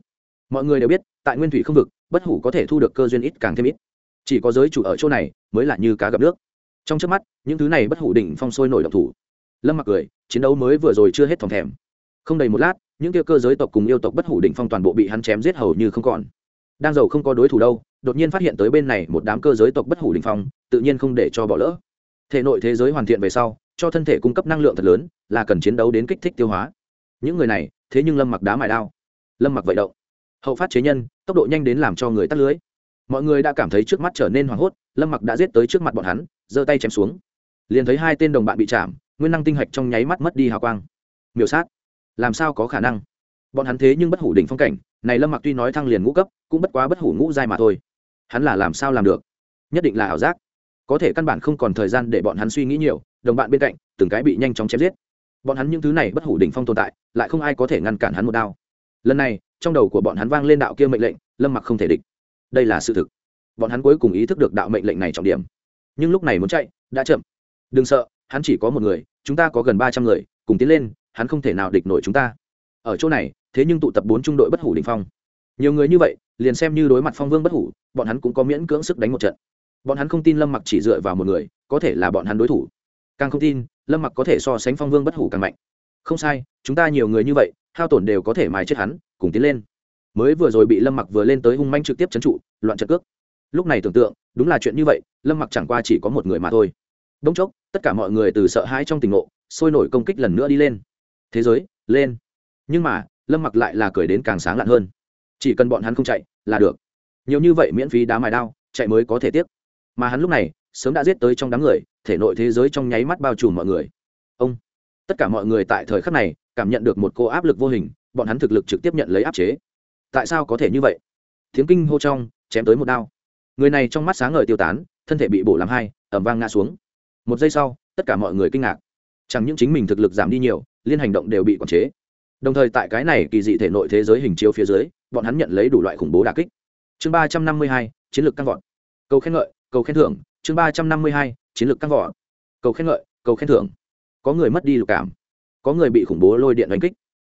Mọi người đều biết, tại nguyên thủy không vực, bất hủ có thể thu được cơ duyên ít càng thêm ít. Chỉ có giới chủ ở chỗ này, mới là như cá gặp nước. Trong trước mắt, những thứ này bất hủ đỉnh phong sôi nổi độc thủ. Lâm mặc cười, chiến đấu mới vừa rồi chưa hết thòng thèm. Không đầy một lát, những kia cơ giới tộc cùng yêu tộc bất hủ đỉnh phong toàn bộ bị hắn chém giết hầu như không còn. Đang giàu không có đối thủ đâu đột nhiên phát hiện tới bên này một đám cơ giới tộc bất hủ đỉnh phong, tự nhiên không để cho bỏ lỡ. Thể nội thế giới hoàn thiện về sau, cho thân thể cung cấp năng lượng thật lớn, là cần chiến đấu đến kích thích tiêu hóa. Những người này, thế nhưng lâm mặc đá mài đao. Lâm mặc vậy động. Hậu phát chế nhân, tốc độ nhanh đến làm cho người tắt lưới. Mọi người đã cảm thấy trước mắt trở nên hoảng hốt, lâm mặc đã giết tới trước mặt bọn hắn, giơ tay chém xuống. Liền thấy hai tên đồng bạn bị chạm, nguyên năng tinh hạch trong nháy mắt mất đi hào quang. Miểu sát. Làm sao có khả năng? Bọn hắn thế nhưng bất hủ đỉnh phong cảnh, này lâm mặc tuy nói thăng liền ngũ cấp, cũng bất quá bất hủ ngũ giai mà thôi hắn là làm sao làm được? Nhất định là ảo giác. Có thể căn bản không còn thời gian để bọn hắn suy nghĩ nhiều, đồng bạn bên cạnh, từng cái bị nhanh chóng chém giết. Bọn hắn những thứ này bất hủ đỉnh phong tồn tại, lại không ai có thể ngăn cản hắn một đao. Lần này, trong đầu của bọn hắn vang lên đạo kia mệnh lệnh, lâm mặc không thể địch. Đây là sự thực. Bọn hắn cuối cùng ý thức được đạo mệnh lệnh này trọng điểm. Nhưng lúc này muốn chạy, đã chậm. Đừng sợ, hắn chỉ có một người, chúng ta có gần ba trăm người, cùng tiến lên, hắn không thể nào địch nổi chúng ta. Ở chỗ này, thế nhưng tụ tập bốn trung đội bất hủ đình phong. Nhiều người như vậy liền xem như đối mặt phong vương bất hủ, bọn hắn cũng có miễn cưỡng sức đánh một trận. Bọn hắn không tin lâm mặc chỉ dựa vào một người, có thể là bọn hắn đối thủ. Càng không tin, lâm mặc có thể so sánh phong vương bất hủ càng mạnh. Không sai, chúng ta nhiều người như vậy, hao tổn đều có thể mài chết hắn, cùng tiến lên. Mới vừa rồi bị lâm mặc vừa lên tới hung manh trực tiếp trấn trụ, loạn trận cước. Lúc này tưởng tượng, đúng là chuyện như vậy, lâm mặc chẳng qua chỉ có một người mà thôi. Đông chốc, tất cả mọi người từ sợ hãi trong tình ngộ, sôi nổi công kích lần nữa đi lên. Thế giới, lên. Nhưng mà, lâm mặc lại là cười đến càng sáng lạn hơn chỉ cần bọn hắn không chạy là được. Nhiều như vậy miễn phí đá mài đao, chạy mới có thể tiếp mà hắn lúc này, sớm đã giết tới trong đám người, thể nội thế giới trong nháy mắt bao trùm mọi người. Ông, tất cả mọi người tại thời khắc này cảm nhận được một cô áp lực vô hình, bọn hắn thực lực trực tiếp nhận lấy áp chế. Tại sao có thể như vậy? Tiếng kinh hô trong, chém tới một đao. Người này trong mắt sáng ngời tiêu tán, thân thể bị bổ làm hai ẩm vang ngã xuống. Một giây sau, tất cả mọi người kinh ngạc. Chẳng những chính mình thực lực giảm đi nhiều, liên hành động đều bị quản chế đồng thời tại cái này kỳ dị thể nội thế giới hình chiếu phía dưới, bọn hắn nhận lấy đủ loại khủng bố đà kích. Chương ba trăm năm mươi hai, chiến lược căng vọt. Cầu khen ngợi, cầu khen thưởng. Chương ba trăm năm mươi hai, chiến lược căng vọt. Cầu khen ngợi, cầu khen thưởng. Có người mất đi lục cảm. Có người bị khủng bố lôi điện đánh kích.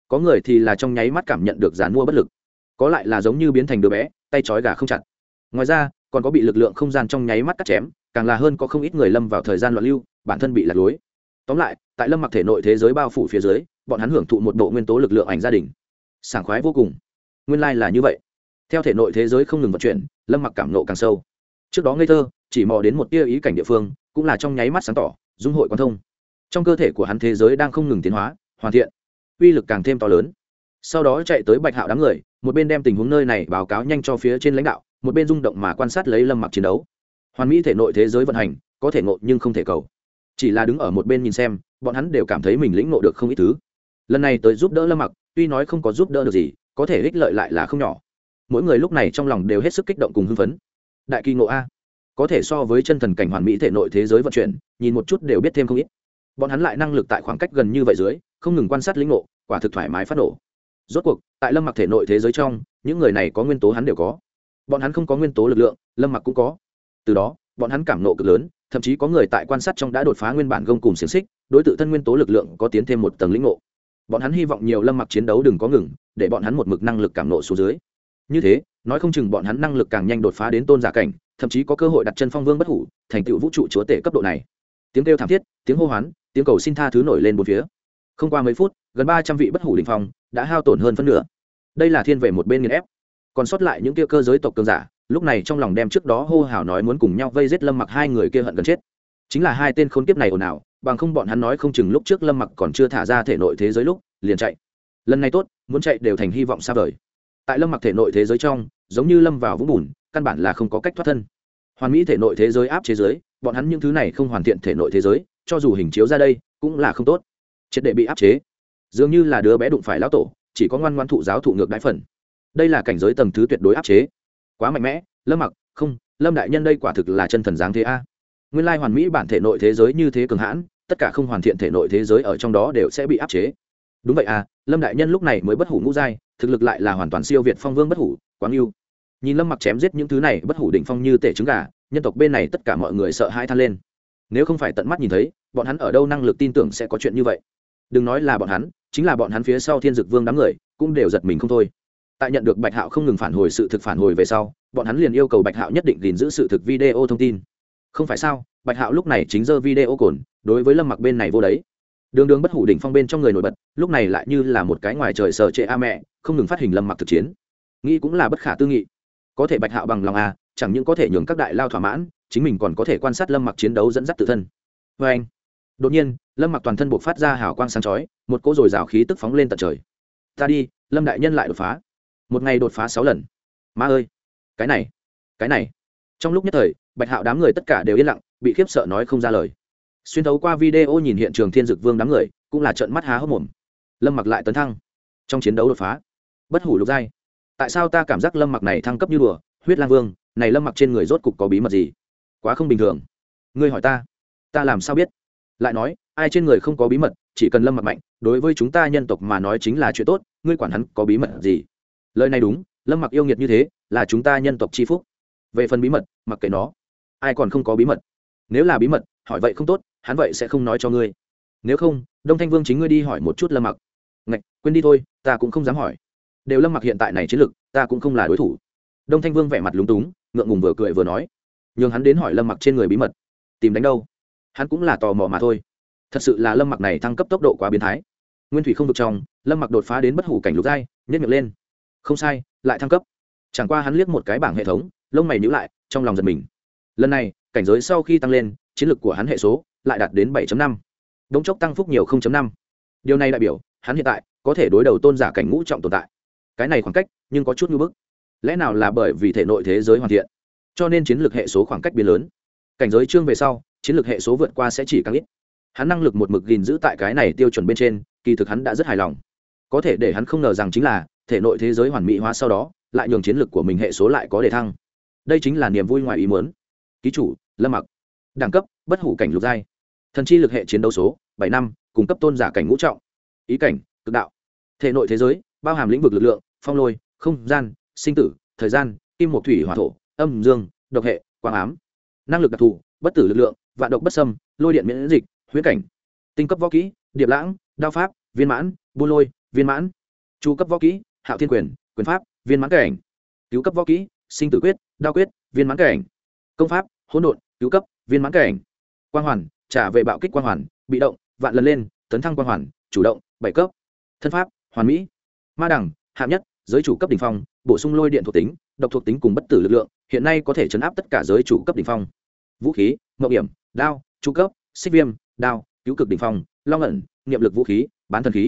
Có người thì là trong nháy mắt cảm nhận được giàn mua bất lực. Có lại là giống như biến thành đứa bé, tay trói gà không chặt. Ngoài ra, còn có bị lực lượng không gian trong nháy mắt cắt chém, càng là hơn có không ít người lâm vào thời gian loạn lưu, bản thân bị lạc lối. Tóm lại, tại lâm mặc thể nội thế giới bao phủ phía dưới bọn hắn hưởng thụ một bộ nguyên tố lực lượng ảnh gia đình. Sảng khoái vô cùng. Nguyên lai、like、là như vậy. Theo thể nội thế giới không ngừng vận chuyển, lâm mặc cảm nộ càng sâu. Trước đó ngây thơ, chỉ mò đến một tia ý cảnh địa phương, cũng là trong nháy mắt sáng tỏ, dung hội quan thông. Trong cơ thể của hắn thế giới đang không ngừng tiến hóa, hoàn thiện. Uy lực càng thêm to lớn. Sau đó chạy tới bạch hạo đám người, một bên đem tình huống nơi này báo cáo nhanh cho phía trên lãnh đạo, một bên rung động mà quan sát lấy lâm mặc chiến đấu. Hoàn mỹ thể nội thế giới vận hành, có thể ngộ nhưng không thể cầu. Chỉ là đứng ở một bên nhìn xem, bọn hắn đều cảm thấy mình lĩnh ngộ được không ít thứ lần này tới giúp đỡ lâm mặc, tuy nói không có giúp đỡ được gì, có thể ích lợi lại là không nhỏ. Mỗi người lúc này trong lòng đều hết sức kích động cùng hưng phấn. Đại kỳ ngộ a, có thể so với chân thần cảnh hoàn mỹ thể nội thế giới vận chuyển, nhìn một chút đều biết thêm không ít. Bọn hắn lại năng lực tại khoảng cách gần như vậy dưới, không ngừng quan sát lĩnh ngộ, quả thực thoải mái phát nổ. Rốt cuộc, tại lâm mặc thể nội thế giới trong, những người này có nguyên tố hắn đều có. Bọn hắn không có nguyên tố lực lượng, lâm mặc cũng có. Từ đó, bọn hắn cảm nộ cực lớn, thậm chí có người tại quan sát trong đã đột phá nguyên bản gông cùng xiềng xích, đối t thân nguyên tố lực lượng có tiến thêm một tầng lĩnh ngộ bọn hắn hy vọng nhiều lâm mặc chiến đấu đừng có ngừng, để bọn hắn một mực năng lực cảm nộ xuống dưới. Như thế, nói không chừng bọn hắn năng lực càng nhanh đột phá đến tôn giả cảnh, thậm chí có cơ hội đặt chân phong vương bất hủ, thành tựu vũ trụ chúa tể cấp độ này. Tiếng kêu thảm thiết, tiếng hô hoán, tiếng cầu xin tha thứ nổi lên một phía. Không qua mấy phút, gần ba trăm vị bất hủ đình phong đã hao tổn hơn phân nửa. Đây là thiên về một bên nghiền ép. Còn sót lại những kia cơ giới tộc cường giả, lúc này trong lòng đem trước đó hô hào nói muốn cùng nhau vây giết lâm mặc hai người kia hận gần chết chính là hai tên khốn kiếp này ồn ào, bằng không bọn hắn nói không chừng lúc trước lâm mặc còn chưa thả ra thể nội thế giới lúc, liền chạy. Lần này tốt, muốn chạy đều thành hy vọng xa vời. Tại lâm mặc thể nội thế giới trong, giống như lâm vào vũng bùn, căn bản là không có cách thoát thân. Hoàn mỹ thể nội thế giới áp chế giới, bọn hắn những thứ này không hoàn thiện thể nội thế giới, cho dù hình chiếu ra đây, cũng là không tốt. Triệt để bị áp chế. Dường như là đứa bé đụng phải lão tổ, chỉ có ngoan ngoan thụ giáo thụ ngược đại phần. Đây là cảnh giới tầng thứ tuyệt đối áp chế. Quá mạnh mẽ, lâm mặc, không, lâm đại nhân đây quả thực là chân thần giáng thế a nguyên lai hoàn mỹ bản thể nội thế giới như thế cường hãn, tất cả không hoàn thiện thể nội thế giới ở trong đó đều sẽ bị áp chế. Đúng vậy à lâm đại nhân lúc này mới bất hủ ngũ giai, thực lực lại là hoàn toàn siêu việt phong vương bất hủ quáng yêu. Nhìn lâm mặc chém giết những thứ này, bất hủ đỉnh phong như tể trứng gà, nhân tộc bên này tất cả mọi người sợ hãi than lên. Nếu không phải tận mắt nhìn thấy, bọn hắn ở đâu năng lực tin tưởng sẽ có chuyện như vậy? Đừng nói là bọn hắn, chính là bọn hắn phía sau thiên dực vương đám người, cũng đều giật mình không thôi. Tại nhận được bạch hạo không ngừng phản hồi sự thực phản hồi về sau, bọn hắn liền yêu cầu bạch hạo nhất định gìn giữ sự thực video thông tin không phải sao, bạch hạo lúc này chính giơ video cồn, đối với lâm mặc bên này vô đấy. Đường đường bất hủ đỉnh phong bên trong người nổi bật, lúc này lại như là một cái ngoài trời sờ trệ a mẹ, không ngừng phát hình lâm mặc thực chiến. Nghĩ cũng là bất khả tư nghị. Có thể bạch hạo bằng lòng a chẳng những có thể nhường các đại lao thỏa mãn, chính mình còn có thể quan sát lâm mặc chiến đấu dẫn dắt tự thân. Vê anh, đột nhiên, lâm mặc toàn thân buộc phát ra hào quang sáng chói, một cỗ rồi rào khí tức phóng lên tận trời. Ta đi, lâm đại nhân lại đột phá. Một ngày đột phá sáu lần. Ma ơi, cái này cái này trong lúc nhất thời, bạch hạo đám người tất cả đều yên lặng, bị khiếp sợ nói không ra lời. Xuyên thấu qua video nhìn hiện trường thiên dực vương đám người, cũng là trận mắt há hốc mồm. Lâm mặc lại tấn thăng. Trong chiến đấu đột phá, bất hủ lục giai. Tại sao ta cảm giác lâm mặc này thăng cấp như đùa? Huyết lang vương, này lâm mặc trên người rốt cục có bí mật gì? Quá không bình thường. Ngươi hỏi ta ta làm sao biết? Lại nói, ai trên người không có bí mật, chỉ cần lâm mặc mạnh, đối với chúng ta nhân tộc mà nói chính là chuyện tốt, ngươi quản hắn có bí mật gì? Lời này đúng, lâm mặc yêu nghiệt như thế, là chúng ta nhân tộc c h i phúc về phần bí mật, mặc kệ nó. Ai còn không có bí mật? Nếu là bí mật, hỏi vậy không tốt, hắn vậy sẽ không nói cho ngươi. Nếu không, đông thanh vương chính ngươi đi hỏi một chút lâm mặc. Ngạch, quên đi thôi, ta cũng không dám hỏi. Đều lâm mặc hiện tại này chiến lực ta cũng không là đối thủ. Đông thanh vương vẻ mặt lúng túng, ngượng ngùng vừa cười vừa nói. Nhường hắn đến hỏi lâm mặc trên người bí mật. Tìm đánh đâu? Hắn cũng là tò mò mà thôi. Thật sự là lâm mặc này thăng cấp tốc độ quá biến thái. Nguyên thủy không vực trong, lâm mặc đột phá đến bất hủ cảnh lục giai nhất miệng lên. Không sai, lại thăng cấp. Chẳng qua hắn liếc một cái bảng hệ thống lông mày nhữ lại, trong lòng giật mình. Lần này, cảnh giới sau khi tăng lên, chiến lược của hắn hệ số lại đạt đến 7 năm. Đống chốc tăng phúc nhiều 0.5. điều này đại biểu, hắn hiện tại có thể đối đầu tôn giả cảnh ngũ trọng tồn tại. Cái này khoảng cách, nhưng có chút như bức. Lẽ nào là bởi vì thể nội thế giới hoàn thiện? Cho nên chiến lược hệ số khoảng cách biến lớn. Cảnh giới trương về sau, chiến lược hệ số vượt qua sẽ chỉ càng ít. Hắn năng lực một mực gìn giữ tại cái này tiêu chuẩn bên trên, kỳ thực hắn đã rất hài lòng. Có thể để hắn không ngờ rằng chính là, thể nội thế giới hoàn mỹ hóa sau đó, lại nhường chiến lược của mình hệ số lại có đề thăng đây chính là niềm vui ngoài ý muốn. Ký chủ, lâm mặc. Đẳng cấp, bất hủ cảnh lục giai. Thần chi lực hệ chiến đấu số, bảy năm, cung cấp tôn giả cảnh ngũ trọng. Ý cảnh, cực đạo. Thể nội thế giới, bao hàm lĩnh vực lực lượng, phong lôi, không gian, sinh tử, thời gian, kim một thủy hỏa thổ, âm dương, độc hệ, quang ám. Năng lực đặc thù, bất tử lực lượng, vạn độc bất sâm lôi điện miễn dịch huyết cảnh. Tinh cấp võ kỹ, điệp lãng, đao pháp, viên mãn, buôn lôi, viên mãn. Chu cấp võ kỹ, hạo thiên quyền quyền pháp, viên mãn cảnh. Cứu cấp võ kỹ, sinh tử quyết đao quyết, viên mãn cảnh. Công pháp, hỗn độn, cứu cấp, viên mãn cảnh. Quang hoàn, trả về bạo kích quang hoàn, bị động, vạn lần lên, tấn thăng quang hoàn, chủ động, bảy cấp. Thân pháp, hoàn mỹ. Ma đẳng, hạng nhất, giới chủ cấp đ ỉ n h phong, bổ sung lôi điện thuộc tính, độc thuộc tính cùng bất tử lực lượng, hiện nay có thể chấn áp tất cả giới chủ cấp đ ỉ n h phong. Vũ khí mậu điểm đao tru cấp, xích viêm, đao, cứu cực đ ỉ n h phong, long ẩn, niệm lực vũ khí, bán thần khí.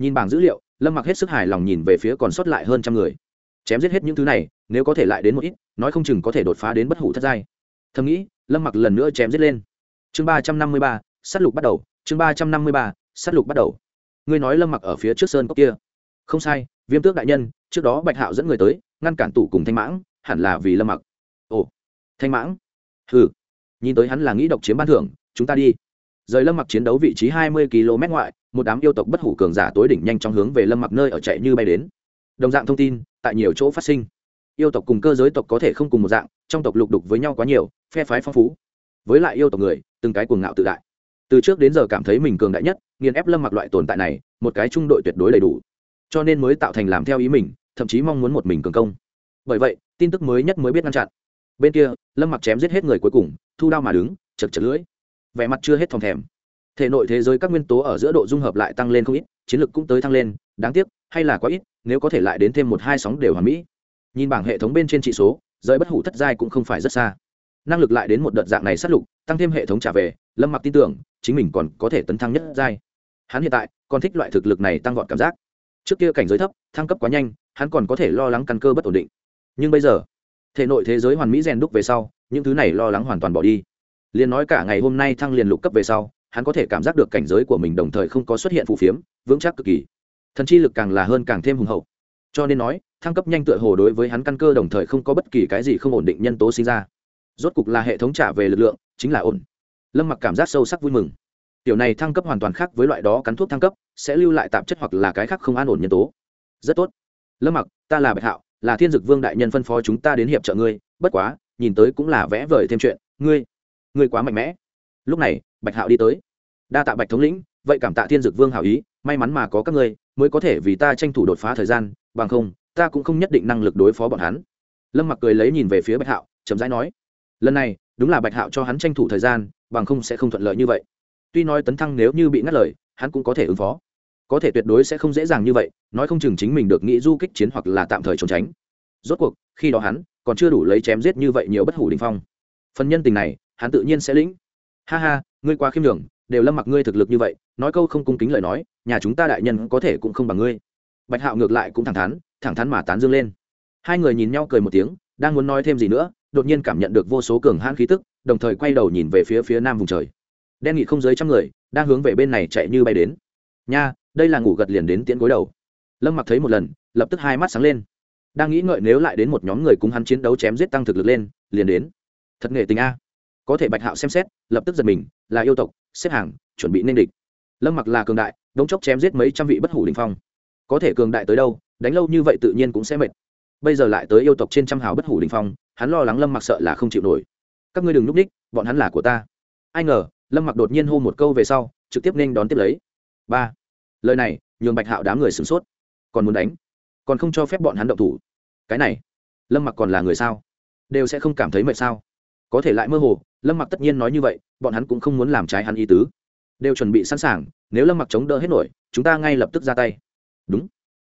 Nhìn bảng dữ liệu, lâm mặc hết sức hài lòng nhìn về phía còn sót lại hơn trăm người. Chém giết hết những thứ này, nếu có thể lại đến một ít nói không chừng có thể đột phá đến bất hủ thất giai. Thầm nghĩ, lâm mặc lần nữa chém giết lên. Chương ba trăm năm mươi ba s á t lục bắt đầu. Chương ba trăm năm mươi ba s á t lục bắt đầu. Ngươi nói lâm mặc ở phía trước sơn cốc kia. Không sai, viêm tước đại nhân, trước đó bạch hạo dẫn người tới, ngăn cản tủ cùng thanh mãng, hẳn là vì lâm mặc. Ồ, thanh mãng? Hừ. Nhìn tới hắn là nghĩ độc chiếm ban thưởng, chúng ta đi. Rời lâm mặc chiến đấu vị trí hai mươi km ngoại, một đám yêu tộc bất hủ cường giả tối đỉnh nhanh trong hướng về lâm mặc nơi ở chạy như bay đến. Đồng dạng thông tin, tại nhiều chỗ phát sinh yêu tộc cùng cơ giới tộc có thể không cùng một dạng, trong tộc lục đục với nhau quá nhiều, phe phái phong phú. Với lại yêu tộc người, từng cái cuồng ngạo tự đại. Từ trước đến giờ cảm thấy mình cường đại nhất, nghiền ép lâm mặc loại tồn tại này, một cái trung đội tuyệt đối đầy đủ. Cho nên mới tạo thành làm theo ý mình, thậm chí mong muốn một mình cường công. Bởi vậy, tin tức mới nhất mới biết ngăn chặn. Bên kia, lâm mặc chém giết hết người cuối cùng, thu đao mà đứng, chật chật lưỡi. Vẻ mặt chưa hết phòng thèm. Thể nội thế giới các nguyên tố ở giữa độ dung hợp lại tăng lên không ít, chiến lược cũng tới tăng lên, đáng tiếc, hay là quá ít, nếu có thể lại đến thêm một hai sóng đều hoàn mỹ nhìn bảng hệ thống bên trên trị số, rời bất hủ thất giai cũng không phải rất xa. Năng lực lại đến một đợt dạng này sát lục, tăng thêm hệ thống trả về, lâm mặc tin tưởng, chính mình còn có thể tấn thăng nhất giai. Hắn hiện tại còn thích loại thực lực này tăng vọt cảm giác. Trước kia cảnh giới thấp, thăng cấp quá nhanh, hắn còn có thể lo lắng căn cơ bất ổn định. Nhưng bây giờ, thể nội thế giới hoàn mỹ rèn đúc về sau, những thứ này lo lắng hoàn toàn bỏ đi. Liền nói cả ngày hôm nay thăng liền lục cấp về sau, hắn có thể cảm giác được cảnh giới của mình đồng thời không có xuất hiện phù phiếm, vững chắc cực kỳ. Thần chi lực càng là hơn càng thêm hùng hậu cho nên nói, thăng cấp nhanh tựa hồ đối với hắn căn cơ đồng thời không có bất kỳ cái gì không ổn định nhân tố sinh ra. Rốt cục là hệ thống trả về lực lượng, chính là ổn. Lâm mặc cảm giác sâu sắc vui mừng. Tiểu này thăng cấp hoàn toàn khác với loại đó cắn thuốc thăng cấp, sẽ lưu lại tạp chất hoặc là cái khác không an ổn nhân tố. Rất tốt. Lâm mặc, ta là bạch hạo, là thiên dực vương đại nhân phân phó chúng ta đến hiệp trợ ngươi, bất quá, nhìn tới cũng là vẽ vời thêm chuyện. Ngươi ngươi quá mạnh mẽ. Lúc này, bạch hạo đi tới. Đa tạ bạch thống lĩnh, vậy cảm tạ thiên dực vương hảo ý, may mắn mà có các ngươi, mới có thể vì ta tranh thủ đột phá thời gian bằng không, ta cũng không nhất định năng lực đối phó bọn hắn. Lâm mặc cười lấy nhìn về phía bạch hạo chấm rãi nói, lần này, đúng là bạch hạo cho hắn tranh thủ thời gian, bằng không sẽ không thuận lợi như vậy. Tuy nói tấn thăng nếu như bị ngắt lời, hắn cũng có thể ứng phó. Có thể tuyệt đối sẽ không dễ dàng như vậy, nói không chừng chính mình được nghĩ du kích chiến hoặc là tạm thời trốn tránh. Rốt cuộc, khi đó hắn còn chưa đủ lấy chém giết như vậy nhiều bất hủ đình phong. Phần nhân tình này, hắn tự nhiên sẽ lĩnh. Ha ha, ngươi quá khiêm đường đều lâm mặc ngươi thực lực như vậy, nói câu không cung kính lời nói, nhà chúng ta đại nhân có thể cũng không bằng ngươi bạch hạo ngược lại cũng thẳng thắn thẳng thắn mà tán dương lên. Hai người nhìn nhau cười một tiếng, đang muốn nói thêm gì nữa, đột nhiên cảm nhận được vô số cường hãn khí tức, đồng thời quay đầu nhìn về phía phía nam vùng trời. Đen nghị không dưới trăm người, đang hướng về bên này chạy như bay đến. Nha, đây là ngủ gật liền đến tiễn gối đầu. Lâm mặc thấy một lần, lập tức hai mắt sáng lên. Đang nghĩ ngợi nếu lại đến một nhóm người cùng hắn chiến đấu chém giết tăng thực lực lên, liền đến. Thật nghệ tình a. Có thể bạch hạo xem xét, lập tức giật mình, là yêu tộc, xếp hàng, chuẩn bị nên địch. Lâm mặc là cường đại, đống chốc chém giết mấy trăm vị bất hủ đình phong có thể cường đại tới đâu, đánh lâu như vậy tự nhiên cũng sẽ mệt. Bây giờ lại tới yêu tộc trên trăm hào bất hủ đình phong, hắn lo lắng lâm mặc sợ là không chịu nổi. Các ngươi đừng núp ních bọn hắn là của ta. Ai ngờ, lâm mặc đột nhiên hô một câu về sau, trực tiếp nên đón tiếp lấy. Ba. Lời này, nhường bạch hạo đám người sửng sốt. Còn muốn đánh? Còn không cho phép bọn hắn động thủ. Cái này, lâm mặc còn là người sao? Đều sẽ không cảm thấy mệt sao? Có thể lại mơ hồ, lâm mặc tất nhiên nói như vậy, bọn hắn cũng không muốn làm trái hắn ý tứ. Đều chuẩn bị sẵn sàng, nếu lâm mặc chống đỡ hết nổi, chúng ta ngay lập tức ra tay đúng.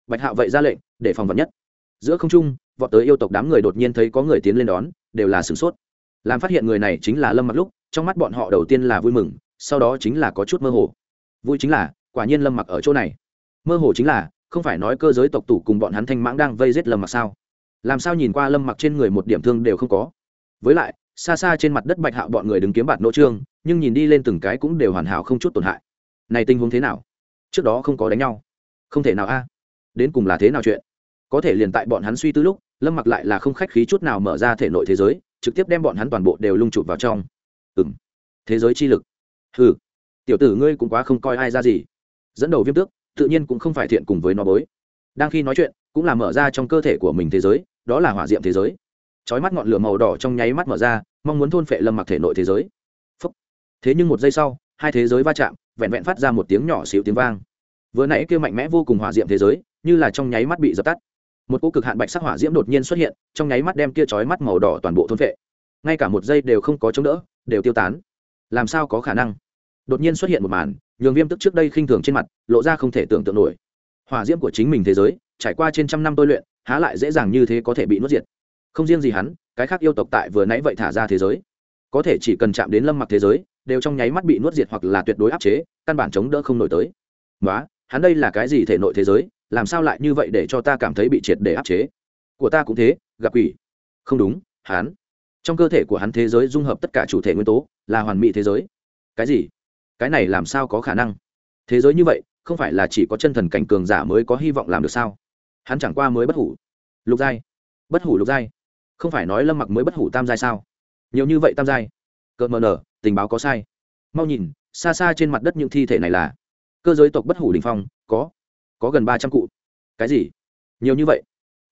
Bạch hạo vậy ra lệnh, để phòng vật nhất. Giữa không trung, vọt tới yêu tộc đám người đột nhiên thấy có người tiến lên đón, đều là sửng sốt. Làm phát hiện người này chính là lâm mặc lúc, trong mắt bọn họ đầu tiên là vui mừng, sau đó chính là có chút mơ hồ. Vui chính là, quả nhiên lâm mặc ở chỗ này. Mơ hồ chính là, không phải nói cơ giới tộc tủ cùng bọn hắn thanh mãng đang vây giết lâm mặc sao? Làm sao nhìn qua lâm mặc trên người một điểm thương đều không có? Với lại, xa xa trên mặt đất bạch hạo bọn người đứng kiếm bạt nỗ trương, nhưng nhìn đi lên từng cái cũng đều hoàn hảo không chút tổn hại. Này tình huống thế nào? Trước đó không có đánh nhau không thể nào a, đến cùng là thế nào chuyện? Có thể liền tại bọn hắn suy tư lúc, lâm mặc lại là không khách khí chút nào mở ra thể nội thế giới, trực tiếp đem bọn hắn toàn bộ đều lung chụp vào trong. Ừ m thế giới chi lực. Ừ tiểu tử ngươi cũng quá không coi ai ra gì. Dẫn đầu viêm tước, tự nhiên cũng không phải thiện cùng với nó bối. Đang khi nói chuyện, cũng là mở ra trong cơ thể của mình thế giới, đó là hỏa diệm thế giới. Trói mắt ngọn lửa màu đỏ trong nháy mắt mở ra, mong muốn thôn phệ lâm mặc thể nội thế giới. Phúc. thế nhưng một giây sau, hai thế giới va chạm, vẹn vẹn phát ra một tiếng nhỏ xíu tiếng vang vừa nãy kia mạnh mẽ vô cùng hỏa diệm thế giới, như là trong nháy mắt bị dập tắt. Một cỗ cực hạn bạch sắc hỏa diễm đột nhiên xuất hiện, trong nháy mắt đem kia chói mắt màu đỏ toàn bộ thôn phệ. Ngay cả một giây đều không có chống đỡ, đều tiêu tán. Làm sao có khả năng? Đột nhiên xuất hiện một màn, nhường viêm tức trước đây khinh thường trên mặt, lộ ra không thể tưởng tượng nổi. Hỏa diễm của chính mình thế giới, trải qua trên trăm năm tôi luyện, há lại dễ dàng như thế có thể bị nuốt diệt. Không riêng gì hắn, cái khác yêu tộc tại vừa nãy vậy thả ra thế giới. Có thể chỉ cần chạm đến lâm mặc thế giới, đều trong nháy mắt bị nuốt diệt hoặc là tuyệt đối áp chế, căn bản chống đỡ không nổi tới. Nói hắn đây là cái gì thể nội thế giới, làm sao lại như vậy để cho ta cảm thấy bị triệt để áp chế? Của ta cũng thế, gặp quỷ. Không đúng, hắn. Trong cơ thể của hắn thế giới dung hợp tất cả chủ thể nguyên tố, là hoàn mỹ thế giới. Cái gì? Cái này làm sao có khả năng? Thế giới như vậy, không phải là chỉ có chân thần cảnh cường giả mới có hy vọng làm được sao? Hắn chẳng qua mới bất hủ. Lục giai. Bất hủ lục giai. Không phải nói lâm mặc mới bất hủ tam giai sao? Nhiều như vậy tam giai. Cợt mờ nở, tình báo có sai. Mau nhìn, xa xa trên mặt đất những thi thể này là cơ giới tộc bất hủ đình phong, có có gần ba trăm cụ. Cái gì? Nhiều như vậy?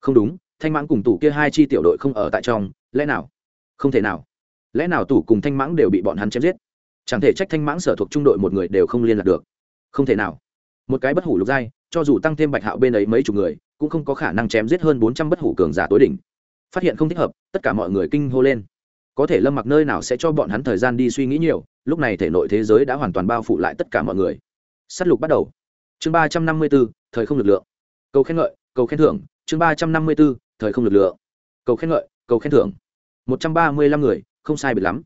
Không đúng, thanh mãng cùng tủ kia hai chi tiểu đội không ở tại trong, lẽ nào? Không thể nào. Lẽ nào tủ cùng thanh mãng đều bị bọn hắn chém giết? Chẳng thể trách thanh mãng sở thuộc trung đội một người đều không liên lạc được. Không thể nào. Một cái bất hủ lục giai, cho dù tăng thêm bạch hạo bên ấy mấy chục người, cũng không có khả năng chém giết hơn bốn trăm bất hủ cường giả tối đỉnh. Phát hiện không thích hợp, tất cả mọi người kinh hô lên. Có thể lâm mặc nơi nào sẽ cho bọn hắn thời gian đi suy nghĩ nhiều, lúc này thể nội thế giới đã hoàn toàn bao phủ lại tất cả mọi người s á t lục bắt đầu. Chương ba trăm năm mươi b ố thời không lực lượng. Cầu khen ngợi, cầu khen thưởng. Chương ba trăm năm mươi b ố thời không lực lượng. Cầu khen ngợi, cầu khen thưởng. một trăm ba mươi lăm người, không sai biệt lắm.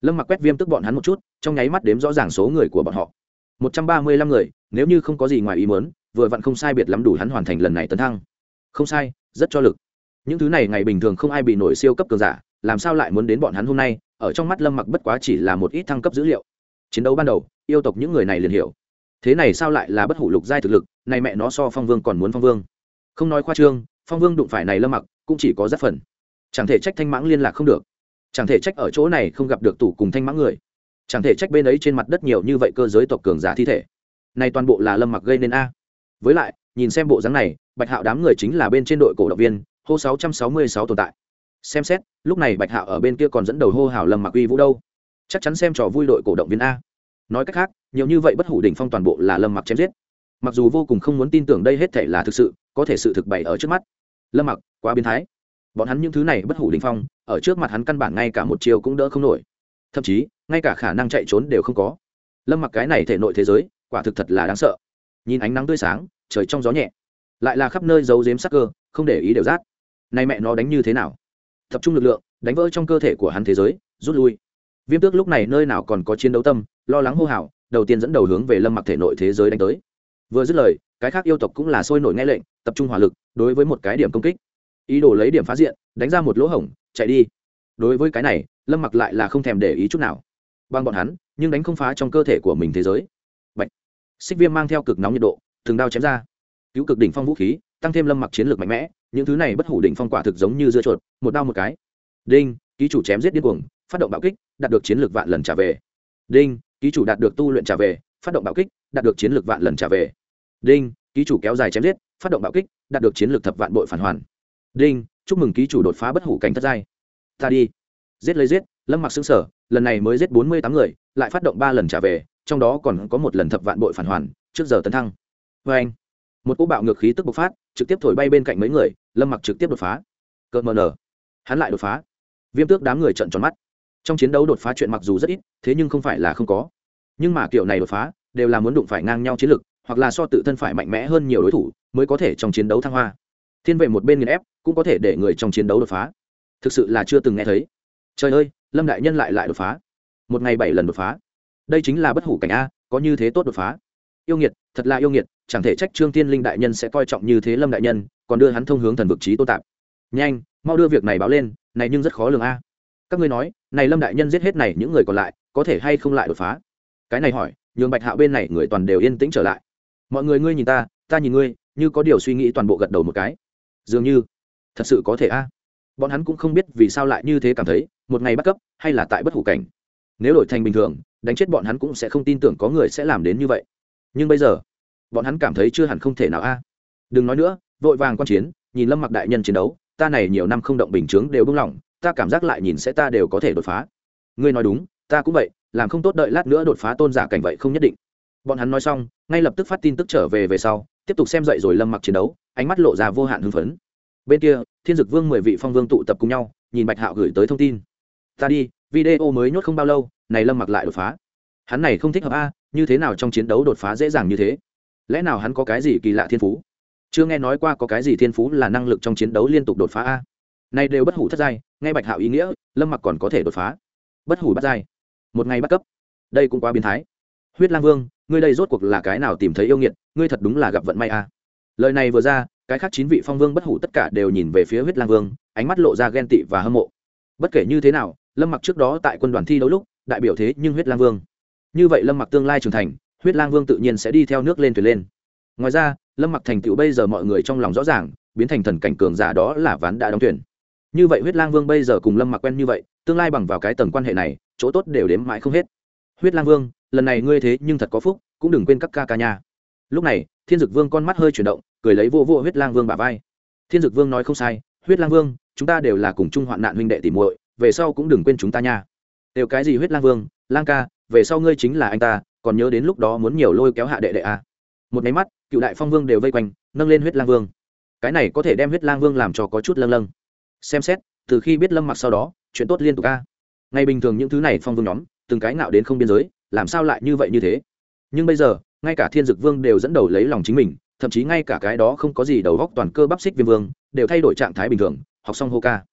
Lâm mặc quét viêm tức bọn hắn một chút, trong nháy mắt đếm rõ ràng số người của bọn họ. một trăm ba mươi lăm người, nếu như không có gì ngoài ý muốn, vừa vặn không sai biệt lắm đủ hắn hoàn thành lần này tấn thăng. Không sai, rất cho lực. Những thứ này ngày bình thường không ai bị nổi siêu cấp cường giả, làm sao lại muốn đến bọn hắn hôm nay? Ở trong mắt lâm mặc bất quá chỉ là một ít thăng cấp dữ liệu. Chiến đấu ban đầu, yêu tộc những người này liền hiểu thế này sao lại là bất hủ lục giai thực lực, này mẹ nó so phong vương còn muốn phong vương. Không nói khoa trương, phong vương đụng phải này lâm mặc, cũng chỉ có rất phần. Chẳng thể trách thanh mãng liên lạc không được. Chẳng thể trách ở chỗ này không gặp được tủ cùng thanh mãng người. Chẳng thể trách bên ấy trên mặt đất nhiều như vậy cơ giới tộc cường giả thi thể. Này toàn bộ là lâm mặc gây nên a. Với lại, nhìn xem bộ dáng này, bạch hạo đám người chính là bên trên đội cổ động viên, hô 666 tồn tại. Xem xét, lúc này bạch hạo ở bên kia còn dẫn đầu hô hào lâm mặc uy vũ đâu. Chắc chắn xem trò vui đội cổ động viên a. Nói cách khác nhiều như vậy bất hủ đỉnh phong toàn bộ là lâm mặc chém giết. Mặc dù vô cùng không muốn tin tưởng đây hết thể là thực sự, có thể sự thực bày ở trước mắt. Lâm mặc, quá biến thái. Bọn hắn những thứ này bất hủ đỉnh phong, ở trước mặt hắn căn bản ngay cả một chiều cũng đỡ không nổi. Thậm chí, ngay cả khả năng chạy trốn đều không có. Lâm mặc cái này thể nội thế giới, quả thực thật là đáng sợ. Nhìn ánh nắng tươi sáng, trời trong gió nhẹ. Lại là khắp nơi giấu giếm sắc cơ, không để ý đều rát. Nay mẹ nó đánh như thế nào? Tập trung lực lượng, đánh vỡ trong cơ thể của hắn thế giới, rút lui. Viêm tước lúc này nơi nào còn có chiến đấu tâm, lo lắng hô hào đầu tiên dẫn đầu hướng về lâm mặc thể nội thế giới đánh tới. Vừa dứt lời, cái khác yêu tộc cũng là sôi nổi nghe lệnh, tập trung hỏa lực, đối với một cái điểm công kích. Ý đồ lấy điểm phá diện, đánh ra một lỗ hổng, chạy đi. Đối với cái này, lâm mặc lại là không thèm để ý chút nào. Bằng bọn hắn, nhưng đánh không phá trong cơ thể của mình thế giới. Bạch. xích viêm mang theo cực nóng nhiệt độ, thường đao chém ra. Cứu cực đỉnh phong vũ khí, tăng thêm lâm mặc chiến lược mạnh mẽ, những thứ này bất hủ đỉnh phong quả thực giống như dưa chuột, một đao một cái. Đinh, ký chủ chém giết điên cuồng, phát động bạo kích, đạt được chiến lược vạn lần trả về. Đinh ký chủ đạt được tu luyện trả về, phát động bạo kích, đạt được chiến lược vạn lần trả về. Đinh, ký chủ kéo dài chém giết, phát động bạo kích, đạt được chiến lược thập vạn bội phản hoàn. Đinh, chúc mừng ký chủ đột phá bất hủ cảnh thất giai. Ta đi. Giết lấy giết, lâm mặc xứng sở lần này mới giết bốn mươi tám người, lại phát động ba lần trả về, trong đó còn có một lần thập vạn bội phản hoàn, trước giờ tấn thăng. Vê anh một cú bạo ngược khí tức bộc phát, trực tiếp thổi bay bên cạnh mấy người, lâm mặc trực tiếp đột phá. Cợt mờ nở. Hắn lại đột phá. Viêm tước đám người trận tròn mắt trong chiến đấu đột phá chuyện mặc dù rất ít, thế nhưng không phải là không có. Nhưng mà kiểu này đột phá, đều là muốn đụng phải ngang nhau chiến lực hoặc là so tự thân phải mạnh mẽ hơn nhiều đối thủ, mới có thể trong chiến đấu thăng hoa. Thiên vệ một bên nghiền ép, cũng có thể để người trong chiến đấu đột phá. Thực sự là chưa từng nghe thấy. Trời ơi, lâm đại nhân lại lại đột phá. Một ngày bảy lần đột phá. Đây chính là bất hủ cảnh a, có như thế tốt đột phá. Yêu nghiệt, thật là yêu nghiệt, chẳng thể trách trương tiên linh đại nhân sẽ coi trọng như thế lâm đại nhân, còn đưa hắn thông hướng thần vực trí tô tạp. Nhanh, mau đưa việc này báo lên, này nhưng rất khó lường a các ngươi nói, này lâm đại nhân giết hết này những người còn lại, có thể hay không lại đột phá? Cái này hỏi, nhường bạch hạo bên này người toàn đều yên tĩnh trở lại. Mọi người ngươi nhìn ta ta nhìn ngươi, như có điều suy nghĩ toàn bộ gật đầu một cái. Dường như, thật sự có thể a. Bọn hắn cũng không biết vì sao lại như thế cảm thấy, một ngày bắt cấp hay là tại bất hủ cảnh. Nếu đổi thành bình thường, đánh chết bọn hắn cũng sẽ không tin tưởng có người sẽ làm đến như vậy. Nhưng bây giờ, bọn hắn cảm thấy chưa hẳn không thể nào a. Đừng nói nữa, vội vàng quan chiến, nhìn lâm mặc đại nhân chiến đấu, ta này nhiều năm không động bình chướng đều bung lỏng ta cảm giác lại nhìn sẽ ta đều có thể đột phá. Ngươi nói đúng, ta cũng vậy, làm không tốt đợi lát nữa đột phá tôn giả cảnh vậy không nhất định. Bọn hắn nói xong, ngay lập tức phát tin tức trở về về sau, tiếp tục xem dậy rồi lâm mặc chiến đấu, ánh mắt lộ ra vô hạn hưng phấn. Bên kia, thiên dực vương mười vị phong vương tụ tập cùng nhau, nhìn bạch hạo gửi tới thông tin. Ta đi, video mới nhốt không bao lâu, này lâm mặc lại đột phá. Hắn này không thích hợp a, như thế nào trong chiến đấu đột phá dễ dàng như thế? Lẽ nào hắn có cái gì kỳ lạ thiên phú? Chưa nghe nói qua có cái gì thiên phú là năng lực trong chiến đấu liên tục đột phá a. Nay đều bất hủ thất giai nghe bạch hạo ý nghĩa, lâm mặc còn có thể đột phá. Bất hủ bắt giai. Một ngày bắt cấp. Đây cũng quá biến thái. Huyết lang vương, ngươi đây rốt cuộc là cái nào tìm thấy yêu nghiệt, ngươi thật đúng là gặp vận may à? lời này vừa ra, cái khác chín vị phong vương bất hủ tất cả đều nhìn về phía huyết lang vương, ánh mắt lộ ra ghen tị và hâm mộ. Bất kể như thế nào, lâm mặc trước đó tại quân đoàn thi đấu lúc, đại biểu thế nhưng huyết lang vương. Như vậy lâm mặc tương lai trưởng thành, huyết lang vương tự nhiên sẽ đi theo nước lên thuyền lên. Ngoài ra, lâm mặc thành tựu bây giờ mọi người trong lòng rõ ràng, biến thành thần cảnh cường giả đó là ván đã đóng thuyền như vậy huyết lang vương bây giờ cùng lâm mặc quen như vậy, tương lai bằng vào cái tầng quan hệ này, chỗ tốt đều đếm mãi không hết. Huyết lang vương, lần này ngươi thế nhưng thật có phúc, cũng đừng quên các ca ca nha. Lúc này, thiên dực vương con mắt hơi chuyển động, cười lấy vô vô huyết lang vương bà vai. Thiên dực vương nói không sai, huyết lang vương, chúng ta đều là cùng chung hoạn nạn huynh đệ tỉ muội, về sau cũng đừng quên chúng ta nha. Đều cái gì huyết lang vương, lang ca, về sau ngươi chính là anh ta, còn nhớ đến lúc đó muốn nhiều lôi kéo hạ đệ đệ à. một máy mắt, cựu đại phong vương đều vây quanh, nâng lên huyết lang vương. Cái này có thể đem huyết lang vương làm cho có chút lâng lâng xem xét, từ khi biết lâm mặc sau đó, chuyện tốt liên tục ca ngày bình thường những thứ này phong vương nhóm, từng cái ngạo đến không biên giới, làm sao lại như vậy như thế? Nhưng bây giờ, ngay cả thiên dực vương đều dẫn đầu lấy lòng chính mình, thậm chí ngay cả cái đó không có gì đầu góc toàn cơ bắp xích viêm vương, đều thay đổi trạng thái bình thường, học xong hô ca.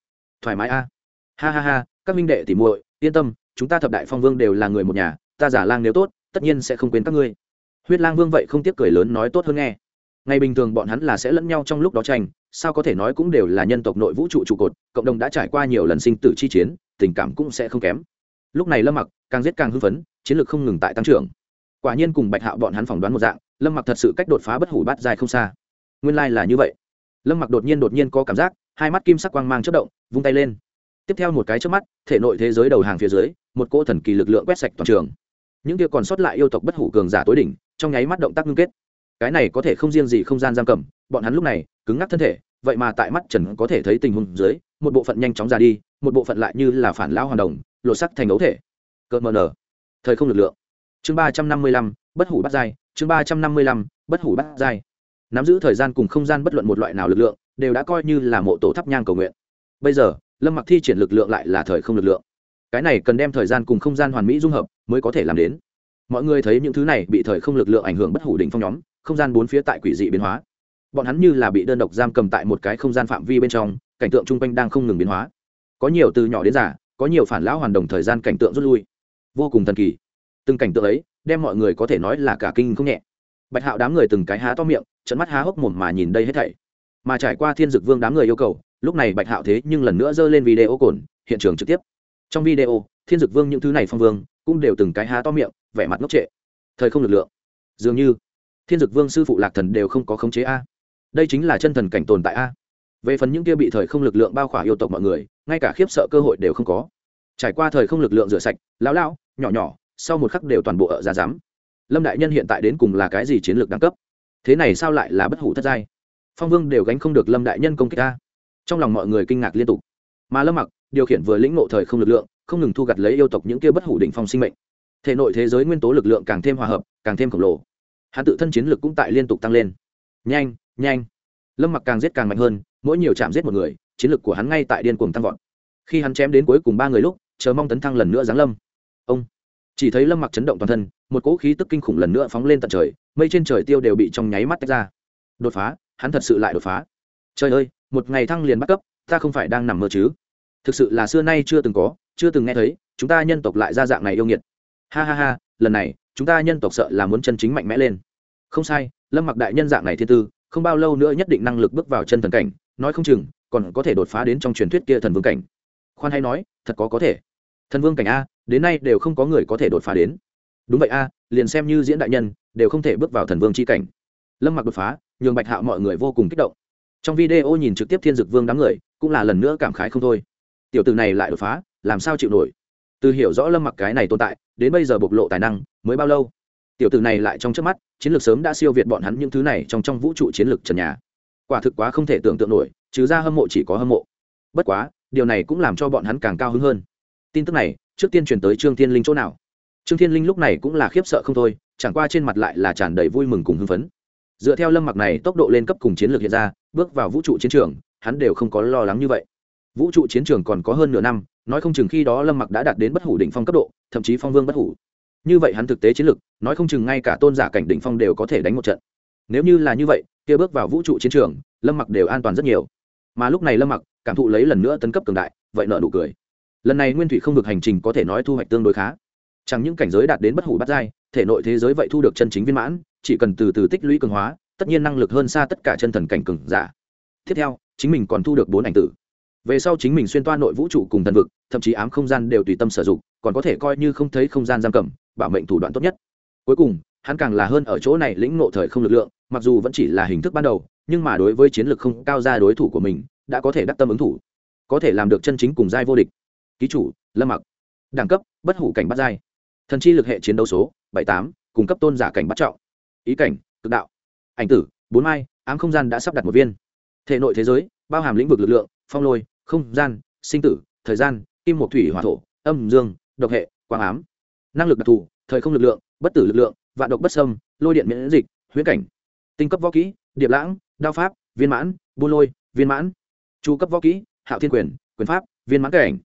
Thoải mái a. Ha ha ha, các minh đệ tỉ muội, yên tâm, chúng ta thập đại phong vương đều là người một nhà, ta giả lang nếu tốt, tất nhiên sẽ không quên các ngươi. Huyết lang vương vậy không tiếc cười lớn nói tốt hơn nghe ngày bình thường bọn hắn là sẽ lẫn nhau trong lúc đó tranh, sao có thể nói cũng đều là nhân tộc nội vũ trụ trụ cột, cộng đồng đã trải qua nhiều lần sinh tử chi chiến, tình cảm cũng sẽ không kém. Lúc này lâm mặc càng giết càng hưng phấn, chiến lược không ngừng tại tăng trưởng. Quả nhiên cùng bạch hạo bọn hắn phỏng đoán một dạng, lâm mặc thật sự cách đột phá bất hủ bát dài không xa. Nguyên lai、like、là như vậy. Lâm mặc đột nhiên đột nhiên có cảm giác, hai mắt kim sắc quang mang chất động, vung tay lên. Tiếp theo một cái trước mắt, thể nội thế giới đầu hàng phía dưới, một cỗ thần kỳ lực lượng quét sạch toàn trường. Những kia còn sót lại yêu tộc bất hủ cường giả tối đỉnh, trong nháy mắt động tác ngưng kết cái này có thể không riêng gì không gian giam cầm, bọn hắn lúc này cứng ngắc thân thể, vậy mà tại mắt trần có thể thấy tình huống dưới, một bộ phận nhanh chóng ra đi, một bộ phận lại như là phản lao hoàn đồng, lột sắc thành ấu thể. Cợt mờ nở. Thời không lực lượng. Chương ba trăm năm mươi lăm, bất hủ bắt dai chương ba trăm năm mươi lăm, bất hủ bắt dai nắm giữ thời gian cùng không gian bất luận một loại nào lực lượng, đều đã coi như là mộ tổ thắp nhang cầu nguyện. Bây giờ, lâm mặc thi triển lực lượng lại là thời không lực lượng. Cái này cần đem thời gian cùng không gian hoàn mỹ dung hợp mới có thể làm đến. Mọi người thấy những thứ này bị thời không lực lượng ảnh hưởng bất hủ đỉnh phong nhóm không gian bốn phía tại quỷ dị biến hóa. Bọn hắn như là bị đơn độc giam cầm tại một cái không gian phạm vi bên trong, cảnh tượng chung quanh đang không ngừng biến hóa. Có nhiều từ nhỏ đến già, có nhiều phản lão hoàn đồng thời gian cảnh tượng rút lui. Vô cùng thần kỳ. Từng cảnh tượng ấy, đem mọi người có thể nói là cả kinh không nhẹ. Bạch hạo đám người từng cái há to miệng trận mắt há hốc mồm mà nhìn đây hết thảy. Mà trải qua thiên dực vương đám người yêu cầu, lúc này bạch hạo thế nhưng lần nữa giơ lên video cồn, hiện trường trực tiếp. Trong video, thiên dực vương những thứ này phong vương, cũng đều từng cái há to miệng, vẻ mặt ngốc trệ. Thời không lực lượng. Dường như thiên dực vương sư phụ lạc thần đều không có khống chế a. Đây chính là chân thần cảnh tồn tại a. Về phần những kia bị thời không lực lượng bao khỏa yêu tộc mọi người, ngay cả khiếp sợ cơ hội đều không có. Trải qua thời không lực lượng rửa sạch, lão lão, nhỏ nhỏ, sau một khắc đều toàn bộ ở ra dám lâm đại nhân hiện tại đến cùng là cái gì chiến lược đẳng cấp? Thế này sao lại là bất hủ thất giai? Phong vương đều gánh không được lâm đại nhân công kích ta trong lòng mọi người kinh ngạc liên tục. Mà lâm mặc, điều khiển vừa lĩnh ngộ thời không lực lượng, không ngừng thu gặt lấy yêu tộc những kia bất hủ đỉnh phong sinh mệnh. Thể nội thế giới nguyên tố lực lượng càng thêm hòa hợp, càng thêm khổng lồ hắn tự thân chiến lực cũng tại liên tục tăng lên. Nhanh nhanh. Lâm mặc càng giết càng mạnh hơn, mỗi nhiều chạm giết một người, chiến lực của hắn ngay tại điên cuồng tăng vọt. Khi hắn chém đến cuối cùng ba người lúc, chờ mong tấn thăng lần nữa giáng lâm. Ông. Chỉ thấy lâm mặc chấn động toàn thân, một cỗ khí tức kinh khủng lần nữa phóng lên tận trời, mây trên trời tiêu đều bị trong nháy mắt tách ra. Đột phá, hắn thật sự lại đột phá. Trời ơi, một ngày thăng liền bắt cấp, ta không phải đang nằm mơ chứ? Thực sự là xưa nay chưa từng có, chưa từng nghe thấy, chúng ta nhân tộc lại ra dạng này yêu nghiệt. Ha ha ha, lần này chúng ta nhân tộc sợ là muốn chân chính mạnh mẽ lên. Không sai, lâm mặc đại nhân dạng này thiên tư, không bao lâu nữa nhất định năng lực bước vào chân thần cảnh, nói không chừng, còn có thể đột phá đến trong truyền thuyết kia thần vương cảnh. Khoan hay nói, thật có có thể. Thần vương cảnh a, đến nay đều không có người có thể đột phá đến. Đúng vậy a, liền xem như diễn đại nhân, đều không thể bước vào thần vương c h i cảnh. Lâm mặc đột phá, nhường bạch hạo mọi người vô cùng kích động. Trong video nhìn trực tiếp thiên dực vương đám người, cũng là lần nữa cảm khái không thôi. Tiểu từ này lại đột phá, làm sao chịu nổi? Từ hiểu rõ lâm mặc cái này tồn tại, đến bây giờ bộc lộ tài năng, mới bao lâu? Tiểu tử này lại trong trước mắt, chiến lược sớm đã siêu việt bọn hắn những thứ này trong trong vũ trụ chiến lược trần nhà. Quả thực quá không thể tưởng tượng nổi, trừ ra hâm mộ chỉ có hâm mộ. Bất quá, điều này cũng làm cho bọn hắn càng cao hứng hơn. Tin tức này, trước tiên truyền tới trương thiên linh chỗ nào? Trương thiên linh lúc này cũng là khiếp sợ không thôi, chẳng qua trên mặt lại là tràn đầy vui mừng cùng hưng phấn. Dựa theo lâm mặc này tốc độ lên cấp cùng chiến lược hiện ra, bước vào vũ trụ chiến trường, hắn đều không có lo lắng như vậy. Vũ trụ chiến trường còn có hơn nửa năm nói không chừng khi đó lâm mặc đã đạt đến bất hủ đỉnh phong cấp độ, thậm chí phong vương bất hủ. Như vậy hắn thực tế chiến lược nói không chừng ngay cả tôn giả cảnh đỉnh phong đều có thể đánh một trận. Nếu như là như vậy, kia bước vào vũ trụ chiến trường, lâm mặc đều an toàn rất nhiều. Mà lúc này lâm mặc cảm thụ lấy lần nữa tấn cấp cường đại, vậy nợ nụ cười. Lần này nguyên thủy không được hành trình có thể nói thu hoạch tương đối khá. Chẳng những cảnh giới đạt đến bất hủ bắt giai, thể nội thế giới vậy thu được chân chính viên mãn, chỉ cần từ từ tích lũy cường hóa, tất nhiên năng lực hơn xa tất cả chân thần cảnh cường giả. Tiếp theo, chính mình còn thu được bốn ảnh tử về sau chính mình xuyên toa nội vũ trụ cùng thần vực, thậm chí ám không gian đều tùy tâm sử dụng, còn có thể coi như không thấy không gian giam cầm, bảo mệnh thủ đoạn tốt nhất. Cuối cùng, hắn càng là hơn ở chỗ này lĩnh ngộ thời không lực lượng, mặc dù vẫn chỉ là hình thức ban đầu, nhưng mà đối với chiến lược không cao ra đối thủ của mình, đã có thể đắc tâm ứng thủ, có thể làm được chân chính cùng giai vô địch. Ký chủ, lâm mặc. Đẳng cấp, bất hủ cảnh bắt giai. Thần chi lực hệ chiến đấu số, bảy tám, cung cấp tôn giả cảnh bắt trọng. Ý cảnh, cực đạo. Ảnh tử, bốn mai, ám không gian đã sắp đặt một viên. Thể nội thế giới, bao hàm lĩnh vực lực lượng, phong lôi không gian, sinh tử, thời gian, kim một thủy hỏa thổ, âm dương, độc hệ, quang ám. Năng lực đặc thù, thời không lực lượng, bất tử lực lượng, vạn độc bất sâm lôi điện miễn dịch, huyễn cảnh. Tinh cấp võ kỹ, điệp lãng, đao pháp, viên mãn, buôn lôi, viên mãn. Chu cấp võ kỹ, hạo thiên quyền quyền pháp, viên mãn cảnh.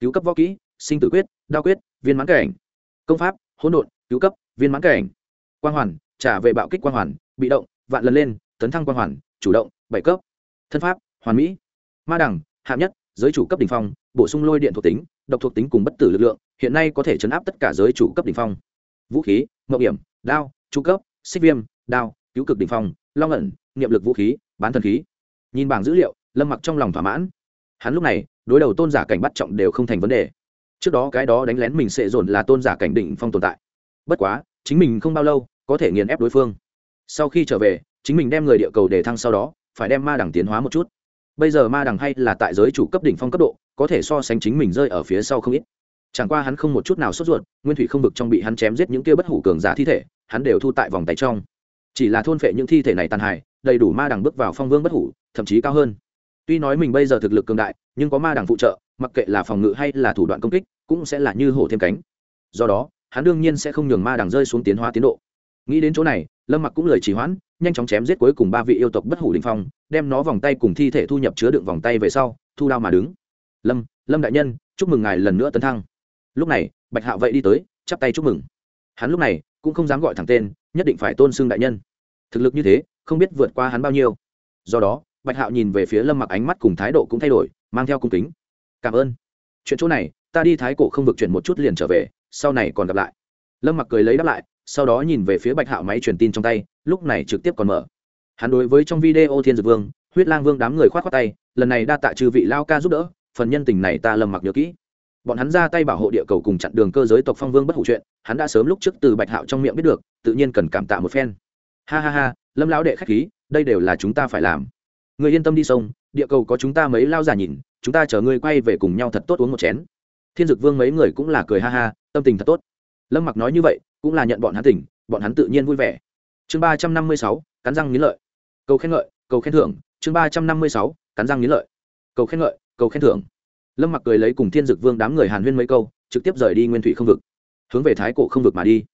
Cứu cấp võ kỹ, sinh tử quyết, đao quyết, viên mãn cảnh. Công pháp, hỗn độn, cứu cấp, viên mãn cảnh. Quang hoàn, trả về bạo kích quang hoàn, bị động, vạn lần lên, tấn thăng quang hoàn, chủ động, bảy cấp. Thân pháp, hoàn mỹ. Ma đẳng hạng nhất, giới chủ cấp đ ỉ n h phong, bổ sung lôi điện thuộc tính, độc thuộc tính cùng bất tử lực lượng, hiện nay có thể chấn áp tất cả giới chủ cấp đ ỉ n h phong. Vũ khí mậu hiểm, đao, trụ cấp, xích viêm, đao, cứu cực đ ỉ n h phong, long ẩn, niệm lực vũ khí, bán thần khí. Nhìn bảng dữ liệu, lâm mặc trong lòng thỏa mãn. Hắn lúc này, đối đầu tôn giả cảnh bắt trọng đều không thành vấn đề. Trước đó cái đó đánh lén mình sẽ dồn là tôn giả cảnh đỉnh phong tồn tại. Bất quá, chính mình không bao lâu, có thể nghiền ép đối phương. Sau khi trở về, chính mình đem người địa cầu để thăng sau đó, phải đem ma đẳng tiến hóa một chút bây giờ ma đẳng hay là tại giới chủ cấp đỉnh phong cấp độ, có thể so sánh chính mình rơi ở phía sau không ít. Chẳng qua hắn không một chút nào sốt ruột, nguyên thủy không vực trong bị hắn chém giết những kia bất hủ cường giả thi thể, hắn đều thu tại vòng tay trong. Chỉ là thôn phệ những thi thể này tàn hại, đầy đủ ma đằng bước vào phong vương bất hủ, thậm chí cao hơn. Tuy nói mình bây giờ thực lực cường đại, nhưng có ma đằng phụ trợ, mặc kệ là phòng ngự hay là thủ đoạn công kích, cũng sẽ là như hổ thêm cánh. Do đó, hắn đương nhiên sẽ không nhường ma đằng rơi xuống tiến hóa tiến độ. Nghĩ đến chỗ này, lâm mặc cũng lời trì hoãn nhanh chóng chém giết cuối cùng ba vị yêu tộc bất hủ linh phong, đem nó vòng tay cùng thi thể thu nhập chứa đựng vòng tay về sau, thu đao mà đứng. Lâm lâm đại nhân, chúc mừng ngài lần nữa tấn thăng. Lúc này, bạch hạo vậy đi tới, chắp tay chúc mừng. Hắn lúc này cũng không dám gọi thẳng tên, nhất định phải tôn xưng đại nhân. Thực lực như thế, không biết vượt qua hắn bao nhiêu. Do đó, bạch hạo nhìn về phía lâm mặc ánh mắt cùng thái độ cũng thay đổi, mang theo cung kính. Cảm ơn. Chuyện chỗ này, ta đi thái cổ không vực chuyển một chút liền trở về, sau này còn gặp lại. Lâm mặc cười lấy đáp lại sau đó nhìn về phía bạch hạo máy truyền tin trong tay, lúc này trực tiếp còn mở. Hắn đối với trong video thiên dược vương, huyết lang vương đám người khoát khoát tay, lần này đa tạ trừ vị lao ca giúp đỡ, phần nhân tình này ta lâm mặc nhớ kỹ. Bọn hắn ra tay bảo hộ địa cầu cùng chặn đường cơ giới tộc phong vương bất hủ chuyện, hắn đã sớm lúc trước từ bạch hạo trong miệng biết được, tự nhiên cần cảm tạ một phen. Ha ha ha, lâm lão đệ khách khí, đây đều là chúng ta phải làm. Người yên tâm đi sông, địa cầu có chúng ta mấy lao giả nhìn, chúng ta chờ ngươi quay về cùng nhau thật tốt uống một chén. Thiên dực vương mấy người cũng là cười ha ha, tâm tình thật tốt. Lâm mặc nói như vậy cũng là nhận bọn hắn tỉnh, bọn hắn tự nhiên vui vẻ. Chương ba trăm năm mươi sáu, cắn răng nghĩ lợi. Cầu khen ngợi, cầu khen thưởng. Chương ba trăm năm mươi sáu, cắn răng nghĩ lợi. Cầu khen ngợi, cầu khen thưởng. Lâm mặc cười lấy cùng thiên dực vương đám người hàn huyên mấy câu, trực tiếp rời đi nguyên thủy không vực. Hướng về thái cổ không vực mà đi.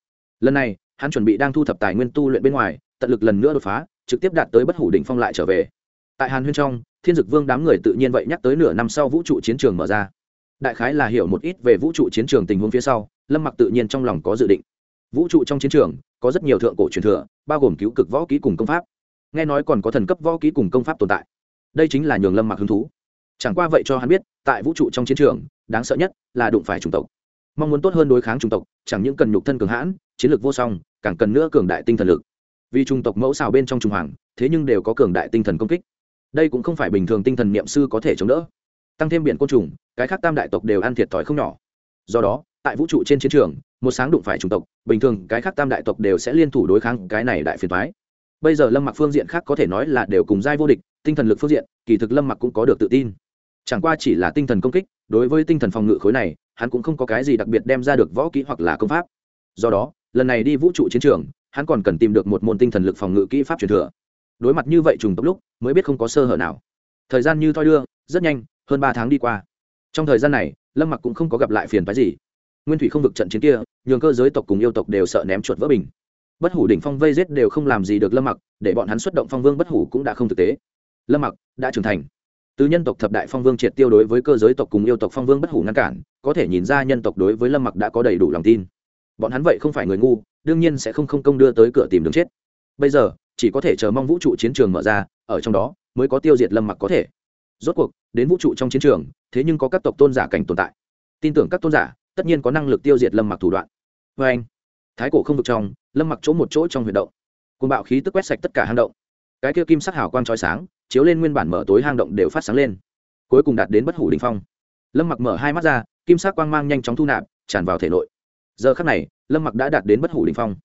Lần này, hắn chuẩn bị đang thu thập tài nguyên tu luyện bên ngoài, tận lực lần nữa đột phá, trực tiếp đạt tới bất hủ đỉnh phong lại trở về. Tại hàn huyên trong, thiên dực vương đám người tự nhiên vậy nhắc tới nửa năm sau vũ trụ chiến trường mở ra. Đại khái là hiểu một ít về vũ trụ chiến trường tình huống phía sau, lâm mặc tự nhiên trong lòng có dự định vũ trụ trong chiến trường có rất nhiều thượng cổ truyền thừa, bao gồm cứu cực võ ký cùng công pháp. Nghe nói còn có thần cấp võ ký cùng công pháp tồn tại. Đây chính là nhường lâm mặc hứng thú. Chẳng qua vậy cho hắn biết, tại vũ trụ trong chiến trường, đáng sợ nhất là đụng phải chủng tộc. Mong muốn tốt hơn đối kháng chủng tộc, chẳng những cần nhục thân cường hãn, chiến lược vô song, càng cần nữa cường đại tinh thần lực. Vì chủng tộc mẫu xào bên trong trùng hoàng, thế nhưng đều có cường đại tinh thần công kích. Đây cũng không phải bình thường tinh thần niệm sư có thể chống đỡ. Tăng thêm biển côn trùng, cái khác tam đại tộc đều ăn thiệt thòi không nhỏ. Do đó tại vũ trụ trên chiến trường, một sáng đụng phải chủng tộc, bình thường cái khác tam đại tộc đều sẽ liên thủ đối kháng cái này đại phiền thoái bây giờ lâm mặc phương diện khác có thể nói là đều cùng giai vô địch, tinh thần lực phương diện, kỳ thực lâm mặc cũng có được tự tin. Chẳng qua chỉ là tinh thần công kích, đối với tinh thần phòng ngự khối này, hắn cũng không có cái gì đặc biệt đem ra được võ kỹ hoặc là công pháp. Do đó, lần này đi vũ trụ chiến trường, hắn còn cần tìm được một môn tinh thần lực phòng ngự kỹ pháp truyền thừa. Đối mặt như vậy trùng tốc lúc, mới biết không có sơ hở nào. Thời gian như thoi đưa, rất nhanh, hơn ba tháng đi qua. Trong thời gian này, lâm mặc cũng không có gặp lại phiền phái gì nguyên thủy không vực trận chiến kia, nhường cơ giới tộc cùng yêu tộc đều sợ ném chuột vỡ bình. Bất hủ đỉnh phong vây giết đều không làm gì được lâm mặc, để bọn hắn xuất động phong vương bất hủ cũng đã không thực tế. Lâm mặc đã trưởng thành. Từ nhân tộc thập đại phong vương triệt tiêu đối với cơ giới tộc cùng yêu tộc phong vương bất hủ ngăn cản, có thể nhìn ra nhân tộc đối với lâm mặc đã có đầy đủ lòng tin. Bọn hắn vậy không phải người ngu, đương nhiên sẽ không không công đưa tới cửa tìm đường chết. Bây giờ, chỉ có thể chờ mong vũ trụ chiến trường mở ra, ở trong đó mới có tiêu diệt lâm mặc có thể. Rốt cuộc, đến vũ trụ trong chiến trường, thế nhưng có các tộc tôn giả cảnh tồn tại. Tin tưởng các tôn giả tất nhiên có năng lực tiêu diệt lâm mặc thủ đoạn. Vê anh, thái cổ không vực trong, lâm mặc chỗ một chỗ trong huyệt động. Côn bạo khí tức quét sạch tất cả hang động. Cái kia kim sắc hào quang trói sáng, chiếu lên nguyên bản mở tối hang động đều phát sáng lên. Cuối cùng đạt đến bất hủ đình phong. Lâm mặc mở hai mắt ra, kim sắc quang mang nhanh chóng thu nạp, tràn vào thể nội. Giờ khắc này, lâm mặc đã đạt đến bất hủ đình phong.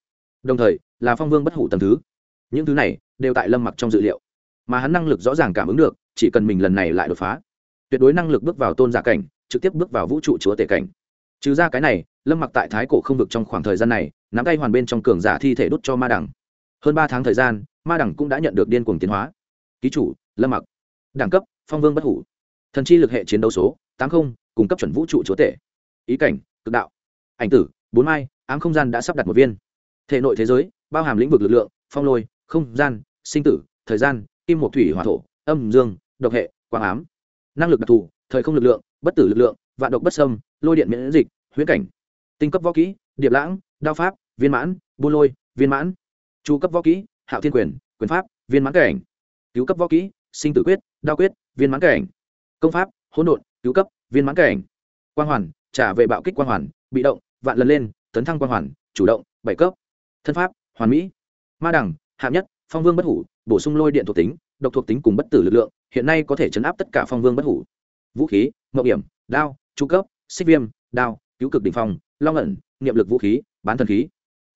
Đồng thời, là phong vương bất hủ tầm thứ. Những thứ này, đều tại lâm mặc trong dự liệu. Mà hắn năng lực rõ ràng cảm ứng được, chỉ cần mình lần này lại đột phá. Tuyệt đối năng lực bước vào tôn giả cảnh, trực tiếp bước vào vũ trụ chúa tể cảnh trừ ra cái này, lâm mặc tại thái cổ không vực trong khoảng thời gian này, nắm tay hoàn bên trong cường giả thi thể đốt cho ma đẳng. Hơn ba tháng thời gian, ma đẳng cũng đã nhận được điên cuồng tiến hóa. Ký chủ, lâm mặc. Đẳng cấp, phong vương bất hủ. Thần chi lực hệ chiến đấu số, tám không, cung cấp chuẩn vũ trụ chúa tể. Ý cảnh, cực đạo. Ảnh tử, bốn mai, ám không gian đã sắp đặt một viên. Thể nội thế giới, bao hàm lĩnh vực lực lượng, phong lôi, không gian, sinh tử, thời gian, kim một thủy hỏa thổ, âm dương, độc hệ, quang ám. Năng lực đặc thù, thời không lực lượng, bất tử lực lượng, vạn độc bất sâm lôi điện miễn dịch, huyễn cảnh. Tinh cấp võ kỹ, điệp lãng, đao pháp, viên mãn, buôn lôi, viên mãn. Chu cấp võ kỹ, hạo thiên quyền quyền pháp, viên mãn cảnh. Cứu cấp võ kỹ, sinh tử quyết, đao quyết, viên mãn cảnh. Công pháp, hỗn độn, cứu cấp, viên mãn cảnh. Quang hoàn, trả về bạo kích quang hoàn, bị động, vạn lần lên, tấn thăng quang hoàn, chủ động, bảy cấp. Thân pháp, hoàn mỹ. Ma đẳng, hạng nhất, phong vương bất hủ, bổ sung lôi điện thuộc tính, độc thuộc tính cùng bất tử lực lượng, hiện nay có thể chấn áp tất cả phong vương bất hủ. Vũ khí mậu hiểm, đao trung cấp xích viêm, đao, cứu cực đỉnh phong, long ẩn, niệm lực vũ khí, bán thần khí.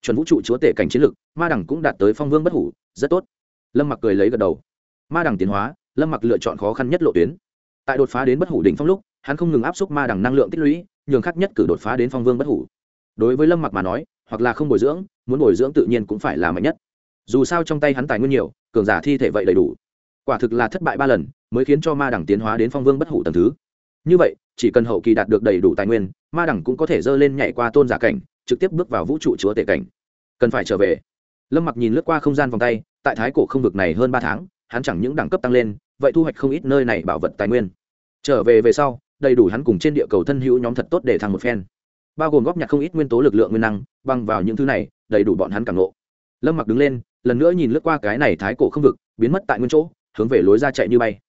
Chuẩn vũ trụ chúa tể cảnh chiến lực, ma đẳng cũng đạt tới phong vương bất hủ, rất tốt. Lâm mặc cười lấy gật đầu. Ma đẳng tiến hóa, lâm mặc lựa chọn khó khăn nhất lộ tuyến. Tại đột phá đến bất hủ đỉnh phong lúc, hắn không ngừng áp xúc ma đẳng năng lượng tích lũy, nhường khác nhất cử đột phá đến phong vương bất hủ. Đối với lâm mặc mà nói, hoặc là không bồi dưỡng, muốn bồi dưỡng tự nhiên cũng phải là mạnh nhất. Dù sao trong tay hắn tài nguyên nhiều, cường giả thi thể vậy đầy đủ. Quả thực là thất bại ba lần, mới khiến cho ma đẳng tiến hóa đến phong vương bất hủ tầm thứ như vậy, chỉ cần hậu kỳ đạt được đầy đủ tài nguyên, ma đẳng cũng có thể dơ lên nhảy qua tôn giả cảnh, trực tiếp bước vào vũ trụ chúa tể cảnh. Cần phải trở về. Lâm mặc nhìn lướt qua không gian vòng tay, tại thái cổ không vực này hơn ba tháng, hắn chẳng những đẳng cấp tăng lên, vậy thu hoạch không ít nơi này bảo vật tài nguyên. Trở về về sau, đầy đủ hắn cùng trên địa cầu thân hữu nhóm thật tốt để thăng một phen. Bao gồm góp nhặt không ít nguyên tố lực lượng nguyên năng, băng vào những thứ này, đầy đủ bọn hắn cảm nộ lâm mặc đứng lên, lần nữa nhìn lướt qua cái này thái cổ không vực, biến mất tại nguyên chỗ, hướng về lối ra chạy như bay.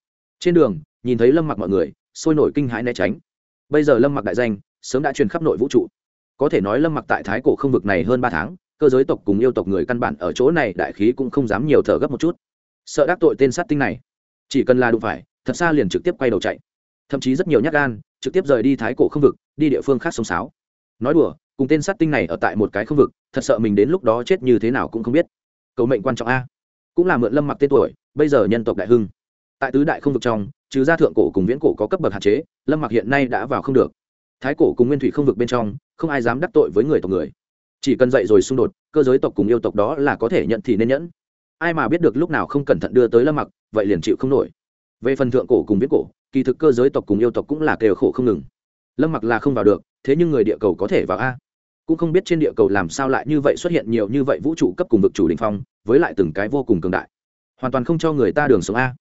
Trên đường, nhìn thấy lâm mặc mọi người sôi nổi kinh hãi né tránh. Bây giờ lâm mặc đại danh, sớm đã truyền khắp nội vũ trụ. Có thể nói lâm mặc tại thái cổ không vực này hơn ba tháng, cơ giới tộc cùng yêu tộc người căn bản ở chỗ này đại khí cũng không dám nhiều thở gấp một chút. Sợ đắc tội tên sát tinh này. Chỉ cần là đụng phải, thật xa liền trực tiếp quay đầu chạy. Thậm chí rất nhiều nhát gan, trực tiếp rời đi thái cổ không vực, đi địa phương khác sống sáo. Nói đùa, cùng tên sát tinh này ở tại một cái không vực, thật sợ mình đến lúc đó chết như thế nào cũng không biết. Cầu mệnh quan trọng a. Cũng là mượn lâm mặc tên tuổi, bây giờ nhân tộc đại hưng. Tại tứ đại không vực trong trừ gia thượng cổ cùng viễn cổ có cấp bậc hạn chế, lâm mặc hiện nay đã vào không được. Thái cổ cùng nguyên thủy không vực bên trong, không ai dám đắc tội với người tộc người. Chỉ cần dậy rồi xung đột, cơ giới tộc cùng yêu tộc đó là có thể nhận thì nên nhẫn. Ai mà biết được lúc nào không cẩn thận đưa tới lâm mặc vậy liền chịu không nổi. Về phần thượng cổ cùng viễn cổ, kỳ thực cơ giới tộc cùng yêu tộc cũng là kêu khổ không ngừng. Lâm mặc là không vào được, thế nhưng người địa cầu có thể vào a. Cũng không biết trên địa cầu làm sao lại như vậy xuất hiện nhiều như vậy vũ trụ cấp cùng vực chủ đình phong, với lại từng cái vô cùng cường đại. Hoàn toàn không cho người ta đường sống a.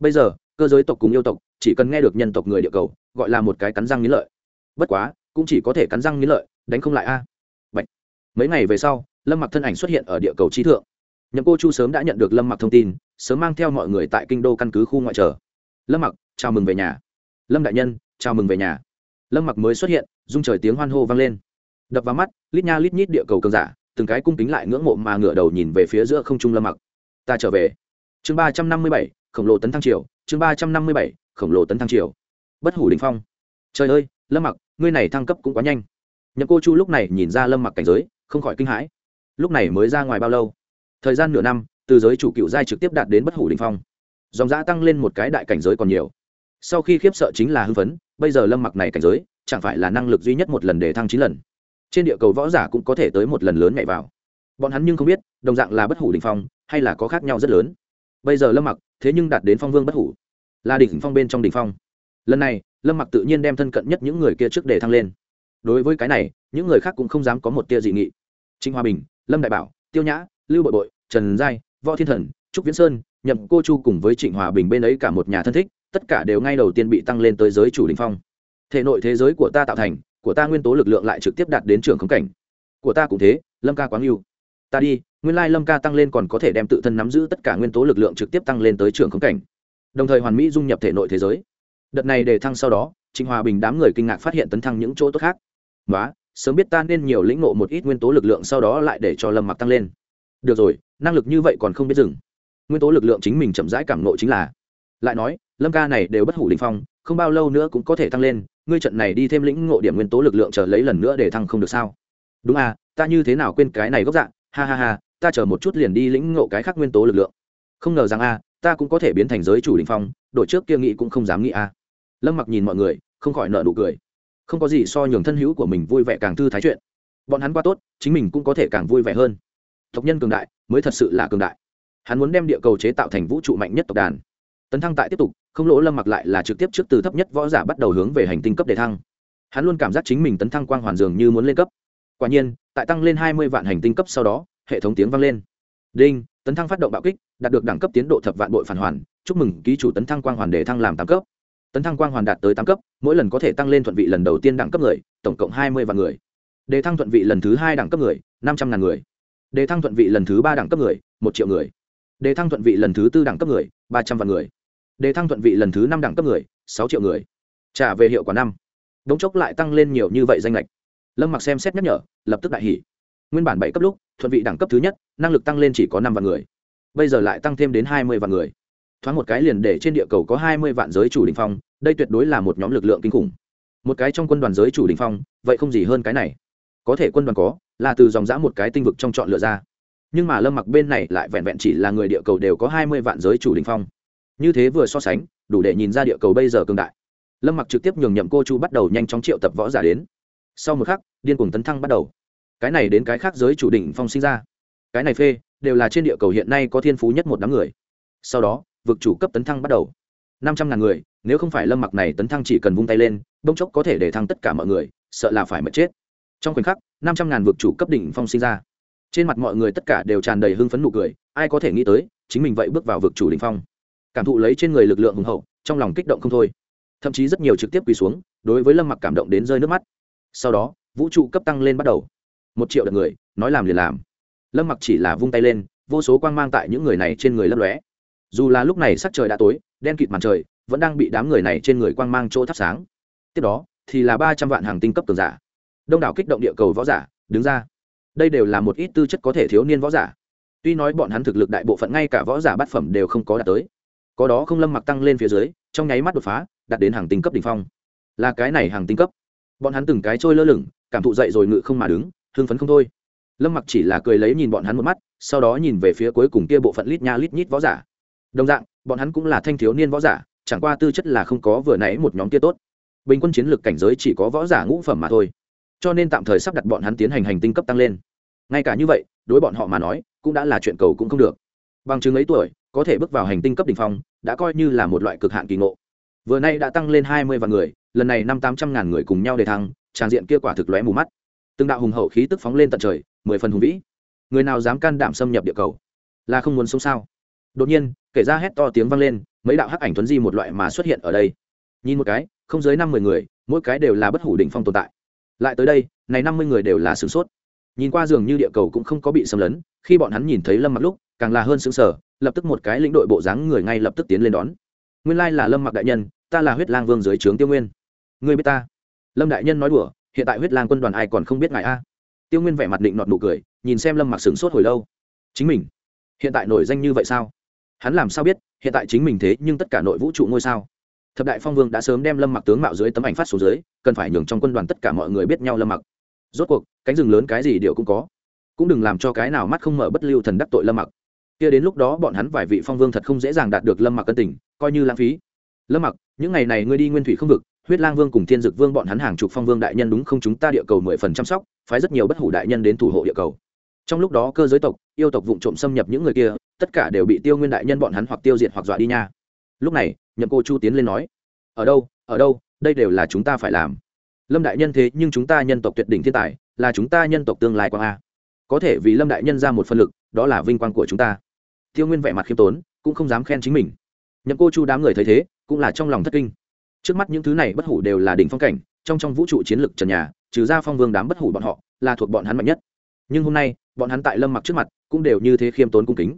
Bây giờ cơ giới tộc cùng yêu tộc, chỉ cần nghe được nhân tộc người địa cầu, gọi là một cái cắn răng nghĩ lợi. Bất quá, cũng chỉ có thể cắn răng nghĩ lợi, đánh không lại a. Bạch. mấy ngày về sau, lâm mặc thân ảnh xuất hiện ở địa cầu trí thượng. Nhậm cô chu sớm đã nhận được lâm mặc thông tin, sớm mang theo mọi người tại kinh đô căn cứ khu ngoại trở lâm mặc, chào mừng về nhà. Lâm đại nhân, chào mừng về nhà. Lâm mặc mới xuất hiện dung trời tiếng hoan hô vang lên. Đập vào mắt, lít nha lít nhít địa cầu cường giả, từng cái cung kính lại ngưỡng mộ mà ngửa đầu nhìn về phía giữa không trung lâm mặc. Ta trở về. Chương ba trăm năm mươi bảy, khổng lồ tấn thăng triều chương ba trăm năm mươi bảy, khổng lồ tấn thăng triều. Bất hủ đình phong. Trời ơi, lâm mặc, ngươi này thăng cấp cũng quá nhanh. Nhậm cô chu lúc này nhìn ra lâm mặc cảnh giới, không khỏi kinh hãi. Lúc này mới ra ngoài bao lâu? Thời gian nửa năm, từ giới chủ cựu giai trực tiếp đạt đến bất hủ đình phong. Dòng giã tăng lên một cái đại cảnh giới còn nhiều. Sau khi khiếp sợ chính là hưng phấn, bây giờ lâm mặc này cảnh giới, chẳng phải là năng lực duy nhất một lần để thăng chín lần. Trên địa cầu võ giả cũng có thể tới một lần lớn nhảy vào. Bọn hắn nhưng không biết, đồng dạng là bất hủ đình phong, hay là có khác nhau rất lớn. Bây giờ lâm mặc thế nhưng đạt đến phong vương bất hủ. Là đỉnh phong bên trong đỉnh phong. Lần này, lâm mặc tự nhiên đem thân cận nhất những người kia trước để thăng lên. Đối với cái này, những người khác cũng không dám có một tia dị nghị. Trịnh hòa bình, lâm đại bảo, tiêu nhã, lưu bội bội, trần giai, võ thiên thần, trúc viễn sơn, nhậm cô chu cùng với trịnh hòa bình bên ấy cả một nhà thân thích, tất cả đều ngay đầu tiên bị tăng lên tới giới chủ đình phong. Thể nội thế giới của ta tạo thành, của ta nguyên tố lực lượng lại trực tiếp đạt đến trường khống cảnh. Của ta cũng thế, lâm ca quá yêu ta đi, nguyên lai lâm ca tăng lên còn có thể đem tự thân nắm giữ tất cả nguyên tố lực lượng trực tiếp tăng lên tới trường khống cảnh. Đồng thời hoàn mỹ dung nhập thể nội thế giới. Đợt này để thăng sau đó, trịnh hòa bình đám người kinh ngạc phát hiện tấn thăng những chỗ tốt khác. Nói sớm biết ta nên nhiều lĩnh ngộ một ít nguyên tố lực lượng sau đó lại để cho lâm mặc tăng lên. Được rồi, năng lực như vậy còn không biết dừng. Nguyên tố lực lượng chính mình chậm rãi cảm nộ chính là. Lại nói, lâm ca này đều bất hủ linh phong, không bao lâu nữa cũng có thể tăng lên, ngươi trận này đi thêm lĩnh ngộ điểm nguyên tố lực lượng chờ lấy lần nữa để thăng không được sao? Đúng à ta như thế nào quên cái này gốc dạng ha ha ha, ta chờ một chút liền đi lĩnh ngộ cái khác nguyên tố lực lượng. Không ngờ rằng a, ta cũng có thể biến thành giới chủ đình phong, đội trước kia nghĩ cũng không dám nghĩ a. Lâm mặc nhìn mọi người, không khỏi nợ nụ cười. Không có gì so nhường thân hữu của mình vui vẻ càng thư thái chuyện. Bọn hắn qua tốt, chính mình cũng có thể càng vui vẻ hơn. Tộc nhân cường đại, mới thật sự là cường đại. Hắn muốn đem địa cầu chế tạo thành vũ trụ mạnh nhất tộc đàn. Tấn thăng tại tiếp tục, không lỗ lâm mặc lại là trực tiếp trước từ thấp nhất võ giả bắt đầu hướng về hành tinh cấp đề thăng. Hắn luôn cảm giác chính mình tấn thăng quang hoàn dường như muốn lên cấp quả nhiên, tại tăng lên hai mươi vạn hành tinh cấp sau đó, hệ thống tiếng vang lên. Đinh, tấn thăng phát động bạo kích, đạt được đẳng cấp tiến độ thập vạn bội phản hoàn, chúc mừng ký chủ tấn thăng quang hoàn để thăng làm tám cấp. Tấn thăng quang hoàn đạt tới tám cấp, mỗi lần có thể tăng lên thuận vị lần đầu tiên đẳng cấp người, tổng cộng hai mươi vạn người. Đề thăng thuận vị lần thứ hai đẳng cấp người, năm trăm ngàn người. Đề thăng thuận vị lần thứ ba đẳng cấp người, một triệu người. Đề thăng thuận vị lần thứ tư đẳng cấp người, ba trăm vạn người. Đề thăng thuận vị lần thứ năm đẳng cấp người, sáu triệu người. Trả về hiệu quả năm. Đống chốc lại tăng lên nhiều như vậy danh lệch lâm mặc xem xét nhắc nhở, lập tức đại hỉ. Nguyên bản bảy cấp lúc, thuận vị đẳng cấp thứ nhất, năng lực tăng lên chỉ có năm vạn người. Bây giờ lại tăng thêm đến hai mươi vạn người. Thoáng một cái liền để trên địa cầu có hai mươi vạn giới chủ đình phong, đây tuyệt đối là một nhóm lực lượng kinh khủng. Một cái trong quân đoàn giới chủ đình phong, vậy không gì hơn cái này. Có thể quân đoàn có, là từ dòng dã một cái tinh vực trong chọn lựa ra. Nhưng mà lâm mặc bên này lại vẹn vẹn chỉ là người địa cầu đều có hai mươi vạn giới chủ đình phong. Như thế vừa so sánh, đủ để nhìn ra địa cầu bây giờ cường đại. Lâm mặc trực tiếp nhường nhậm cô chu bắt đầu nhanh chóng triệu tập võ giả đến sau một khắc, điên cuồng tấn thăng bắt đầu. Cái này đến cái khác giới chủ đỉnh phong sinh ra. Cái này phê, đều là trên địa cầu hiện nay có thiên phú nhất một đám người. Sau đó, vực chủ cấp tấn thăng bắt đầu. Năm trăm ngàn người, nếu không phải lâm mặc này tấn thăng chỉ cần vung tay lên bông chốc có thể để thăng tất cả mọi người, sợ là phải mất chết. Trong khoảnh khắc, năm trăm ngàn vực chủ cấp đỉnh phong sinh ra. Trên mặt mọi người tất cả đều tràn đầy hưng phấn nụ cười, ai có thể nghĩ tới, chính mình vậy bước vào vực chủ đỉnh phong. Cảm thụ lấy trên người lực lượng hùng hậu, trong lòng kích động không thôi. Thậm chí rất nhiều trực tiếp quỳ xuống, đối với lâm mặc cảm động đến rơi nước mắt sau đó, vũ trụ cấp tăng lên bắt đầu. Một triệu đợt người, nói làm liền làm. Lâm mặc chỉ là vung tay lên, vô số quang mang tại những người này trên người lấp lóe. Dù là lúc này sắc trời đã tối, đen kịt màn trời, vẫn đang bị đám người này trên người quang mang chỗ thắp sáng. Tiếp đó, thì là ba trăm vạn hàng tinh cấp cường giả. Đông đảo kích động địa cầu võ giả, đứng ra. Đây đều là một ít tư chất có thể thiếu niên võ giả. Tuy nói bọn hắn thực lực đại bộ phận ngay cả võ giả bát phẩm đều không có đạt tới. Có đó không lâm mặc tăng lên phía dưới, trong nháy mắt đột phá, đạt đến hàng tinh cấp đ ỉ n h phong. Là cái này hàng tinh cấp bọn hắn từng cái trôi lơ lửng, cảm thụ dậy rồi ngự không mà đứng, hưng phấn không thôi. Lâm mặc chỉ là cười lấy nhìn bọn hắn một mắt, sau đó nhìn về phía cuối cùng kia bộ phận lít nha lít nhít võ giả. Đồng dạng, bọn hắn cũng là thanh thiếu niên võ giả, chẳng qua tư chất là không có vừa nãy một nhóm kia tốt. Bình quân chiến lược cảnh giới chỉ có võ giả ngũ phẩm mà thôi. Cho nên tạm thời sắp đặt bọn hắn tiến hành hành tinh cấp tăng lên. Ngay cả như vậy, đối bọn họ mà nói, cũng đã là chuyện cầu cũng không được. Bằng chứng ấy tuổi, có thể bước vào hành tinh cấp đ ỉ n h phong, đã coi như là một loại cực hạn kỳ ngộ. Vừa nay đã tăng lên hai mươi vạn người lần này năm tám trăm ngàn người cùng nhau để thăng tràng diện kia quả thực lóe mù mắt. Từng đạo hùng hậu khí tức phóng lên tận trời, mười phần hùng vĩ. Người nào dám can đảm xâm nhập địa cầu? Là không muốn sống sao? Đột nhiên, kể ra hét to tiếng vang lên, mấy đạo hắc ảnh thuấn di một loại mà xuất hiện ở đây. Nhìn một cái, không dưới năm mươi người, mỗi cái đều là bất hủ đỉnh phong tồn tại. Lại tới đây, này năm mươi người đều là sửng sốt. Nhìn qua dường như địa cầu cũng không có bị xâm lấn, khi bọn hắn nhìn thấy lâm mặc lúc, càng là hơn xứng sở lập tức một cái lĩnh đội bộ dáng người ngay lập tức tiến lên đón. Nguyên lai là lâm mặc đại nhân, ta là huyết lang vương dưới trướng tiêu nguyên ngươi biết ta? Lâm đại nhân nói đùa, hiện tại huyết lang quân đoàn ai còn không biết ngài a? Tiêu nguyên vẻ mặt định nọt nụ cười, nhìn xem lâm mặc sửng sốt hồi lâu. Chính mình? Hiện tại nổi danh như vậy sao? Hắn làm sao biết, hiện tại chính mình thế nhưng tất cả nội vũ trụ ngôi sao? Thập đại phong vương đã sớm đem lâm mặc tướng mạo dưới tấm ảnh phát xuống dưới, cần phải nhường trong quân đoàn tất cả mọi người biết nhau lâm mặc. Rốt cuộc, cánh rừng lớn cái gì đều cũng có. Cũng đừng làm cho cái nào mắt không mở bất lưu thần đắc tội lâm mặc. Kia đến lúc đó bọn hắn vài vị phong vương thật không dễ dàng đạt được lâm mặc cân tình, coi như lãng phí. Lâm mặc, những ngày này ngươi đi nguyên thủy không vực huyết lang vương cùng thiên dực vương bọn hắn hàng chục phong vương đại nhân đúng không chúng ta địa cầu mười phần chăm sóc, phái rất nhiều bất hủ đại nhân đến thủ hộ địa cầu. Trong lúc đó cơ giới tộc, yêu tộc vụ trộm xâm nhập những người kia, tất cả đều bị tiêu nguyên đại nhân bọn hắn hoặc tiêu diệt hoặc dọa đi nha. Lúc này, nhậm cô chu tiến lên nói, ở đâu ở đâu, đây đều là chúng ta phải làm. Lâm đại nhân thế nhưng chúng ta nhân tộc tuyệt đỉnh thiên tài, là chúng ta nhân tộc tương lai quang a. Có thể vì lâm đại nhân ra một phân lực, đó là vinh quang của chúng ta. Tiêu nguyên vẻ mặt khiêm tốn, cũng không dám khen chính mình. Nhậm cô chu đám người thấy thế, cũng là trong lòng thất kinh trước mắt những thứ này bất hủ đều là đỉnh phong cảnh, trong trong vũ trụ chiến lược trần nhà, trừ ra phong vương đám bất hủ bọn họ, là thuộc bọn hắn mạnh nhất. Nhưng hôm nay, bọn hắn tại lâm mặc trước mặt cũng đều như thế khiêm tốn cung kính.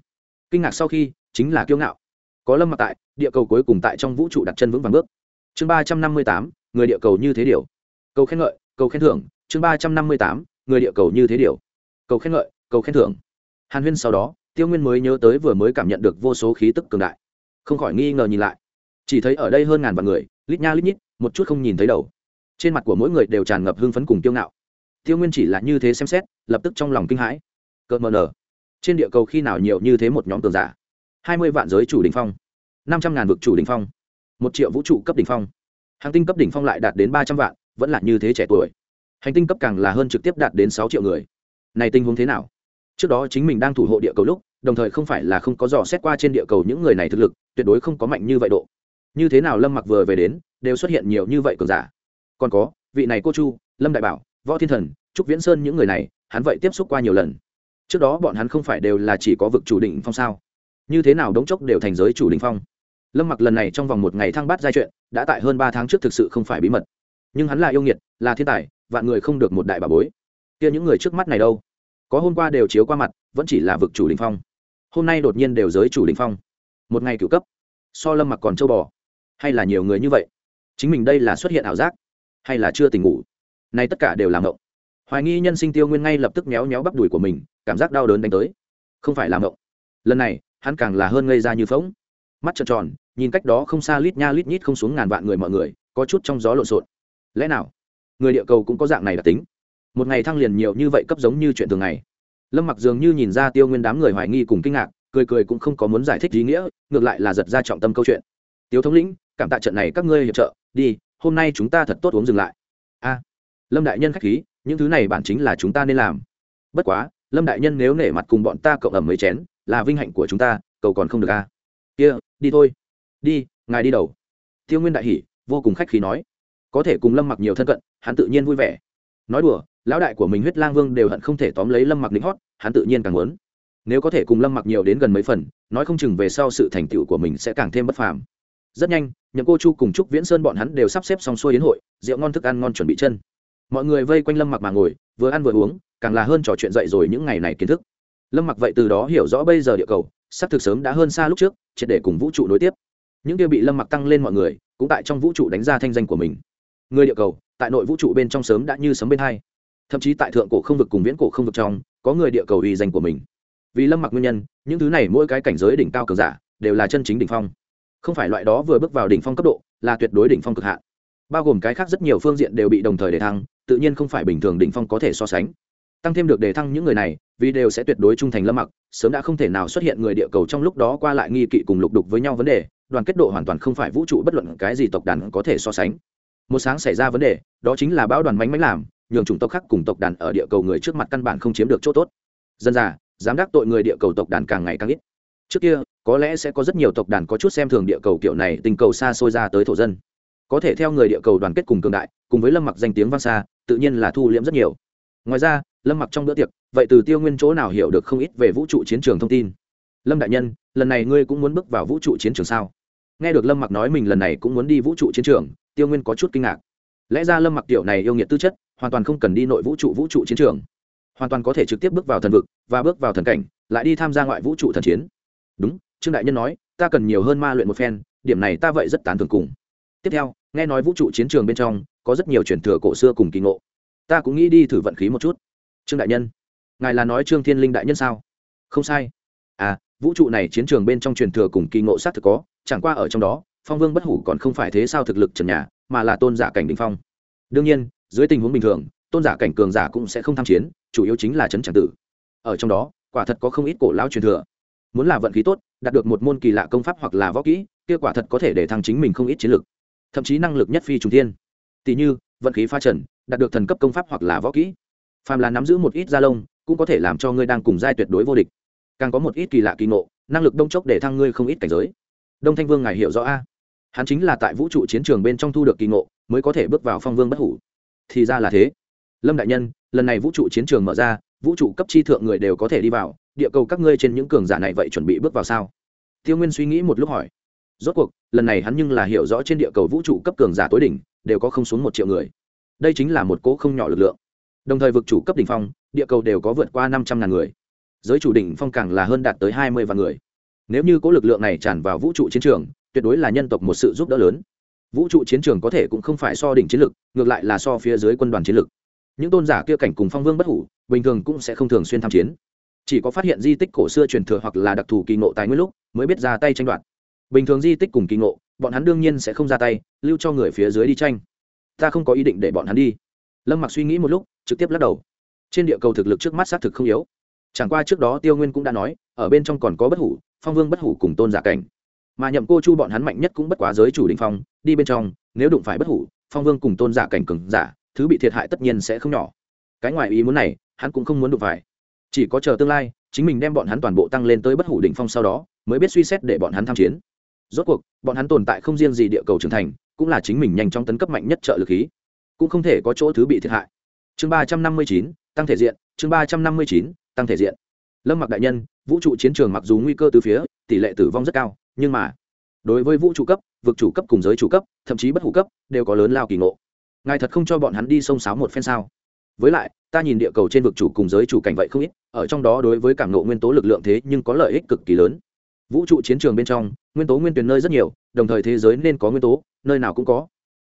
Kinh ngạc sau khi, chính là kiêu ngạo. Có lâm mặc tại, địa cầu cuối cùng tại trong vũ trụ đặt chân vững vàng bước. Chương ba trăm năm mươi tám, người địa cầu như thế điều. Cầu khen ngợi, cầu khen thưởng. Chương ba trăm năm mươi tám, người địa cầu như thế điều. Cầu khen ngợi, cầu khen thưởng. Hàn huyên sau đó, tiêu nguyên mới nhớ tới vừa mới cảm nhận được vô số khí tức cường đại. Không khỏi nghi ngờ nhìn lại. Chỉ thấy ở đây hơn ngàn vạn người lít nha lít nhít, một chút không nhìn thấy đầu. Trên mặt của mỗi người đều tràn ngập hưng phấn cùng tiêu ngạo. Tiêu nguyên chỉ là như thế xem xét, lập tức trong lòng kinh hãi. Cợt mờ nở trên địa cầu khi nào nhiều như thế một nhóm cường giả? Hai mươi vạn giới chủ đình phong. Năm trăm ngàn vực chủ đình phong. Một triệu vũ trụ cấp đỉnh phong. Hành tinh cấp đỉnh phong lại đạt đến ba trăm vạn, vẫn là như thế trẻ tuổi. Hành tinh cấp càng là hơn trực tiếp đạt đến sáu triệu người. Này tình huống thế nào? Trước đó chính mình đang thủ hộ địa cầu lúc, đồng thời không phải là không có dò xét qua trên địa cầu những người này thực lực, tuyệt đối không có mạnh như vậy độ như thế nào lâm mặc vừa về đến, đều xuất hiện nhiều như vậy cường giả. Còn có, vị này cô chu, lâm đại bảo, võ thiên thần, trúc viễn sơn những người này, hắn vậy tiếp xúc qua nhiều lần. Trước đó bọn hắn không phải đều là chỉ có vực chủ định phong sao? Như thế nào đống chốc đều thành giới chủ định phong? Lâm mặc lần này trong vòng một ngày thăng bắt giai chuyện, đã tại hơn ba tháng trước thực sự không phải bí mật. Nhưng hắn là yêu nghiệt, là thiên tài, vạn người không được một đại bà bối. Kia những người trước mắt này đâu? Có hôm qua đều chiếu qua mặt, vẫn chỉ là vực chủ đình phong. Hôm nay đột nhiên đều giới chủ đình phong. Một ngày cựu cấp. So lâm mặc còn châu bò hay là nhiều người như vậy? Chính mình đây là xuất hiện ảo giác, hay là chưa tỉnh ngủ? Nay tất cả đều làm ngộng. Hoài nghi nhân sinh tiêu nguyên ngay lập tức méo méo bắp đùi của mình, cảm giác đau đớn đánh tới. Không phải làm ngộng. Lần này, hắn càng là hơn ngây ra như phóng mắt trợn tròn, nhìn cách đó không xa lít nha lít nhít không xuống ngàn vạn người mọi người, có chút trong gió lộn xộn. Lẽ nào, người địa cầu cũng có dạng này đặc tính? Một ngày thăng liền nhiều như vậy cấp giống như chuyện thường ngày. Lâm mặc dường như nhìn ra tiêu nguyên đám người hoài nghi cùng kinh ngạc, cười cười cũng không có muốn giải thích ý nghĩa, ngược lại là giật ra trọng tâm câu chuyện. Tiêu thống lĩnh cảm tạ trận này các ngươi hiệp trợ, đi, hôm nay chúng ta thật tốt uống dừng lại. A, lâm đại nhân khách khí, những thứ này bản chính là chúng ta nên làm. Bất quá, lâm đại nhân nếu nể mặt cùng bọn ta cộng ẩm mấy chén, là vinh hạnh của chúng ta, cầu còn không được a. Kia, đi thôi. Đi, ngài đi đầu. Tiêu nguyên đại hỉ, vô cùng khách khí nói. Có thể cùng lâm mặc nhiều thân cận, hắn tự nhiên vui vẻ. Nói đùa, lão đại của mình huyết lang vương đều hận không thể tóm lấy lâm mặc lính hót, hắn tự nhiên càng muốn. Nếu có thể cùng lâm mặc nhiều đến gần mấy phần, nói không chừng về sau sự thành tựu của mình sẽ càng thêm bất phàm rất nhanh, nhậm cô chu cùng chúc viễn sơn bọn hắn đều sắp xếp xong xuôi đến hội, rượu ngon thức ăn ngon chuẩn bị chân. Mọi người vây quanh lâm mặc mà ngồi, vừa ăn vừa uống, càng là hơn trò chuyện dậy rồi những ngày này kiến thức. Lâm mặc vậy từ đó hiểu rõ bây giờ địa cầu, sắp thực sớm đã hơn xa lúc trước, triệt để cùng vũ trụ nối tiếp. Những kia bị lâm mặc tăng lên mọi người, cũng tại trong vũ trụ đánh ra thanh danh của mình. Người địa cầu, tại nội vũ trụ bên trong sớm đã như sấm bên hai. Thậm chí tại thượng cổ không vực cùng viễn cổ không vực trong, có người địa cầu uy danh của mình. Vì lâm mặc nguyên nhân, những thứ này mỗi cái cảnh giới đỉnh cao cường giả, đều là chân chính đỉnh phong không phải loại đó vừa bước vào đỉnh phong cấp độ, là tuyệt đối đỉnh phong cực hạn. Bao gồm cái khác rất nhiều phương diện đều bị đồng thời đề thăng, tự nhiên không phải bình thường đỉnh phong có thể so sánh. Tăng thêm được đề thăng những người này, vì đều sẽ tuyệt đối trung thành lâm mặc, sớm đã không thể nào xuất hiện người địa cầu trong lúc đó qua lại nghi kỵ cùng lục đục với nhau vấn đề, đoàn kết độ hoàn toàn không phải vũ trụ bất luận cái gì tộc đàn có thể so sánh. Một sáng xảy ra vấn đề, đó chính là bão đoàn bánh mánh làm, nhường chủng tộc khác cùng tộc đàn ở địa cầu người trước mặt căn bản không chiếm được chỗ tốt. Dân già, dám đắc tội người địa cầu tộc đàn càng ngày càng ít. Trước kia có lẽ sẽ có rất nhiều tộc đàn có chút xem thường địa cầu kiểu này tình cầu xa xôi ra tới thổ dân. Có thể theo người địa cầu đoàn kết cùng cường đại, cùng với lâm mặc danh tiếng vang xa, tự nhiên là thu liễm rất nhiều. Ngoài ra, lâm mặc trong bữa tiệc, vậy từ tiêu nguyên chỗ nào hiểu được không ít về vũ trụ chiến trường thông tin? Lâm đại nhân, lần này ngươi cũng muốn bước vào vũ trụ chiến trường sao? Nghe được lâm mặc nói mình lần này cũng muốn đi vũ trụ chiến trường, tiêu nguyên có chút kinh ngạc. Lẽ ra lâm mặc tiểu này yêu nghiệt tư chất, hoàn toàn không cần đi nội vũ trụ vũ trụ chiến trường. Hoàn toàn có thể trực tiếp bước vào thần vực và bước vào thần cảnh, lại đi tham gia ngoại vũ trụ thần chiến. Đúng trương đại nhân nói, ta cần nhiều hơn ma luyện một phen, điểm này ta vậy rất tán thường cùng. Tiếp theo, nghe nói vũ trụ chiến trường bên trong, có rất nhiều truyền thừa cổ xưa cùng kỳ ngộ. Ta cũng nghĩ đi thử vận khí một chút. Trương đại nhân, ngài là nói trương thiên linh đại nhân sao? Không sai. À vũ trụ này chiến trường bên trong truyền thừa cùng kỳ ngộ xác thực có, chẳng qua ở trong đó, phong vương bất hủ còn không phải thế sao thực lực trần nhà, mà là tôn giả cảnh đình phong. Đương nhiên, dưới tình huống bình thường, tôn giả cảnh cường giả cũng sẽ không tham chiến, chủ yếu chính là chấn tràng tử. Ở trong đó, quả thật có không ít cổ lão truyền thừa muốn là vận khí tốt, đạt được một môn kỳ lạ công pháp hoặc là võ kỹ, kia quả thật có thể để thăng chính mình không ít chiến lực. Thậm chí năng lực nhất phi trùng thiên. Tỷ như, vận khí pha trần, đạt được thần cấp công pháp hoặc là võ kỹ. Phàm là nắm giữ một ít da lông, cũng có thể làm cho ngươi đang cùng giai tuyệt đối vô địch. Càng có một ít kỳ lạ kỳ ngộ, năng lực đông chốc để thăng ngươi không ít cảnh giới. Đông thanh vương ngài hiểu rõ a. Hắn chính là tại vũ trụ chiến trường bên trong thu được kỳ ngộ, mới có thể bước vào phong vương bất hủ. Thì ra là thế. Lâm đại nhân, lần này vũ trụ chiến trường mở ra, vũ trụ cấp chi thượng người đều có thể đi vào địa cầu các ngươi trên những cường giả này vậy chuẩn bị bước vào sao? Tiêu nguyên suy nghĩ một lúc hỏi. Rốt cuộc, lần này hắn nhưng là hiểu rõ trên địa cầu vũ trụ cấp cường giả tối đỉnh, đều có không xuống một triệu người. Đây chính là một cỗ không nhỏ lực lượng. Đồng thời vực chủ cấp đỉnh phong, địa cầu đều có vượt qua năm trăm ngàn người. Giới chủ đỉnh phong càng là hơn đạt tới hai mươi vạn người. Nếu như cỗ lực lượng này tràn vào vũ trụ chiến trường, tuyệt đối là nhân tộc một sự giúp đỡ lớn. Vũ trụ chiến trường có thể cũng không phải so đỉnh chiến lực, ngược lại là so phía dưới quân đoàn chiến lực. Những tôn giả kia cảnh cùng phong vương bất hủ, bình thường cũng sẽ không thường xuyên tham chiến chỉ có phát hiện di tích cổ xưa truyền thừa hoặc là đặc thù kỳ ngộ tài nguyên lúc, mới biết ra tay tranh đoạt. Bình thường di tích cùng kỳ ngộ, bọn hắn đương nhiên sẽ không ra tay, lưu cho người phía dưới đi tranh. Ta không có ý định để bọn hắn đi. Lâm mặc suy nghĩ một lúc, trực tiếp lắc đầu. Trên địa cầu thực lực trước mắt xác thực không yếu. Chẳng qua trước đó tiêu nguyên cũng đã nói, ở bên trong còn có bất hủ, phong vương bất hủ cùng tôn giả cảnh. Mà nhậm cô chu bọn hắn mạnh nhất cũng bất quá giới chủ đình phong, đi bên trong, nếu đụng phải bất hủ, phong vương cùng tôn giả cảnh cừng giả, thứ bị thiệt hại tất nhiên sẽ không nhỏ. Cái ngoài ý muốn này, hắn cũng không muốn đụng phải chỉ có chờ tương lai, chính mình đem bọn hắn toàn bộ tăng lên tới bất hủ đỉnh phong sau đó, mới biết suy xét để bọn hắn tham chiến. Rốt cuộc, bọn hắn tồn tại không riêng gì địa cầu trưởng thành, cũng là chính mình nhanh chóng tấn cấp mạnh nhất trợ lực khí. Cũng không thể có chỗ thứ bị thiệt hại. Chương ba trăm năm mươi chín, tăng thể diện. Chương ba trăm năm mươi chín, tăng thể diện. Lâm mặc đại nhân, vũ trụ chiến trường mặc dù nguy cơ từ phía, tỷ lệ tử vong rất cao, nhưng mà, đối với vũ trụ cấp, vực chủ cấp cùng giới chủ cấp, thậm chí bất hủ cấp, đều có lớn lao kỳ ngộ. Ngài thật không cho bọn hắn đi sông sáo một phen sao? Với lại, ta nhìn địa cầu trên vực chủ cùng giới chủ cảnh vậy không ít, ở trong đó đối với cảm nộ nguyên tố lực lượng thế nhưng có lợi ích cực kỳ lớn. Vũ trụ chiến trường bên trong, nguyên tố nguyên tuyển nơi rất nhiều, đồng thời thế giới nên có nguyên tố, nơi nào cũng có.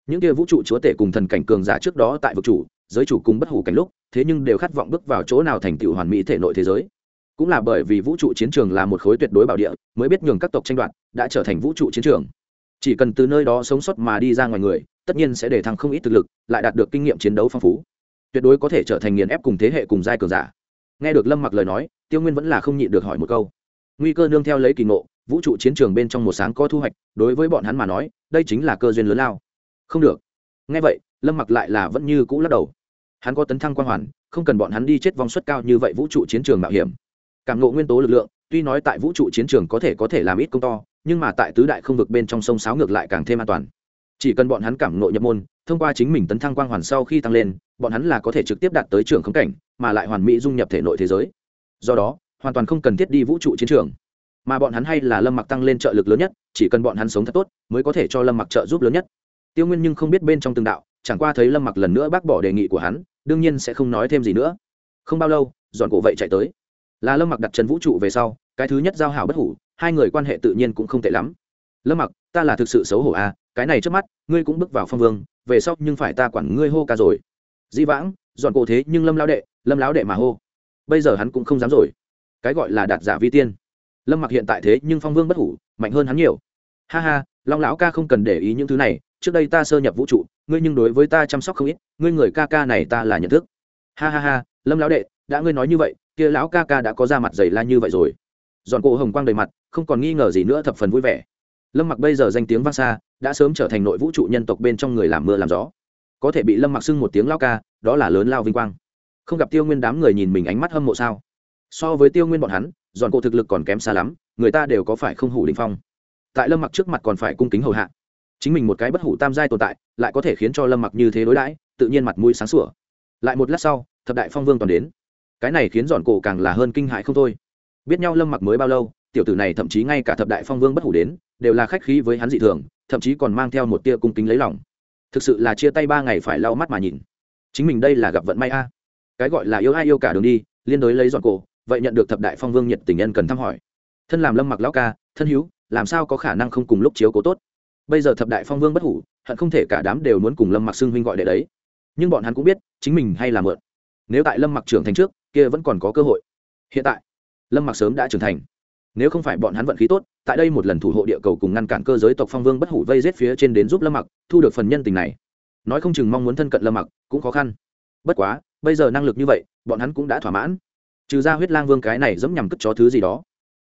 Những kia vũ trụ chúa tể cùng thần cảnh cường giả trước đó tại vực chủ, giới chủ cùng bất hủ cảnh lúc, thế nhưng đều khát vọng bước vào chỗ nào thành tựu hoàn mỹ thể nội thế giới. Cũng là bởi vì vũ trụ chiến trường là một khối tuyệt đối bảo địa, mới biết nhường các tộc tranh đoạt, đã trở thành vũ trụ chiến trường. Chỉ cần từ nơi đó sống sót mà đi ra ngoài người, tất nhiên sẽ để thăng không ít thực lực, lại đạt được kinh nghiệm chiến đấu phong phú tuyệt đối có thể trở thành nghiền ép cùng thế hệ cùng giai cường giả. Nghe được lâm mặc lời nói, tiêu nguyên vẫn là không nhịn được hỏi một câu. Nguy cơ nương theo lấy kỳ ngộ, vũ trụ chiến trường bên trong một sáng có thu hoạch, đối với bọn hắn mà nói, đây chính là cơ duyên lớn lao. Không được. Nghe vậy, lâm mặc lại là vẫn như cũ lắc đầu. Hắn có tấn thăng quan hoàn, không cần bọn hắn đi chết vong suất cao như vậy vũ trụ chiến trường mạo hiểm. Cảm ngộ nguyên tố lực lượng, tuy nói tại vũ trụ chiến trường có thể có thể làm ít công to, nhưng mà tại tứ đại không vực bên trong sông sáo ngược lại càng thêm an toàn. Chỉ cần bọn hắn cảm ngộ nhập môn thông qua chính mình tấn thăng quang hoàn sau khi tăng lên, bọn hắn là có thể trực tiếp đạt tới trường khống cảnh, mà lại hoàn mỹ dung nhập thể nội thế giới. Do đó, hoàn toàn không cần thiết đi vũ trụ chiến trường. Mà bọn hắn hay là lâm mặc tăng lên trợ lực lớn nhất, chỉ cần bọn hắn sống thật tốt, mới có thể cho lâm mặc trợ giúp lớn nhất. Tiêu nguyên nhưng không biết bên trong từng đạo, chẳng qua thấy lâm mặc lần nữa bác bỏ đề nghị của hắn, đương nhiên sẽ không nói thêm gì nữa. Không bao lâu dọn cổ vậy chạy tới. Là lâm mặc đặt chân vũ trụ về sau, cái thứ nhất giao hảo bất hủ, hai người quan hệ tự nhiên cũng không tệ lắm. Lâm mặc, ta là thực sự xấu hổ à cái này trước mắt, ngươi cũng bước vào phong vương về sau nhưng phải ta quản ngươi hô ca rồi. Di vãng, dọn cổ thế nhưng lâm lao đệ, lâm lão đệ mà hô. Bây giờ hắn cũng không dám rồi. Cái gọi là đạt giả vi tiên. Lâm mặc hiện tại thế nhưng phong vương bất hủ, mạnh hơn hắn nhiều. Ha ha, long lão ca không cần để ý những thứ này, trước đây ta sơ nhập vũ trụ, ngươi nhưng đối với ta chăm sóc không ít, ngươi người ca ca này ta là nhận thức. Ha ha ha, lâm lão đệ, đã ngươi nói như vậy, kia lão ca ca đã có ra mặt dày la như vậy rồi. Giòn cổ hồng quang đầy mặt, không còn nghi ngờ gì nữa, thập phần vui vẻ. Lâm mặc bây giờ danh tiếng vang xa đã sớm trở thành nội vũ trụ nhân tộc bên trong người làm mưa làm gió. Có thể bị lâm mặc xưng một tiếng lao ca, đó là lớn lao vinh quang. Không gặp tiêu nguyên đám người nhìn mình ánh mắt hâm mộ sao? So với tiêu nguyên bọn hắn, giòn cổ thực lực còn kém xa lắm, người ta đều có phải không hủ đình phong? Tại lâm mặc trước mặt còn phải cung kính hầu hạ. Chính mình một cái bất hủ tam giai tồn tại, lại có thể khiến cho lâm mặc như thế đối đãi, tự nhiên mặt mũi sáng sủa. Lại một lát sau, thập đại phong vương toàn đến. Cái này khiến giòn cổ càng là hơn kinh hại không thôi. Biết nhau lâm mặc mới bao lâu, tiểu tử này thậm chí ngay cả thập đại phong vương bất hủ đến, đều là khách khí với hắn dị thường thậm chí còn mang theo một tia cung kính lấy lòng. Thực sự là chia tay ba ngày phải lau mắt mà nhìn. Chính mình đây là gặp vận may a. Cái gọi là yêu ai yêu cả đường đi, liên đối lấy dọn cổ, vậy nhận được thập đại phong vương nhiệt tình nhân cần thăm hỏi. Thân làm lâm mặc lão ca, thân hữu, làm sao có khả năng không cùng lúc chiếu cố tốt? Bây giờ thập đại phong vương bất hủ, hận không thể cả đám đều muốn cùng lâm mặc xưng huynh gọi đệ đấy. Nhưng bọn hắn cũng biết, chính mình hay là mượn. Nếu tại lâm mặc trưởng thành trước, kia vẫn còn có cơ hội. Hiện tại, lâm mặc sớm đã trưởng thành nếu không phải bọn hắn vận khí tốt, tại đây một lần thủ hộ địa cầu cùng ngăn cản cơ giới tộc phong vương bất hủ vây rết phía trên đến giúp lâm mặc, thu được phần nhân tình này. Nói không chừng mong muốn thân cận lâm mặc, cũng khó khăn. Bất quá, bây giờ năng lực như vậy, bọn hắn cũng đã thỏa mãn. Trừ ra huyết lang vương cái này dẫm nhằm cất chó thứ gì đó.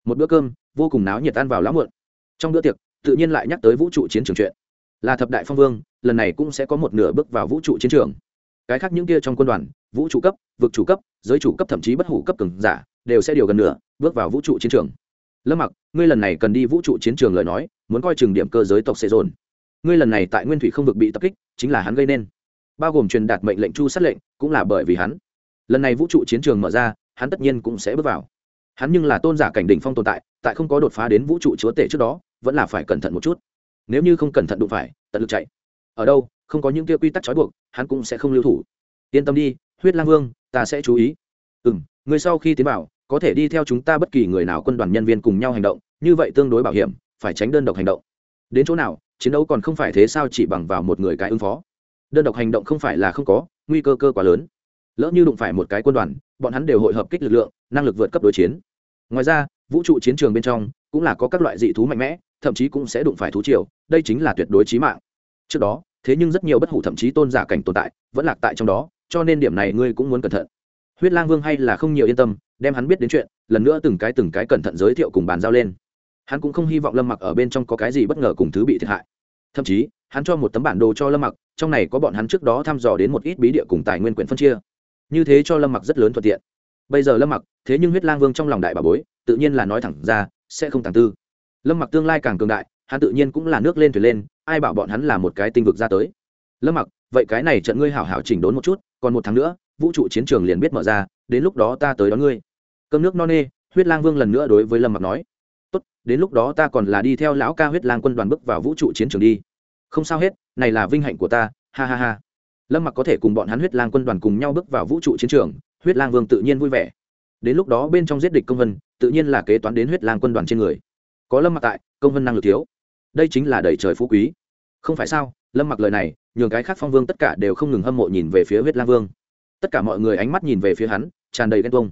Một bữa cơm, vô cùng náo nhiệt ăn vào lão muộn. Trong bữa tiệc, tự nhiên lại nhắc tới vũ trụ chiến trường chuyện. Là thập đại phong vương, lần này cũng sẽ có một nửa bước vào vũ trụ chiến trường. Cái khác những kia trong quân đoàn, vũ trụ cấp, vực chủ cấp, giới chủ cấp, thậm chí bất hủ cấp cường giả, đều sẽ điều gần nửa bước vào vũ trụ chiến trường lâm mặc, ngươi lần này cần đi vũ trụ chiến trường lời nói, muốn coi chừng điểm cơ giới tộc xê dồn. Ngươi lần này tại nguyên thủy không vực bị tập kích, chính là hắn gây nên. Bao gồm truyền đạt mệnh lệnh chu sát lệnh, cũng là bởi vì hắn. Lần này vũ trụ chiến trường mở ra, hắn tất nhiên cũng sẽ bước vào. Hắn nhưng là tôn giả cảnh đỉnh phong tồn tại tại không có đột phá đến vũ trụ chúa tể trước đó, vẫn là phải cẩn thận một chút. Nếu như không cẩn thận đụng phải, tận lực chạy. Ở đâu, không có những kia quy tắc trói buộc, hắn cũng sẽ không lưu thủ. Yên tâm đi, huyết lang vương, ta sẽ chú ý. Ừ m người sau khi tiến vào có thể đi theo chúng ta bất kỳ người nào quân đoàn nhân viên cùng nhau hành động, như vậy tương đối bảo hiểm, phải tránh đơn độc hành động. Đến chỗ nào, chiến đấu còn không phải thế sao chỉ bằng vào một người cái ứng phó. Đơn độc hành động không phải là không có, nguy cơ cơ quá lớn. Lỡ như đụng phải một cái quân đoàn, bọn hắn đều hội hợp kích lực lượng, năng lực vượt cấp đối chiến. Ngoài ra, vũ trụ chiến trường bên trong cũng là có các loại dị thú mạnh mẽ, thậm chí cũng sẽ đụng phải thú triều, đây chính là tuyệt đối trí mạng. Trước đó, thế nhưng rất nhiều bất hủ thậm chí tôn giả cảnh tồn tại vẫn lạc tại trong đó, cho nên điểm này ngươi cũng muốn cẩn thận. Huyết lang vương hay là không nhiều yên tâm đem hắn biết đến chuyện, lần nữa từng cái từng cái cẩn thận giới thiệu cùng bàn giao lên. Hắn cũng không hy vọng lâm mặc ở bên trong có cái gì bất ngờ cùng thứ bị thiệt hại. Thậm chí, hắn cho một tấm bản đồ cho lâm mặc, trong này có bọn hắn trước đó thăm dò đến một ít bí địa cùng tài nguyên quyển phân chia. Như thế cho lâm mặc rất lớn thuận tiện. Bây giờ lâm mặc, thế nhưng huyết lang vương trong lòng đại bà bối, tự nhiên là nói thẳng ra, sẽ không tàng tư. Lâm mặc tương lai càng cường đại, hắn tự nhiên cũng là nước lên thuyền lên, ai bảo bọn hắn là một cái tinh vực ra tới. Lâm mặc, vậy cái này trận ngươi hảo hảo chỉnh đốn một chút, còn một tháng nữa, vũ trụ chiến trường liền biết mở ra, đến lúc đó ta tới đón ngươi cơm nước no nê, huyết lang vương lần nữa đối với lâm mặc nói, tốt, đến lúc đó ta còn là đi theo lão ca huyết lang quân đoàn bước vào vũ trụ chiến trường đi. Không sao hết, này là vinh hạnh của ta, ha ha ha. Lâm mặc có thể cùng bọn hắn huyết lang quân đoàn cùng nhau bước vào vũ trụ chiến trường, huyết lang vương tự nhiên vui vẻ. Đến lúc đó bên trong giết địch công vân, tự nhiên là kế toán đến huyết lang quân đoàn trên người. Có lâm mặc tại, công vân năng lực thiếu. Đây chính là đẩy trời phú quý. Không phải sao, lâm mặc lời này, nhường cái khác phong vương tất cả đều không ngừng hâm mộ nhìn về phía huyết lang vương. Tất cả mọi người ánh mắt nhìn về phía hắn, tràn đầy ghen tuông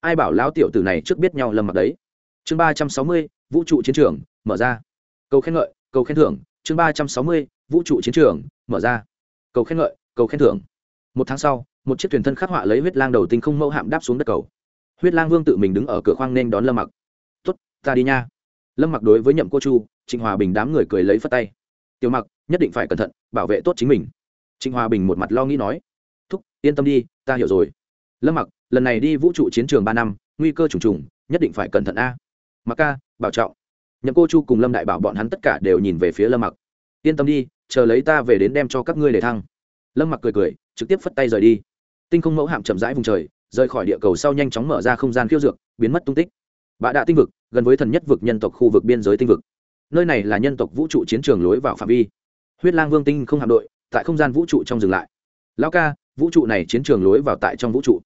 ai bảo lão tiểu tử này trước biết nhau lâm mặt đấy. Chương ba trăm sáu mươi, vũ trụ chiến trường, mở ra. Cầu khen ngợi, cầu khen thưởng. Chương ba trăm sáu mươi, vũ trụ chiến trường, mở ra. Cầu khen ngợi, cầu khen thưởng. Một tháng sau, một chiếc thuyền thân khắc họa lấy huyết lang đầu tinh không mẫu hạm đáp xuống đất cầu. Huyết lang vương tự mình đứng ở cửa khoang nên đón lâm mặc. Tuất ta đi nha. Lâm mặc đối với nhậm cô chu, trịnh hòa bình đám người cười lấy phất tay. Tiểu mặc, nhất định phải cẩn thận, bảo vệ tốt chính mình. Trịnh hòa bình một mặt lo nghĩ nói. Thúc, yên tâm đi, ta hiểu rồi. Lâm mặc lần này đi vũ trụ chiến trường ba năm, nguy cơ trùng trùng, nhất định phải cẩn thận a. Mặc ca, bảo trọng. Nhậm cô chu cùng lâm đại bảo bọn hắn tất cả đều nhìn về phía lâm mặc. Yên tâm đi, chờ lấy ta về đến đem cho các ngươi để thăng. Lâm mặc cười cười, trực tiếp phất tay rời đi. Tinh không mẫu hạm chậm rãi vùng trời, rời khỏi địa cầu sau nhanh chóng mở ra không gian khiêu dược, biến mất tung tích. Bạ đạ tinh vực, gần với thần nhất vực nhân tộc khu vực biên giới tinh vực. Nơi này là nhân tộc vũ trụ chiến trường lối vào phạm vi. Huyết lang vương tinh không hạm đội, tại không gian vũ trụ trong dừng lại. Lão ca, vũ trụ này chiến trường lối vào tại trong vũ trụ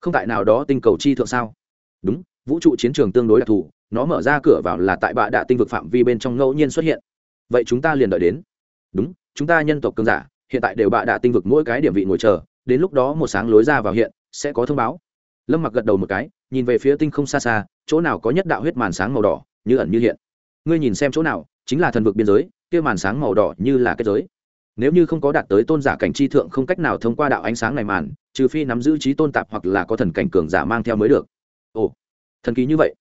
không tại nào đó tinh cầu chi thượng sao? Đúng, vũ trụ chiến trường tương đối đặc thù, nó mở ra cửa vào là tại bạ đạ tinh vực phạm vi bên trong ngẫu nhiên xuất hiện. Vậy chúng ta liền đợi đến. Đúng, chúng ta nhân tộc cơn giả, hiện tại đều bạ đạ tinh vực mỗi cái điểm vị ngồi chờ, đến lúc đó một sáng lối ra vào hiện, sẽ có thông báo. Lâm mặc gật đầu một cái, nhìn về phía tinh không xa xa, chỗ nào có nhất đạo huyết màn sáng màu đỏ, như ẩn như hiện. Ngươi nhìn xem chỗ nào, chính là thần vực biên giới, kia màn sáng màu đỏ như là kết giới nếu như không có đạt tới tôn giả cảnh chi thượng không cách nào thông qua đạo ánh sáng này màn, trừ phi nắm giữ trí tôn tạp hoặc là có thần cảnh cường giả mang theo mới được. Ồ, thần kỳ như vậy.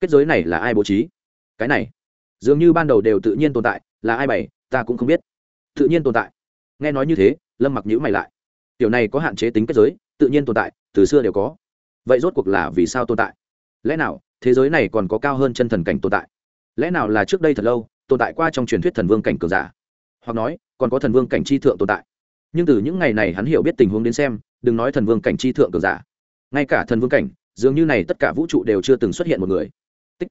Kết giới này là ai bố trí? Cái này, dường như ban đầu đều tự nhiên tồn tại, là ai bày, ta cũng không biết. Tự nhiên tồn tại. Nghe nói như thế, lâm mặc nhữ mày lại. Tiểu này có hạn chế tính kết giới, tự nhiên tồn tại, từ xưa đều có. Vậy rốt cuộc là vì sao tồn tại? Lẽ nào, thế giới này còn có cao hơn chân thần cảnh tồn tại? Lẽ nào là trước đây thật lâu, tồn tại qua trong truyền thuyết thần vương cảnh cường giả? Hoặc nói còn có thần vương cảnh chi thượng tồn tại. Nhưng từ những ngày này hắn hiểu biết tình huống đến xem, đừng nói thần vương cảnh chi thượng cường giả. Ngay cả thần vương cảnh, dường như này tất cả vũ trụ đều chưa từng xuất hiện một người. Tích.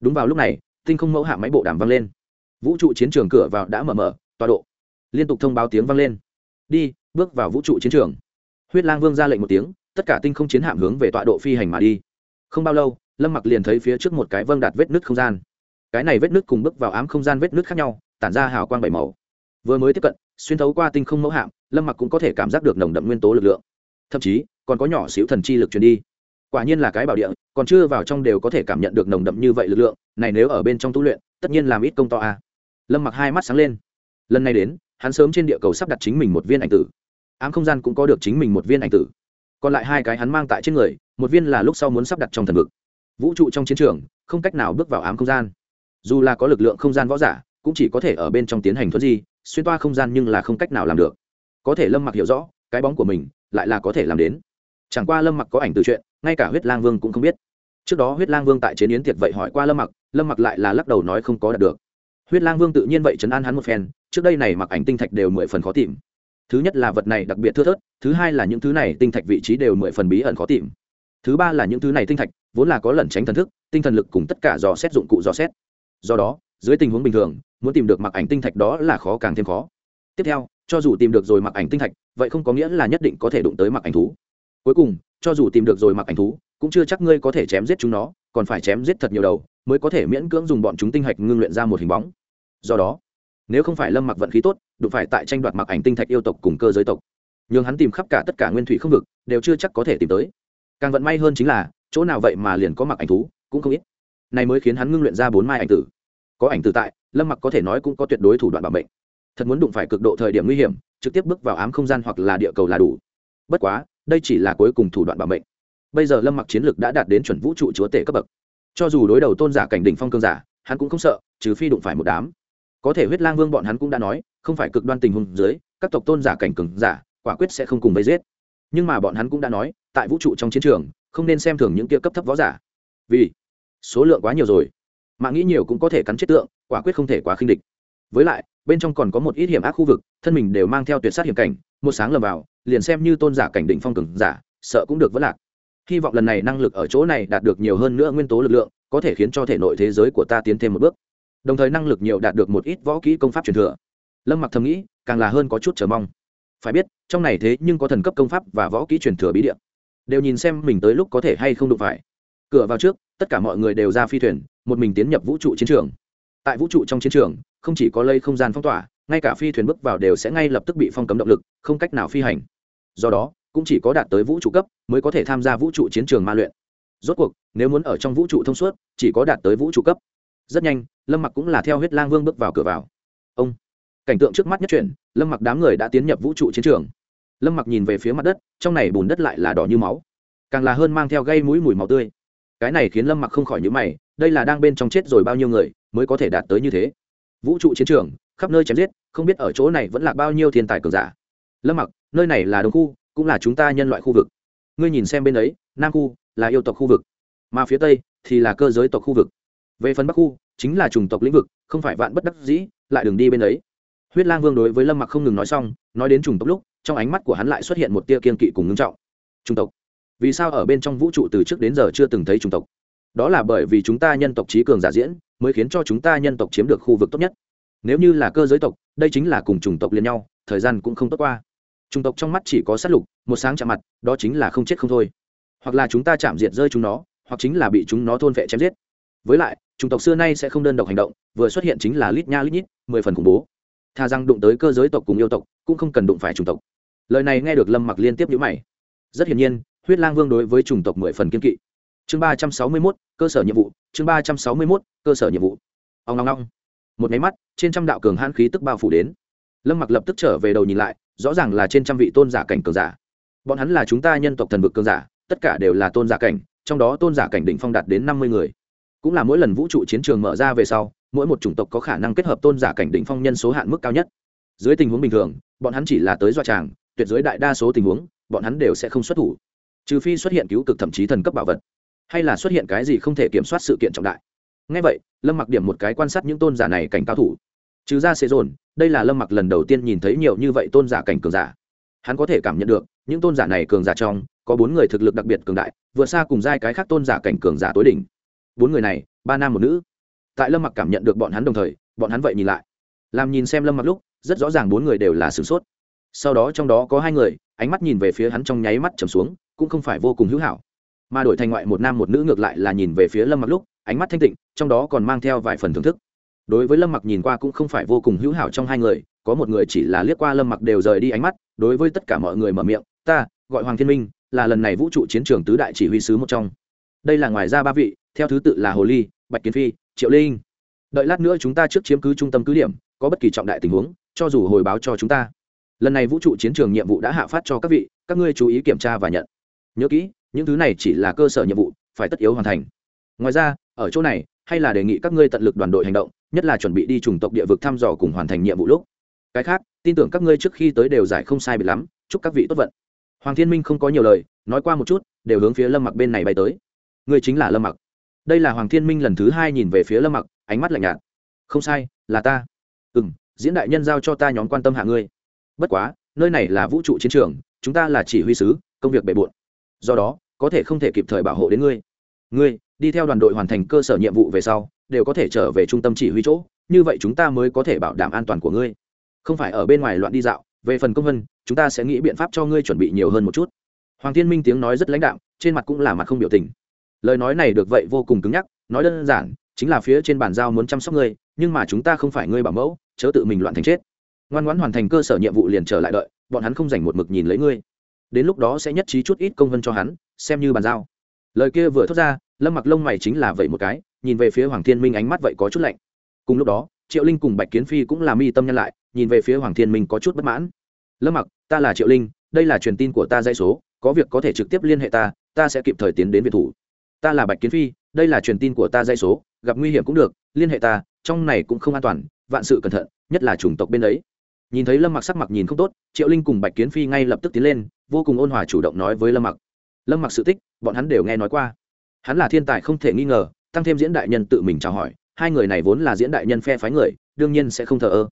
đúng vào lúc này, tinh không mẫu hạ máy bộ đàm vang lên. Vũ trụ chiến trường cửa vào đã mở mở, tọa độ. Liên tục thông báo tiếng vang lên. Đi, bước vào vũ trụ chiến trường. Huyết lang vương ra lệnh một tiếng, tất cả tinh không chiến hạm hướng về tọa độ phi hành mà đi. Không bao lâu, lâm mặc liền thấy phía trước một cái vâng đạt vết nứt không gian. Cái này vết nứt cùng bước vào ám không gian vết nứt khác nhau, tản ra hào quang bảy màu vừa mới tiếp cận, xuyên thấu qua tinh không mẫu hạm, lâm mặc cũng có thể cảm giác được nồng đậm nguyên tố lực lượng. Thậm chí, còn có nhỏ xíu thần chi lực truyền đi. Quả nhiên là cái bảo địa, còn chưa vào trong đều có thể cảm nhận được nồng đậm như vậy lực lượng, này nếu ở bên trong tu luyện, tất nhiên làm ít công to a. À. lâm mặc hai mắt sáng lên. Lần này đến, hắn sớm trên địa cầu sắp đặt chính mình một viên ảnh tử. Ám không gian cũng có được chính mình một viên ảnh tử. Còn lại hai cái hắn mang tại trên người, một viên là lúc sau muốn sắp đặt trong thần vực. Vũ trụ trong chiến trường, không cách nào bước vào ám không gian. Dù là có lực lượng không gian võ giả, cũng chỉ có thể ở bên trong tiến hành thuận di xuyên toa không gian nhưng là không cách nào làm được. Có thể lâm mặc hiểu rõ, cái bóng của mình lại là có thể làm đến. Chẳng qua lâm mặc có ảnh từ chuyện, ngay cả huyết lang vương cũng không biết. Trước đó huyết lang vương tại chế yến tiệc vậy hỏi qua lâm mặc lâm mặc lại là lắc đầu nói không có đạt được. Huyết lang vương tự nhiên vậy chấn an hắn một phen, trước đây này mặc ảnh tinh thạch đều mười phần khó tìm. Thứ nhất là vật này đặc biệt thưa thớt, thứ hai là những thứ này tinh thạch vị trí đều mười phần bí ẩn khó tìm. Thứ ba là những thứ này tinh thạch, vốn là có lẩn tránh thần thức, tinh thần lực cùng tất cả dò xét dụng cụ dò xét. Do đó dưới tình huống bình thường, muốn tìm được mặc ảnh tinh thạch đó là khó càng thêm khó. Tiếp theo, cho dù tìm được rồi mặc ảnh tinh thạch, vậy không có nghĩa là nhất định có thể đụng tới mặc ảnh thú. Cuối cùng, cho dù tìm được rồi mặc ảnh thú, cũng chưa chắc ngươi có thể chém giết chúng nó, còn phải chém giết thật nhiều đầu, mới có thể miễn cưỡng dùng bọn chúng tinh hạch ngưng luyện ra một hình bóng. Do đó, nếu không phải lâm mặc vận khí tốt, đụng phải tại tranh đoạt mặc ảnh tinh thạch yêu tộc cùng cơ giới tộc, nhường hắn tìm khắp cả tất cả nguyên thủy không vực, đều chưa chắc có thể tìm tới. Càng vận may hơn chính là, chỗ nào vậy mà liền có mặc ảnh thú, cũng không ít. Này mới khiến hắn ngưng luyện ra bốn mai ảnh tử có ảnh tự tại, lâm mặc có thể nói cũng có tuyệt đối thủ đoạn bảo mệnh. Thật muốn đụng phải cực độ thời điểm nguy hiểm, trực tiếp bước vào ám không gian hoặc là địa cầu là đủ. Bất quá, đây chỉ là cuối cùng thủ đoạn bảo mệnh. Bây giờ lâm mặc chiến lược đã đạt đến chuẩn vũ trụ chúa tể cấp bậc. Cho dù đối đầu tôn giả cảnh đỉnh phong cương giả, hắn cũng không sợ, trừ phi đụng phải một đám. Có thể huyết lang vương bọn hắn cũng đã nói, không phải cực đoan tình huống dưới, các tộc tôn giả cảnh cường giả, quả quyết sẽ không cùng vây giết. Nhưng mà bọn hắn cũng đã nói, tại vũ trụ trong chiến trường, không nên xem thường những kia cấp thấp võ giả. Vì số lượng quá nhiều rồi mạng nghĩ nhiều cũng có thể cắn chết tượng, quả quyết không thể quá khinh địch. Với lại, bên trong còn có một ít hiểm ác khu vực, thân mình đều mang theo tuyệt sát hiểm cảnh, một sáng lầm vào, liền xem như tôn giả cảnh đỉnh phong cường giả, sợ cũng được vất lạc. Hy vọng lần này năng lực ở chỗ này đạt được nhiều hơn nữa nguyên tố lực lượng, có thể khiến cho thể nội thế giới của ta tiến thêm một bước. Đồng thời năng lực nhiều đạt được một ít võ kỹ công pháp truyền thừa. Lâm mặc thầm nghĩ, càng là hơn có chút chờ mong. Phải biết, trong này thế nhưng có thần cấp công pháp và võ kỹ truyền thừa bí điện đều nhìn xem mình tới lúc có thể hay không đụng phải. Cửa vào trước, tất cả mọi người đều ra phi thuyền một mình tiến nhập vũ trụ chiến trường. Tại vũ trụ trong chiến trường, không chỉ có lây không gian phong tỏa, ngay cả phi thuyền bước vào đều sẽ ngay lập tức bị phong cấm động lực, không cách nào phi hành. Do đó, cũng chỉ có đạt tới vũ trụ cấp mới có thể tham gia vũ trụ chiến trường ma luyện. Rốt cuộc, nếu muốn ở trong vũ trụ thông suốt, chỉ có đạt tới vũ trụ cấp. Rất nhanh, lâm mặc cũng là theo huyết lang vương bước vào cửa vào. Ông, cảnh tượng trước mắt nhất chuyển, lâm mặc đám người đã tiến nhập vũ trụ chiến trường. Lâm mặc nhìn về phía mặt đất, trong này bùn đất lại là đỏ như máu. Càng là hơn mang theo gây mũi mùi máu tươi. Cái này khiến lâm mặc không khỏi nhữ mày đây là đang bên trong chết rồi bao nhiêu người mới có thể đạt tới như thế? Vũ trụ chiến trường, khắp nơi chém giết, không biết ở chỗ này vẫn là bao nhiêu thiên tài cường giả. Lâm mặc, nơi này là đồng khu, cũng là chúng ta nhân loại khu vực. Ngươi nhìn xem bên ấy, nam khu, là yêu tộc khu vực, mà phía tây thì là cơ giới tộc khu vực. Về phần bắc khu, chính là chủng tộc lĩnh vực, không phải vạn bất đắc dĩ, lại đừng đi bên ấy. Huyết lang vương đối với lâm mặc không ngừng nói xong, nói đến chủng tộc lúc, trong ánh mắt của hắn lại xuất hiện một tia kiên kỵ cùng ngưng trọng. Chủng tộc. Vì sao ở bên trong vũ trụ từ trước đến giờ chưa từng thấy chủng tộc? Đó là bởi vì chúng ta nhân tộc trí cường giả diễn mới khiến cho chúng ta nhân tộc chiếm được khu vực tốt nhất. Nếu như là cơ giới tộc, đây chính là cùng chủng tộc liền nhau, thời gian cũng không tốt qua. Chủng tộc trong mắt chỉ có sát lục, một sáng chạm mặt, đó chính là không chết không thôi. Hoặc là chúng ta chạm diệt rơi chúng nó, hoặc chính là bị chúng nó thôn vệ chém giết. Với lại, chủng tộc xưa nay sẽ không đơn độc hành động, vừa xuất hiện chính là lít nha lít nhít, mười phần khủng bố. Thà rằng đụng tới cơ giới tộc cùng yêu tộc, cũng không cần đụng phải chủng tộc. Lời này nghe được lâm mặc liên tiếp nhữ mày. Rất hiển nhiên, huyết lang vương đối với chủng tộc mười phần kiên kỵ chương ba trăm sáu mươi mốt, cơ sở nhiệm vụ, chương ba trăm sáu mươi mốt, cơ sở nhiệm vụ. Ông long long một máy mắt, trên trăm đạo cường hãn khí tức bao phủ đến. Lâm mặc lập tức trở về đầu nhìn lại, rõ ràng là trên trăm vị tôn giả cảnh cường giả. Bọn hắn là chúng ta nhân tộc thần vực cường giả, tất cả đều là tôn giả cảnh, trong đó tôn giả cảnh đỉnh phong đạt đến năm mươi người. Cũng là mỗi lần vũ trụ chiến trường mở ra về sau, mỗi một chủng tộc có khả năng kết hợp tôn giả cảnh đỉnh phong nhân số hạn mức cao nhất. Dưới tình huống bình thường, bọn hắn chỉ là tới dọa tràng, tuyệt dưới đại đa số tình huống, bọn hắn đều sẽ không xuất thủ. Trừ phi xuất hiện cứu cực thậm chí thần cấp bảo vật hay là xuất hiện cái gì không thể kiểm soát sự kiện trọng đại? Ngay vậy, lâm mặc điểm một cái quan sát những tôn giả này cảnh cao thủ. Trừ ra sẽ dồn, đây là lâm mặc lần đầu tiên nhìn thấy nhiều như vậy tôn giả cảnh cường giả. Hắn có thể cảm nhận được, những tôn giả này cường giả trong, có bốn người thực lực đặc biệt cường đại, vượt xa cùng giai cái khác tôn giả cảnh cường giả tối đỉnh. Bốn người này, ba nam một nữ. Tại lâm mặc cảm nhận được bọn hắn đồng thời, bọn hắn vậy nhìn lại. Làm nhìn xem lâm mặc lúc, rất rõ ràng bốn người đều là sửng sốt. Sau đó trong đó có hai người, ánh mắt nhìn về phía hắn trong nháy mắt trầm xuống, cũng không phải vô cùng hữu hảo mà đổi thành ngoại một nam một nữ ngược lại là nhìn về phía lâm mặc lúc, ánh mắt thanh tịnh, trong đó còn mang theo vài phần thưởng thức. Đối với lâm mặc nhìn qua cũng không phải vô cùng hữu hảo trong hai người, có một người chỉ là liếc qua lâm mặc đều rời đi ánh mắt, đối với tất cả mọi người mở miệng, ta, gọi hoàng thiên minh, là lần này vũ trụ chiến trường tứ đại chỉ huy sứ một trong. Đây là ngoài ra ba vị, theo thứ tự là hồ ly, bạch kiến phi, triệu linh. Đợi lát nữa chúng ta trước chiếm cứ trung tâm cứ điểm, có bất kỳ trọng đại tình huống, cho dù hồi báo cho chúng ta. Lần này vũ trụ chiến trường nhiệm vụ đã hạ phát cho các vị, các ngươi chú ý kiểm tra và nhận. Nhớ kỹ những thứ này chỉ là cơ sở nhiệm vụ, phải tất yếu hoàn thành. Ngoài ra, ở chỗ này, hay là đề nghị các ngươi tận lực đoàn đội hành động, nhất là chuẩn bị đi trùng tộc địa vực thăm dò cùng hoàn thành nhiệm vụ lúc. Cái khác, tin tưởng các ngươi trước khi tới đều giải không sai biệt lắm, chúc các vị tốt vận. Hoàng thiên minh không có nhiều lời, nói qua một chút, đều hướng phía lâm mặc bên này bay tới. Ngươi chính là lâm mặc. Đây là hoàng thiên minh lần thứ hai nhìn về phía lâm mặc, ánh mắt lạnh nhạt. Không sai, là ta. Ừ m diễn đại nhân giao cho ta nhóm quan tâm hạ ngươi. Bất quá, nơi này là vũ trụ chiến trường, chúng ta là chỉ huy sứ, công việc bề bộn do đó, có thể không thể kịp thời bảo hộ đến ngươi. Ngươi, đi theo đoàn đội hoàn thành cơ sở nhiệm vụ về sau, đều có thể trở về trung tâm chỉ huy chỗ, như vậy chúng ta mới có thể bảo đảm an toàn của ngươi. Không phải ở bên ngoài loạn đi dạo, về phần công vân, chúng ta sẽ nghĩ biện pháp cho ngươi chuẩn bị nhiều hơn một chút. Hoàng thiên minh tiếng nói rất lãnh đạm, trên mặt cũng là mặt không biểu tình. Lời nói này được vậy vô cùng cứng nhắc, nói đơn giản, chính là phía trên bàn giao muốn chăm sóc ngươi, nhưng mà chúng ta không phải ngươi bảo mẫu, chớ tự mình loạn thành chết. Ngoan ngoãn hoàn thành cơ sở nhiệm vụ liền trở lại đợi, bọn hắn không dành một mực nhìn lấy ngươi đến lúc đó sẽ nhất trí chút ít công vân cho hắn, xem như bàn giao. Lời kia vừa thốt ra, lâm mặc lông mày chính là vậy một cái, nhìn về phía hoàng thiên minh ánh mắt vậy có chút lạnh. Cùng lúc đó, triệu linh cùng bạch kiến phi cũng là mi tâm nhân lại, nhìn về phía hoàng thiên minh có chút bất mãn. Lâm mặc, ta là triệu linh, đây là truyền tin của ta dây số, có việc có thể trực tiếp liên hệ ta ta sẽ kịp thời tiến đến việt thủ. Ta là bạch kiến phi, đây là truyền tin của ta dây số, gặp nguy hiểm cũng được, liên hệ ta, trong này cũng không an toàn, vạn sự cẩn thận, nhất là chủng tộc bên đấy nhìn thấy lâm mặc sắc mặt nhìn không tốt, triệu linh cùng bạch kiến phi ngay lập tức tiến lên vô cùng ôn hòa chủ động nói với lâm mặc. Lâm mặc sự tích, bọn hắn đều nghe nói qua. Hắn là thiên tài không thể nghi ngờ, tăng thêm diễn đại nhân tự mình chào hỏi, hai người này vốn là diễn đại nhân phe phái người, đương nhiên sẽ không thờ ơ.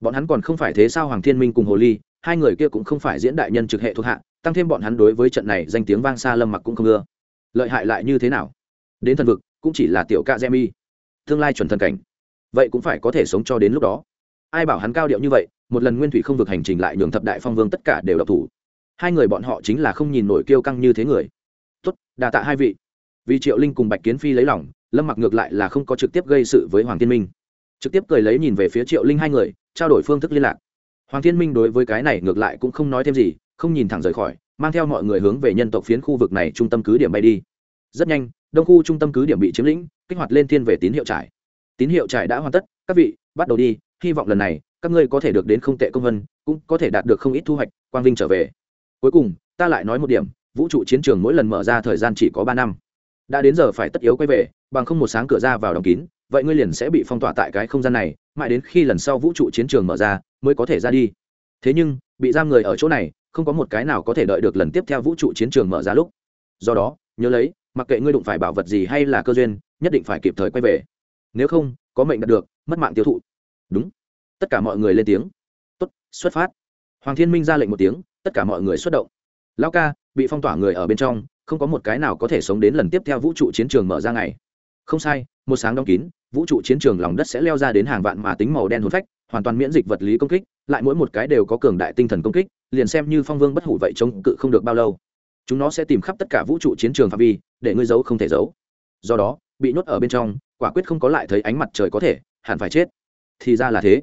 Bọn hắn còn không phải thế sao hoàng thiên minh cùng hồ ly, hai người kia cũng không phải diễn đại nhân trực hệ thuộc hạ, tăng thêm bọn hắn đối với trận này danh tiếng vang xa lâm mặc cũng không ưa. Lợi hại lại như thế nào? Đến thần vực, cũng chỉ là tiểu ca gemi tương lai chuẩn thần cảnh. Vậy cũng phải có thể sống cho đến lúc đó. Ai bảo hắn cao điệu như vậy, một lần nguyên thủy không vực hành trình lại nhường thập đại phong vương tất cả đều độc thủ hai người bọn họ chính là không nhìn nổi kiêu căng như thế người. Tốt, đà tạ hai vị. Vì triệu linh cùng bạch kiến phi lấy lòng, lâm mặc ngược lại là không có trực tiếp gây sự với hoàng thiên minh. Trực tiếp cười lấy nhìn về phía triệu linh hai người, trao đổi phương thức liên lạc. Hoàng thiên minh đối với cái này ngược lại cũng không nói thêm gì, không nhìn thẳng rời khỏi, mang theo mọi người hướng về nhân tộc phiến khu vực này trung tâm cứ điểm bay đi. Rất nhanh, đông khu trung tâm cứ điểm bị chiếm lĩnh, kích hoạt lên thiên về tín hiệu trải tín hiệu trải đã hoàn tất, các vị, bắt đầu đi, hy vọng lần này, các ngươi có thể được đến không tệ công vân, cũng có thể đạt được không ít thu hoạch, quang vinh trở về cuối cùng, ta lại nói một điểm, vũ trụ chiến trường mỗi lần mở ra thời gian chỉ có ba năm. Đã đến giờ phải tất yếu quay về, bằng không một sáng cửa ra vào đóng kín, vậy ngươi liền sẽ bị phong tỏa tại cái không gian này, mãi đến khi lần sau vũ trụ chiến trường mở ra, mới có thể ra đi. Thế nhưng, bị giam người ở chỗ này, không có một cái nào có thể đợi được lần tiếp theo vũ trụ chiến trường mở ra lúc. Do đó, nhớ lấy, mặc kệ ngươi đụng phải bảo vật gì hay là cơ duyên, nhất định phải kịp thời quay về. Nếu không, có mệnh đạt được, mất mạng tiêu thụ. Đúng. Tất cả mọi người lên tiếng. Tốt, xuất phát. Hoàng thiên minh ra lệnh một tiếng tất cả mọi người xuất động. Lao ca, bị phong tỏa người ở bên trong, không có một cái nào có thể sống đến lần tiếp theo vũ trụ chiến trường mở ra ngày. Không sai, một sáng đóng kín, vũ trụ chiến trường lòng đất sẽ leo ra đến hàng vạn mà tính màu đen hồn phách, hoàn toàn miễn dịch vật lý công kích, lại mỗi một cái đều có cường đại tinh thần công kích, liền xem như phong vương bất hủ vậy chống cự không được bao lâu. Chúng nó sẽ tìm khắp tất cả vũ trụ chiến trường phạm vi, để ngươi giấu không thể giấu. Do đó, bị nhốt ở bên trong, quả quyết không có lại thấy ánh mặt trời có thể, hẳn phải chết. Thì ra là thế.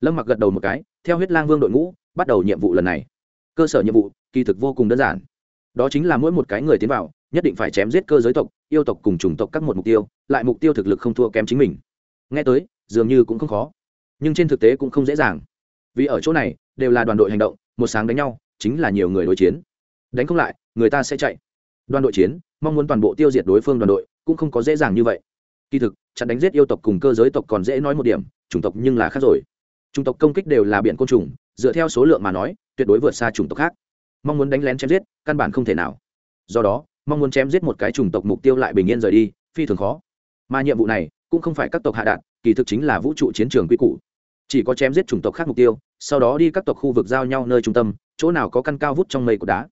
Lâm mặc gật đầu một cái, theo huyết lang vương đội ngũ, bắt đầu nhiệm vụ lần này cơ sở nhiệm vụ, kỳ thực vô cùng đơn giản. Đó chính là mỗi một cái người tiến vào, nhất định phải chém giết cơ giới tộc, yêu tộc cùng chủng tộc các một mục tiêu, lại mục tiêu thực lực không thua kém chính mình. Nghe tới, dường như cũng không khó. Nhưng trên thực tế cũng không dễ dàng. Vì ở chỗ này, đều là đoàn đội hành động, một sáng đánh nhau, chính là nhiều người đối chiến. Đánh không lại, người ta sẽ chạy. Đoàn đội chiến, mong muốn toàn bộ tiêu diệt đối phương đoàn đội, cũng không có dễ dàng như vậy. Kỳ thực, chặn đánh giết yêu tộc cùng cơ giới tộc còn dễ nói một điểm, chủng tộc nhưng là khác rồi chủng tộc công kích đều là biển côn trùng, dựa theo số lượng mà nói, tuyệt đối vượt xa chủng tộc khác. Mong muốn đánh lén chém giết, căn bản không thể nào. Do đó, mong muốn chém giết một cái chủng tộc mục tiêu lại bình yên rời đi, phi thường khó. Mà nhiệm vụ này, cũng không phải các tộc hạ đạn, kỳ thực chính là vũ trụ chiến trường quy củ. Chỉ có chém giết chủng tộc khác mục tiêu, sau đó đi các tộc khu vực giao nhau nơi trung tâm, chỗ nào có căn cao vút trong mây cột đá.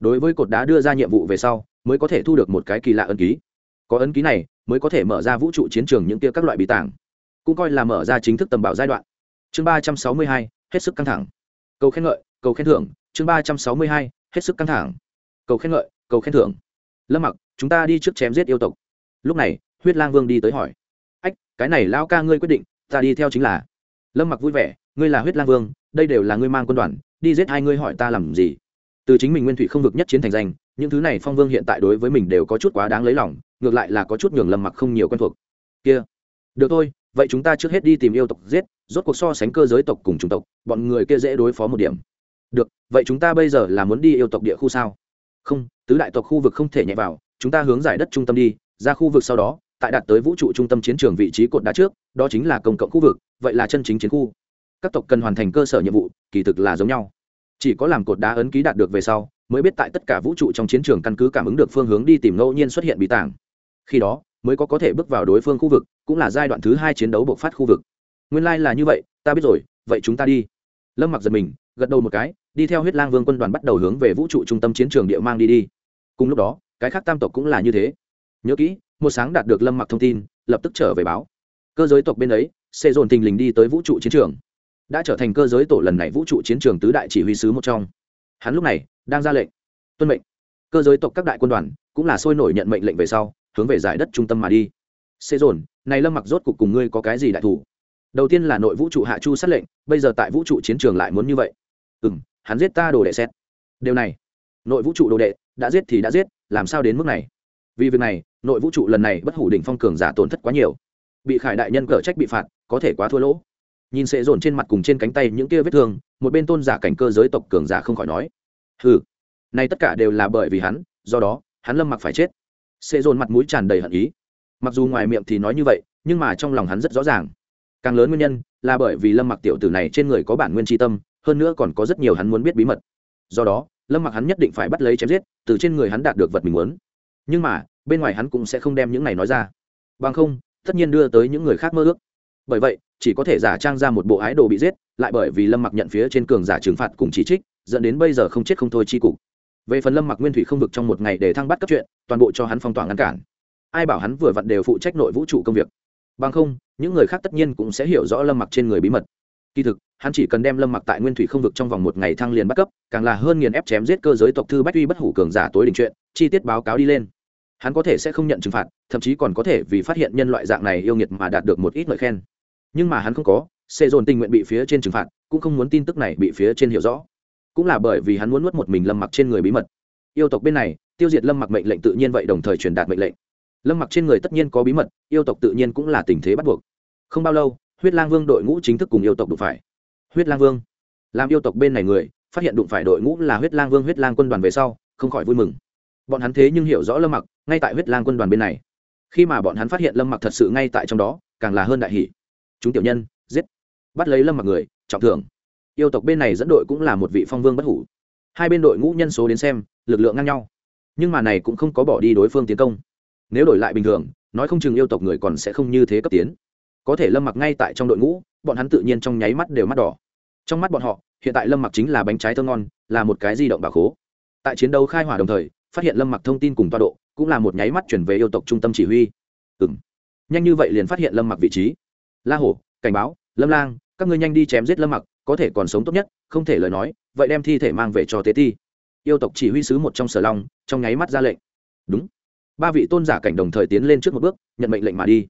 Đối với cột đá đưa ra nhiệm vụ về sau, mới có thể thu được một cái kỳ lạ ân ký. Có ấn ký này, mới có thể mở ra vũ trụ chiến trường những kia các loại bí tảng cũng coi là mở ra chính thức tầm bảo giai đoạn chương ba trăm sáu mươi hai, hết sức căng thẳng. Cầu khen ngợi, cầu khen thưởng. Chương ba trăm sáu mươi hai, hết sức căng thẳng. Cầu khen ngợi, cầu khen thưởng. Lâm mặc, chúng ta đi trước chém giết yêu tộc. Lúc này, huyết lang vương đi tới hỏi. Ách, cái này lao ca ngươi quyết định, ta đi theo chính là. Lâm mặc vui vẻ, ngươi là huyết lang vương, đây đều là ngươi mang quân đoàn, đi giết hai ngươi hỏi ta làm gì? Từ chính mình nguyên thủy không vực nhất chiến thành danh, những thứ này phong vương hiện tại đối với mình đều có chút quá đáng lấy lòng, ngược lại là có chút nhường lâm mặc không nhiều quen thuộc. Kia, được thôi vậy chúng ta trước hết đi tìm yêu tộc giết, rốt cuộc so sánh cơ giới tộc cùng chủng tộc, bọn người kia dễ đối phó một điểm. Được, vậy chúng ta bây giờ là muốn đi yêu tộc địa khu sao? Không, tứ đại tộc khu vực không thể nhẹ vào, chúng ta hướng giải đất trung tâm đi, ra khu vực sau đó, tại đạt tới vũ trụ trung tâm chiến trường vị trí cột đá trước, đó chính là công cộng khu vực, vậy là chân chính chiến khu. Các tộc cần hoàn thành cơ sở nhiệm vụ, kỳ thực là giống nhau. Chỉ có làm cột đá ấn ký đạt được về sau, mới biết tại tất cả vũ trụ trong chiến trường căn cứ cảm ứng được phương hướng đi tìm ngẫu nhiên xuất hiện bí tàng. Khi đó, mới có có thể bước vào đối phương khu vực cũng là giai đoạn thứ hai chiến đấu bộc phát khu vực. Nguyên lai、like、là như vậy, ta biết rồi, vậy chúng ta đi. Lâm mặc giật mình, gật đầu một cái, đi theo huyết lang vương quân đoàn bắt đầu hướng về vũ trụ trung tâm chiến trường địa mang đi đi. Cùng lúc đó, cái khác tam tộc cũng là như thế. Nhớ kỹ, một sáng đạt được lâm mặc thông tin, lập tức trở về báo. Cơ giới tộc bên ấy, sẽ dồn tình lình đi tới vũ trụ chiến trường. Đã trở thành cơ giới tổ lần này vũ trụ chiến trường tứ đại chỉ huy sứ một trong. Hắn lúc này, đang ra lệnh. Tuân mệnh. Cơ giới tộc các đại quân đoàn, cũng là sôi nổi nhận mệnh lệnh về sau, hướng về giải đất trung tâm mà đi xê dồn, này lâm mặc rốt cục cùng ngươi có cái gì đại thủ? Đầu tiên là nội vũ trụ hạ chu sát lệnh, bây giờ tại vũ trụ chiến trường lại muốn như vậy. Ừ m hắn giết ta đồ đệ xét. Điều này, nội vũ trụ đồ đệ, đã giết thì đã giết, làm sao đến mức này? Vì việc này, nội vũ trụ lần này bất hủ đỉnh phong cường giả tổn thất quá nhiều. Bị khải đại nhân cở trách bị phạt, có thể quá thua lỗ. Nhìn sệ dồn trên mặt cùng trên cánh tay những kia vết thương, một bên tôn giả cảnh cơ giới tộc cường giả không khỏi nói. Hừ, này tất cả đều là bởi vì hắn, do đó, hắn lâm mặc phải chết. Sệ dồn mặt mũi tràn đầy hận ý mặc dù ngoài miệng thì nói như vậy, nhưng mà trong lòng hắn rất rõ ràng. Càng lớn nguyên nhân là bởi vì lâm mặc tiểu tử này trên người có bản nguyên tri tâm, hơn nữa còn có rất nhiều hắn muốn biết bí mật. Do đó, lâm mặc hắn nhất định phải bắt lấy chém giết, từ trên người hắn đạt được vật mình muốn. Nhưng mà, bên ngoài hắn cũng sẽ không đem những này nói ra. Bằng không, tất nhiên đưa tới những người khác mơ ước. Bởi vậy, chỉ có thể giả trang ra một bộ ái đồ bị giết, lại bởi vì lâm mặc nhận phía trên cường giả trừng phạt cùng chỉ trích, dẫn đến bây giờ không chết không thôi chi cục. Về phần lâm mặc nguyên thủy không vực trong một ngày để thăng bắt cấp chuyện, toàn bộ cho hắn phong tỏa ngăn cản ai bảo hắn vừa vặn đều phụ trách nội vũ trụ công việc. Bằng không, những người khác tất nhiên cũng sẽ hiểu rõ lâm mặc trên người bí mật. Kỳ thực, hắn chỉ cần đem lâm mặc tại nguyên thủy không vực trong vòng một ngày thăng liền bắt cấp, càng là hơn nghiền ép chém giết cơ giới tộc thư bách uy bất hủ cường giả tối đình chuyện, chi tiết báo cáo đi lên. Hắn có thể sẽ không nhận trừng phạt, thậm chí còn có thể vì phát hiện nhân loại dạng này yêu nghiệt mà đạt được một ít lời khen. Nhưng mà hắn không có xê dồn tình nguyện bị phía trên trừng phạt, cũng không muốn tin tức này bị phía trên hiểu rõ. Cũng là bởi vì hắn muốn nuốt một mình lâm mặc trên người bí mật. Yêu tộc bên này, tiêu diệt lâm mặc mệnh lệnh tự nhiên vậy đồng thời truyền đạt mệnh lệnh lâm mặc trên người tất nhiên có bí mật, yêu tộc tự nhiên cũng là tình thế bắt buộc. Không bao lâu, huyết lang vương đội ngũ chính thức cùng yêu tộc đụng phải. Huyết lang vương, làm yêu tộc bên này người, phát hiện đụng phải đội ngũ là huyết lang vương, huyết lang quân đoàn về sau, không khỏi vui mừng. Bọn hắn thế nhưng hiểu rõ lâm mặc, ngay tại huyết lang quân đoàn bên này. Khi mà bọn hắn phát hiện lâm mặc thật sự ngay tại trong đó, càng là hơn đại hỷ chúng tiểu nhân, giết. Bắt lấy lâm mặc người, trọng thưởng. Yêu tộc bên này dẫn đội cũng là một vị phong vương bất hủ. Hai bên đội ngũ nhân số đến xem, lực lượng ngang nhau. Nhưng mà này cũng không có bỏ đi đối phương tiến công nếu đổi lại bình thường, nói không chừng yêu tộc người còn sẽ không như thế cấp tiến. Có thể lâm mặc ngay tại trong đội ngũ, bọn hắn tự nhiên trong nháy mắt đều mắt đỏ. Trong mắt bọn họ, hiện tại lâm mặc chính là bánh trái thơ ngon, là một cái di động bà khố. Tại chiến đấu khai hỏa đồng thời, phát hiện lâm mặc thông tin cùng toa độ, cũng là một nháy mắt chuyển về yêu tộc trung tâm chỉ huy. Ừ m nhanh như vậy liền phát hiện lâm mặc vị trí. La hổ, cảnh báo, lâm lang, các ngươi nhanh đi chém giết lâm mặc, có thể còn sống tốt nhất, không thể lời nói, vậy đem thi thể mang về cho tế ti. Yêu tộc chỉ huy sứ một trong sở long, trong nháy mắt ra lệnh. Đúng ba vị tôn giả cảnh đồng thời tiến lên trước một bước, nhận mệnh lệnh mà đi.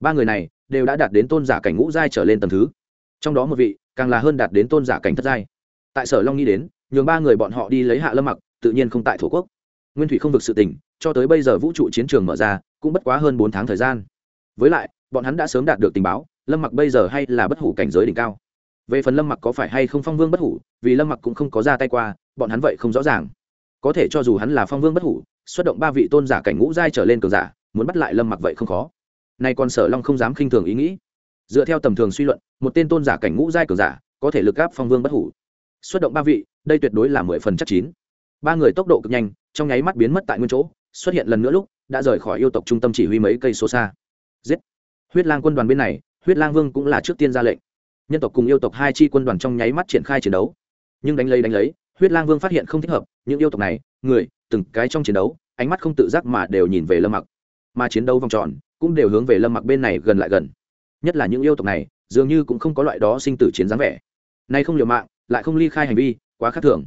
Ba người này đều đã đạt đến tôn giả cảnh ngũ giai trở lên tầm thứ. Trong đó một vị càng là hơn đạt đến tôn giả cảnh thất giai. Tại sở long nghĩ đến, nhường ba người bọn họ đi lấy hạ lâm mặc, tự nhiên không tại thổ quốc. Nguyên thủy không vực sự tỉnh cho tới bây giờ vũ trụ chiến trường mở ra, cũng bất quá hơn bốn tháng thời gian. Với lại, bọn hắn đã sớm đạt được tình báo, lâm mặc bây giờ hay là bất hủ cảnh giới đỉnh cao. Về phần lâm mặc có phải hay không phong vương bất hủ, vì lâm mặc cũng không có ra tay qua, bọn hắn vậy không rõ ràng. Có thể cho dù hắn là phong vương bất hủ xuất động ba vị tôn giả cảnh ngũ giai trở lên cường giả, muốn bắt lại lâm mặc vậy không khó. Nay còn sở long không dám khinh thường ý nghĩ. Dựa theo tầm thường suy luận, một tên tôn giả cảnh ngũ giai cường giả có thể lực gáp phong vương bất hủ. Xuất động ba vị, đây tuyệt đối là mười phần chắc chín. Ba người tốc độ cực nhanh, trong nháy mắt biến mất tại nguyên chỗ, xuất hiện lần nữa lúc, đã rời khỏi yêu tộc trung tâm chỉ huy mấy cây số xa. Giết! Huyết lang quân đoàn bên này, huyết lang vương cũng là trước tiên ra lệnh. Nhân tộc cùng yêu tộc hai chi quân đoàn trong nháy mắt triển khai chiến đấu. Nhưng đánh lấy đánh lấy huyết lang vương phát hiện không thích hợp, những yêu tộc này, người, từng cái trong chiến đấu, ánh mắt không tự giác mà đều nhìn về lâm mặc. Mà chiến đấu vòng tròn cũng đều hướng về lâm mặc bên này gần lại gần. Nhất là những yêu tộc này, dường như cũng không có loại đó sinh tử chiến dáng vẻ. Nay không liều mạng, lại không ly khai hành vi, quá khác thường.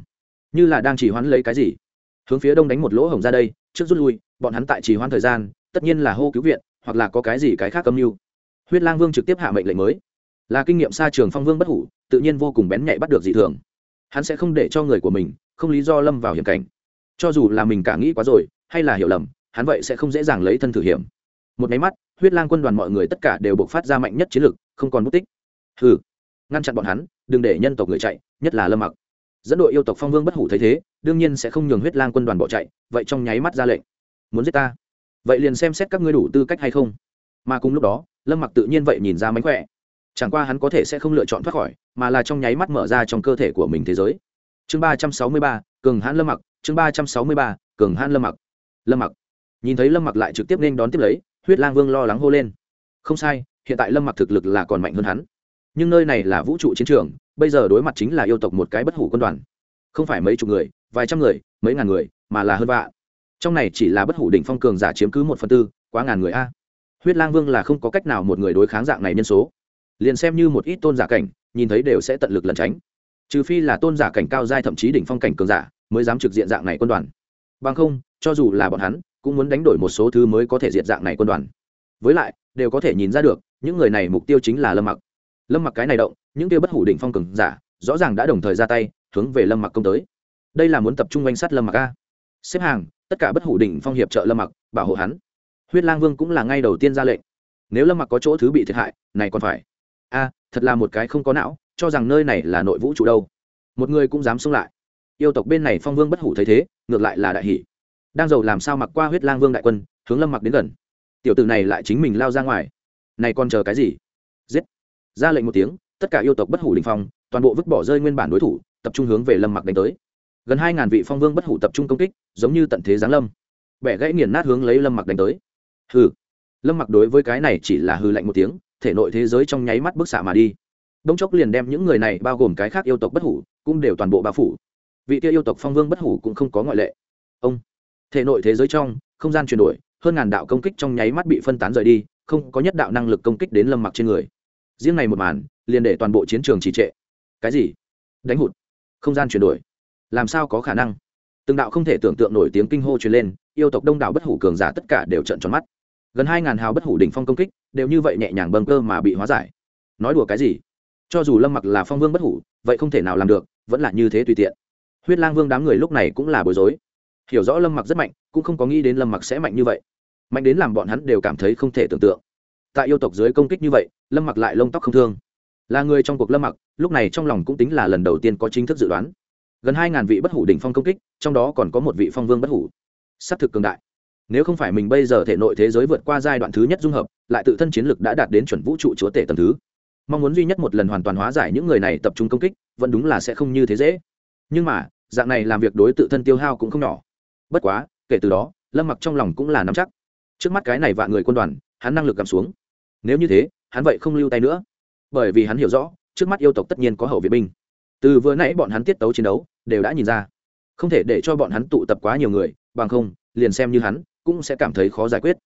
Như là đang chỉ hoãn lấy cái gì. Hướng phía đông đánh một lỗ hổng ra đây, trước rút lui, bọn hắn tại chỉ hoãn thời gian, tất nhiên là hô cứu viện, hoặc là có cái gì cái khác âm mưu. Huyết lang vương trực tiếp hạ mệnh lệnh mới. Là kinh nghiệm xa trường phong vương bất hủ, tự nhiên vô cùng bén nhạy bắt được dị thường hắn sẽ không để cho người của mình không lý do lâm vào hiểm cảnh. Cho dù là mình cả nghĩ quá rồi, hay là hiểu lầm, hắn vậy sẽ không dễ dàng lấy thân thử hiểm. Một máy mắt, huyết lang quân đoàn mọi người tất cả đều buộc phát ra mạnh nhất chiến lực, không còn mất tích. Hừ, ngăn chặn bọn hắn, đừng để nhân tộc người chạy, nhất là lâm mặc. Dẫn đội yêu tộc phong vương bất hủ thấy thế, đương nhiên sẽ không nhường huyết lang quân đoàn bỏ chạy, vậy trong nháy mắt ra lệnh. Muốn giết ta? Vậy liền xem xét các ngươi đủ tư cách hay không. Mà cùng lúc đó, lâm mặc tự nhiên vậy nhìn ra mánh khỏe chẳng qua hắn có thể sẽ không lựa chọn thoát khỏi, mà là trong nháy mắt mở ra trong cơ thể của mình thế giới. Chương ba trăm sáu mươi ba, cường hãn lâm mặc, chương ba trăm sáu mươi ba, cường hãn lâm mặc. Lâm mặc. Nhìn thấy lâm mặc lại trực tiếp nên đón tiếp lấy, huyết lang vương lo lắng hô lên. Không sai, hiện tại lâm mặc thực lực là còn mạnh hơn hắn. Nhưng nơi này là vũ trụ chiến trường, bây giờ đối mặt chính là yêu tộc một cái bất hủ quân đoàn. Không phải mấy chục người, vài trăm người, mấy ngàn người, mà là hơn vạ trong này chỉ là bất hủ đỉnh phong cường giả chiếm cứ một phần tư, quá ngàn người a. Huyết lang vương là không có cách nào một người đối kháng dạng này nhân số liền xem như một ít tôn giả cảnh, nhìn thấy đều sẽ tận lực lẩn tránh. Trừ phi là tôn giả cảnh cao giai thậm chí đỉnh phong cảnh cường giả, mới dám trực diện dạng này quân đoàn. Bằng không, cho dù là bọn hắn, cũng muốn đánh đổi một số thứ mới có thể diện dạng này quân đoàn. Với lại, đều có thể nhìn ra được, những người này mục tiêu chính là lâm mặc. Lâm mặc cái này động, những tiêu bất hủ đỉnh phong cường giả, rõ ràng đã đồng thời ra tay, hướng về lâm mặc công tới. Đây là muốn tập trung oanh sát lâm mặc a. Xếp hàng, tất cả bất hủ đỉnh phong hiệp trợ lâm mặc, bảo hộ hắn. Huyết lang vương cũng là ngay đầu tiên ra lệnh. Nếu lâm mặc có chỗ thứ bị thiệt hại, này còn phải a, thật là một cái không có não, cho rằng nơi này là nội vũ trụ đâu. Một người cũng dám xông lại. Yêu tộc bên này phong vương bất hủ thấy thế, ngược lại là đại hỷ đang giàu làm sao mặc qua huyết lang vương đại quân, hướng lâm mặc đến gần. Tiểu tử này lại chính mình lao ra ngoài. Này còn chờ cái gì? Giết. Ra lệnh một tiếng, tất cả yêu tộc bất hủ đình phong, toàn bộ vứt bỏ rơi nguyên bản đối thủ, tập trung hướng về lâm mặc đánh tới. Gần hai ngàn vị phong vương bất hủ tập trung công kích, giống như tận thế giáng lâm. Bẻ gãy nghiền nát hướng lấy lâm mặc đánh tới. Hừ. Lâm mặc đối với cái này chỉ là hư lạnh một tiếng thể nội thế giới trong nháy mắt bức xạ mà đi. Đông chốc liền đem những người này, bao gồm cái khác yêu tộc bất hủ, cũng đều toàn bộ bao phủ. Vị kia yêu tộc phong vương bất hủ cũng không có ngoại lệ. Ông, thể nội thế giới trong, không gian chuyển đổi, hơn ngàn đạo công kích trong nháy mắt bị phân tán rời đi, không có nhất đạo năng lực công kích đến lâm mặc trên người. Riêng này một màn, liền để toàn bộ chiến trường trì trệ. Cái gì? Đánh hụt. Không gian chuyển đổi. Làm sao có khả năng? Từng đạo không thể tưởng tượng nổi tiếng kinh hô truyền lên, yêu tộc đông đảo bất hủ cường giả tất cả đều trận tròn mắt gần hai ngàn hào bất hủ đỉnh phong công kích, đều như vậy nhẹ nhàng bâng cơ mà bị hóa giải. Nói đùa cái gì? Cho dù lâm mặc là phong vương bất hủ, vậy không thể nào làm được, vẫn là như thế tùy tiện. Huyết lang vương đám người lúc này cũng là bối rối. Hiểu rõ lâm mặc rất mạnh, cũng không có nghĩ đến lâm mặc sẽ mạnh như vậy. Mạnh đến làm bọn hắn đều cảm thấy không thể tưởng tượng. Tại yêu tộc dưới công kích như vậy, lâm mặc lại lông tóc không thương. Là người trong cuộc lâm mặc, lúc này trong lòng cũng tính là lần đầu tiên có chính thức dự đoán. Gần hai ngàn vị bất hủ đỉnh phong công kích, trong đó còn có một vị phong vương bất hủ. S á c thực cường đại nếu không phải mình bây giờ thể nội thế giới vượt qua giai đoạn thứ nhất dung hợp, lại tự thân chiến lực đã đạt đến chuẩn vũ trụ chúa tể tầm thứ. Mong muốn duy nhất một lần hoàn toàn hóa giải những người này tập trung công kích, vẫn đúng là sẽ không như thế dễ. Nhưng mà, dạng này làm việc đối tự thân tiêu hao cũng không nhỏ. Bất quá, kể từ đó, lâm mặc trong lòng cũng là nắm chắc. Trước mắt cái này vạn người quân đoàn, hắn năng lực cầm xuống. Nếu như thế, hắn vậy không lưu tay nữa. Bởi vì hắn hiểu rõ, trước mắt yêu tộc tất nhiên có hậu viện binh. Từ vừa nãy bọn hắn tiết tấu chiến đấu, đều đã nhìn ra. Không thể để cho bọn hắn tụ tập quá nhiều người, bằng không, liền xem như hắn cũng sẽ cảm thấy khó giải quyết.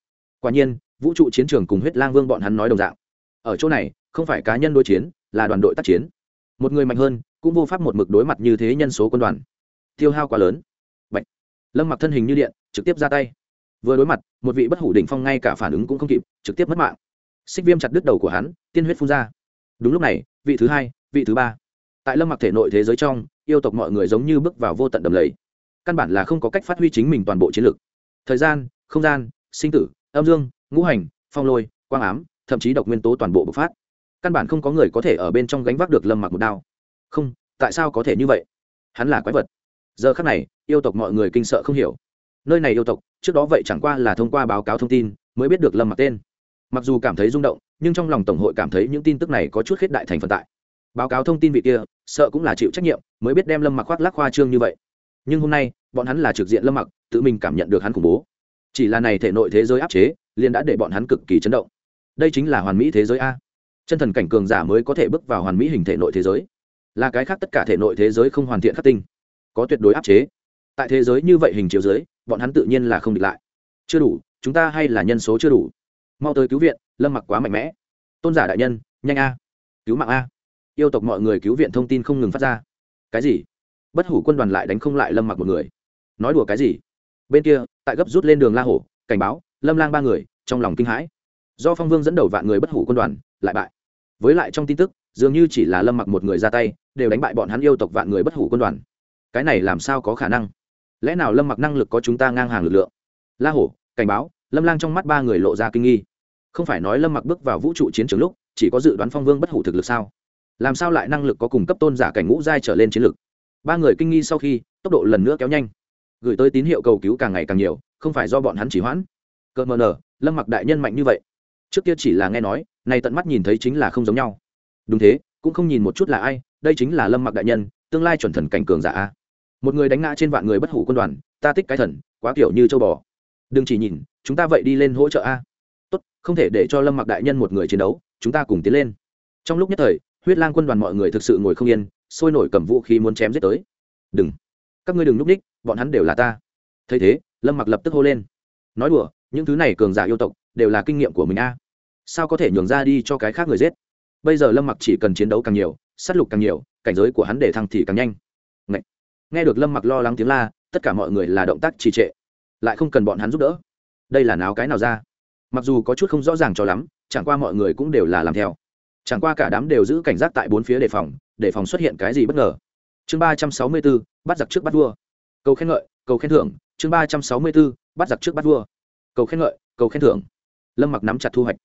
Quả nhiên, vũ trụ chiến trường cùng huyết lang vương bọn hắn nói đồng dạng. Ở chỗ này, không phải cá nhân đối chiến, là đoàn đội tác chiến. Một người mạnh hơn, cũng vô pháp một mực đối mặt như thế nhân số quân đoàn. Tiêu hao quá lớn. Bạch. lâm mặc thân hình như điện, trực tiếp ra tay. Vừa đối mặt, một vị bất hủ đỉnh phong ngay cả phản ứng cũng không kịp, trực tiếp mất mạng. Xích viêm chặt đứt đầu của hắn, tiên huyết phun ra. Đúng lúc này, vị thứ hai, vị thứ ba. Tại lâm mặc thể nội thế giới trong, yêu tộc mọi người giống như bước vào vô tận đầm lầy. Căn bản là không có cách phát huy chính mình toàn bộ chiến lược thời gian, không gian, sinh tử, âm dương, ngũ hành, phong lôi, quang ám, thậm chí độc nguyên tố toàn bộ bộc phát. Căn bản không có người có thể ở bên trong gánh vác được lâm mặc một đao. Không, tại sao có thể như vậy? Hắn là quái vật. Giờ khắc này, yêu tộc mọi người kinh sợ không hiểu. Nơi này yêu tộc, trước đó vậy chẳng qua là thông qua báo cáo thông tin mới biết được lâm mặc tên. Mặc dù cảm thấy rung động, nhưng trong lòng tổng hội cảm thấy những tin tức này có chút khết đại thành phần tại. Báo cáo thông tin vị kia, sợ cũng là chịu trách nhiệm mới biết đem lâm mặc khoác lắc khoa trương như vậy. Nhưng hôm nay, bọn hắn là trực diện lâm mặc tự mình cảm nhận được hắn khủng bố. Chỉ là này thể nội thế giới áp chế, liền đã để bọn hắn cực kỳ chấn động. Đây chính là hoàn mỹ thế giới a. Chân thần cảnh cường giả mới có thể bước vào hoàn mỹ hình thể nội thế giới. Là cái khác tất cả thể nội thế giới không hoàn thiện khắc tinh, có tuyệt đối áp chế. Tại thế giới như vậy hình chiếu giới bọn hắn tự nhiên là không địch lại. Chưa đủ, chúng ta hay là nhân số chưa đủ. Mau tới cứu viện, lâm mặc quá mạnh mẽ. Tôn giả đại nhân, nhanh a. Cứu mạng a. Yêu tộc mọi người cứu viện thông tin không ngừng phát ra. Cái gì? Bất hủ quân đoàn lại đánh không lại lâm mặc một người. Nói đùa cái gì? Bên kia, tại gấp rút lên đường la hổ, cảnh báo, lâm lang ba người, trong lòng kinh hãi. Do phong vương dẫn đầu vạn người bất hủ quân đoàn, lại bại. Với lại trong tin tức, dường như chỉ là lâm mặc một người ra tay, đều đánh bại bọn hắn yêu tộc vạn người bất hủ quân đoàn. Cái này làm sao có khả năng? Lẽ nào lâm mặc năng lực có chúng ta ngang hàng lực lượng? La hổ, cảnh báo, lâm lang trong mắt ba người lộ ra kinh nghi. Không phải nói lâm mặc bước vào vũ trụ chiến trường lúc, chỉ có dự đoán phong vương bất hủ thực lực sao? Làm sao lại năng lực có cùng cấp tôn giả cảnh ngũ giai trở lên chiến lực? Ba người kinh nghi sau khi, tốc độ lần nữa kéo nhanh gửi tới tín hiệu cầu cứu càng ngày càng nhiều, không phải do bọn hắn chỉ hoãn. Cợt mờ nở lâm mặc đại nhân mạnh như vậy. Trước kia chỉ là nghe nói, nay tận mắt nhìn thấy chính là không giống nhau. Đúng thế, cũng không nhìn một chút là ai, đây chính là lâm mặc đại nhân, tương lai chuẩn thần cảnh cường giả a. Một người đánh ngã trên vạn người bất hủ quân đoàn, ta tích cái thần, quá kiểu như châu bò. Đừng chỉ nhìn, chúng ta vậy đi lên hỗ trợ a. Tốt, không thể để cho lâm mặc đại nhân một người chiến đấu, chúng ta cùng tiến lên. Trong lúc nhất thời, huyết lang quân đoàn mọi người thực sự ngồi không yên, sôi nổi cầm vũ khí muốn chém giết tới. Đừng. Các ngươi đừng núp ních bọn hắn đều là ta. Thấy thế, lâm mặc lập tức hô lên. Nói đùa, những thứ này cường giả yêu tộc, đều là kinh nghiệm của mình a. Sao có thể nhường ra đi cho cái khác người giết? Bây giờ lâm mặc chỉ cần chiến đấu càng nhiều s á t lục càng nhiều, cảnh giới của hắn để thăng thì càng nhanh. Ngậy! nghe được lâm mặc lo lắng tiếng la, tất cả mọi người là động tác trì trệ. Lại không cần bọn hắn giúp đỡ. Đây là náo cái nào ra? Mặc dù có chút không rõ ràng cho lắm, chẳng qua mọi người cũng đều là làm theo. Chẳng qua cả đám đều giữ cảnh giác tại bốn phía đề phòng đề phòng xuất hiện cái gì bất ngờ. Chương ba trăm sáu mươi bốn, bắt giặc trước bắt vua cầu khen ngợi, cầu khen thưởng, chương ba trăm sáu mươi b ố bắt giặc trước bắt vua. Cầu khen ngợi, cầu khen thưởng. Lâm mặc nắm chặt thu hoạch.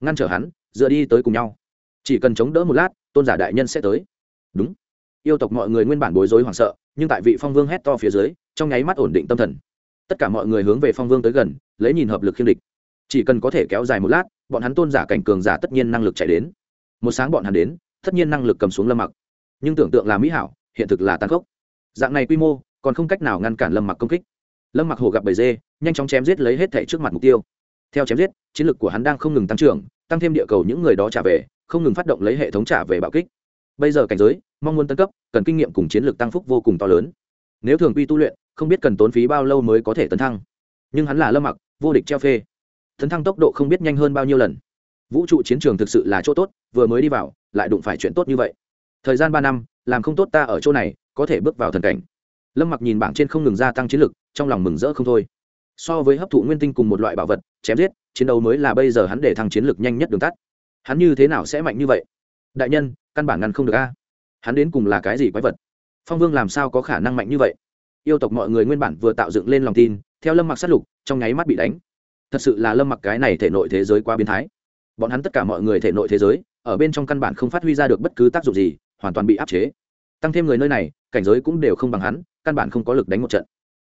Ngăn trở hắn, dựa đi tới cùng nhau. Chỉ cần chống đỡ một lát, tôn giả đại nhân sẽ tới. Đúng. Yêu tộc mọi người nguyên bản bối rối hoảng sợ, nhưng tại vị phong vương hét to phía dưới, trong nháy mắt ổn định tâm thần. Tất cả mọi người hướng về phong vương tới gần, lấy nhìn hợp lực khiêm địch. Chỉ cần có thể kéo dài một lát, bọn hắn tôn giả cảnh cường giả tất nhiên năng lực chạy đến. Một sáng bọn hắn đến, tất nhiên năng lực cầm xuống lâm mặc. Nhưng tưởng tượng là mỹ hảo, hiện thực là tàn khốc. Dạng này quy mô còn không cách nào ngăn cản lâm mặc công kích. Lâm mặc hồ gặp bầy dê, nhanh chóng chém giết lấy hết thẻ trước mặt mục tiêu. Theo chém giết, chiến lược của hắn đang không ngừng tăng trưởng, tăng thêm địa cầu những người đó trả về, không ngừng phát động lấy hệ thống trả về bạo kích. Bây giờ cảnh giới, mong muốn tấn cấp, cần kinh nghiệm cùng chiến lược tăng phúc vô cùng to lớn. Nếu thường quy tu luyện, không biết cần tốn phí bao lâu mới có thể tấn thăng. Nhưng hắn là lâm mặc, vô địch treo phê. Tấn thăng tốc độ không biết nhanh hơn bao nhiêu lần. Vũ trụ chiến trường thực sự là chỗ tốt, vừa mới đi vào, lại đụng phải chuyện tốt như vậy. Thời gian ba năm, làm không tốt ta ở chỗ này, có thể bước vào thần cảnh lâm mặc nhìn bảng trên không ngừng gia tăng chiến lực, trong lòng mừng rỡ không thôi. So với hấp thụ nguyên tinh cùng một loại bảo vật, chém giết, chiến đấu mới là bây giờ hắn để thăng chiến lực nhanh nhất đường tắt. Hắn như thế nào sẽ mạnh như vậy? Đại nhân, căn bản ngăn không được a. Hắn đến cùng là cái gì quái vật? Phong vương làm sao có khả năng mạnh như vậy? Yêu tộc mọi người nguyên bản vừa tạo dựng lên lòng tin, theo lâm mặc sát lục, trong nháy mắt bị đánh. Thật sự là lâm mặc cái này thể nội thế giới quá biến thái. Bọn hắn tất cả mọi người thể nội thế giới, ở bên trong căn bản không phát huy ra được bất cứ tác dụng gì, hoàn toàn bị áp chế. Tăng thêm người nơi này cảnh giới cũng đều không bằng hắn, căn bản không có lực đánh một trận.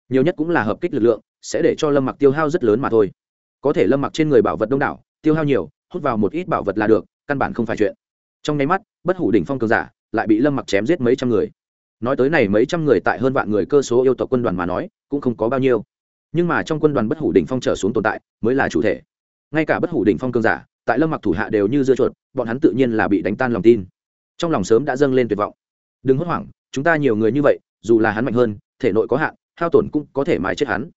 Nhiều nhất cũng là hợp kích lực lượng, sẽ để cho lâm mặc tiêu hao rất lớn mà thôi. Có thể lâm mặc trên người bảo vật đông đảo, tiêu hao nhiều, hút vào một ít bảo vật là được, căn bản không phải chuyện. Trong nháy mắt, bất hủ đỉnh phong cường giả lại bị lâm mặc chém giết mấy trăm người. Nói tới này mấy trăm người tại hơn vạn người cơ số yêu tộc quân đoàn mà nói, cũng không có bao nhiêu. Nhưng mà trong quân đoàn bất hủ đỉnh phong trở xuống tồn tại mới là chủ thể. Ngay cả bất hủ đỉnh phong cường giả, tại lâm mặc thủ hạ đều như dưa chuột, bọn hắn tự nhiên là bị đánh tan lòng tin. Trong lòng sớm đã dâng lên tuyệt vọng. Đừng hốt hoảng chúng ta nhiều người như vậy, dù là hắn mạnh hơn, thể nội có hạn, hao tổn cũng có thể mãi chết hắn.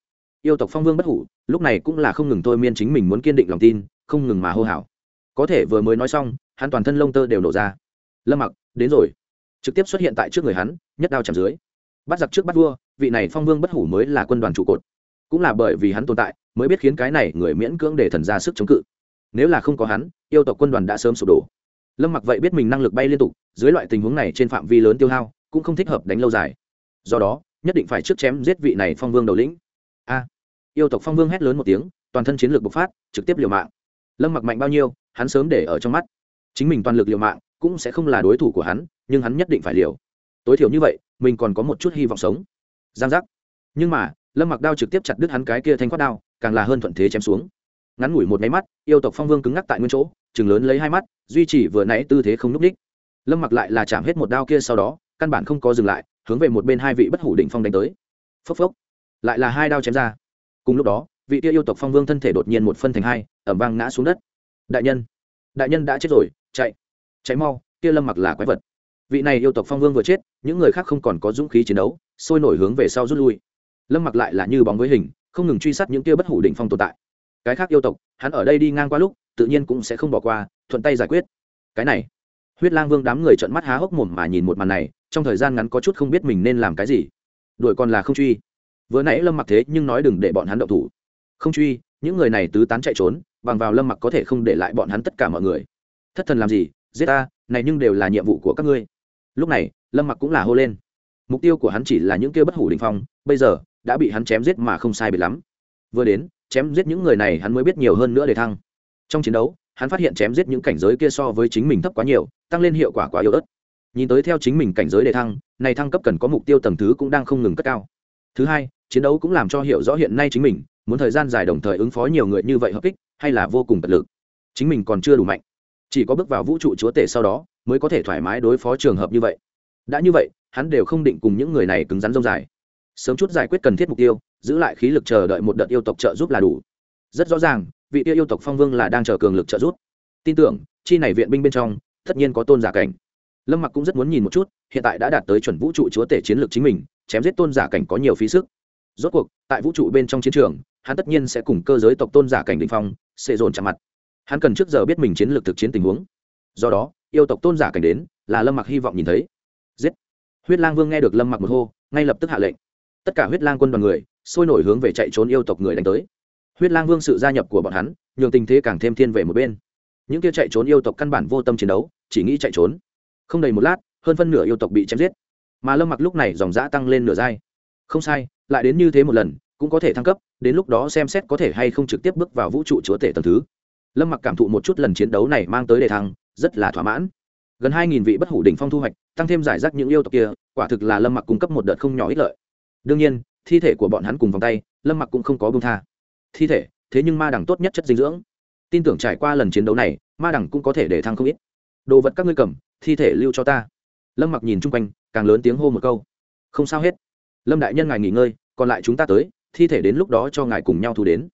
Yêu tộc phong vương bất hủ, lúc này cũng là không ngừng thôi miên chính mình muốn kiên định lòng tin, không ngừng mà hô hào. Có thể vừa mới nói xong, hắn toàn thân lông tơ đều nổ ra. Lâm mặc, đến rồi. Trực tiếp xuất hiện tại trước người hắn, nhất đao chạm dưới. Bắt giặc trước bắt vua, vị này phong vương bất hủ mới là quân đoàn trụ cột. Cũng là bởi vì hắn tồn tại, mới biết khiến cái này người miễn cưỡng để thần ra sức chống cự. Nếu là không có hắn, yêu tộc quân đoàn đã sớm sụp đổ. Lâm mặc vậy biết mình năng lực bay liên tục, dưới loại tình huống này trên phạm vi lớn tiêu hao cũng không thích hợp đánh lâu dài. Do đó, nhất định phải trước chém giết vị này phong vương đầu lĩnh. A. Yêu tộc phong vương hét lớn một tiếng, toàn thân chiến lược bộc phát, trực tiếp liều mạng. Lâm mặc mạnh bao nhiêu, hắn sớm để ở trong mắt. Chính mình toàn lực liều mạng, cũng sẽ không là đối thủ của hắn, nhưng hắn nhất định phải liều. Tối thiểu như vậy, mình còn có một chút hy vọng sống. Giang giác. Nhưng mà, lâm mặc đao trực tiếp chặt đứt hắn cái kia thanh khoát đao, càng là hơn thuận thế chém xuống. Ngắn ngủi một nháy mắt, yêu tộc phong vương cứng ngắc tại nguyên chỗ chừng lớn lấy hai mắt, duy trì vừa nãy tư thế không n ú c ních lâm mặc lại là chạm hết một đao kia sau đó căn bản không có dừng lại, hướng về một bên hai vị bất hủ định phong đánh tới. Phốc phốc. Lại là hai đao chém ra. Cùng lúc đó, vị kia yêu tộc phong vương thân thể đột nhiên một phân thành hai, ẩm vang ngã xuống đất. Đại nhân đại nhân đã chết rồi, chạy chạy mau, kia lâm mặc là quái vật. Vị này yêu tộc phong vương vừa chết, những người khác không còn có dũng khí chiến đấu, sôi nổi hướng về sau rút lui. Lâm mặc lại là như bóng với hình, không ngừng truy sát những kia bất hủ định phong tồn tại. Cái khác yêu tộc, hắn ở đây đi ngang qua lúc, tự nhiên cũng sẽ không bỏ qua, thuận tay giải quyết. Cái này, huyết lang vương đám người trợn mắt há hốc mồm mà nhìn một màn này trong thời gian ngắn có chút không biết mình nên làm cái gì. Đuổi còn là không truy. Vừa nãy lâm mặc thế nhưng nói đừng để bọn hắn động thủ. Không truy, những người này tứ tán chạy trốn, bằng vào lâm mặc có thể không để lại bọn hắn tất cả mọi người. Thất thần làm gì? Giết ta, này nhưng đều là nhiệm vụ của các ngươi. Lúc này, lâm mặc cũng là hô lên. Mục tiêu của hắn chỉ là những kia bất hủ đình phong, bây giờ, đã bị hắn chém giết mà không sai biệt lắm. Vừa đến, chém giết những người này hắn mới biết nhiều hơn nữa để thăng. Trong chiến đấu, hắn phát hiện chém giết những cảnh giới kia so với chính mình thấp quá nhiều, tăng lên hiệu quả quá yếu ớt nhìn tới theo chính mình cảnh giới đề thăng, này thăng cấp cần có mục tiêu tầng thứ cũng đang không ngừng cất cao. Thứ hai, chiến đấu cũng làm cho hiểu rõ hiện nay chính mình, muốn thời gian dài đồng thời ứng phó nhiều người như vậy hợp kích, hay là vô cùng tật lực. Chính mình còn chưa đủ mạnh, chỉ có bước vào vũ trụ chúa tể sau đó mới có thể thoải mái đối phó trường hợp như vậy. Đã như vậy, hắn đều không định cùng những người này cứng rắn rông dài. Sớm chút giải quyết cần thiết mục tiêu, giữ lại khí lực chờ đợi một đợt yêu tộc trợ giúp là đủ. Rất rõ ràng, vị tiêu yêu tộc phong vương là đang chờ cường lực trợ giúp. Tin tưởng, chi này viện binh bên trong, tất nhiên có tôn giả cảnh lâm mặc cũng rất muốn nhìn một chút, hiện tại đã đạt tới chuẩn vũ trụ chúa tể chiến lược chính mình, chém giết tôn giả cảnh có nhiều phí sức. Rốt cuộc, tại vũ trụ bên trong chiến trường, hắn tất nhiên sẽ cùng cơ giới tộc tôn giả cảnh định phong, sẽ dồn chạm mặt. Hắn cần trước giờ biết mình chiến lược thực chiến tình huống. Do đó, yêu tộc tôn giả cảnh đến, là lâm mặc hy vọng nhìn thấy. Giết! Huyết lang vương nghe được lâm mặc một hô, ngay lập tức hạ lệnh. Tất cả huyết lang quân đoàn người, sôi nổi hướng về chạy trốn yêu tộc người đánh tới. Huyết lang vương sự gia nhập của bọn hắn, nhường tình thế càng thêm thiên về một bên. Những kia chạy trốn yêu tộc căn bản vô tâm chiến đấu, chỉ nghĩ chạy trốn không đầy một lát, hơn phân nửa yêu tộc bị chém giết. Mà lâm mặc lúc này dòng giã tăng lên nửa dai không sai, lại đến như thế một lần, cũng có thể thăng cấp, đến lúc đó xem xét có thể hay không trực tiếp bước vào vũ trụ chúa tể tầng thứ. Lâm mặc cảm thụ một chút lần chiến đấu này mang tới đề thăng, rất là thỏa mãn. Gần hai nghìn vị bất hủ đỉnh phong thu hoạch, tăng thêm giải rác những yêu tộc kia, quả thực là lâm mặc cung cấp một đợt không nhỏ ích lợi. Đương nhiên, thi thể của bọn hắn cùng vòng tay, lâm mặc cũng không có bông tha. Thi thể, thế nhưng ma đẳng tốt nhất chất dinh dưỡng. Tin tưởng trải qua lần chiến đấu này, ma đẳng cũng có thể để thăng không ít. Đồ vật các ngươi cầm thi thể lưu cho ta. Lâm mặc nhìn chung quanh, càng lớn tiếng hô một câu. Không sao hết. Lâm đại nhân ngài nghỉ ngơi, còn lại chúng ta tới, thi thể đến lúc đó cho ngài cùng nhau thu đến.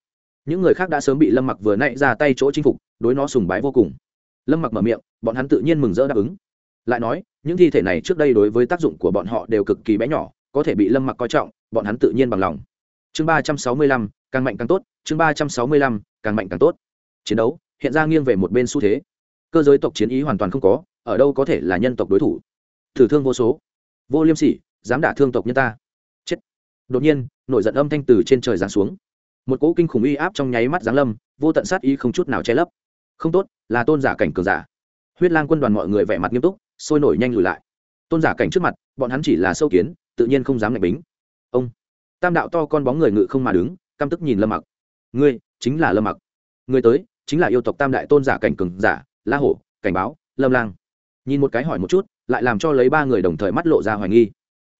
Những người khác đã sớm bị lâm mặc vừa nãy ra tay chỗ chinh phục, đối nó sùng bái vô cùng. Lâm mặc mở miệng, bọn hắn tự nhiên mừng rỡ đáp ứng. Lại nói, những thi thể này trước đây đối với tác dụng của bọn họ đều cực kỳ bé nhỏ, có thể bị lâm mặc coi trọng, bọn hắn tự nhiên bằng lòng. Chương ba trăm sáu mươi lăm, càng mạnh càng tốt, chương ba trăm sáu mươi lăm, càng mạnh càng tốt. Chiến đấu, hiện ra nghiêng về một bên xu thế. Cơ giới tộc chiến ý hoàn toàn không có ở đâu có thể là nhân tộc đối thủ? Thử thương vô số. Vô liêm sỉ, dám đả thương tộc nhân ta. Chết. Đột nhiên, nổi giận âm thanh từ trên trời giáng xuống. Một cỗ kinh khủng uy áp trong nháy mắt giáng lâm, vô tận sát ý không chút nào che lấp. Không tốt, là tôn giả cảnh cường giả. Huyết lang quân đoàn mọi người vẻ mặt nghiêm túc, sôi nổi nhanh lùi lại. Tôn giả cảnh trước mặt, bọn hắn chỉ là sâu kiến, tự nhiên không dám ngạch bính. Ông. Tam đạo to con bóng người ngự không mà đứng, căm tức nhìn lâm mặc. Ngươi, chính là lâm mặc. Ngươi tới, chính là yêu tộc tam đại tôn giả cảnh cường giả, la hổ, cảnh báo, lâm lang nhìn một cái hỏi một chút, lại làm cho lấy ba người đồng thời mắt lộ ra hoài nghi.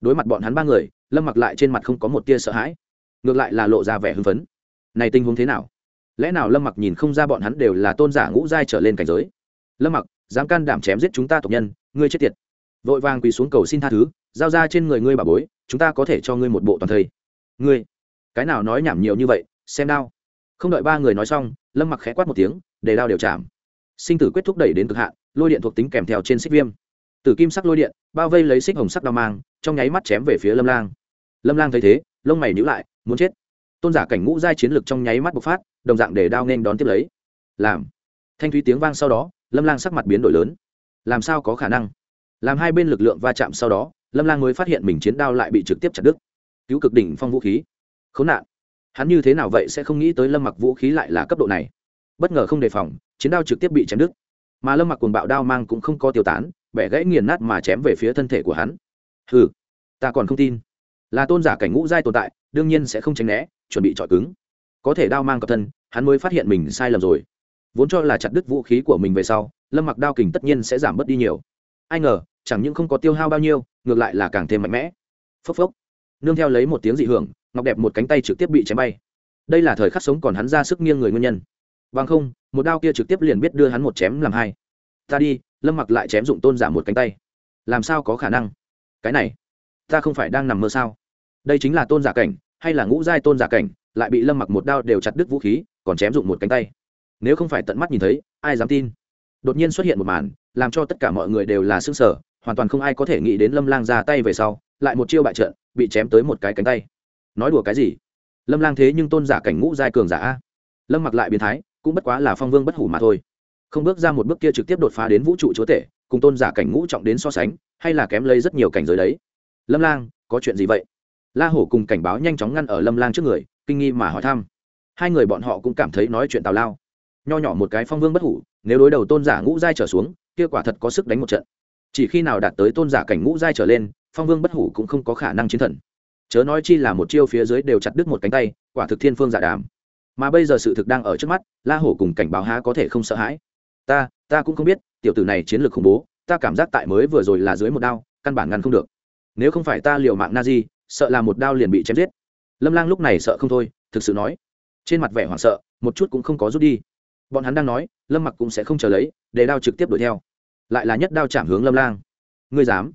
Đối mặt bọn hắn ba người, lâm mặc lại trên mặt không có một tia sợ hãi. Ngược lại là lộ ra vẻ hưng phấn. Này tình huống thế nào? Lẽ nào lâm mặc nhìn không ra bọn hắn đều là tôn giả ngũ giai trở lên cảnh giới? Lâm mặc, dám can đảm chém giết chúng ta tộc nhân, ngươi chết tiệt. Vội vàng quỳ xuống cầu xin tha thứ, giao ra trên người ngươi bà bối, chúng ta có thể cho ngươi một bộ toàn thây. Ngươi, cái nào nói nhảm nhiều như vậy, xem đao. Không đợi ba người nói xong, lâm mặc khẽ quát một tiếng, để đao đều chạm sinh tử quyết thúc đẩy đến cực hạn, lôi điện thuộc tính kèm theo trên xích viêm. Tử kim sắc lôi điện, bao vây lấy xích hồng sắc đao mang, trong nháy mắt chém về phía lâm lang. Lâm lang thấy thế, lông mày nhữ lại, muốn chết. Tôn giả cảnh ngũ giai chiến lực trong nháy mắt bộc phát, đồng dạng để đao nên đón tiếp lấy. Làm. Thanh thúy tiếng vang sau đó, lâm lang sắc mặt biến đổi lớn. Làm sao có khả năng? Làm hai bên lực lượng va chạm sau đó, lâm lang mới phát hiện mình chiến đao lại bị trực tiếp chặt đứt. Cứu cực đỉnh phong vũ khí. Khốn nạn. Hắn như thế nào vậy sẽ không nghĩ tới lâm mặc vũ khí lại là cấp độ này. Bất ngờ không đề phòng chiến đao trực tiếp bị chém đứt. Mà lâm mặc cuồng bạo đao mang cũng không có tiêu tán, bẻ gãy nghiền nát mà chém về phía thân thể của hắn. Hừ, ta còn không tin. Là tôn giả cảnh ngũ giai tồn tại, đương nhiên sẽ không tránh né, chuẩn bị trọi cứng. Có thể đao mang cặp thân, hắn mới phát hiện mình sai lầm rồi. Vốn cho là chặt đứt vũ khí của mình về sau, lâm mặc đao kình tất nhiên sẽ giảm bớt đi nhiều. Ai ngờ, chẳng những không có tiêu hao bao nhiêu, ngược lại là càng thêm mạnh mẽ. Phốc phốc. Nương theo lấy một tiếng dị hưởng, ngọc đẹp một cánh tay trực tiếp bị chém bay. Đây là thời khắc sống còn hắn ra sức nghiêng người nguyên nhân bằng không, một đao kia trực tiếp liền biết đưa hắn một chém làm hai. Ta đi, lâm mặc lại chém dụng tôn giả một cánh tay. Làm sao có khả năng? Cái này, ta không phải đang nằm mơ sao? Đây chính là tôn giả cảnh, hay là ngũ giai tôn giả cảnh, lại bị lâm mặc một đao đều chặt đứt vũ khí, còn chém dụng một cánh tay. Nếu không phải tận mắt nhìn thấy, ai dám tin? Đột nhiên xuất hiện một màn, làm cho tất cả mọi người đều là s ư ơ n g sở hoàn toàn không ai có thể nghĩ đến lâm lang ra tay về sau, lại một chiêu bại trận, bị chém tới một cái cánh tay. Nói đùa cái gì? Lâm lang thế nhưng tôn giả cảnh ngũ giai cường giả a. Lâm mặc lại biến thái cũng bất quá là phong vương bất hủ mà thôi. Không bước ra một bước kia trực tiếp đột phá đến vũ trụ chúa tể, cùng tôn giả cảnh ngũ trọng đến so sánh, hay là kém lấy rất nhiều cảnh giới đấy. Lâm lang, có chuyện gì vậy? La hổ cùng cảnh báo nhanh chóng ngăn ở lâm lang trước người, kinh nghi mà hỏi thăm. Hai người bọn họ cũng cảm thấy nói chuyện tào lao. Nho nhỏ một cái phong vương bất hủ, nếu đối đầu tôn giả ngũ giai trở xuống, kia quả thật có sức đánh một trận. Chỉ khi nào đạt tới tôn giả cảnh ngũ giai trở lên, phong vương bất hủ cũng không có khả năng chiến thần. Chớ nói chi là một chiêu phía dưới đều chặt đứt một cánh tay, quả thực thiên phương giả đàm mà bây giờ sự thực đang ở trước mắt, la hổ cùng cảnh báo há có thể không sợ hãi. Ta ta cũng không biết, tiểu tử này chiến lược khủng bố, ta cảm giác tại mới vừa rồi là dưới một đao, căn bản ngăn không được. Nếu không phải ta liều mạng na di, sợ là một đao liền bị chém giết. Lâm lang lúc này sợ không thôi, thực sự nói. Trên mặt vẻ hoảng sợ, một chút cũng không có rút đi. Bọn hắn đang nói, lâm mặc cũng sẽ không chờ lấy, để đao trực tiếp đuổi theo. Lại là nhất đao chạm hướng lâm lang. Ngươi dám?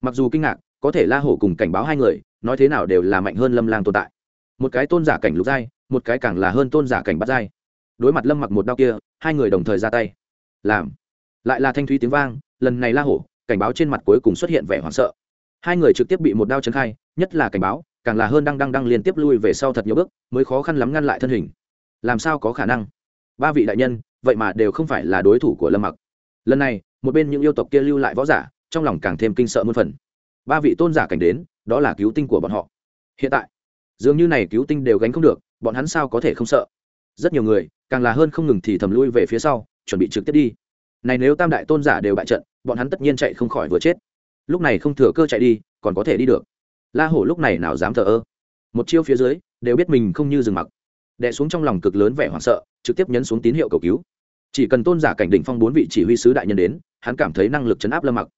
Mặc dù kinh ngạc, có thể la hổ cùng cảnh báo hai người, nói thế nào đều là mạnh hơn lâm lang tồn tại. Một cái tôn giả cảnh lục giai một cái càng là hơn tôn giả cảnh bắt dai đối mặt lâm mặc một đao kia, hai người đồng thời ra tay. Làm. Lại là thanh thúy tiếng vang, lần này la hổ, cảnh báo trên mặt cuối cùng xuất hiện vẻ hoảng sợ. Hai người trực tiếp bị một đao chấn khai, nhất là cảnh báo, càng là hơn đang đang đang liên tiếp lui về sau thật nhiều bước, mới khó khăn lắm ngăn lại thân hình. Làm sao có khả năng? Ba vị đại nhân, vậy mà đều không phải là đối thủ của lâm mặc. Lần này, một bên những yêu tộc kia lưu lại võ giả, trong lòng càng thêm kinh sợ muôn phần. Ba vị tôn giả cảnh đến, đó là cứu tinh của bọn họ. Hiện tại, dường như này cứu tinh đều gánh không được bọn hắn sao có thể không sợ? Rất nhiều người, càng là hơn không ngừng thì thầm lui về phía sau, chuẩn bị trực tiếp đi. Này nếu tam đại tôn giả đều bại trận, bọn hắn tất nhiên chạy không khỏi vừa chết. Lúc này không thừa cơ chạy đi, còn có thể đi được. La hổ lúc này nào dám thờ ơ? Một chiêu phía dưới, đều biết mình không như rừng mặc. Đè xuống trong lòng cực lớn vẻ hoảng sợ, trực tiếp nhấn xuống tín hiệu cầu cứu. Chỉ cần tôn giả cảnh đỉnh phong bốn vị chỉ huy sứ đại nhân đến, hắn cảm thấy năng lực chấn áp lâm mặc.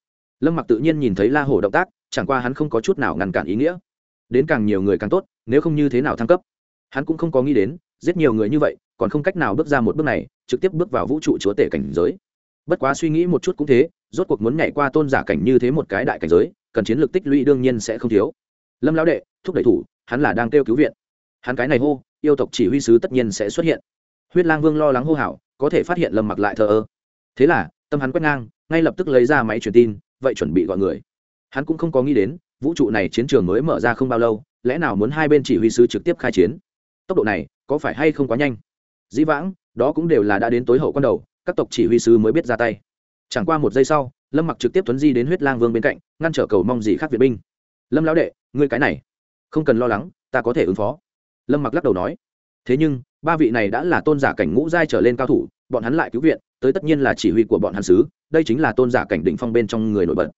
Lâm mặc tự nhiên nhìn thấy la hổ động tác, chẳng qua hắn không có chút nào ngăn cản ý nghĩa. Đến càng nhiều người càng tốt, nếu không như thế nào thăng cấp? Hắn cũng không có nghĩ đến, giết nhiều người như vậy, còn không cách nào bước ra một bước này, trực tiếp bước vào vũ trụ chúa tể cảnh giới. Bất quá suy nghĩ một chút cũng thế, rốt cuộc muốn nhảy qua tôn giả cảnh như thế một cái đại cảnh giới, cần chiến lược tích lũy đương nhiên sẽ không thiếu. Lâm lão đệ, thúc đẩy thủ, hắn là đang kêu cứu viện. Hắn cái này hô, yêu tộc chỉ huy sứ tất nhiên sẽ xuất hiện. Huyết lang vương lo lắng hô hào, có thể phát hiện lâm mặc lại thờ ơ. Thế là, tâm hắn quét ngang, ngay lập tức lấy ra máy truyền tin, vậy chuẩn bị gọi người. Hắn cũng không có nghĩ đến, vũ trụ này chiến trường mới mở ra không bao lâu, lẽ nào muốn hai bên chỉ huy sứ trực tiếp khai chiến? Tốc độ này có phải hay không quá nhanh? Dĩ vãng, đó cũng đều là đã đến tối hậu con đầu, các tộc chỉ huy sứ mới biết ra tay. Chẳng qua một giây sau, lâm mặc trực tiếp tuấn di đến huyết lang vương bên cạnh, ngăn trở cầu mong gì khác việt binh. Lâm lão đệ, ngươi cái này, không cần lo lắng, ta có thể ứng phó. Lâm mặc lắc đầu nói. Thế nhưng, ba vị này đã là tôn giả cảnh ngũ giai trở lên cao thủ, bọn hắn lại cứu viện, tới tất nhiên là chỉ huy của bọn hàn sứ, đây chính là tôn giả cảnh đỉnh phong bên trong người nổi bật.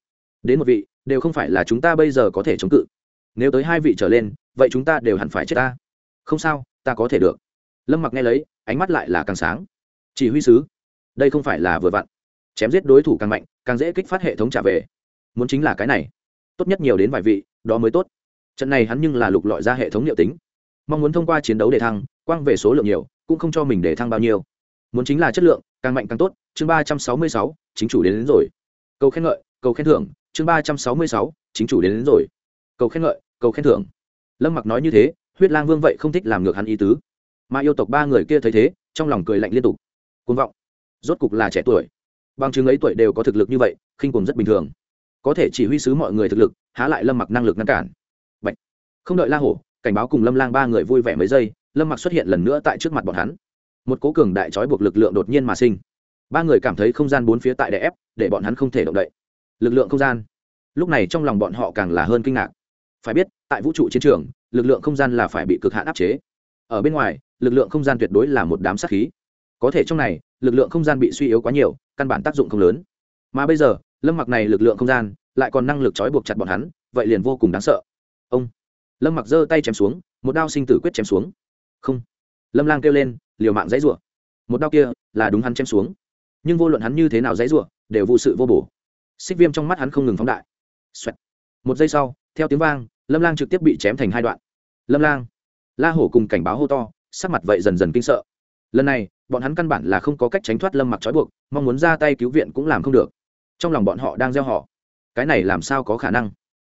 Đến một vị, đều không phải là chúng ta bây giờ có thể chống cự. Nếu tới hai vị trở lên, vậy chúng ta đều hẳn phải chết ta không sao ta có thể được. Lâm mặc nghe lấy ánh mắt lại là càng sáng. Chỉ huy sứ đây không phải là vừa vặn. Chém giết đối thủ càng mạnh càng dễ kích phát hệ thống trả về. Muốn chính là cái này. Tốt nhất nhiều đến vài vị đó mới tốt. Trận này hắn nhưng là lục lọi ra hệ thống liệu tính. Mong muốn thông qua chiến đấu để thăng quang về số lượng nhiều cũng không cho mình để thăng bao nhiêu. Muốn chính là chất lượng càng mạnh càng tốt chương ba trăm sáu mươi sáu chính chủ đến, đến rồi. Cầu khen ngợi cầu khen thưởng chương ba trăm sáu mươi sáu chính chủ đến, đến rồi. Cầu khen ngợi cầu khen thưởng. Lâm mặc nói như thế huyết lang vương vậy không thích làm ngược hắn ý tứ. Mà yêu tộc ba người kia thấy thế, trong lòng cười lạnh liên tục. Côn vọng. Rốt cục là trẻ tuổi. Bằng chứng ấy tuổi đều có thực lực như vậy, khinh cùng rất bình thường. Có thể chỉ huy sứ mọi người thực lực, há lại lâm mặc năng lực ngăn cản. Bạch. không đợi la hổ, cảnh báo cùng lâm lang ba người vui vẻ mấy giây, lâm mặc xuất hiện lần nữa tại trước mặt bọn hắn. Một cố cường đại trói buộc lực lượng đột nhiên mà sinh. Ba người cảm thấy không gian bốn phía tại đè ép, để bọn hắn không thể động đậy. Lực lượng không gian. Lúc này trong lòng bọn họ càng là hơn kinh ngạc. Phải biết, tại vũ trụ chiến trường lực lượng không gian là phải bị cực hạn áp chế. Ở bên ngoài, lực lượng không gian tuyệt đối là một đám sát khí. Có thể trong này, lực lượng không gian bị suy yếu quá nhiều, căn bản tác dụng không lớn. Mà bây giờ, lâm mặc này lực lượng không gian, lại còn năng lực trói buộc chặt bọn hắn, vậy liền vô cùng đáng sợ. Ông! Lâm mặc giơ tay chém xuống, một đao sinh tử quyết chém xuống. Không! Lâm lang kêu lên, liều mạng dãy rủa. Một đao kia là đúng hắn chém xuống. Nhưng vô luận hắn như thế nào dãy rủa, đều vụ sự vô bổ. Xích viêm trong mắt hắn không ngừng phóng đại. Xoẹt. một giây sau, theo tiếng vang, lâm lang trực tiếp bị chém thành hai đoạn lâm lang. La hổ cùng cảnh báo hô to, sắc mặt vậy dần dần kinh sợ. Lần này, bọn hắn căn bản là không có cách tránh thoát lâm mặc trói buộc, mong muốn ra tay cứu viện cũng làm không được. Trong lòng bọn họ đang gieo họ. Cái này làm sao có khả năng?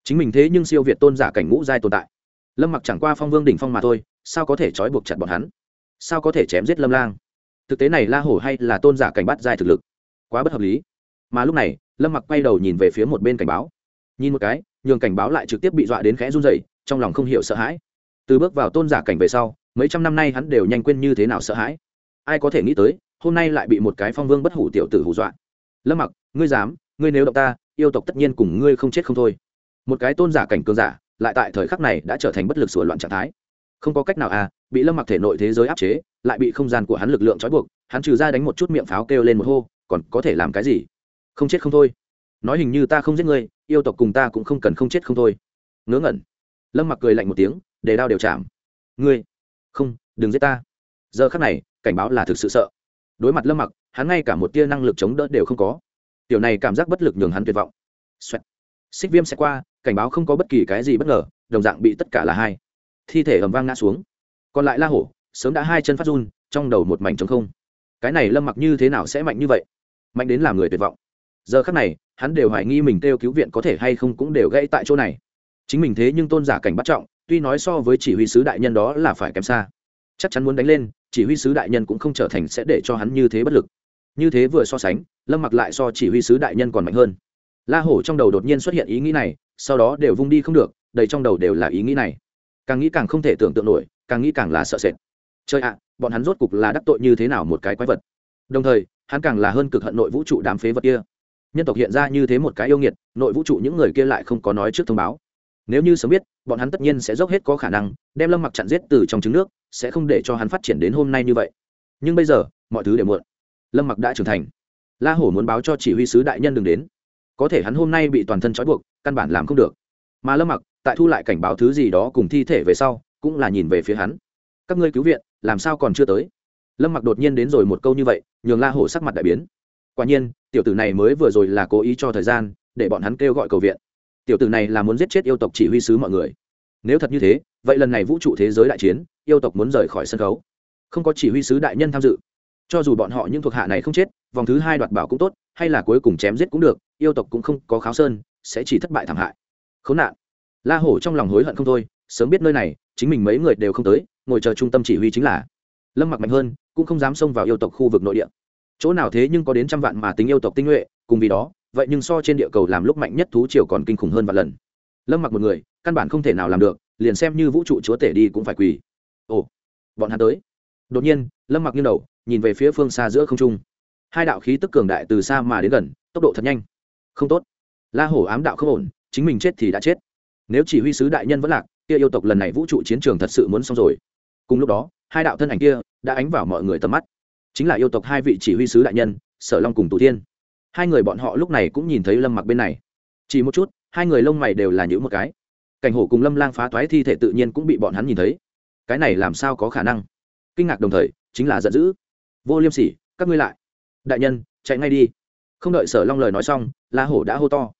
Chính mình thế nhưng siêu việt tôn giả cảnh ngũ giai tồn tại. Lâm mặc chẳng qua phong vương đỉnh phong mà thôi, sao có thể trói buộc chặt bọn hắn? Sao có thể chém giết lâm lang? Thực tế này la hổ hay là tôn giả cảnh bắt giai thực lực? Quá bất hợp lý. Mà lúc này, lâm mặc quay đầu nhìn về phía một bên cảnh báo. Nhìn một cái, nhường cảnh báo lại trực tiếp bị dọa đến khẽ run dậy trong lòng không hiểu sợ hãi từ bước vào tôn giả cảnh về sau, mấy trăm năm nay hắn đều nhanh quên như thế nào sợ hãi. Ai có thể nghĩ tới, hôm nay lại bị một cái phong vương bất hủ tiểu tử hù dọa. Lâm mặc, ngươi dám, ngươi nếu động ta, yêu tộc tất nhiên cùng ngươi không chết không thôi. Một cái tôn giả cảnh cường giả, lại tại thời khắc này đã trở thành bất lực sửa loạn trạng thái. Không có cách nào à bị lâm mặc thể nội thế giới áp chế, lại bị không gian của hắn lực lượng trói buộc, hắn trừ ra đánh một chút miệng pháo kêu lên một hô, còn có thể làm cái gì? Không chết không thôi. Nói hình như ta không giết ngươi, yêu tộc cùng ta cũng không cần không chết không thôi. Ngớ ngẩn. Lâm mặc cười lạnh một tiếng để đao đều chạm. Ngươi, không, đừng giết ta. Giờ khắc này, cảnh báo là thực sự sợ. Đối mặt lâm mặc, hắn ngay cả một tia năng lực chống đỡ đều không có. Tiểu này cảm giác bất lực nhường hắn tuyệt vọng. Xoẹt. xích viêm sẽ qua, cảnh báo không có bất kỳ cái gì bất ngờ, đồng dạng bị tất cả là hai. Thi thể ầm vang ngã xuống. Còn lại la hổ, sớm đã hai chân phát run, trong đầu một mảnh trống không. Cái này lâm mặc như thế nào sẽ mạnh như vậy? Mạnh đến làm người tuyệt vọng. Giờ khắc này, hắn đều hoài nghi mình kêu cứu viện có thể hay không cũng đều gãy tại chỗ này. Chính mình thế nhưng tôn giả cảnh bắt trọng tuy nói so với chỉ huy sứ đại nhân đó là phải kém xa. Chắc chắn muốn đánh lên, chỉ huy sứ đại nhân cũng không trở thành sẽ để cho hắn như thế bất lực. Như thế vừa so sánh, lâm mặc lại so chỉ huy sứ đại nhân còn mạnh hơn. La hổ trong đầu đột nhiên xuất hiện ý nghĩ này, sau đó đều vung đi không được, đầy trong đầu đều là ý nghĩ này. Càng nghĩ càng không thể tưởng tượng nổi, càng nghĩ càng là sợ sệt. Chơi ạ, bọn hắn rốt cục là đắc tội như thế nào một cái quái vật. Đồng thời, hắn càng là hơn cực hận nội vũ trụ đám phế vật kia. Nhân tộc hiện ra như thế một cái yêu nghiệt, nội vũ trụ những người kia lại không có nói trước thông báo nếu như sớm biết, bọn hắn tất nhiên sẽ dốc hết có khả năng, đem lâm mặc chặn giết từ trong trứng nước, sẽ không để cho hắn phát triển đến hôm nay như vậy. Nhưng bây giờ, mọi thứ đều muộn. Lâm mặc đã trưởng thành. La hổ muốn báo cho chỉ huy sứ đại nhân đừng đến. Có thể hắn hôm nay bị toàn thân trói buộc, căn bản làm không được. Mà lâm mặc, tại thu lại cảnh báo thứ gì đó cùng thi thể về sau, cũng là nhìn về phía hắn. Các ngươi cứu viện, làm sao còn chưa tới? Lâm mặc đột nhiên đến rồi một câu như vậy, nhường la hổ sắc mặt đại biến. Quả nhiên, tiểu tử này mới vừa rồi là cố ý cho thời gian, để bọn hắn kêu gọi cầu viện tiểu tử này là muốn giết chết yêu tộc chỉ huy sứ mọi người. Nếu thật như thế, vậy lần này vũ trụ thế giới đại chiến, yêu tộc muốn rời khỏi sân khấu. Không có chỉ huy sứ đại nhân tham dự. Cho dù bọn họ những thuộc hạ này không chết, vòng thứ hai đoạt bảo cũng tốt, hay là cuối cùng chém giết cũng được, yêu tộc cũng không có kháo sơn, sẽ chỉ thất bại thảm hại. Khốn nạn. La hổ trong lòng hối hận không thôi, sớm biết nơi này, chính mình mấy người đều không tới, ngồi chờ trung tâm chỉ huy chính là. Lâm mặc mạnh hơn, cũng không dám xông vào yêu tộc khu vực nội địa chỗ nào thế nhưng có đến trăm vạn mà tính yêu tộc tinh nhuệ, cùng vì đó, vậy nhưng so trên địa cầu làm lúc mạnh nhất thú triều còn kinh khủng hơn vạn lần. Lâm mặc một người, căn bản không thể nào làm được, liền xem như vũ trụ chúa tể đi cũng phải quỳ. Ồ, bọn hắn tới. Đột nhiên, lâm mặc như đầu, nhìn về phía phương xa giữa không trung. Hai đạo khí tức cường đại từ xa mà đến gần, tốc độ thật nhanh. Không tốt. La hổ ám đạo không ổn, chính mình chết thì đã chết. Nếu chỉ huy sứ đại nhân vẫn lạc, kia yêu tộc lần này vũ trụ chiến trường thật sự muốn xong rồi. Cùng lúc đó, hai đạo thân ảnh kia đã ánh vào mọi người tầm mắt chính là yêu tộc hai vị chỉ huy sứ đại nhân, sở long cùng tù thiên. Hai người bọn họ lúc này cũng nhìn thấy lâm mặc bên này. Chỉ một chút, hai người lông mày đều là những một cái. Cảnh hổ cùng lâm lang phá toái thi thể tự nhiên cũng bị bọn hắn nhìn thấy. Cái này làm sao có khả năng? Kinh ngạc đồng thời, chính là giận dữ. Vô liêm sỉ, các ngươi lại. Đại nhân, chạy ngay đi. Không đợi sở long lời nói xong, la hổ đã hô to.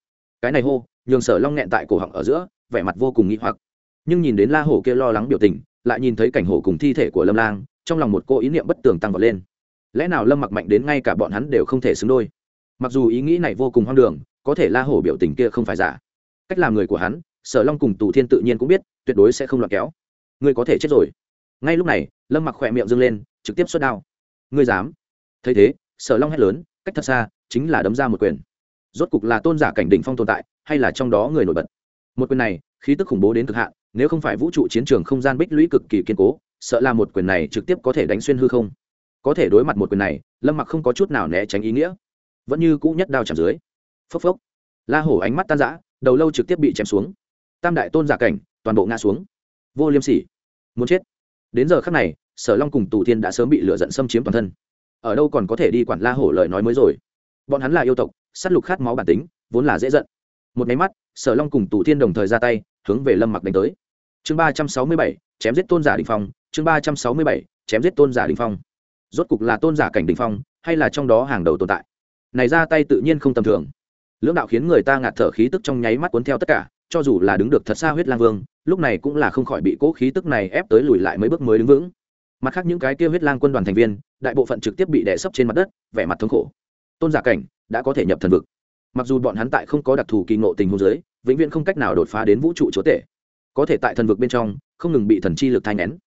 Cái này hô, nhường sở long nghẹn tại cổ họng ở giữa, vẻ mặt vô cùng nghi hoặc. Nhưng nhìn đến la hổ kia lo lắng biểu tình, lại nhìn thấy cảnh hổ cùng thi thể của lâm lang, trong lòng một cô ý niệm bất tường tăng vọt lên lẽ nào lâm mặc mạnh đến ngay cả bọn hắn đều không thể xứng đôi? Mặc dù ý nghĩ này vô cùng hoang đường, có thể la hổ biểu tình kia không phải giả. Cách làm người của hắn, sở long cùng tù thiên tự nhiên cũng biết, tuyệt đối sẽ không loạt kéo. Ngươi có thể chết rồi. Ngay lúc này, lâm mặc khỏe miệng dâng lên, trực tiếp xuất đao. Ngươi dám? Thấy thế, sở long hét lớn, cách thật xa, chính là đấm ra một quyền. Rốt cục là tôn giả cảnh đỉnh phong tồn tại, hay là trong đó người nổi bật? Một quyền này, khí tức khủng bố đến cực hạn, nếu không phải vũ trụ chiến trường không gian bích lũy cực kỳ kiên cố, sợ là một quyền này trực tiếp có thể đánh xuyên hư không có thể đối mặt một quyền này, lâm mặc không có chút nào né tránh ý nghĩa. Vẫn như cũ nhất đao chạm dưới. Phốc phốc. La hổ ánh mắt tan rã, đầu lâu trực tiếp bị chém xuống. Tam đại tôn giả cảnh, toàn bộ ngã xuống. Vô liêm sỉ. Muốn chết. Đến giờ khắc này, sở long cùng tù thiên đã sớm bị lửa giận xâm chiếm toàn thân. Ở đâu còn có thể đi quản la hổ lời nói mới rồi? Bọn hắn là yêu tộc s á t lục khát máu bản tính, vốn là dễ giận. Một máy mắt, sở long cùng tù thiên đồng thời ra tay, hướng về lâm mặc đánh tới. Chương ba trăm sáu mươi bảy, chém giết tôn giả đình phong. Chương ba trăm sáu mươi bảy, chém giết tôn giả đình phong rốt cục là tôn giả cảnh đình phong, hay là trong đó hàng đầu tồn tại? Này ra tay tự nhiên không tầm thường. Lưỡng đạo khiến người ta ngạt thở khí tức trong nháy mắt cuốn theo tất cả, cho dù là đứng được thật xa huyết lang vương, lúc này cũng là không khỏi bị cố khí tức này ép tới lùi lại mấy bước mới đứng vững. Mặt khác những cái kia huyết lang quân đoàn thành viên, đại bộ phận trực tiếp bị đè sấp trên mặt đất, vẻ mặt thống khổ. Tôn giả cảnh đã có thể nhập thần vực. Mặc dù bọn hắn tại không có đặc thù kỳ ngộ tình hôn giới vĩnh viễn không cách nào đột phá đến vũ trụ chúa tể. Có thể tại thần vực bên trong, không ngừng bị thần chi lực thai nén.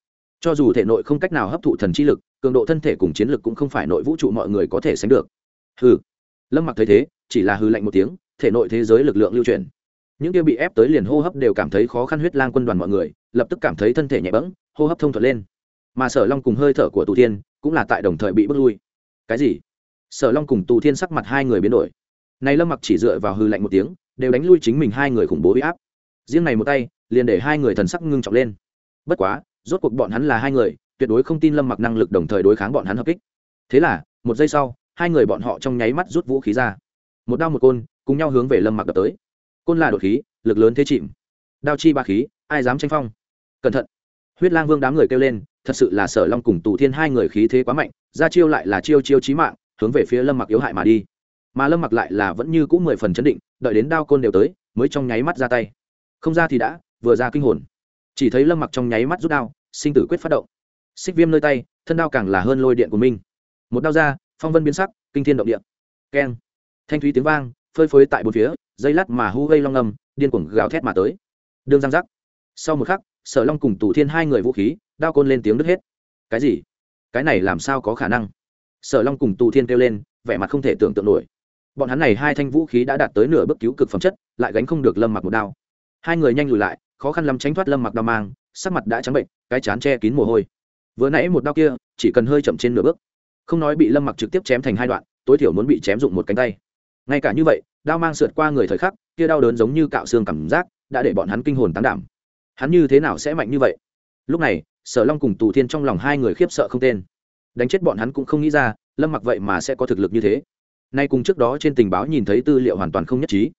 Cho dù thể nội không cách nào hấp thụ thần chi lực cường độ thân thể cùng chiến lực cũng không phải nội vũ trụ mọi người có thể sánh được. Hừ. Lâm mặc thấy thế, chỉ là hư lạnh một tiếng, thể nội thế giới lực lượng lưu truyền những kia bị ép tới liền hô hấp đều cảm thấy khó khăn huyết lang quân đoàn mọi người, lập tức cảm thấy thân thể nhẹ bẫng, hô hấp thông thuận lên. Mà sở long cùng hơi thở của tù thiên cũng là tại đồng thời bị bước lui. Cái gì? Sở long cùng tù thiên sắc mặt hai người biến đổi. Này lâm mặc chỉ dựa vào hư lạnh một tiếng, đều đánh lui chính mình hai người khủng bố huy áp. Riêng này một tay, liền để hai người thần sắc ngưng trọng lên. Bất quá, rốt cuộc bọn hắn là hai người tuyệt đối không tin lâm mặc năng lực đồng thời đối kháng bọn hắn hợp kích. Thế là, một giây sau, hai người bọn họ trong nháy mắt rút vũ khí ra. Một đao một côn, cùng nhau hướng về lâm mặc đập tới. Côn là đột khí, lực lớn thế chìm. Đao chi ba khí, ai dám tranh phong? Cẩn thận. Huyết lang vương đám người kêu lên, thật sự là sở long cùng tù thiên hai người khí thế quá mạnh, ra chiêu lại là chiêu chiêu chí mạng, hướng về phía lâm mặc yếu hại mà đi. Mà lâm mặc lại là vẫn như cũng mười phần chấn định, đợi đến đao côn đều tới, mới trong nháy mắt ra tay. Không ra thì đã, vừa ra kinh hồn. Chỉ thấy lâm mặc trong nháy mắt rút đao, sinh tử quyết phát động xích viêm nơi tay, thân đao càng là hơn lôi điện của mình. một đao ra, phong vân biến sắc, kinh thiên động địa. Keng. Thanh thúy tiếng vang, phơi phới tại bốn phía, dây lát mà hu gây long ngầm điên cuồng gào thét mà tới. Đương giang giác. Sau một khắc, sở long cùng tù thiên hai người vũ khí, đao côn lên tiếng đứt hết. Cái gì? Cái này làm sao có khả năng? Sở long cùng tù thiên kêu lên, vẻ mặt không thể tưởng tượng nổi. Bọn hắn này hai thanh vũ khí đã đạt tới nửa bước cứu cực phẩm chất, lại gánh không được lâm mặc một đao. Hai người nhanh lùi lại, khó khăn lắm tránh thoát lâm mặc đao mang, sắc mặt đã trắng bệnh, cái chán che kín mồ hôi vừa nãy một đao kia, chỉ cần hơi chậm trên nửa bước. Không nói bị lâm mặc trực tiếp chém thành hai đoạn, tối thiểu muốn bị chém dụng một cánh tay. Ngay cả như vậy, đao mang sượt qua người thời khắc, kia đau đớn giống như cạo xương cảm giác, đã để bọn hắn kinh hồn tán đảm. Hắn như thế nào sẽ mạnh như vậy? Lúc này, sở long cùng tù thiên trong lòng hai người khiếp sợ không tên. Đánh chết bọn hắn cũng không nghĩ ra, lâm mặc vậy mà sẽ có thực lực như thế. Nay cùng trước đó trên tình báo nhìn thấy tư liệu hoàn toàn không nhất trí.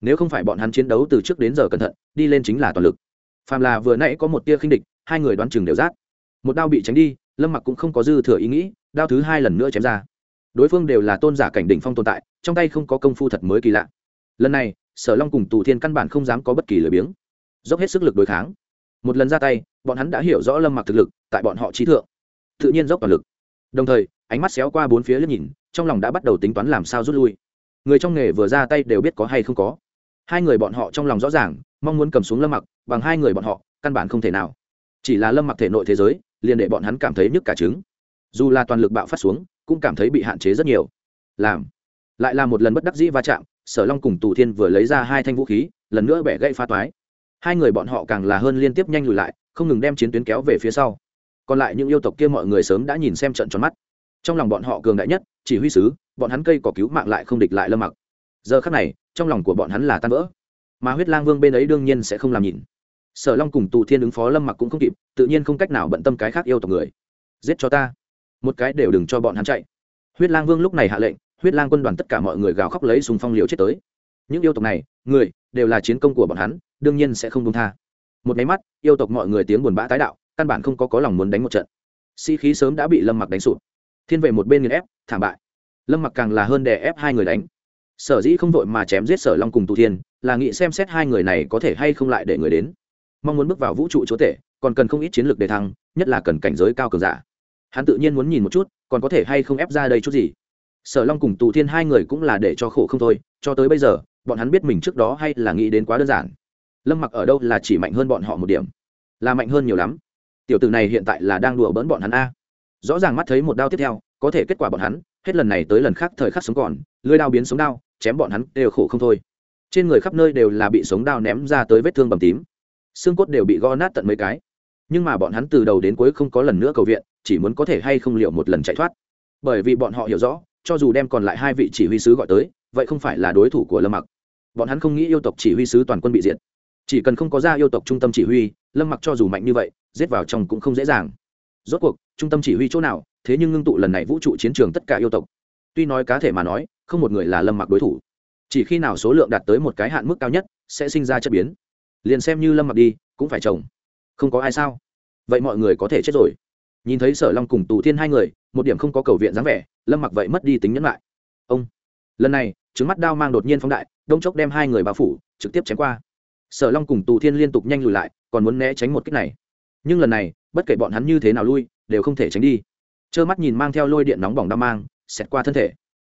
Nếu không phải bọn hắn chiến đấu từ trước đến giờ cẩn thận, đi lên chính là toàn lực. Phàm là vừa nãy có một tia khinh địch, hai người đoán chừng đều rát một đao bị tránh đi, lâm mặc cũng không có dư thừa ý nghĩ, đao thứ hai lần nữa chém ra. Đối phương đều là tôn giả cảnh đỉnh phong tồn tại, trong tay không có công phu thật mới kỳ lạ. Lần này, sở long cùng tù thiên căn bản không dám có bất kỳ lời biếng. Dốc hết sức lực đối kháng. Một lần ra tay, bọn hắn đã hiểu rõ lâm mặc thực lực, tại bọn họ trí thượng. Tự nhiên dốc toàn lực. Đồng thời, ánh mắt xéo qua bốn phía liếc nhìn, trong lòng đã bắt đầu tính toán làm sao rút lui. Người trong nghề vừa ra tay đều biết có hay không có. Hai người bọn họ trong lòng rõ ràng, mong muốn cầm xuống lâm mặc, bằng hai người bọn họ, căn bản không thể nào. Chỉ là lâm mặc thể nội thế giới liền để bọn hắn cảm thấy nhức cả trứng. Dù là toàn lực bạo phát xuống, cũng cảm thấy bị hạn chế rất nhiều. Làm. Lại là một lần bất đắc dĩ va chạm, sở long cùng tù thiên vừa lấy ra hai thanh vũ khí, lần nữa bẻ gãy pha toái. Hai người bọn họ càng là hơn liên tiếp nhanh lùi lại, không ngừng đem chiến tuyến kéo về phía sau. Còn lại những yêu tộc kia mọi người sớm đã nhìn xem trận tròn mắt. Trong lòng bọn họ cường đại nhất, chỉ huy sứ, bọn hắn cây cỏ cứu mạng lại không địch lại lâm mặc. Giờ khắc này, trong lòng của bọn hắn là tan vỡ. Mà huyết lang vương bên ấy đương nhiên sẽ không làm nhìn sở long cùng tù thiên ứng phó lâm mặc cũng không kịp, tự nhiên không cách nào bận tâm cái khác yêu tộc người. Giết cho ta. Một cái đều đừng cho bọn hắn chạy. Huyết lang vương lúc này hạ lệnh, huyết lang quân đoàn tất cả mọi người gào khóc lấy súng phong liều chết tới. Những yêu tộc này, người, đều là chiến công của bọn hắn, đương nhiên sẽ không đông tha. Một máy mắt, yêu tộc mọi người tiếng buồn bã tái đạo, căn bản không có có lòng muốn đánh một trận. Sĩ、si、khí sớm đã bị lâm mặc đánh sụp. Thiên vệ một bên nghiền ép, thảm bại. Lâm mặc càng là hơn đè ép hai người đánh. Sở dĩ không vội mà chém giết sở long cùng tù thiên, là nghĩ xem xét hai người này có thể hay không lại để người đến mong muốn bước vào vũ trụ chúa tể, còn cần không ít chiến lược đề thăng, nhất là cần cảnh giới cao cường giả. Hắn tự nhiên muốn nhìn một chút, còn có thể hay không ép ra đây chút gì. Sở long cùng tù thiên hai người cũng là để cho khổ không thôi, cho tới bây giờ, bọn hắn biết mình trước đó hay là nghĩ đến quá đơn giản. Lâm mặc ở đâu là chỉ mạnh hơn bọn họ một điểm? Là mạnh hơn nhiều lắm. Tiểu tử này hiện tại là đang đùa bỡn bọn hắn a. Rõ ràng mắt thấy một đao tiếp theo, có thể kết quả bọn hắn, hết lần này tới lần khác thời khắc sống còn, lưới đao biến sống đao, chém bọn hắn đều khổ không thôi. Trên người khắp nơi đều là bị sống đao ném ra tới vết thương bầm tím xương cốt đều bị gõ nát tận mấy cái. Nhưng mà bọn hắn từ đầu đến cuối không có lần nữa cầu viện, chỉ muốn có thể hay không liệu một lần chạy thoát. Bởi vì bọn họ hiểu rõ, cho dù đem còn lại hai vị chỉ huy sứ gọi tới, vậy không phải là đối thủ của lâm mặc. Bọn hắn không nghĩ yêu tộc chỉ huy sứ toàn quân bị diệt. Chỉ cần không có ra yêu tộc trung tâm chỉ huy, lâm mặc cho dù mạnh như vậy, giết vào trong cũng không dễ dàng. Rốt cuộc, trung tâm chỉ huy chỗ nào, thế nhưng ngưng tụ lần này vũ trụ chiến trường tất cả yêu tộc. Tuy nói cá thể mà nói, không một người là lâm mặc đối thủ. Chỉ khi nào số lượng đạt tới một cái hạn mức cao nhất, sẽ sinh ra chất biến liền xem như lâm mặc đi, cũng phải chồng. Không có ai sao? Vậy mọi người có thể chết rồi. Nhìn thấy sở long cùng tù thiên hai người, một điểm không có cầu viện dáng vẻ, lâm mặc vậy mất đi tính nhẫn lại. Ông! Lần này, trứng mắt đao mang đột nhiên phóng đại, đông chốc đem hai người bao phủ, trực tiếp chém qua. Sở long cùng tù thiên liên tục nhanh lùi lại, còn muốn né tránh một cách này. Nhưng lần này, bất kể bọn hắn như thế nào lui, đều không thể tránh đi. Trơ mắt nhìn mang theo lôi điện nóng bỏng đao mang, xẹt qua thân thể.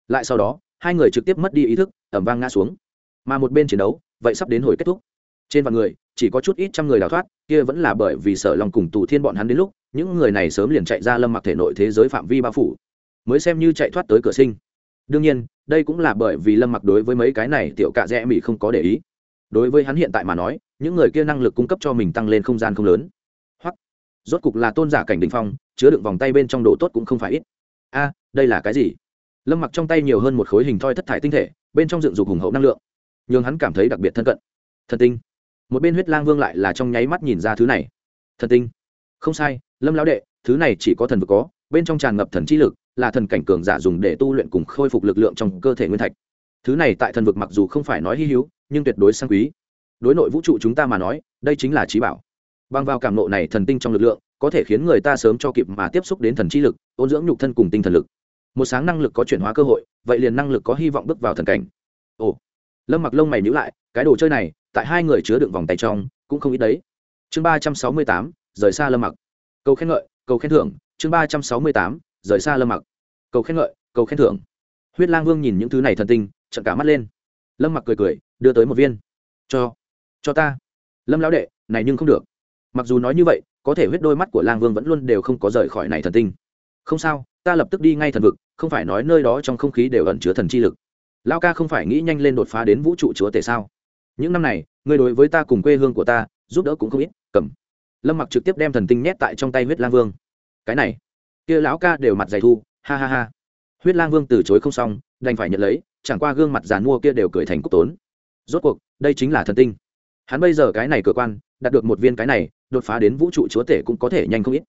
Lại sau đó, hai người trực tiếp mất đi ý thức ẩm vang ngã xuống. Mà một bên chiến đấu, vậy sắp đến hồi kết thúc trên vạn người, chỉ có chút ít trăm người đào thoát, kia vẫn là bởi vì sở lòng cùng tù thiên bọn hắn đến lúc, những người này sớm liền chạy ra lâm mặc thể nội thế giới phạm vi bao phủ, mới xem như chạy thoát tới cửa sinh. Đương nhiên, đây cũng là bởi vì lâm mặc đối với mấy cái này tiểu cạ rẽ mỹ không có để ý. Đối với hắn hiện tại mà nói, những người kia năng lực cung cấp cho mình tăng lên không gian không lớn. Hoặc, rốt cục là tôn giả cảnh đình phong, chứa đựng vòng tay bên trong đồ tốt cũng không phải ít. A, đây là cái gì? Lâm mặc trong tay nhiều hơn một khối hình thoi thất thải tinh thể, bên trong dựng dục hùng hậu năng lượng n h ư n g hắn cảm thấy đặc biệt thân cận. Thần tinh một bên huyết lang vương lại là trong nháy mắt nhìn ra thứ này. Thần tinh. Không sai, lâm lão đệ, thứ này chỉ có thần vực có, bên trong tràn ngập thần trí lực, là thần cảnh cường giả dùng để tu luyện cùng khôi phục lực lượng trong cơ thể nguyên thạch. Thứ này tại thần vực mặc dù không phải nói hy hữu, nhưng tuyệt đối sang quý. Đối nội vũ trụ chúng ta mà nói, đây chính là trí bảo. Bằng vào cảm nộ này thần tinh trong lực lượng, có thể khiến người ta sớm cho kịp mà tiếp xúc đến thần trí lực, ôn dưỡng nhục thân cùng tinh thần lực. Một sáng năng lực có chuyển hóa cơ hội, vậy liền năng lực có hy vọng bước vào thần cảnh. Ồ. Lâm mặc lông mày nhữ lại, cái đồ chơi này tại hai người chứa đựng vòng tay trong, cũng không ít đấy. Chương ba trăm sáu mươi tám, rời xa lâm mặc. Cầu khen ngợi, cầu khen thưởng. Chương ba trăm sáu mươi tám, rời xa lâm mặc. Cầu khen ngợi, cầu khen thưởng. Huyết lang vương nhìn những thứ này thần tinh trận cả mắt lên. Lâm mặc cười cười, đưa tới một viên. Cho cho ta. Lâm lão đệ, này nhưng không được. Mặc dù nói như vậy, có thể huyết đôi mắt của lang vương vẫn luôn đều không có rời khỏi này thần tinh. Không sao, ta lập tức đi ngay thần vực, không phải nói nơi đó trong không khí đều ẩn chứa thần chi lực. Lao ca không phải nghĩ nhanh lên đột phá đến vũ trụ chúa tể sao? Những năm này, ngươi đối với ta cùng quê hương của ta, giúp đỡ cũng không ít, cầm. Lâm mặc trực tiếp đem thần tinh nhét tại trong tay huyết lang vương. Cái này, kia lão ca đều mặt dày thu, ha ha ha. Huyết lang vương từ chối không xong, đành phải nhận lấy, chẳng qua gương mặt giàn mua kia đều cười thành cúc tốn. Rốt cuộc, đây chính là thần tinh. Hắn bây giờ cái này cơ quan, đạt được một viên cái này, đột phá đến vũ trụ chúa tể cũng có thể nhanh không ít.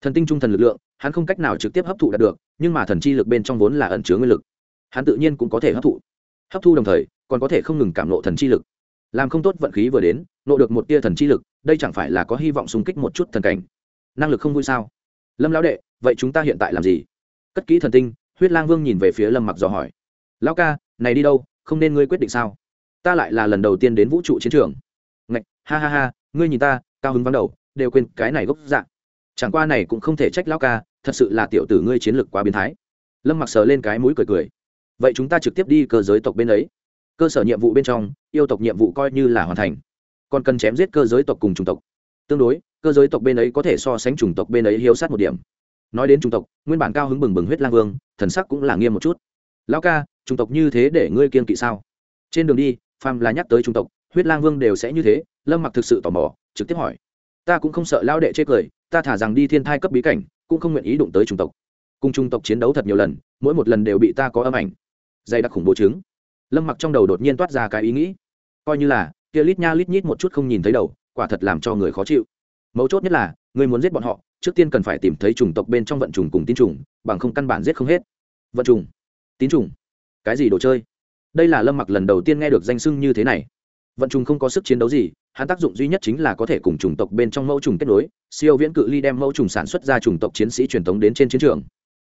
Thần tinh trung thần lực lượng, hắn không cách nào trực tiếp hấp thụ đạt được, nhưng mà thần chi lực bên trong vốn là ẩn chứa nguyên lực. Hắn tự nhiên cũng có thể hấp thụ. Hấp thu đồng thời, còn có thể không ngừng cảm lộ thần chi lực làm không tốt vận khí vừa đến, nộ được một tia thần chi lực, đây chẳng phải là có hy vọng xung kích một chút thần cảnh. Năng lực không vui sao? Lâm lão đệ, vậy chúng ta hiện tại làm gì? Cất kỹ thần tinh, huyết lang vương nhìn về phía lâm mặc dò hỏi. Lão ca, này đi đâu, không nên ngươi quyết định sao? Ta lại là lần đầu tiên đến vũ trụ chiến trường. Ngạch, ha ha ha, ngươi nhìn ta, cao hứng vắng đầu, đều quên cái này gốc dạng chẳng qua này cũng không thể trách lão ca, thật sự là tiểu tử ngươi chiến lược quá biến thái. Lâm mặc sờ lên cái mũi cười cười. Vậy chúng ta trực tiếp đi cơ giới tộc bên ấy cơ sở nhiệm vụ bên trong, yêu tộc nhiệm vụ coi như là hoàn thành. Còn cần chém giết cơ giới tộc cùng chủng tộc. Tương đối, cơ giới tộc bên ấy có thể so sánh chủng tộc bên ấy hiếu sát một điểm. Nói đến chủng tộc, nguyên bản cao hứng bừng bừng huyết lang vương, thần sắc cũng là nghiêm một chút. Lão ca, chủng tộc như thế để ngươi kiên kỵ sao? Trên đường đi, phàm là nhắc tới chủng tộc, huyết lang vương đều sẽ như thế, lâm mặc thực sự tò mò, trực tiếp hỏi. Ta cũng không sợ lao đệ chê cười, ta thả rằng đi thiên thai cấp bí cảnh, cũng không nguyện ý đụng tới chủng tộc. Cùng chủng tộc chiến đấu thật nhiều lần, mỗi một lần đều bị ta có âm ảnh. Dày đặc khủng bố chứng lâm mặc trong đầu đột nhiên toát ra cái ý nghĩ. Coi như là, kia lít nha lít nhít một chút không nhìn thấy đầu, quả thật làm cho người khó chịu. Mấu chốt nhất là, người muốn giết bọn họ, trước tiên cần phải tìm thấy chủng tộc bên trong vận trùng cùng tín trùng bằng không căn bản giết không hết. Vận trùng tín trùng cái gì đồ chơi? Đây là lâm mặc lần đầu tiên nghe được danh sưng như thế này. Vận trùng không có sức chiến đấu gì, hắn tác dụng duy nhất chính là có thể cùng chủng tộc bên trong mẫu trùng kết nối. Siêu viễn cự ly đem mẫu trùng sản xuất ra chủng tộc chiến sĩ truyền thống đến trên chiến trường.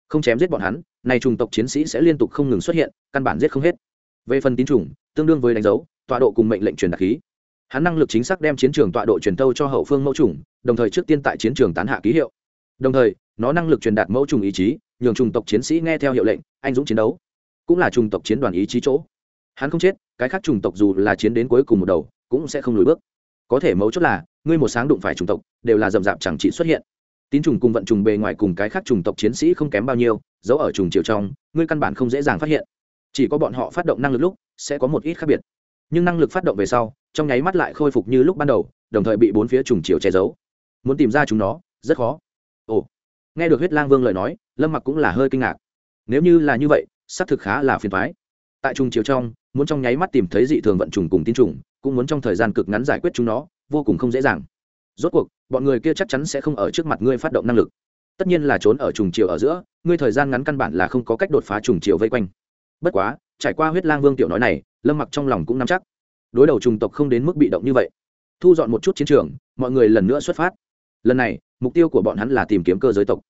Không chém giết bọn hắn, này chủng tộc chiến sĩ sẽ liên tục không ngừng xuất hiện, căn bản giết không hết về phần tín chủng, tương đương với đánh dấu, tọa độ cùng mệnh lệnh truyền đạt khí. Hắn năng lực chính xác đem chiến trường tọa độ truyền tâu cho hậu phương mẫu trùng đồng thời trước tiên tại chiến trường tán hạ ký hiệu. Đồng thời, nó năng lực truyền đạt mẫu trùng ý chí, nhường chủng tộc chiến sĩ nghe theo hiệu lệnh, anh dũng chiến đấu. Cũng là chủng tộc chiến đoàn ý chí chỗ. Hắn không chết, cái khác chủng tộc dù là chiến đến cuối cùng một đầu, cũng sẽ không lùi bước. Có thể mấu chốt là, ngươi một sáng đụng phải chủng tộc, đều là rậm rạp chẳng chỉ xuất hiện. Tín trùng cùng vận trùng bề ngoài cùng cái khác chủng tộc chiến sĩ không kém bao nhiêu giấu ở trùng chiều trong, ngươi căn bản không dễ dàng phát hiện chỉ có bọn họ phát động năng lực lúc, sẽ có một ít khác biệt. Nhưng năng lực phát động về sau, trong nháy mắt lại khôi phục như lúc ban đầu, đồng thời bị bốn phía trùng chiều che giấu. Muốn tìm ra chúng nó, rất khó. Ồ, nghe được huyết lang vương lời nói, lâm mặc cũng là hơi kinh ngạc. Nếu như là như vậy, xác thực khá là phiền thoái tại trùng chiều trong, muốn trong nháy mắt tìm thấy dị thường vận trùng cùng tin trùng, cũng muốn trong thời gian cực ngắn giải quyết chúng nó, vô cùng không dễ dàng. Rốt cuộc, bọn người kia chắc chắn sẽ không ở trước mặt ngươi phát động năng lực. Tất nhiên là trốn ở trùng chiều ở giữa, ngươi thời gian ngắn căn bản là không có cách đột phá trùng chiều vây quanh bất quá, trải qua huyết lang vương tiểu nói này, lâm mặc trong lòng cũng nắm chắc. Đối đầu trùng tộc không đến mức bị động như vậy. Thu dọn một chút chiến trường, mọi người lần nữa xuất phát. Lần này, mục tiêu của bọn hắn là tìm kiếm cơ giới tộc.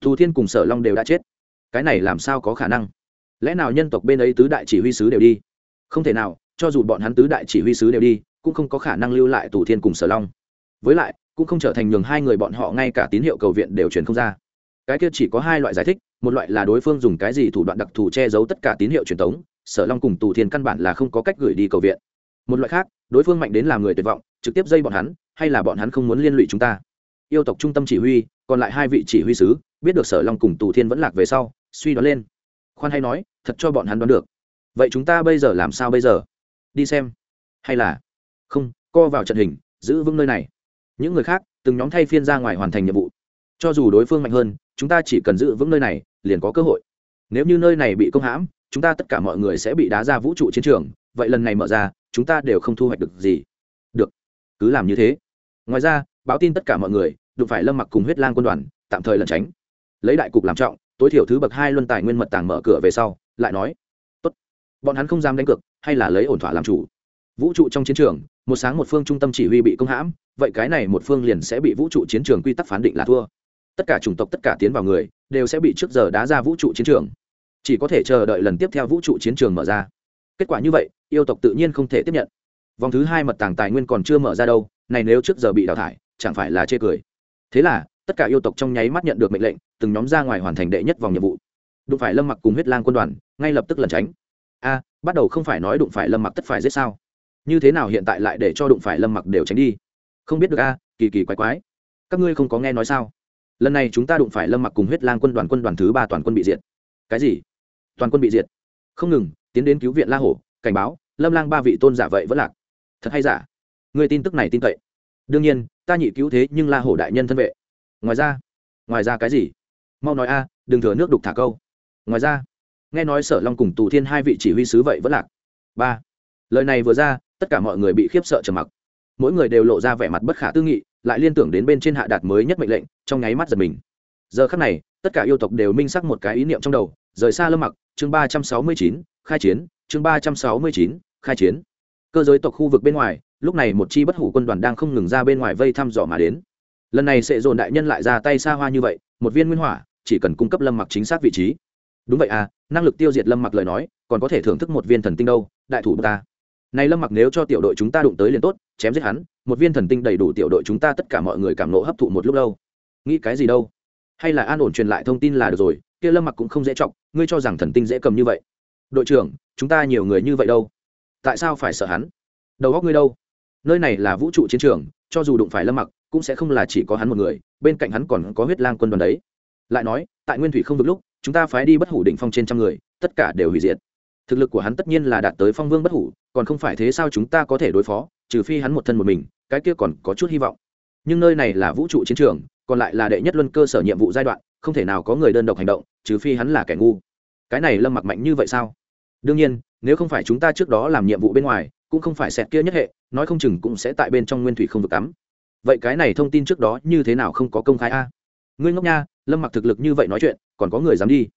Thù thiên cùng sở long đều đã chết. Cái này làm sao có khả năng? Lẽ nào nhân tộc bên ấy tứ đại chỉ huy sứ đều đi? Không thể nào, cho dù bọn hắn tứ đại chỉ huy sứ đều đi, cũng không có khả năng lưu lại tù thiên cùng sở long. Với lại, cũng không trở thành nhường hai người bọn họ ngay cả tín hiệu cầu viện đều truyền không ra. Cái kia chỉ có hai loại giải thích một loại là đối phương dùng cái gì thủ đoạn đặc thù che giấu tất cả tín hiệu truyền thống, sở long cùng tù thiên căn bản là không có cách gửi đi cầu viện. Một loại khác, đối phương mạnh đến làm người tuyệt vọng, trực tiếp dây bọn hắn, hay là bọn hắn không muốn liên lụy chúng ta? Yêu tộc trung tâm chỉ huy, còn lại hai vị chỉ huy sứ, biết được sở long cùng tù thiên vẫn lạc về sau, suy đoán lên. Khoan hay nói, thật cho bọn hắn đoán được. Vậy chúng ta bây giờ làm sao bây giờ? Đi xem. Hay là? Không, co vào trận hình, giữ vững nơi này. Những người khác, từng nhóm thay phiên ra ngoài hoàn thành nhiệm vụ cho dù đối phương mạnh hơn, chúng ta chỉ cần giữ vững nơi này, liền có cơ hội. Nếu như nơi này bị công hãm, chúng ta tất cả mọi người sẽ bị đá ra vũ trụ chiến trường. Vậy lần này mở ra, chúng ta đều không thu hoạch được gì. Được. Cứ làm như thế. Ngoài ra, báo tin tất cả mọi người, đụng phải lâm mặc cùng huyết lang quân đoàn, tạm thời lẩn tránh. Lấy đại cục làm trọng, tối thiểu thứ bậc hai luân tài nguyên mật tàng mở cửa về sau, lại nói, tốt. Bọn hắn không dám đánh cược, hay là lấy ổn thỏa làm chủ. Vũ trụ trong chiến trường, một sáng một phương trung tâm chỉ huy bị công hãm, vậy cái này một phương liền sẽ bị vũ trụ chiến trường quy tắc phán định là thua tất cả chủng tộc tất cả tiến vào người, đều sẽ bị trước giờ đá ra vũ trụ chiến trường. Chỉ có thể chờ đợi lần tiếp theo vũ trụ chiến trường mở ra. Kết quả như vậy, yêu tộc tự nhiên không thể tiếp nhận. Vòng thứ hai mật tàng tài nguyên còn chưa mở ra đâu, này nếu trước giờ bị đào thải, chẳng phải là chê cười. Thế là, tất cả yêu tộc trong nháy mắt nhận được mệnh lệnh, từng nhóm ra ngoài hoàn thành đệ nhất vòng nhiệm vụ. Đụng phải lâm mặc cùng huyết lang quân đoàn, ngay lập tức lẩn tránh. A, bắt đầu không phải nói đụng phải lâm mặc tất phải giết sao? Như thế nào hiện tại lại để cho đụng phải lâm mặc đều tránh đi? Không biết được a, kỳ kỳ quái quái. Các ngươi không có nghe nói sao? Lần này chúng ta đụng phải lâm mặc cùng huyết lang quân đoàn quân đoàn thứ ba toàn quân bị diệt. Cái gì? Toàn quân bị diệt? Không ngừng, tiến đến cứu viện la hổ, cảnh báo, lâm lang ba vị tôn giả vậy vẫn lạc. Thật hay giả? Người tin tức này tin cậy. Đương nhiên, ta nhị cứu thế nhưng la hổ đại nhân thân vệ. Ngoài ra ngoài ra cái gì? Mau nói a, đừng thừa nước đục thả câu. Ngoài ra, nghe nói sở long cùng tù thiên hai vị chỉ huy sứ vậy vẫn lạc. Ba, lời này vừa ra, tất cả mọi người bị khiếp sợ trầm mặc. Mỗi người đều lộ ra vẻ mặt bất khả tư nghị, lại liên tưởng đến bên trên hạ đạt mới nhất mệnh lệnh trong nháy mắt giật mình. Giờ khắc này, tất cả yêu tộc đều minh sắc một cái ý niệm trong đầu, rời xa lâm mặc, chương ba trăm sáu mươi chín, khai chiến, chương ba trăm sáu mươi chín, khai chiến. Cơ giới tộc khu vực bên ngoài, lúc này một chi bất hủ quân đoàn đang không ngừng ra bên ngoài vây thăm dò mà đến. Lần này sẽ dồn đại nhân lại ra tay xa hoa như vậy, một viên nguyên hỏa, chỉ cần cung cấp lâm mặc chính xác vị trí. Đúng vậy à năng lực tiêu diệt lâm mặc lời nói, còn có thể thưởng thức một viên thần tinh đâu, đại thủ ta. Này lâm mặc nếu cho tiểu đội chúng ta đụng tới liền tốt, chém giết hắn, một viên thần tinh đầy đủ tiểu đội chúng ta tất cả mọi người cảm nộ hấp thụ một lúc lâu nghĩ cái gì đâu. Hay là an ổn truyền lại thông tin là được rồi, kia lâm mặc cũng không dễ chọc, ngươi cho rằng thần tinh dễ cầm như vậy. Đội trưởng, chúng ta nhiều người như vậy đâu? Tại sao phải sợ hắn? Đầu góc ngươi đâu? Nơi này là vũ trụ chiến trường, cho dù đụng phải lâm mặc, cũng sẽ không là chỉ có hắn một người, bên cạnh hắn còn có huyết lang quân đoàn đấy. Lại nói, tại nguyên thủy không được lúc, chúng ta phái đi bất hủ đỉnh phong trên trăm người, tất cả đều hủy diệt. Thực lực của hắn tất nhiên là đạt tới phong vương bất hủ, còn không phải thế sao chúng ta có thể đối phó, trừ phi hắn một thân một mình, cái kia còn có chút hy vọng. Nhưng nơi này là vũ trụ chiến trường còn lại là đệ nhất luân cơ sở nhiệm vụ giai đoạn, không thể nào có người đơn độc hành động, trừ phi hắn là kẻ ngu. Cái này lâm mặc mạnh như vậy sao? Đương nhiên, nếu không phải chúng ta trước đó làm nhiệm vụ bên ngoài, cũng không phải xẹt kia nhất hệ, nói không chừng cũng sẽ tại bên trong nguyên thủy không vực cắm. Vậy cái này thông tin trước đó như thế nào không có công khai a? Ngươi ngốc nha, lâm mặc thực lực như vậy nói chuyện, còn có người dám đi.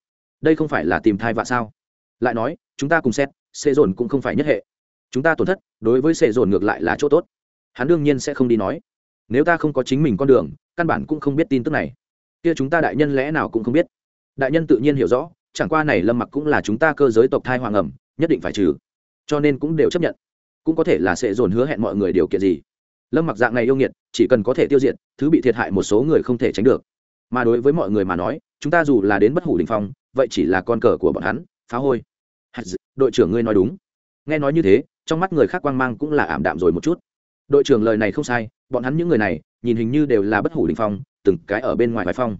Đây không phải là tìm thai vạ sao? Lại nói, chúng ta cùng xét xê dồn cũng không phải nhất hệ. Chúng ta tổn thất, đối với xê dồn ngược lại là chỗ tốt. Hắn đương nhiên sẽ không đi nói nếu ta không có chính mình con đường, căn bản cũng không biết tin tức này. Kia chúng ta đại nhân lẽ nào cũng không biết. Đại nhân tự nhiên hiểu rõ, chẳng qua này lâm mặc cũng là chúng ta cơ giới tộc thai hoàng ẩm, nhất định phải trừ. Cho nên cũng đều chấp nhận. Cũng có thể là sẽ dồn hứa hẹn mọi người điều kiện gì. Lâm mặc dạng này yêu nghiệt, chỉ cần có thể tiêu diệt, thứ bị thiệt hại một số người không thể tránh được. Mà đối với mọi người mà nói, chúng ta dù là đến bất hủ đình phong, vậy chỉ là con cờ của bọn hắn, phá hôi. Đội trưởng ngươi nói đúng. Nghe nói như thế, trong mắt người khác quang mang cũng là ảm đạm rồi một chút. Đội trưởng lời này không sai bọn hắn những người này, nhìn hình như đều là bất hủ đình phong, từng cái ở bên ngoài bài phong.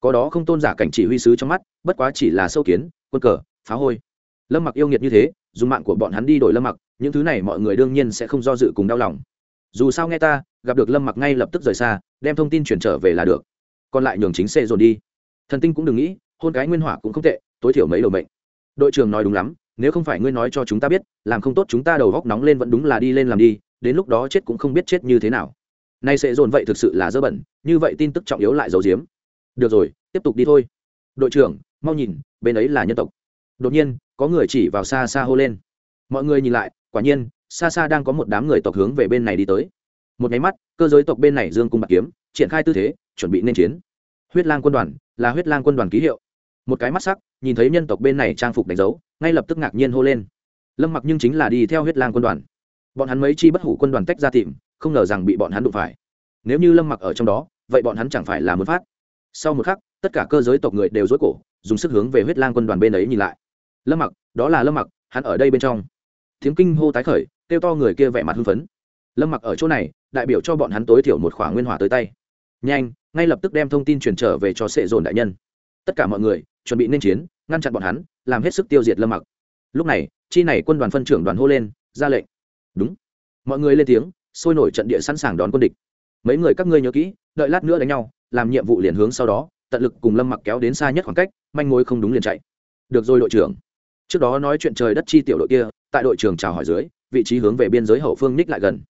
Có đó không tôn giả cảnh chỉ huy sứ trong mắt, bất quá chỉ là sâu kiến, quân cờ, phá hôi. Lâm mặc yêu nghiệt như thế, dùng mạng của bọn hắn đi đổi lâm mặc, những thứ này mọi người đương nhiên sẽ không do dự cùng đau lòng. Dù sao nghe ta, gặp được lâm mặc ngay lập tức rời xa, đem thông tin chuyển trở về là được. Còn lại nhường chính xe dồn đi. Thần tinh cũng đừng nghĩ, hôn cái nguyên hỏa cũng không tệ, tối thiểu mấy đầu mệnh. Đội trưởng nói đúng lắm, nếu không phải ngươi nói cho chúng ta biết, làm không tốt chúng ta đầu góc nóng lên vẫn đúng là đi lên làm đi, đến lúc đó chết cũng không biết chết như thế nào nay sẽ dồn vậy thực sự là dơ bẩn, như vậy tin tức trọng yếu lại giấu giếm. Được rồi, tiếp tục đi thôi. Đội trưởng, mau nhìn, bên ấy là nhân tộc. Đột nhiên, có người chỉ vào xa xa hô lên. Mọi người nhìn lại, quả nhiên xa xa đang có một đám người tộc hướng về bên này đi tới. Một nháy mắt, cơ giới tộc bên này dương cung bạc kiếm, triển khai tư thế, chuẩn bị nên chiến. Huyết lang quân đoàn, là huyết lang quân đoàn ký hiệu. Một cái mắt sắc, nhìn thấy nhân tộc bên này trang phục đánh dấu, ngay lập tức ngạc nhiên hô lên. Lâm mặc nhưng chính là đi theo huyết lang quân đoàn. Bọn hắn mấy chi bất hủ quân đoàn tách ra tìm không ngờ rằng bị bọn hắn đụng phải. Nếu như lâm mặc ở trong đó, vậy bọn hắn chẳng phải là muốn phát. Sau một khắc, tất cả cơ giới tộc người đều dối cổ, dùng sức hướng về huyết lang quân đoàn bên ấy nhìn lại. Lâm mặc, đó là lâm mặc, hắn ở đây bên trong. Tiếng kinh hô tái khởi, kêu to người kia vẻ mặt hưng phấn. Lâm mặc ở chỗ này, đại biểu cho bọn hắn tối thiểu một khoảng nguyên hỏa tới tay. Nhanh, ngay lập tức đem thông tin truyền trở về cho sệ dồn đại nhân. Tất cả mọi người, chuẩn bị nên chiến, ngăn chặn bọn hắn, làm hết sức tiêu diệt lâm mặc. Lúc này, chi này quân đoàn phân trưởng đoàn hô lên, ra lệnh. Đúng. Mọi người lên tiếng sôi nổi trận địa sẵn sàng đón quân địch. Mấy người các ngươi nhớ kỹ, đợi lát nữa đánh nhau, làm nhiệm vụ liền hướng sau đó, tận lực cùng lâm mặc kéo đến xa nhất khoảng cách, manh mối không đúng liền chạy. Được rồi đội trưởng. Trước đó nói chuyện trời đất chi tiểu đội kia, tại đội trưởng chào hỏi dưới, vị trí hướng về biên giới hậu phương ních lại gần.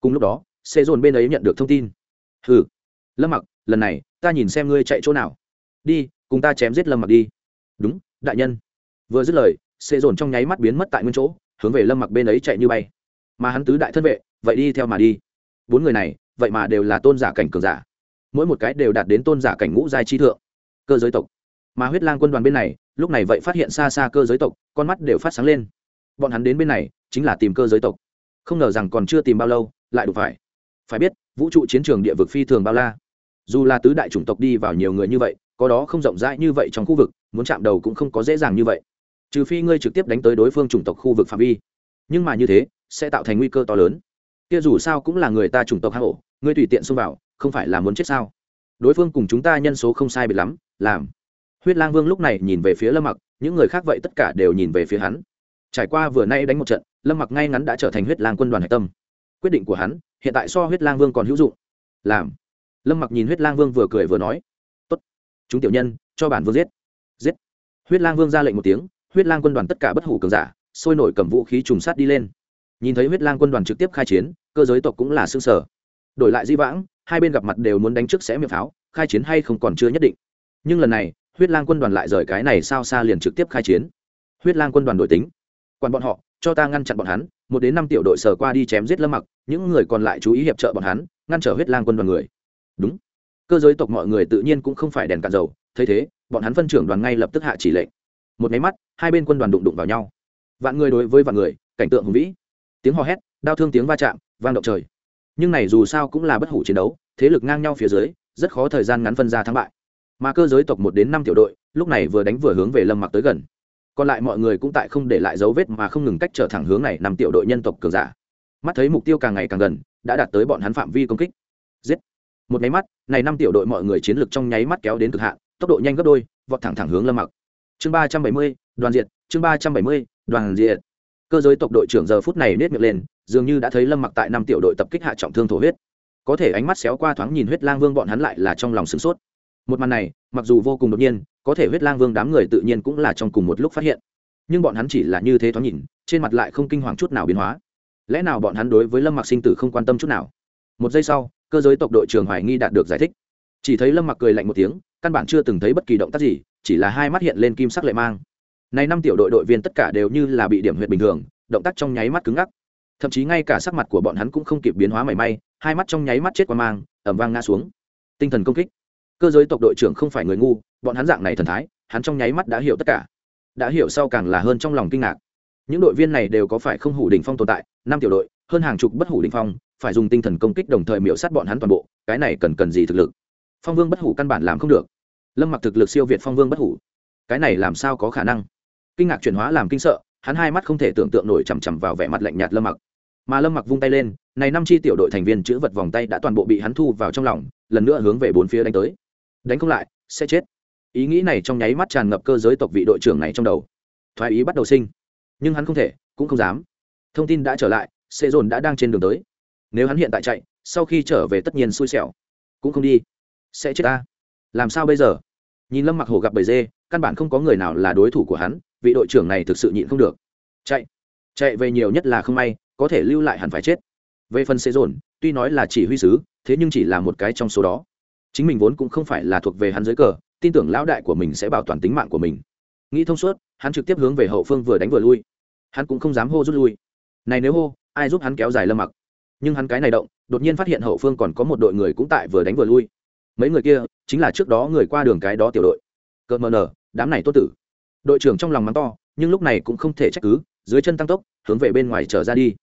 Cùng lúc đó xe dồn bên ấy nhận được thông tin. Ừ lâm mặc, lần này, ta nhìn xem ngươi chạy chỗ nào. Đi, cùng ta chém giết lâm mặc đi. Đúng, đại nhân. Vừa dứt lời xe dồn trong nháy mắt biến mất tại nguyên chỗ, hướng về lâm mặc bên ấy chạy như bay. Mà hắn tứ đại thân vệ vậy đi theo mà đi. Bốn người này, vậy mà đều là tôn giả cảnh cường giả. Mỗi một cái đều đạt đến tôn giả cảnh ngũ giai chi thượng. Cơ giới tộc. Mà huyết lang quân đoàn bên này, lúc này vậy phát hiện xa xa cơ giới tộc, con mắt đều phát sáng lên. Bọn hắn đến bên này, chính là tìm cơ giới tộc. Không ngờ rằng còn chưa tìm bao lâu, lại đủ phải. Phải biết, vũ trụ chiến trường địa vực phi thường bao la. Dù là tứ đại chủng tộc đi vào nhiều người như vậy, có đó không rộng rãi như vậy trong khu vực, muốn chạm đầu cũng không có dễ dàng như vậy. Trừ phi ngươi trực tiếp đánh tới đối phương chủng tộc khu vực phạm vi. Nhưng mà như thế, sẽ tạo thành nguy cơ to lớn kia dù sao cũng là người ta chủng tộc hạ hổ ngươi tùy tiện xông vào, không phải là muốn chết sao? Đối phương cùng chúng ta nhân số không sai biệt lắm, làm. Huyết lang vương lúc này nhìn về phía lâm mặc, những người khác vậy tất cả đều nhìn về phía hắn. Trải qua vừa nay đánh một trận, lâm mặc ngay ngắn đã trở thành huyết lang quân đoàn hạch tâm. Quyết định của hắn, hiện tại so huyết lang vương còn hữu dụng. Làm. Lâm mặc nhìn huyết lang vương vừa cười vừa nói, tốt. Chúng tiểu nhân, cho bản vương giết. Giết. Huyết lang vương ra lệnh một tiếng, huyết lang quân đoàn tất cả bất hủ cường giả, sôi nổi cầm vũ khí trùng sát đi lên nhìn thấy huyết lang quân đoàn trực tiếp khai chiến, cơ giới tộc cũng là xương sở đổi lại di vãng, hai bên gặp mặt đều muốn đánh trước sẽ miệng pháo, khai chiến hay không còn chưa nhất định. Nhưng lần này, huyết lang quân đoàn lại rời cái này sao xa liền trực tiếp khai chiến. Huyết lang quân đoàn đổi tính. Quản bọn họ, cho ta ngăn chặn bọn hắn, một đến năm tiểu đội sở qua đi chém giết lâm mặc, những người còn lại chú ý hiệp trợ bọn hắn, ngăn trở huyết lang quân đoàn người. Đúng. Cơ giới tộc mọi người tự nhiên cũng không phải đèn cạn dầu, thấy thế, bọn hắn phân trưởng đoàn ngay lập tức hạ chỉ lệnh. Một máy mắt, hai bên quân đoàn đụng đụng vào nhau. Vạn người đối với vạn người, cảnh tượng hùng vĩ tiếng hò hét, đau thương tiếng va chạm, vang động trời. Nhưng này dù sao cũng là bất hủ chiến đấu, thế lực ngang nhau phía dưới, rất khó thời gian ngắn phân ra thắng bại. Mà cơ giới tộc một đến năm tiểu đội, lúc này vừa đánh vừa hướng về lâm mặc tới gần. Còn lại mọi người cũng tại không để lại dấu vết mà không ngừng cách trở thẳng hướng này năm tiểu đội nhân tộc cường giả. Mắt thấy mục tiêu càng ngày càng gần, đã đạt tới bọn hắn phạm vi công kích. Giết! Một nháy mắt, này năm tiểu đội mọi người chiến lược trong nháy mắt kéo đến cực hạn, tốc độ nhanh gấp đôi, vọt thẳng thẳng hướng lâm mặc. Chương ba trăm bảy mươi, đoàn diệt, chương ba trăm bảy mươi, đoàn diệt cơ giới tộc đội trưởng giờ phút này nết miệng lên, dường như đã thấy lâm mặc tại năm tiểu đội tập kích hạ trọng thương thổ huyết. Có thể ánh mắt xéo qua thoáng nhìn huyết lang vương bọn hắn lại là trong lòng sửng sốt. Một màn này, mặc dù vô cùng đột nhiên, có thể huyết lang vương đám người tự nhiên cũng là trong cùng một lúc phát hiện. Nhưng bọn hắn chỉ là như thế thoáng nhìn, trên mặt lại không kinh hoàng chút nào biến hóa. Lẽ nào bọn hắn đối với lâm mặc sinh tử không quan tâm chút nào? Một giây sau, cơ giới tộc đội trưởng hoài nghi đạt được giải thích. Chỉ thấy lâm mặc cười lạnh một tiếng, căn bản chưa từng thấy bất kỳ động tác gì, chỉ là hai mắt hiện lên kim sắc lệ mang này năm tiểu đội đội viên tất cả đều như là bị điểm huyệt bình thường, động tác trong nháy mắt cứng ngắc. Thậm chí ngay cả sắc mặt của bọn hắn cũng không kịp biến hóa mảy may, hai mắt trong nháy mắt chết qua mang ẩm vang ngã xuống. Tinh thần công kích. Cơ giới tộc đội trưởng không phải người ngu, bọn hắn dạng này thần thái, hắn trong nháy mắt đã hiểu tất cả. Đã hiểu sau càng là hơn trong lòng kinh ngạc. Những đội viên này đều có phải không hủ đỉnh phong tồn tại, năm tiểu đội, hơn hàng chục bất hủ đỉnh phong, phải dùng tinh thần công kích đồng thời miễu sát bọn hắn toàn bộ, cái này cần cần gì thực lực? Phong vương bất hủ căn bản làm không được. Lâm mặc thực lực siêu việt phong vương bất hủ. Cái này làm sao có khả năng? Kinh ngạc chuyển hóa làm kinh sợ, hắn hai mắt không thể tưởng tượng nổi chằm chằm vào vẻ mặt lạnh nhạt lâm mặc. Mà lâm mặc vung tay lên, này năm chi tiểu đội thành viên chữ vật vòng tay đã toàn bộ bị hắn thu vào trong lòng, lần nữa hướng về bốn phía đánh tới. Đánh không lại, sẽ chết. Ý nghĩ này trong nháy mắt tràn ngập cơ giới tộc vị đội trưởng này trong đầu. Thoái ý bắt đầu sinh. Nhưng hắn không thể, cũng không dám. Thông tin đã trở lại xe dồn đã đang trên đường tới. Nếu hắn hiện tại chạy, sau khi trở về tất nhiên xui xẻo. Cũng không đi. Sẽ chết ta. Làm sao bây giờ? Nhìn lâm mặc hồ gặp bầy dê, căn bản không có người nào là đối thủ của hắn vị đội trưởng này thực sự nhịn không được. Chạy. Chạy về nhiều nhất là không may, có thể lưu lại hẳn phải chết. Về phần xê dồn, tuy nói là chỉ huy sứ, thế nhưng chỉ là một cái trong số đó. Chính mình vốn cũng không phải là thuộc về hắn dưới cờ, tin tưởng lão đại của mình sẽ bảo toàn tính mạng của mình. Nghĩ thông suốt, hắn trực tiếp hướng về hậu phương vừa đánh vừa lui. Hắn cũng không dám hô rút lui. Này nếu hô, ai giúp hắn kéo dài lâm mặc? Nhưng hắn cái này động, đột nhiên phát hiện hậu phương còn có một đội người cũng tại vừa đánh vừa lui. Mấy người kia, chính là trước đó người qua đường cái đó tiểu đội. Cợt mờ nở, đám này tốt tử đội trưởng trong lòng mắng to, nhưng lúc này cũng không thể trách cứ, dưới chân tăng tốc, hướng về bên ngoài trở ra đi.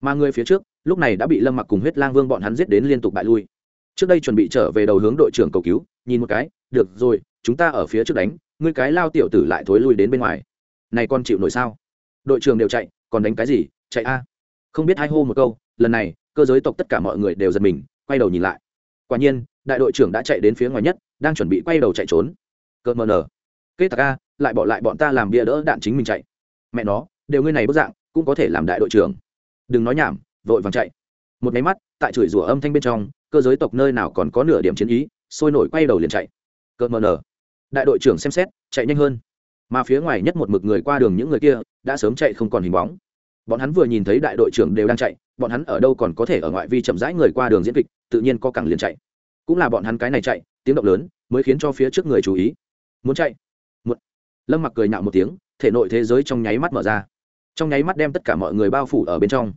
Mà người phía trước, lúc này đã bị lâm mặc cùng huyết lang vương bọn hắn giết đến liên tục bại lui. Trước đây chuẩn bị trở về đầu hướng đội trưởng cầu cứu, nhìn một cái, được rồi, chúng ta ở phía trước đánh, ngươi cái lao tiểu tử lại thối lui đến bên ngoài. Này con chịu nổi sao? Đội trưởng đều chạy, còn đánh cái gì? Chạy a. Không biết hai hô một câu, lần này, cơ giới tộc tất cả mọi người đều giật mình, quay đầu nhìn lại. Quả nhiên, đại đội trưởng đã chạy đến phía ngoài nhất, đang chuẩn bị quay đầu chạy trốn. Cợt mờ nở. Kết tạc a lại bỏ lại bọn ta làm bia đỡ đạn chính mình chạy. Mẹ nó, đều ngươi này bức dạng, cũng có thể làm đại đội trưởng. Đừng nói nhảm, vội vàng chạy. Một máy mắt, tại chửi rủa âm thanh bên trong, cơ giới tộc nơi nào còn có nửa điểm chiến ý, sôi nổi quay đầu liền chạy. Cợt mờ nở đại đội trưởng xem xét, chạy nhanh hơn. Mà phía ngoài nhất một mực người qua đường những người kia, đã sớm chạy không còn hình bóng. Bọn hắn vừa nhìn thấy đại đội trưởng đều đang chạy, bọn hắn ở đâu còn có thể ở ngoại vi chậm rãi người qua đường diễn kịch, tự nhiên có cẳng liền chạy. Cũng là bọn hắn cái này chạy, tiếng động lớn, mới khiến cho phía trước người chú ý. Muốn chạy lâm mặc cười nhạo một tiếng, thể nội thế giới trong nháy mắt mở ra. Trong nháy mắt đem tất cả mọi người bao phủ ở bên trong.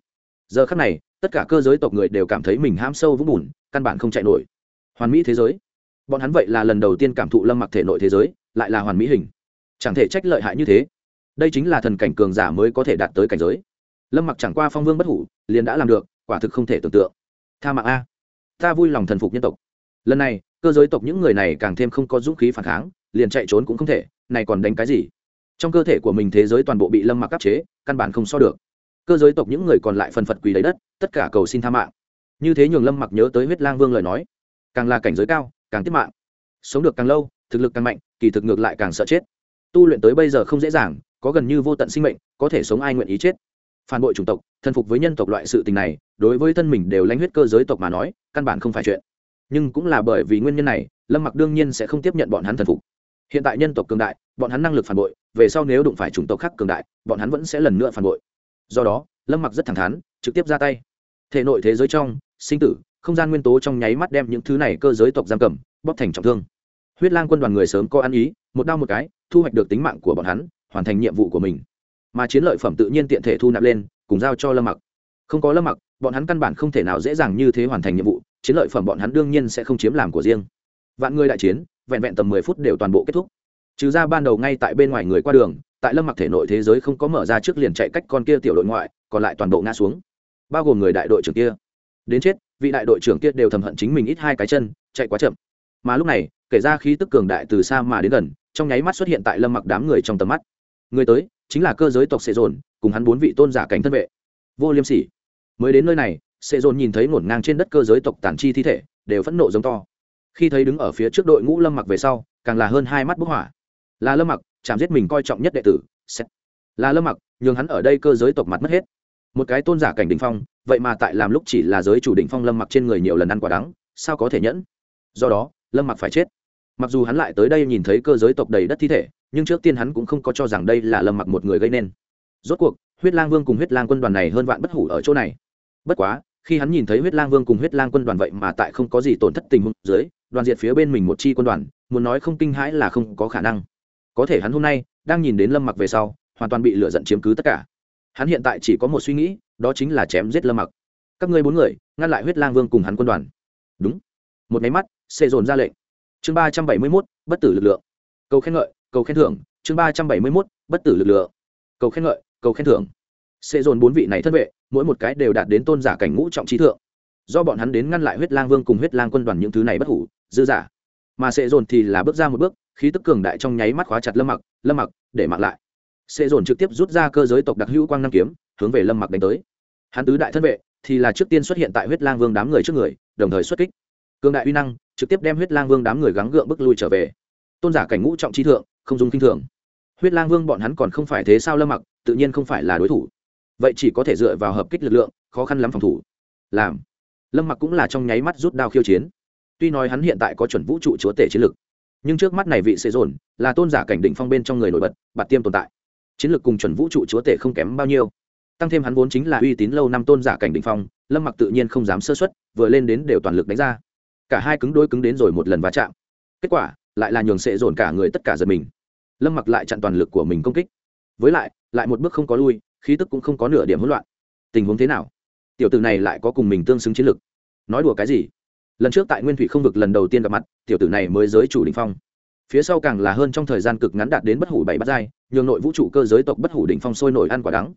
Giờ khắc này, tất cả cơ giới tộc người đều cảm thấy mình ham sâu vũng bùn, căn bản không chạy nổi. Hoàn mỹ thế giới. Bọn hắn vậy là lần đầu tiên cảm thụ lâm mặc thể nội thế giới, lại là hoàn mỹ hình. Chẳng thể trách lợi hại như thế. Đây chính là thần cảnh cường giả mới có thể đạt tới cảnh giới. Lâm mặc chẳng qua phong vương bất hủ, liền đã làm được, quả thực không thể tưởng tượng. Tha mạng a. Ta vui lòng thần phục nhân tộc. Lần này, cơ giới tộc những người này càng thêm không có dũng khí phản kháng, liền chạy trốn cũng không thể này còn đánh cái gì? Trong cơ thể của mình thế giới toàn bộ bị lâm mặc áp chế, căn bản không so được. Cơ giới tộc những người còn lại phần phật quỳ lấy đất, tất cả cầu xin tha mạng. Như thế nhường lâm mặc nhớ tới huyết lang vương lời nói, càng là cảnh giới cao, càng tiếp mạng. Sống được càng lâu, thực lực càng mạnh, kỳ thực ngược lại càng sợ chết. Tu luyện tới bây giờ không dễ dàng, có gần như vô tận sinh mệnh, có thể sống ai nguyện ý chết? Phản bội chủng tộc thần phục với nhân tộc loại sự tình này, đối với thân mình đều lãnh huyết cơ giới tộc mà nói, căn bản không phải chuyện. Nhưng cũng là bởi vì nguyên nhân này, lâm mặc đương nhiên sẽ không tiếp nhận bọn hắn thần phục hiện tại nhân tộc cường đại, bọn hắn năng lực phản bội, về sau nếu đụng phải chủng tộc khác cường đại, bọn hắn vẫn sẽ lần nữa phản bội. Do đó, lâm mặc rất thẳng thắn, trực tiếp ra tay. Thể nội thế giới trong, sinh tử, không gian nguyên tố trong nháy mắt đem những thứ này cơ giới tộc giam cầm, bóp thành trọng thương. Huyết lang quân đoàn người sớm có ăn ý, một đau một cái, thu hoạch được tính mạng của bọn hắn, hoàn thành nhiệm vụ của mình. Mà chiến lợi phẩm tự nhiên tiện thể thu nạp lên, cùng giao cho lâm mặc. Không có lâm mặc, bọn hắn căn bản không thể nào dễ dàng như thế hoàn thành nhiệm vụ, chiến lợi phẩm bọn hắn đương nhiên sẽ không chiếm làm của riêng. Vạn người đại chiến vẹn vẹn tầm mười phút đều toàn bộ kết thúc. Trừ ra ban đầu ngay tại bên ngoài người qua đường, tại lâm mặc thể nội thế giới không có mở ra trước liền chạy cách con kia tiểu đội ngoại, còn lại toàn bộ ngã xuống. Bao gồm người đại đội trưởng kia. Đến chết, vị đại đội trưởng kia đều thầm hận chính mình ít hai cái chân, chạy quá chậm. Mà lúc này, kể ra khí tức cường đại từ xa mà đến gần, trong nháy mắt xuất hiện tại lâm mặc đám người trong tầm mắt. Người tới, chính là cơ giới tộc sệ dồn, cùng hắn bốn vị tôn giả cảnh thân vệ. Vô liêm sỉ. Mới đến nơi này, sệ dồn nhìn thấy ngổn ngang trên đất cơ giới tộc tàn chi thi thể, đều phẫn nộ giống to khi thấy đứng ở phía trước đội ngũ lâm mặc về sau, càng là hơn hai mắt bức hỏa. Là lâm mặc, chạm giết mình coi trọng nhất đệ tử là lâm mặc, nhường hắn ở đây cơ giới tộc mặt mất hết. Một cái tôn giả cảnh đình phong, vậy mà tại làm lúc chỉ là giới chủ đình phong lâm mặc trên người nhiều lần ăn quả đắng, sao có thể nhẫn? Do đó, lâm mặc phải chết. Mặc dù hắn lại tới đây nhìn thấy cơ giới tộc đầy đất thi thể, nhưng trước tiên hắn cũng không có cho rằng đây là lâm mặc một người gây nên. Rốt cuộc, huyết lang vương cùng huyết lang quân đoàn này hơn vạn bất hủ ở chỗ này. Bất quá khi hắn nhìn thấy huyết lang vương cùng huyết lang quân đoàn vậy mà tại không có gì tổn thất tình huống dưới, đoàn diệt phía bên mình một chi quân đoàn, muốn nói không kinh hãi là không có khả năng. Có thể hắn hôm nay đang nhìn đến lâm mặc về sau, hoàn toàn bị lựa giận chiếm cứ tất cả. Hắn hiện tại chỉ có một suy nghĩ, đó chính là chém giết lâm mặc. Các ngươi bốn người, ngăn lại huyết lang vương cùng hắn quân đoàn. Đúng. Một máy mắt, xê dồn ra lệnh. Chương ba trăm bảy mươi mốt, bất tử lực lượng. Cầu khen ngợi, cầu khen thưởng. Chương ba trăm bảy mươi mốt, bất tử lực lượng. Cầu khen ngợi, cầu khen thưởng. Xê dồn bốn vị này thân vệ mỗi một cái đều đạt đến tôn giả cảnh ngũ trọng trí thượng. Do bọn hắn đến ngăn lại huyết lang vương cùng huyết lang quân đoàn những thứ này bất hủ, dư giả. Mà xê dồn thì là bước ra một bước, khí tức cường đại trong nháy mắt khóa chặt lâm mặc lâm mặc, để mặc lại. Xê dồn trực tiếp rút ra cơ giới tộc đặc hữu quang năng kiếm, hướng về lâm mặc đánh tới. Hắn tứ đại thân vệ thì là trước tiên xuất hiện tại huyết lang vương đám người trước người, đồng thời xuất kích. Cường đại uy năng trực tiếp đem huyết lang vương đám người gắng gượng bức lui trở về. Tôn giả cảnh ngũ trọng trí thượng, không dùng kinh thường. Huyết lang vương bọn hắn còn không phải thế sao lâm mặc, tự nhiên không phải là đối thủ vậy chỉ có thể dựa vào hợp kích lực lượng, khó khăn lắm phòng thủ. Làm. Lâm mặc cũng là trong nháy mắt rút đao khiêu chiến. Tuy nói hắn hiện tại có chuẩn vũ trụ chúa tể chiến lực, nhưng trước mắt này vị sẽ dồn, là tôn giả cảnh định phong bên trong người nổi bật, bạt tiêm tồn tại. Chiến lược cùng chuẩn vũ trụ chúa tể không kém bao nhiêu. Tăng thêm hắn vốn chính là uy tín lâu năm tôn giả cảnh định phong, lâm mặc tự nhiên không dám sơ xuất vừa lên đến đều toàn lực đánh ra. Cả hai cứng đôi cứng đến rồi một lần va chạm. Kết quả, lại là nhường sệ dồn cả người tất cả giật mình. Lâm mặc lại chặn toàn lực của mình công kích. Với lại lại một bước không có lui khí tức cũng không có nửa điểm hỗn loạn. Tình huống thế nào? Tiểu tử này lại có cùng mình tương xứng chiến lực. Nói đùa cái gì? Lần trước tại nguyên thủy không vực lần đầu tiên gặp mặt, tiểu tử này mới giới chủ đỉnh phong. Phía sau càng là hơn trong thời gian cực ngắn đạt đến bất hủ bảy bát giai, nhường nội vũ trụ cơ giới tộc bất hủ đỉnh phong sôi nổi ăn quả đắng.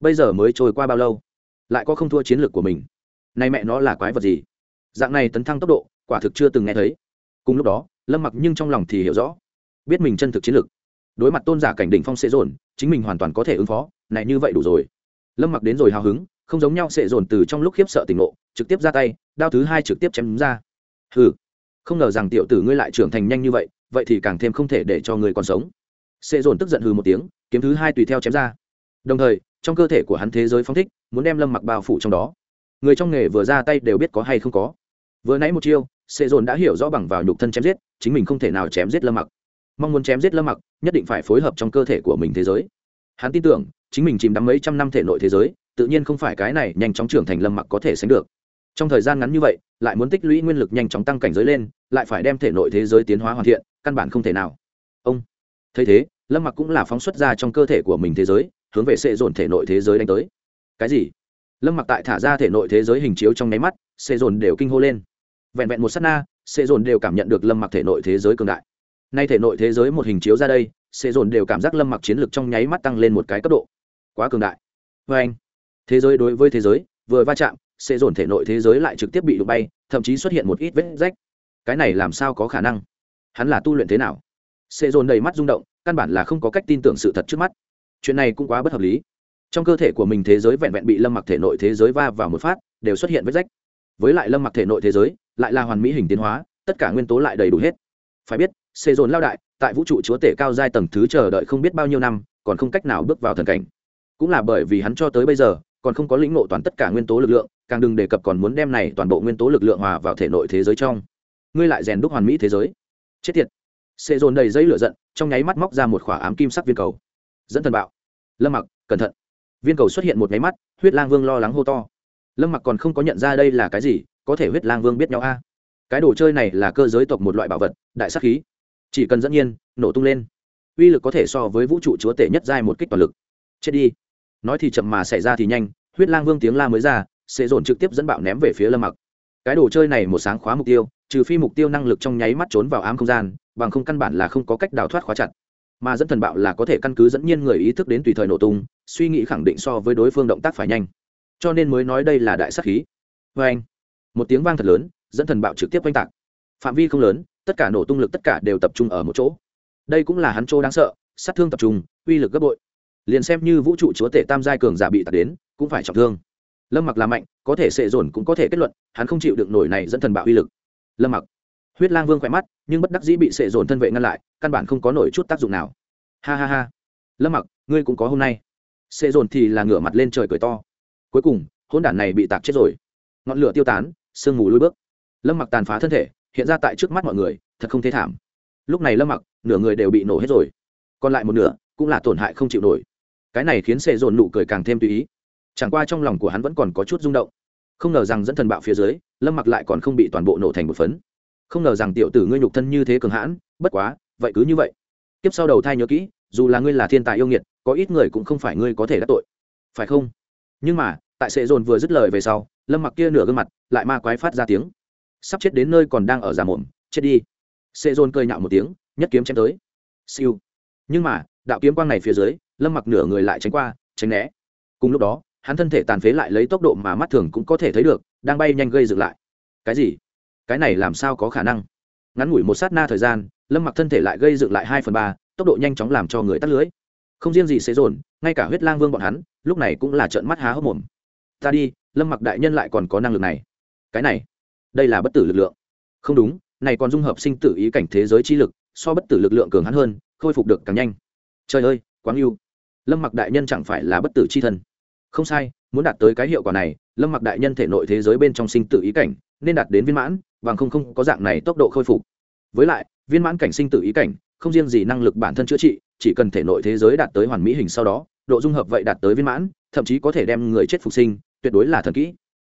Bây giờ mới trôi qua bao lâu? Lại có không thua chiến lược của mình. Nay mẹ nó là quái vật gì? Dạng này tấn thăng tốc độ, quả thực chưa từng nghe thấy. Cùng lúc đó, lâm mặc nhưng trong lòng thì hiểu rõ. Biết mình chân thực chiến lược đối mặt tôn giả cảnh đỉnh phong sẽ dồn, chính mình hoàn toàn có thể ứng phó này như vậy đủ rồi. Lâm mặc đến rồi hào hứng, không giống nhau sẽ dồn từ trong lúc khiếp sợ tỉnh ngộ, trực tiếp ra tay, đao thứ hai trực tiếp chém ra. Hừ, không ngờ rằng tiểu tử ngươi lại trưởng thành nhanh như vậy vậy thì càng thêm không thể để cho người còn sống. Sẽ dồn tức giận hừ một tiếng, kiếm thứ hai tùy theo chém ra. Đồng thời, trong cơ thể của hắn thế giới phong thích, muốn đem lâm mặc bao phủ trong đó. Người trong nghề vừa ra tay đều biết có hay không có. Vừa nãy một chiêu Sệ dồn đã hiểu rõ bằng vào nhục thân chém giết, chính mình không thể nào chém giết lâm mặc. Mong muốn chém giết lâm mặc, nhất định phải phối hợp trong cơ thể của mình thế giới. Hắn tin tưởng chính mình chìm đắm mấy trăm năm thể nội thế giới, tự nhiên không phải cái này nhanh chóng trưởng thành lâm mặc có thể sánh được. Trong thời gian ngắn như vậy, lại muốn tích lũy nguyên lực nhanh chóng tăng cảnh giới lên, lại phải đem thể nội thế giới tiến hóa hoàn thiện, căn bản không thể nào. Ông. Thấy thế, lâm mặc cũng là phóng xuất ra trong cơ thể của mình thế giới, hướng về sệ dồn thể nội thế giới đánh tới. Cái gì? Lâm mặc tại thả ra thể nội thế giới hình chiếu trong nháy mắt, sệ dồn đều kinh hô lên. Vẹn vẹn một s á t na, sệ dồn đều cảm nhận được lâm mặc thể nội thế giới cường đại. Nay thể nội thế giới một hình chiếu ra đây, sệ dồn đều cảm giác lâm mặc chiến lược trong nháy mắt tăng lên một cái cấp độ quá cường đại. Vê anh, thế giới đối với thế giới, vừa va chạm, sẽ dồn thể nội thế giới lại trực tiếp bị đụng bay, thậm chí xuất hiện một ít vết rách. Cái này làm sao có khả năng? Hắn là tu luyện thế nào? Sẽ dồn đầy mắt rung động, căn bản là không có cách tin tưởng sự thật trước mắt. Chuyện này cũng quá bất hợp lý. Trong cơ thể của mình thế giới vẹn vẹn bị lâm mặc thể nội thế giới va vào một phát, đều xuất hiện vết rách. Với lại lâm mặc thể nội thế giới, lại là hoàn mỹ hình tiến hóa, tất cả nguyên tố lại đầy đủ hết. Phải biết xê dồn lao đại, tại vũ trụ chúa tể cao giai tầng thứ chờ đợi không biết bao nhiêu năm, còn không cách nào bước vào thần cảnh cũng là bởi vì hắn cho tới bây giờ còn không có lĩnh ngộ toàn tất cả nguyên tố lực lượng, càng đừng đề cập còn muốn đem này toàn bộ nguyên tố lực lượng hòa vào thể nội thế giới trong. Ngươi lại rèn đúc hoàn mỹ thế giới. Chết tiệt. Xê dồn đầy dây lửa giận, trong nháy mắt móc ra một khỏa ám kim sắc viên cầu. Dẫn thần bạo. Lâm mặc, cẩn thận. Viên cầu xuất hiện một nháy mắt, huyết lang vương lo lắng hô to. Lâm mặc còn không có nhận ra đây là cái gì, có thể huyết lang vương biết nhau a. Cái đồ chơi này là cơ giới tộc một loại bảo vật, đại sắc khí. Chỉ cần dẫn nhiên, nổ tung lên. Uy lực có thể so với vũ trụ chúa tể nhất giai một kích toàn lực. Chết đi nói thì chậm mà xảy ra thì nhanh, huyết lang vương tiếng la mới ra, sẽ dồn trực tiếp dẫn bạo ném về phía lâm mặc. Cái đồ chơi này một sáng khóa mục tiêu, trừ phi mục tiêu năng lực trong nháy mắt trốn vào ám không gian, bằng không căn bản là không có cách đào thoát khóa chặt. Mà dẫn thần bạo là có thể căn cứ dẫn nhiên người ý thức đến tùy thời nổ tung, suy nghĩ khẳng định so với đối phương động tác phải nhanh. Cho nên mới nói đây là đại sắc khí. Vê anh, một tiếng vang thật lớn, dẫn thần bạo trực tiếp oanh tạc. Phạm vi không lớn, tất cả nổ tung lực tất cả đều tập trung ở một chỗ. Đây cũng là hắn chỗ đáng sợ, sát thương tập trung, uy lực gấp bội liền xem như vũ trụ chúa tể tam giai cường giả bị tạt đến, cũng phải trọng thương. Lâm mặc là mạnh, có thể sệ dồn cũng có thể kết luận, hắn không chịu được nổi này dẫn thần bạo uy lực. Lâm mặc. Huyết lang vương khỏe mắt, nhưng bất đắc dĩ bị sệ dồn thân vệ ngăn lại, căn bản không có nổi chút tác dụng nào. Ha ha ha. Lâm mặc, ngươi cũng có hôm nay. Sệ dồn thì là ngửa mặt lên trời cười to. Cuối cùng hôn đản này bị tạc chết rồi. Ngọn lửa tiêu tán, sương mù lôi bước. Lâm mặc tàn phá thân thể, hiện ra tại trước mắt mọi người, thật không thế thảm. Lúc này lâm mặc, nửa người đều bị nổ hết rồi. Còn lại một nửa, cũng là tổn hại không chịu nổi cái này khiến sệ dồn nụ cười càng thêm tùy ý. Chẳng qua trong lòng của hắn vẫn còn có chút rung động. Không ngờ rằng dẫn thần bạo phía dưới, lâm mặc lại còn không bị toàn bộ nổ thành một phấn. Không ngờ rằng tiểu tử ngươi nhục thân như thế cường hãn, bất quá, vậy cứ như vậy. Tiếp sau đầu thai nhớ kỹ, dù là ngươi là thiên tài yêu nghiệt, có ít người cũng không phải ngươi có thể đắc tội. Phải không? Nhưng mà, tại sệ dồn vừa dứt lời về sau, lâm mặc kia nửa gương mặt, lại ma quái phát ra tiếng. Sắp chết đến nơi còn đang ở giả mồm, chết đi. Sệ dồn cơi nhạo một tiếng, nhất kiếm chém tới. Siêu. Nhưng mà, đạo kiếm quang này phía dưới lâm mặc nửa người lại tránh qua, tránh né. Cùng lúc đó, hắn thân thể tàn phế lại lấy tốc độ mà mắt thường cũng có thể thấy được, đang bay nhanh gây dựng lại. Cái gì? Cái này làm sao có khả năng? Ngắn ngủi một sát na thời gian, lâm mặc thân thể lại gây dựng lại hai phần ba, tốc độ nhanh chóng làm cho người tắt lưới. Không riêng gì xế dồn, ngay cả huyết lang vương bọn hắn, lúc này cũng là trợn mắt há hốc mồm. Ta đi, lâm mặc đại nhân lại còn có năng lực này. Cái này, đây là bất tử lực lượng. Không đúng, này còn dung hợp sinh tử ý cảnh thế giới chi lực, so bất tử lực lượng cường hắn hơn, khôi phục được càng nhanh. Trời ơi, quáng yêu lâm mặc đại nhân chẳng phải là bất tử c h i thân. Không sai, muốn đạt tới cái hiệu quả này, lâm mặc đại nhân thể nội thế giới bên trong sinh tử ý cảnh, nên đạt đến viên mãn, bằng không không có dạng này tốc độ khôi phục. Với lại, viên mãn cảnh sinh tử ý cảnh, không riêng gì năng lực bản thân chữa trị, chỉ cần thể nội thế giới đạt tới hoàn mỹ hình sau đó, độ dung hợp vậy đạt tới viên mãn, thậm chí có thể đem người chết phục sinh, tuyệt đối là thần kỹ.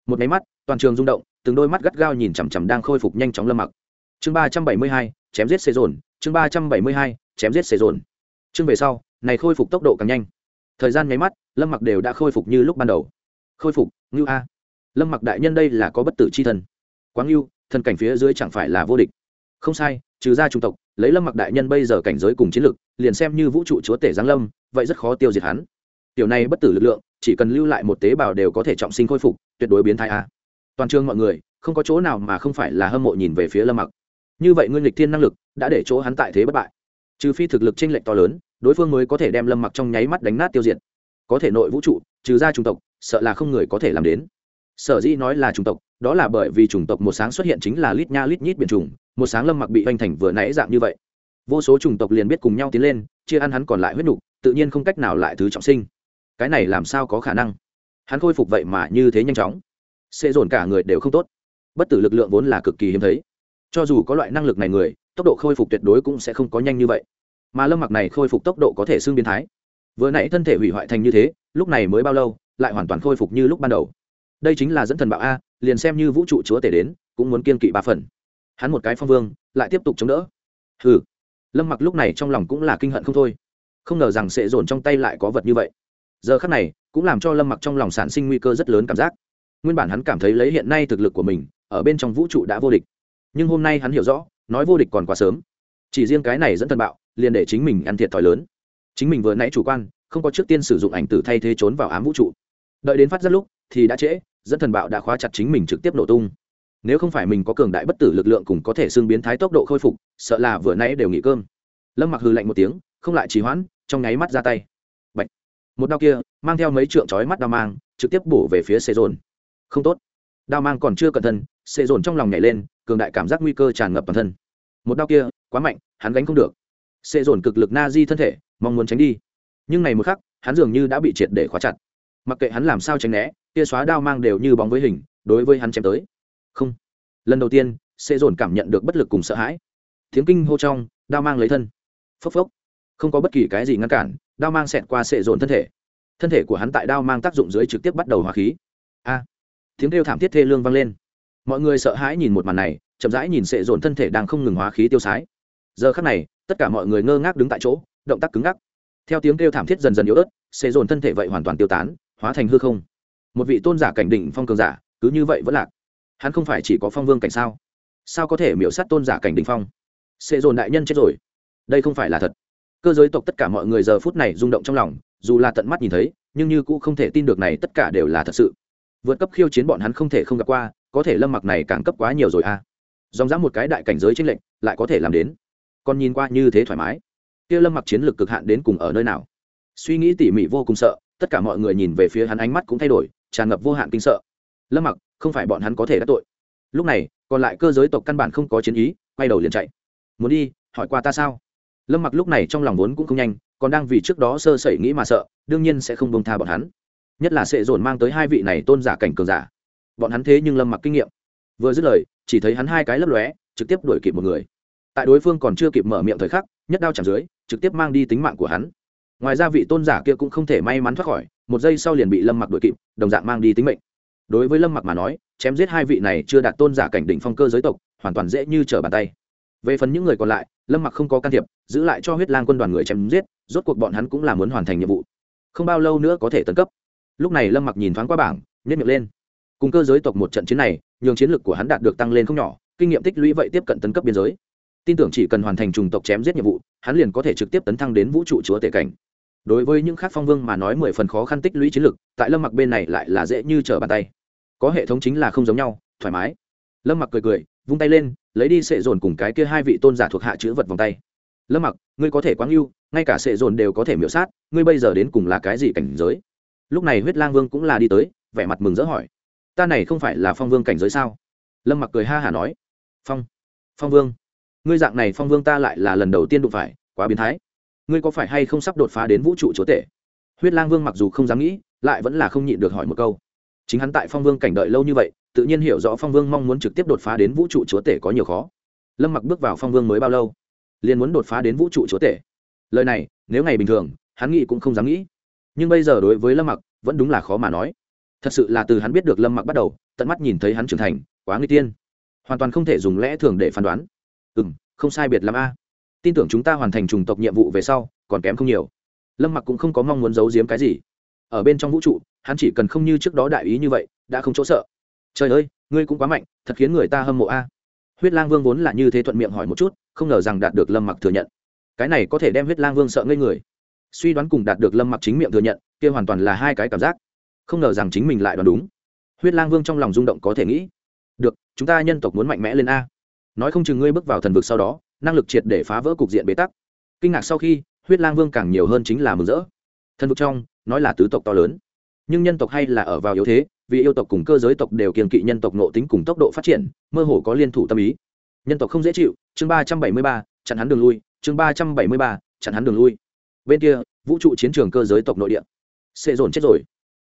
Một máy mắt, toàn trường rung động, từng đôi mắt gắt gao nhìn chằm chằm đang khôi phục nhanh chóng lâm mặc. Chương ba trăm bảy mươi hai, chém giết xê dồn, chương ba trăm bảy mươi hai, chém giết xê dồn. Chương về sau này khôi phục tốc độ càng nhanh. Thời gian nháy mắt, lâm mặc đều đã khôi phục như lúc ban đầu. Khôi phục, ngưu a. Lâm mặc đại nhân đây là có bất tử c h i thân quá ngưu, thần cảnh phía dưới chẳng phải là vô địch. Không sai, trừ ra trung tộc, lấy lâm mặc đại nhân bây giờ cảnh giới cùng chiến lực, liền xem như vũ trụ chúa tể giáng lâm, vậy rất khó tiêu diệt hắn. Tiểu này bất tử lực lượng, chỉ cần lưu lại một tế bào đều có thể trọng sinh khôi phục, tuyệt đối biến thai a. Toàn trường mọi người, không có chỗ nào mà không phải là hâm mộ nhìn về phía lâm mặc. Như vậy nguyên lịch thiên năng lực, đã để chỗ hắn tại thế bất bại. Trừ phi thực lực tranh lệch to lớn đối phương mới có thể đem lâm mặc trong nháy mắt đánh nát tiêu diệt. Có thể nội vũ trụ, trừ ra chủng tộc, sợ là không người có thể làm đến. Sở dĩ nói là chủng tộc, đó là bởi vì chủng tộc một sáng xuất hiện chính là lít nha lít nhít biển trùng, một sáng lâm mặc bị hoành thành vừa nãy dạng như vậy. Vô số chủng tộc liền biết cùng nhau tiến lên, chia ăn hắn còn lại huyết nục, tự nhiên không cách nào lại thứ trọng sinh. Cái này làm sao có khả năng? Hắn khôi phục vậy mà như thế nhanh chóng. Sẽ dồn cả người đều không tốt. Bất tử lực lượng vốn là cực kỳ hiếm thấy. Cho dù có loại năng lực này người, tốc độ khôi phục tuyệt đối cũng sẽ không có nhanh như vậy mà lâm mặc này khôi phục tốc độ có thể xương biến thái. Vừa nãy thân thể hủy hoại thành như thế, lúc này mới bao lâu, lại hoàn toàn khôi phục như lúc ban đầu. Đây chính là dẫn thần bạo a, liền xem như vũ trụ chúa tể đến, cũng muốn kiên kỵ ba phần. Hắn một cái phong vương, lại tiếp tục chống đỡ. Hừ. Lâm mặc lúc này trong lòng cũng là kinh hận không thôi. Không ngờ rằng sệ dồn trong tay lại có vật như vậy. Giờ khắc này, cũng làm cho lâm mặc trong lòng sản sinh nguy cơ rất lớn cảm giác. Nguyên bản hắn cảm thấy lấy hiện nay thực lực của mình, ở bên trong vũ trụ đã vô địch. Nhưng hôm nay hắn hiểu rõ, nói vô địch còn quá sớm. Chỉ riêng cái này dẫn thần bạo liền để chính mình ăn thiệt thòi lớn. Chính mình vừa nãy chủ quan, không có trước tiên sử dụng ảnh tử thay thế trốn vào ám vũ trụ. Đợi đến phát ra lúc, thì đã trễ, dẫn thần bạo đã khóa chặt chính mình trực tiếp nổ tung. Nếu không phải mình có cường đại bất tử lực lượng cùng có thể xương biến thái tốc độ khôi phục, sợ là vừa nãy đều nghỉ cơm. Lâm mặc hư lạnh một tiếng, không lại trì hoãn, trong nháy mắt ra tay. Bạch. một đao kia, mang theo mấy trượng chói mắt đao mang, trực tiếp bổ về phía xê dồn. Không tốt. Đao mang còn chưa cẩn thân xê dồn trong lòng nhảy lên, cường đại cảm giác nguy cơ tràn ngập toàn thân. Một đao kia, quá mạnh, hắn gánh không được. Sẽ dồn cực lực na di thân thể, mong muốn tránh đi. Nhưng này một khắc, hắn dường như đã bị triệt để khóa chặt. Mặc kệ hắn làm sao tránh né, tia xóa đao mang đều như bóng với hình, đối với hắn chém tới. Không. Lần đầu tiên, Sẽ dồn cảm nhận được bất lực cùng sợ hãi. Tiếng kinh hô trong, đao mang lấy thân. Phốc phốc. Không có bất kỳ cái gì ngăn cản, đao mang xẹt qua xệ dồn thân thể. Thân thể của hắn tại đao mang tác dụng dưới trực tiếp bắt đầu hóa khí. A. Tiếng kêu thảm thiết thê lương vang lên. Mọi người sợ hãi nhìn một màn này, chậm rãi nhìn sệ dồn thân thể đang không ngừng hóa khí tiêu sái. Giờ khắc này tất cả mọi người ngơ ngác đứng tại chỗ, động tác cứng ngắc. Theo tiếng kêu thảm thiết dần dần yếu ớt, xê dồn thân thể vậy hoàn toàn tiêu tán, hóa thành hư không. Một vị tôn giả cảnh đỉnh phong cường giả, cứ như vậy vẫn lạc. Hắn không phải chỉ có phong vương cảnh sao? Sao có thể miễu sát tôn giả cảnh đỉnh phong? Xê dồn đại nhân chết rồi. Đây không phải là thật. Cơ giới tộc tất cả mọi người giờ phút này rung động trong lòng, dù là tận mắt nhìn thấy, nhưng như cũng không thể tin được này tất cả đều là thật sự. Vượt cấp khiêu chiến bọn hắn không thể không gặp qua, có thể lâm mặc này càng cấp quá nhiều rồi à. dòng dã một cái đại cảnh giới tranh lệnh lại có thể làm đến còn nhìn qua như thế thoải mái. Kia lâm mặc chiến lược cực hạn đến cùng ở nơi nào? Suy nghĩ tỉ mỉ vô cùng sợ, tất cả mọi người nhìn về phía hắn ánh mắt cũng thay đổi, tràn ngập vô hạn kinh sợ. Lâm mặc, không phải bọn hắn có thể đắc tội. Lúc này, còn lại cơ giới tộc căn bản không có chiến ý, quay đầu liền chạy. Muốn đi, hỏi qua ta sao? Lâm mặc lúc này trong lòng vốn cũng không nhanh, còn đang vì trước đó sơ sẩy nghĩ mà sợ, đương nhiên sẽ không bông tha bọn hắn. Nhất là sệ dồn mang tới hai vị này tôn giả cảnh cường giả. Bọn hắn thế nhưng lâm mặc kinh nghiệm. Vừa dứt lời, chỉ thấy hắn hai cái lấp lóe, trực tiếp đuổi kịp một người tại đối phương còn chưa kịp mở miệng thời khắc, nhất đao chạm dưới, trực tiếp mang đi tính mạng của hắn. Ngoài ra vị tôn giả kia cũng không thể may mắn thoát khỏi, một giây sau liền bị lâm mặc đuổi kịp, đồng dạng mang đi tính mệnh. Đối với lâm mặc mà nói, chém giết hai vị này chưa đạt tôn giả cảnh đỉnh phong cơ giới tộc, hoàn toàn dễ như trở bàn tay. Về phần những người còn lại, lâm mặc không có can thiệp, giữ lại cho huyết lang quân đoàn người chém giết, rốt cuộc bọn hắn cũng là muốn hoàn thành nhiệm vụ. Không bao lâu nữa có thể tấn cấp. Lúc này lâm mặc nhìn thoáng qua bảng nhét miệng lên. Cùng cơ giới tộc một trận chiến này, nhường chiến lược của hắn đạt được tăng lên không nhỏ, kinh nghiệm tích lũy vậy tiếp cận tấn cấp biên giới tin tưởng chỉ cần hoàn thành trùng tộc chém giết nhiệm vụ, hắn liền có thể trực tiếp tấn thăng đến vũ trụ chúa tể cảnh. Đối với những khác phong vương mà nói mười phần khó khăn tích lũy chiến lực tại lâm mặc bên này lại là dễ như trở bàn tay. Có hệ thống chính là không giống nhau, thoải mái. Lâm mặc cười cười, vung tay lên, lấy đi sệ dồn cùng cái kia hai vị tôn giả thuộc hạ chữ vật vòng tay. Lâm mặc, ngươi có thể quáng yêu ngay cả sệ dồn đều có thể miễu sát, ngươi bây giờ đến cùng là cái gì cảnh giới? Lúc này huyết lang vương cũng là đi tới, vẻ mặt mừng rỡ hỏi. Ta này không phải là phong vương cảnh giới sao? Lâm mặc cười ha hả nói. Phong phong vương ngươi dạng này phong vương ta lại là lần đầu tiên đụng phải, quá biến thái. Ngươi có phải hay không sắp đột phá đến vũ trụ chúa tể? Huyết lang vương mặc dù không dám nghĩ, lại vẫn là không nhịn được hỏi một câu. Chính hắn tại phong vương cảnh đợi lâu như vậy, tự nhiên hiểu rõ phong vương mong muốn trực tiếp đột phá đến vũ trụ chúa tể có nhiều khó. Lâm mặc bước vào phong vương mới bao lâu? Liền muốn đột phá đến vũ trụ chúa tể. Lời này, nếu ngày bình thường, hắn nghĩ cũng không dám nghĩ. Nhưng bây giờ đối với lâm mặc, vẫn đúng là khó mà nói. Thật sự là từ hắn biết được lâm mặc bắt đầu, tận mắt nhìn thấy hắn trưởng thành, quá nguy tiên. Hoàn toàn không thể dùng lẽ thường để phán đoán ừ m không sai biệt l a. Tin tưởng chúng ta hoàn thành trùng tộc nhiệm vụ về sau, còn kém không nhiều. Lâm mặc cũng không có mong muốn giấu giếm cái gì. Ở bên trong vũ trụ, hắn chỉ cần không như trước đó đại ý như vậy, đã không chỗ sợ. Trời ơi, ngươi cũng quá mạnh, thật khiến người ta hâm mộ a. Huyết lang vương vốn là như thế thuận miệng hỏi một chút, không ngờ rằng đạt được lâm mặc thừa nhận. Cái này có thể đem huyết lang vương sợ ngây người. Suy đoán cùng đạt được lâm mặc chính miệng thừa nhận, kia hoàn toàn là hai cái cảm giác. Không ngờ rằng chính mình lại đoán đúng. Huyết lang vương trong lòng rung động có thể nghĩ. Được, chúng ta nhân tộc muốn mạnh mẽ lên a nói không chừng ngươi bước vào thần vực sau đó, năng lực triệt để phá vỡ cục diện bế tắc. Kinh ngạc sau khi, huyết lang vương càng nhiều hơn chính là mừng rỡ. Thần vực trong, nói là tứ tộc to lớn. Nhưng nhân tộc hay là ở vào yếu thế, vì yêu tộc cùng cơ giới tộc đều kiềm kỵ nhân tộc nộ tính cùng tốc độ phát triển, mơ hồ có liên thủ tâm ý. Nhân tộc không dễ chịu, chương ba trăm bảy mươi ba, chặn hắn đường lui, chương ba trăm bảy mươi ba, chặn hắn đường lui. Bên kia, vũ trụ chiến trường cơ giới tộc nội địa. Sẽ dồn chết rồi.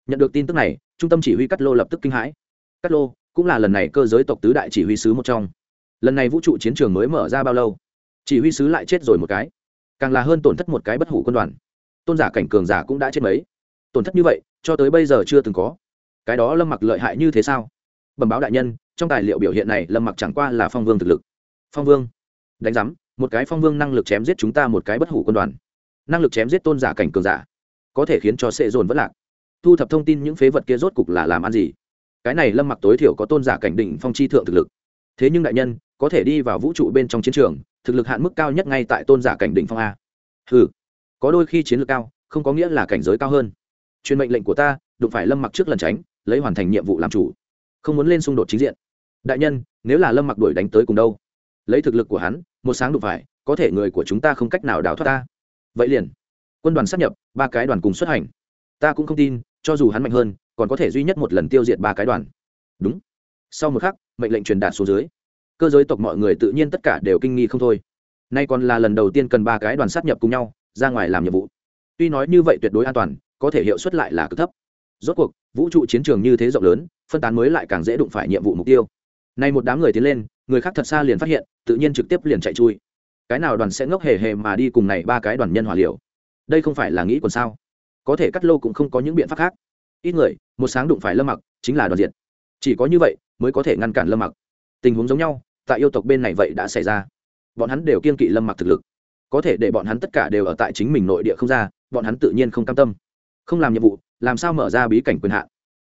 Nhận được tin tức này, trung tâm chỉ huy cắt lô lập tức kinh hãi. Cắt lô cũng là lần này cơ giới tộc tứ đại chỉ huy sứ một trong lần này vũ trụ chiến trường mới mở ra bao lâu? Chỉ huy sứ lại chết rồi một cái. Càng là hơn tổn thất một cái bất hủ quân đoàn. Tôn giả cảnh cường giả cũng đã chết mấy. Tổn thất như vậy, cho tới bây giờ chưa từng có. Cái đó lâm mặc lợi hại như thế sao? Bẩm báo đại nhân, trong tài liệu biểu hiện này lâm mặc chẳng qua là phong vương thực lực. Phong vương? Đánh giám, một cái phong vương năng lực chém giết chúng ta một cái bất hủ quân đoàn. Năng lực chém giết tôn giả cảnh cường giả. Có thể khiến cho sệ dồn vất lạc. Thu thập thông tin những phế vật kia rốt cục là làm ăn gì? Cái này lâm mặc tối thiểu có tôn giả cảnh đỉnh phong chi thượng thực lực. Thế nhưng đại nhân có thể đi vào vũ trụ bên trong chiến trường, thực lực hạn mức cao nhất ngay tại tôn giả cảnh đỉnh phong a. Ừ có đôi khi chiến lược cao, không có nghĩa là cảnh giới cao hơn. Truyền mệnh lệnh của ta, đụng phải lâm mặc trước lần tránh, lấy hoàn thành nhiệm vụ làm chủ. Không muốn lên xung đột chính diện. Đại nhân, nếu là lâm mặc đuổi đánh tới cùng đâu? Lấy thực lực của hắn, một sáng đụng phải, có thể người của chúng ta không cách nào đào thoát ta. Vậy liền. Quân đoàn sắp nhập, ba cái đoàn cùng xuất hành. Ta cũng không tin, cho dù hắn mạnh hơn, còn có thể duy nhất một lần tiêu diệt ba cái đoàn. Đúng. Sau một khắc, mệnh lệnh truyền đạt xuống dưới cơ giới tộc mọi người tự nhiên tất cả đều kinh nghi không thôi. Nay còn là lần đầu tiên cần ba cái đoàn sát nhập cùng nhau, ra ngoài làm nhiệm vụ. Tuy nói như vậy tuyệt đối an toàn, có thể hiệu suất lại là cực thấp. Rốt cuộc, vũ trụ chiến trường như thế rộng lớn, phân tán mới lại càng dễ đụng phải nhiệm vụ mục tiêu. Nay một đám người tiến lên, người khác thật xa liền phát hiện, tự nhiên trực tiếp liền chạy chui. Cái nào đoàn sẽ ngốc hề hề mà đi cùng này ba cái đoàn nhân hỏa liều? Đây không phải là nghĩ còn sao? Có thể cắt lô cũng không có những biện pháp khác. Ít người, một sáng đụng phải lâm mặc, chính là đoàn diện chỉ có như vậy, mới có thể ngăn cản lâm mặc. Tình huống giống nhau tại yêu tộc bên này vậy đã xảy ra. Bọn hắn đều kiên kỵ lâm mặc thực lực. Có thể để bọn hắn tất cả đều ở tại chính mình nội địa không ra, bọn hắn tự nhiên không cam tâm. Không làm nhiệm vụ, làm sao mở ra bí cảnh quyền hạn?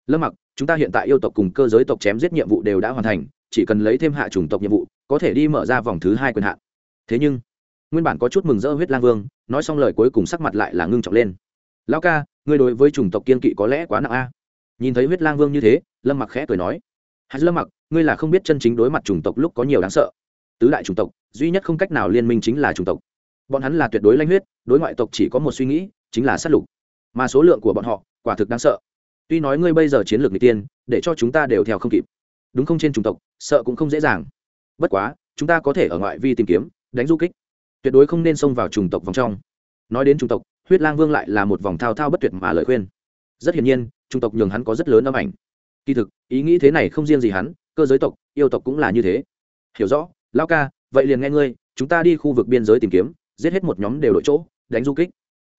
Lâm mặc, chúng ta hiện tại yêu tộc cùng cơ giới tộc chém giết nhiệm vụ đều đã hoàn thành, chỉ cần lấy thêm hạ chủng tộc nhiệm vụ, có thể đi mở ra vòng thứ hai quyền hạn. Thế nhưng, nguyên bản có chút mừng rỡ huyết lang vương, nói xong lời cuối cùng sắc mặt lại là ngưng trọng lên. Lão ca, ngươi đối với chủng tộc kiên kỵ có lẽ quá nặng a. Nhìn thấy huyết lang vương như thế, lâm mặc khẽ cười nói. Hãy lâm mặc ngươi là không biết chân chính đối mặt chủng tộc lúc có nhiều đáng sợ. Tứ đại chủng tộc, duy nhất không cách nào liên minh chính là chủng tộc. Bọn hắn là tuyệt đối lanh huyết, đối ngoại tộc chỉ có một suy nghĩ, chính là sát lục. Mà số lượng của bọn họ, quả thực đáng sợ. Tuy nói ngươi bây giờ chiến lược n g tiên, để cho chúng ta đều theo không kịp. Đúng không trên chủng tộc, sợ cũng không dễ dàng. Bất quá, chúng ta có thể ở ngoại vi tìm kiếm, đánh du kích. Tuyệt đối không nên xông vào chủng tộc vòng trong. Nói đến chủng tộc, huyết lang vương lại là một vòng thao thao bất tuyệt mà lời khuyên. Rất hiển nhiên, chủng tộc nhường hắn có rất lớn âm ảnh. Kỳ thực, ý nghĩ thế này không riêng gì hắn cơ giới tộc, yêu tộc cũng là như thế. Hiểu rõ lao ca, vậy liền nghe ngươi, chúng ta đi khu vực biên giới tìm kiếm, giết hết một nhóm đều đội chỗ, đánh du kích.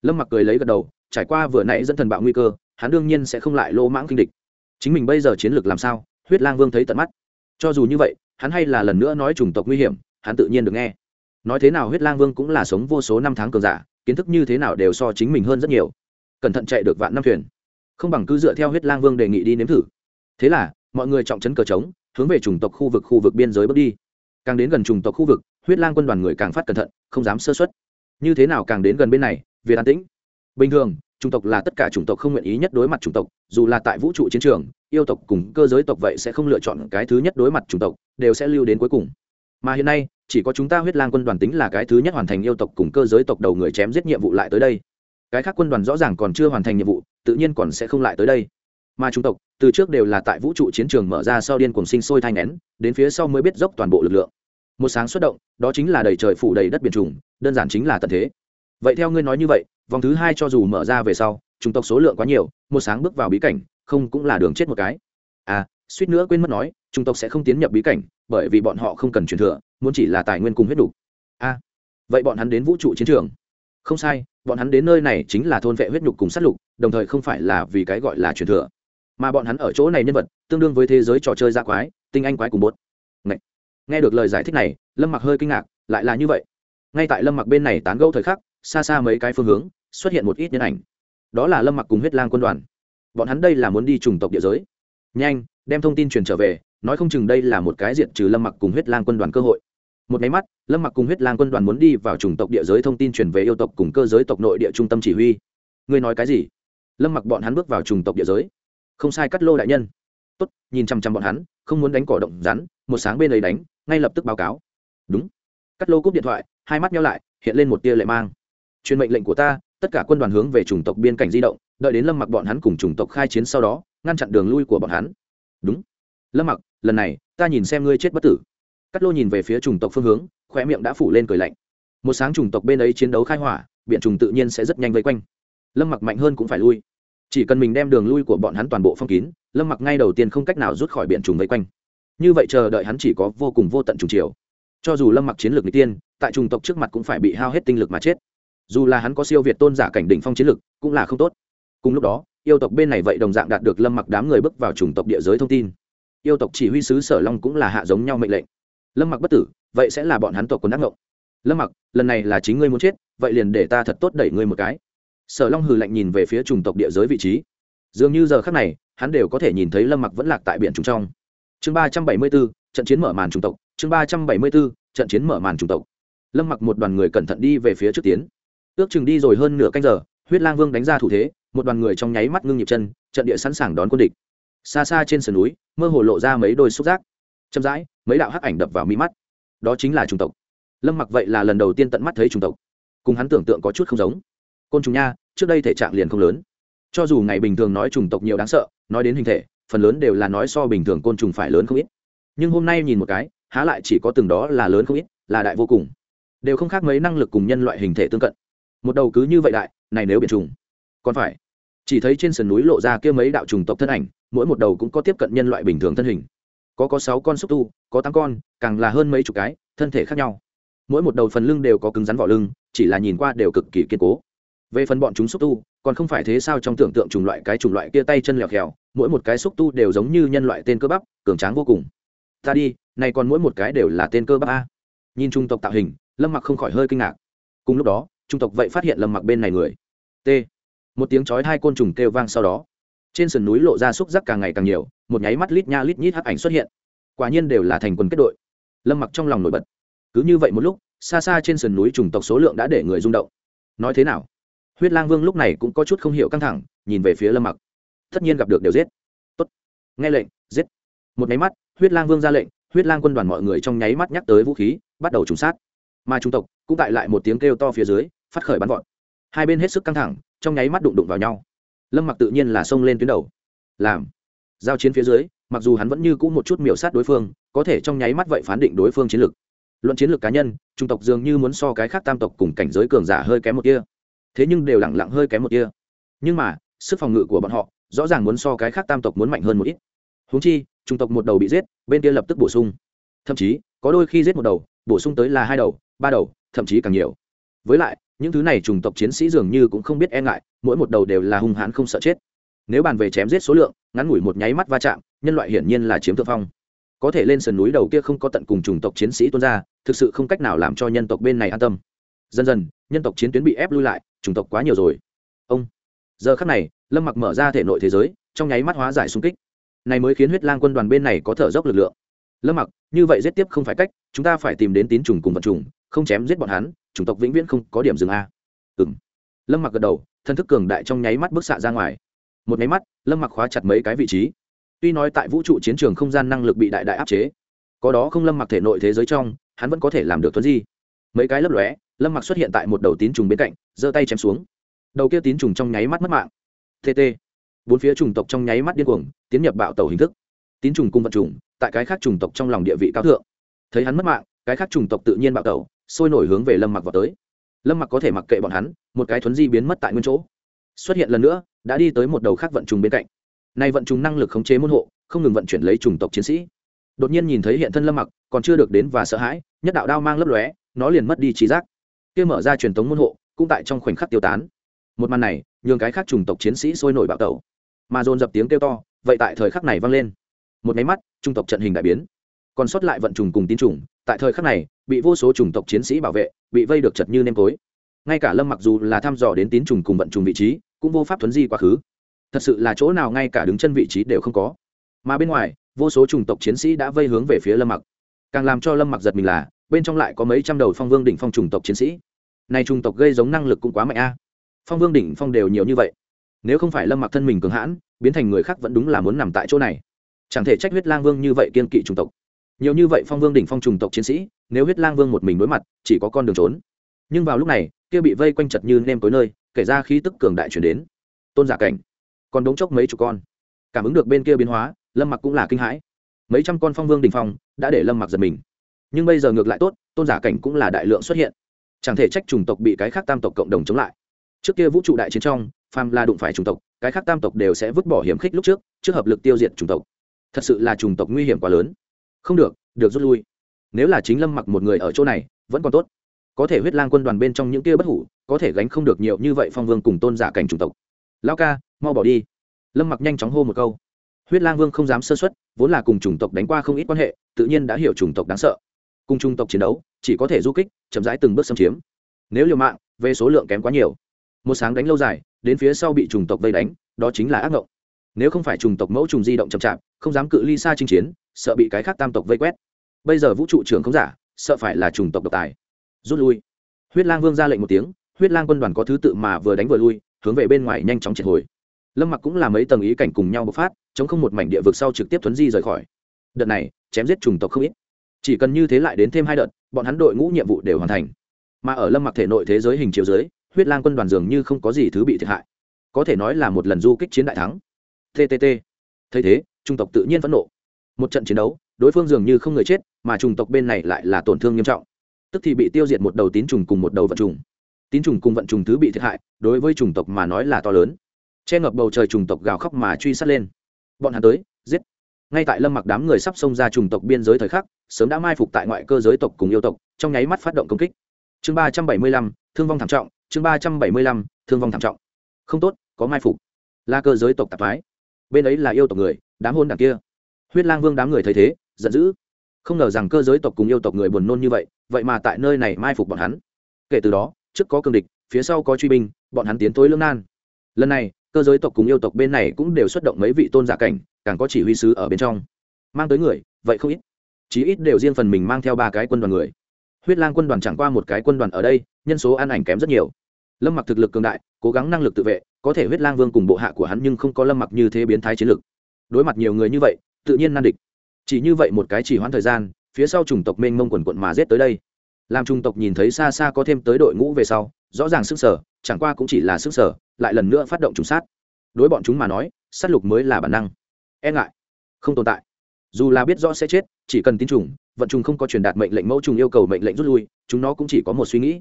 Lâm mặc cười lấy gật đầu, trải qua vừa nãy dẫn thần bạo nguy cơ, hắn đương nhiên sẽ không lại lô mãng kinh địch. Chính mình bây giờ chiến lược làm sao? Huyết lang vương thấy tận mắt. Cho dù như vậy, hắn hay là lần nữa nói chủng tộc nguy hiểm, hắn tự nhiên được nghe. Nói thế nào huyết lang vương cũng là sống vô số năm tháng cường giả, kiến thức như thế nào đều so chính mình hơn rất nhiều. Cẩn thận chạy được vạn năm thuyền. Không bằng cứ dựa theo huyết lang vương đề nghị đi nếm thử. Thế là, mọi người trọng trấn cờ trống hướng về chủng tộc khu vực khu vực biên giới bước đi. Càng đến gần chủng tộc khu vực, huyết lang quân đoàn người càng phát cẩn thận, không dám sơ xuất như thế nào càng đến gần bên này? Việt an tĩnh. Bình thường, chủng tộc là tất cả chủng tộc không nguyện ý nhất đối mặt chủng tộc, dù là tại vũ trụ chiến trường, yêu tộc cùng cơ giới tộc vậy sẽ không lựa chọn cái thứ nhất đối mặt chủng tộc, đều sẽ lưu đến cuối cùng. Mà hiện nay, chỉ có chúng ta huyết lang quân đoàn tính là cái thứ nhất hoàn thành yêu tộc cùng cơ giới tộc đầu người chém giết nhiệm vụ lại tới đây. Cái khác quân đoàn rõ ràng còn chưa hoàn thành nhiệm vụ, tự nhiên còn sẽ không lại tới đây mà chủng tộc, từ trước đều là tại vũ trụ chiến trường mở ra sau điên cuồng sinh sôi thai nén đến phía sau mới biết dốc toàn bộ lực lượng. Một sáng xuất động, đó chính là đầy trời phủ đầy đất biển trùng, đơn giản chính là tận thế. Vậy theo ngươi nói như vậy, vòng thứ hai cho dù mở ra về sau, chủng tộc số lượng quá nhiều, một sáng bước vào bí cảnh, không cũng là đường chết một cái. À suýt nữa quên mất nói, chủng tộc sẽ không tiến nhập bí cảnh, bởi vì bọn họ không cần truyền thừa, muốn chỉ là tài nguyên cùng huyết đủ. A vậy bọn hắn đến vũ trụ chiến trường. Không sai, bọn hắn đến nơi này chính là thôn vệ huyết nhục cùng sát lục, đồng thời không phải là vì cái gọi là truyền thừa mà bọn hắn ở chỗ này nhân vật, tương đương với thế giới trò chơi gia quái, tinh anh quái cùng bốt Ngậy. nghe được lời giải thích này, lâm mặc hơi kinh ngạc, lại là như vậy. Ngay tại lâm mặc bên này tán gẫu thời khắc, xa xa mấy cái phương hướng, xuất hiện một ít nhân ảnh. Đó là lâm mặc cùng huyết lang quân đoàn. Bọn hắn đây là muốn đi trùng tộc địa giới. Nhanh, đem thông tin truyền trở về, nói không chừng đây là một cái diện trừ lâm mặc cùng huyết lang quân đoàn cơ hội. Một máy mắt, lâm mặc cùng huyết lang quân đoàn muốn đi vào chủng tộc địa giới thông tin truyền về yêu tộc cùng cơ giới tộc nội địa trung tâm chỉ huy. Ngươi nói cái gì? Lâm mặc bọn hắn bước vào chủng tộc địa giới không sai cắt lô đại nhân. Tốt, nhìn chăm chăm bọn hắn, không muốn đánh cỏ động rắn, một sáng bên ấy đánh, ngay lập tức báo cáo. Đúng. Cắt lô cúp điện thoại, hai mắt nhau lại, hiện lên một tia lệ mang. Truyền mệnh lệnh của ta, tất cả quân đoàn hướng về chủng tộc biên cảnh di động, đợi đến lâm mặc bọn hắn cùng chủng tộc khai chiến sau đó, ngăn chặn đường lui của bọn hắn. Đúng. Lâm mặc, lần này, ta nhìn xem ngươi chết bất tử. Cắt lô nhìn về phía chủng tộc phương hướng khoe miệng đã phủ lên cười lạnh. Một sáng chủng tộc bên ấy chiến đấu khai hỏa biện trùng tự nhiên sẽ rất nhanh vây quanh. Lâm mặc mạnh hơn cũng phải lui chỉ cần mình đem đường lui của bọn hắn toàn bộ phong kín, lâm mặc ngay đầu tiên không cách nào rút khỏi biển trùng vây quanh. Như vậy chờ đợi hắn chỉ có vô cùng vô tận trùng chiều. Cho dù lâm mặc chiến lược n tiên, tại trùng tộc trước mặt cũng phải bị hao hết tinh lực mà chết. Dù là hắn có siêu việt tôn giả cảnh đỉnh phong chiến lược, cũng là không tốt. Cùng lúc đó, yêu tộc bên này vậy đồng dạng đạt được lâm mặc đám người bước vào chủng tộc địa giới thông tin. Yêu tộc chỉ huy sứ sở long cũng là hạ giống nhau mệnh lệnh. Lâm mặc bất tử, vậy sẽ là bọn hắn tộc quân ác ngộng. Lâm mặc, lần này là chính ngươi muốn chết, vậy liền để ta thật tốt đẩy ngươi một cái sở long hừ lạnh nhìn về phía chủng tộc địa giới vị trí. Dường như giờ khác này, hắn đều có thể nhìn thấy lâm mặc vẫn lạc tại biển trùng trong. Chương ba trăm bảy mươi b ố trận chiến mở màn chủng tộc. Chương ba trăm bảy mươi b ố trận chiến mở màn chủng tộc. Lâm mặc một đoàn người cẩn thận đi về phía trước tiến. Ước chừng đi rồi hơn nửa canh giờ, huyết lang vương đánh ra thủ thế, một đoàn người trong nháy mắt ngưng nhịp chân, trận địa sẵn sàng đón quân địch. Xa xa trên sườn núi, mơ hồ lộ ra mấy đôi xúc giác. Chậm rãi, mấy đạo hắc ảnh đập vào mi mắt. Đó chính là chủng tộc. Lâm mặc vậy là lần đầu tiên tận mắt thấy chủng tộc. Cùng hắn tưởng tượng có chút không giống côn trùng nha, trước đây thể trạng liền không lớn. Cho dù ngày bình thường nói chủng tộc nhiều đáng sợ, nói đến hình thể, phần lớn đều là nói so bình thường côn trùng phải lớn không ít. Nhưng hôm nay nhìn một cái, há lại chỉ có từng đó là lớn không ít, là đại vô cùng. Đều không khác mấy năng lực cùng nhân loại hình thể tương cận. Một đầu cứ như vậy đại, này nếu biển trùng còn phải. Chỉ thấy trên sườn núi lộ ra kia mấy đạo trùng tộc thân ảnh, mỗi một đầu cũng có tiếp cận nhân loại bình thường thân hình. Có có sáu con xúc tu, có tám con, càng là hơn mấy chục cái, thân thể khác nhau. Mỗi một đầu phần lưng đều có cứng rắn vỏ lưng, chỉ là nhìn qua đều cực kỳ kiên cố về phần bọn chúng xúc tu, còn không phải thế sao trong tưởng tượng chủng loại cái chủng loại kia tay chân lèo khèo, mỗi một cái xúc tu đều giống như nhân loại tên cơ bắp, cường tráng vô cùng. Ta đi, này còn mỗi một cái đều là tên cơ bắp a. Nhìn trung tộc tạo hình, lâm mặc không khỏi hơi kinh ngạc. Cùng lúc đó, trung tộc vậy phát hiện lâm mặc bên này người. T. Một tiếng chói hai côn trùng kêu vang sau đó. Trên sườn núi lộ ra xúc giác càng ngày càng nhiều, một nháy mắt lít nha lít nhít hắc ảnh xuất hiện. Quả nhiên đều là thành quân kết đội. Lâm mặc trong lòng nổi bật. Cứ như vậy một lúc, xa xa trên sườn núi trùng tộc số lượng đã để người rung động. Nói thế nào? Huyết lang vương lúc này cũng có chút không hiểu căng thẳng, nhìn về phía lâm mặc. Tất nhiên gặp được đều giết. Tốt. Nghe lệnh, giết. Một nháy mắt, huyết lang vương ra lệnh, huyết lang quân đoàn mọi người trong nháy mắt nhắc tới vũ khí, bắt đầu trùng sát. Mà trung tộc cũng tại lại một tiếng kêu to phía dưới, phát khởi bắn vọt. Hai bên hết sức căng thẳng, trong nháy mắt đụng đụng vào nhau. Lâm mặc tự nhiên là xông lên tuyến đầu. Làm. Giao chiến phía dưới, mặc dù hắn vẫn như cũ một chút miểu sát đối phương, có thể trong nháy mắt vậy phán định đối phương chiến lược. Luận chiến lược cá nhân, trung tộc dường như muốn so cái khác tam tộc cùng cảnh giới cường giả hơi kém một kia thế nhưng đều lẳng lặng hơi kém một kia nhưng mà, sức phòng ngự của bọn họ, rõ ràng muốn so cái khác tam tộc muốn mạnh hơn một ít. Húng chi trung tộc một đầu bị giết, bên kia lập tức bổ sung. Thậm chí, có đôi khi giết một đầu, bổ sung tới là hai đầu, ba đầu, thậm chí càng nhiều. Với lại, những thứ này trùng tộc chiến sĩ dường như cũng không biết e ngại, mỗi một đầu đều là hung hãn không sợ chết. Nếu bàn về chém giết số lượng, ngắn ngủi một nháy mắt va chạm, nhân loại hiển nhiên là chiếm thượng phong. Có thể lên sườn núi đầu kia không có tận cùng chủng tộc chiến sĩ tuôn ra, thực sự không cách nào làm cho nhân tộc bên này an tâm dần dần, nhân tộc chiến tuyến bị ép lui lại, chủng tộc quá nhiều rồi. Ông. Giờ khắc này, lâm mặc mở ra thể nội thế giới, trong nháy mắt hóa giải xung kích. Này mới khiến huyết lang quân đoàn bên này có thở dốc lực lượng. Lâm mặc, như vậy giết tiếp không phải cách, chúng ta phải tìm đến tín trùng cùng vật trùng không chém giết bọn hắn, chủng tộc vĩnh viễn không có điểm dừng a. Ừng lâm mặc gật đầu, thân thức cường đại trong nháy mắt bức xạ ra ngoài. Một nháy mắt, lâm mặc khóa chặt mấy cái vị trí. Tuy nói tại vũ trụ chiến trường không gian năng lực bị đại đại áp chế, có đó không lâm mặc thể nội thế giới trong, hắn vẫn có thể làm được thuấn di. Mấy cái lấp lóe lâm mặc xuất hiện tại một đầu tín trùng bên cạnh, giơ tay chém xuống. Đầu kia tín trùng trong nháy mắt mất mạng. Tt bốn phía trùng tộc trong nháy mắt điên cuồng, tiến nhập bạo tàu hình thức. Tín trùng cung vận trùng, tại cái khác trùng tộc trong lòng địa vị cao thượng. Thấy hắn mất mạng, cái khác trùng tộc tự nhiên bạo tàu, sôi nổi hướng về lâm mặc vào tới. Lâm mặc có thể mặc kệ bọn hắn, một cái thuấn di biến mất tại nguyên chỗ. Xuất hiện lần nữa, đã đi tới một đầu khác vận trùng bên cạnh. Nay vận trùng năng lực khống chế môn hộ, không ngừng vận chuyển lấy trùng tộc chiến sĩ. Đột nhiên nhìn thấy hiện thân lâm mặc, còn chưa được đến và sợ hãi, nhất đạo đao mang lấp lóe, nó liền mất đi trí giác kia mở ra truyền thống môn hộ, cũng tại trong khoảnh khắc tiêu tán. Một màn này, nhường cái khác chủng tộc chiến sĩ sôi nổi bạo tẩu. Mà dồn dập tiếng kêu to, vậy tại thời khắc này vang lên. Một máy mắt trung tộc trận hình đại biến. Còn sót lại vận trùng cùng tín trùng tại thời khắc này, bị vô số chủng tộc chiến sĩ bảo vệ, bị vây được chật như nêm tối. Ngay cả lâm mặc dù là thăm dò đến tín trùng cùng vận trùng vị trí, cũng vô pháp thuấn di quá khứ. Thật sự là chỗ nào ngay cả đứng chân vị trí đều không có. Mà bên ngoài, vô số chủng tộc chiến sĩ đã vây hướng về phía lâm mặc. Càng làm cho lâm mặc giật mình là bên trong lại có mấy trăm đầu phong vương đỉnh phong trùng tộc chiến sĩ. Này trùng tộc gây giống năng lực cũng quá mạnh a. Phong vương đỉnh phong đều nhiều như vậy. Nếu không phải lâm mặc thân mình cường hãn, biến thành người khác vẫn đúng là muốn nằm tại chỗ này. Chẳng thể trách huyết lang vương như vậy kiên kỵ trùng tộc. Nhiều như vậy phong vương đỉnh phong trùng tộc chiến sĩ, nếu huyết lang vương một mình đối mặt, chỉ có con đường trốn. Nhưng vào lúc này, kia bị vây quanh chật như nêm tối nơi, kể ra khí tức cường đại chuyển đến. Tôn giả cảnh, còn đống chốc mấy chục con. Cảm ứng được bên kia biến hóa, lâm mặc cũng là kinh hãi. Mấy trăm con phong vương đình phong đã để lâm mặc giật mình nhưng bây giờ ngược lại tốt, tôn giả cảnh cũng là đại lượng xuất hiện. Chẳng thể trách chủng tộc bị cái khác tam tộc cộng đồng chống lại. Trước kia vũ trụ đại chiến trong, phàm là đụng phải chủng tộc, cái khác tam tộc đều sẽ vứt bỏ hiểm khích lúc trước trước hợp lực tiêu diệt chủng tộc. Thật sự là chủng tộc nguy hiểm quá lớn. Không được được rút lui. Nếu là chính lâm mặc một người ở chỗ này, vẫn còn tốt. Có thể huyết lang quân đoàn bên trong những kia bất hủ, có thể gánh không được nhiều như vậy phong vương cùng tôn giả cảnh chủng tộc. Lao ca, mau bỏ đi. Lâm mặc nhanh chóng hô một câu. Huyết lang vương không dám sơ xuất vốn là cùng chủng tộc đánh qua không ít quan hệ, tự nhiên đã hiểu chủng tộc đáng sợ cùng trung tộc chiến đấu, chỉ có thể du kích, chậm rãi từng bước xâm chiếm. Nếu liều mạng, về số lượng kém quá nhiều. Một sáng đánh lâu dài, đến phía sau bị chủng tộc vây đánh, đó chính là ác ngộng. Nếu không phải chủng tộc mẫu trùng di động chậm chạp, không dám cự ly xa chinh chiến, sợ bị cái khác tam tộc vây quét. Bây giờ vũ trụ trưởng không giả, sợ phải là chủng tộc độc tài. Rút lui. Huyết lang vương ra lệnh một tiếng, huyết lang quân đoàn có thứ tự mà vừa đánh vừa lui, hướng về bên ngoài nhanh chóng triệt hồi. Lâm mặc cũng là mấy tầng ý cảnh cùng nhau bộc phát, chống không một mảnh địa vực sau trực tiếp thuấn di rời khỏi. Đợt này, chém giết chủng tộc không ít chỉ cần như thế lại đến thêm hai đợt, bọn hắn đội ngũ nhiệm vụ đều hoàn thành. Mà ở lâm mặc thể nội thế giới hình chiếu giới huyết lang quân đoàn dường như không có gì thứ bị thiệt hại. Có thể nói là một lần du kích chiến đại thắng. Ttt thấy thế, trung tộc tự nhiên phẫn nộ. Một trận chiến đấu, đối phương dường như không người chết, mà trùng tộc bên này lại là tổn thương nghiêm trọng. Tức thì bị tiêu diệt một đầu tín trùng cùng một đầu vận trùng. Tín trùng cùng vận trùng thứ bị thiệt hại, đối với trùng tộc mà nói là to lớn. Che ngập bầu trời trùng tộc gào khóc mà truy sát lên. Bọn hắn tới, giết ngay tại lâm mặc đám người sắp xông ra trùng tộc biên giới thời khắc, sớm đã mai phục tại ngoại cơ giới tộc cùng yêu tộc, trong nháy mắt phát động công kích. Chương ba trăm bảy mươi lăm, thương vong thảm trọng, chương ba trăm bảy mươi lăm, thương vong thảm trọng. Không tốt, có mai phục. Là cơ giới tộc tạp thái bên ấy là yêu tộc người, đám hôn đảng kia. Huyết lang vương đám người thấy thế, giận dữ. Không ngờ rằng cơ giới tộc cùng yêu tộc người buồn nôn như vậy vậy mà tại nơi này mai phục bọn hắn. Kể từ đó, trước có cường địch, phía sau có truy binh, bọn hắn tiến tối lương nan. Lần này cơ giới tộc cùng yêu tộc bên này cũng đều xuất động mấy vị tôn giả cảnh, càng có chỉ huy sứ ở bên trong. Mang tới người, vậy không ít. Chí ít đều riêng phần mình mang theo ba cái quân đoàn người. Huyết lang quân đoàn chẳng qua một cái quân đoàn ở đây, nhân số an ảnh kém rất nhiều. Lâm mặc thực lực cường đại, cố gắng năng lực tự vệ, có thể huyết lang vương cùng bộ hạ của hắn nhưng không có lâm mặc như thế biến thái chiến lực. Đối mặt nhiều người như vậy, tự nhiên nan địch. Chỉ như vậy một cái chỉ hoãn thời gian, phía sau chủng tộc mênh mông quần quận mà rết tới đây. Làm chủng tộc nhìn thấy xa xa có thêm tới đội ngũ về sau, rõ ràng sức sở, chẳng qua cũng chỉ là sức sở lại lần nữa phát động trùng sát. Đối bọn chúng mà nói, sát lục mới là bản năng. E ngại. Không tồn tại. Dù là biết rõ sẽ chết, chỉ cần tin trùng, vận trùng không có truyền đạt mệnh lệnh mẫu trùng yêu cầu mệnh lệnh rút lui, chúng nó cũng chỉ có một suy nghĩ.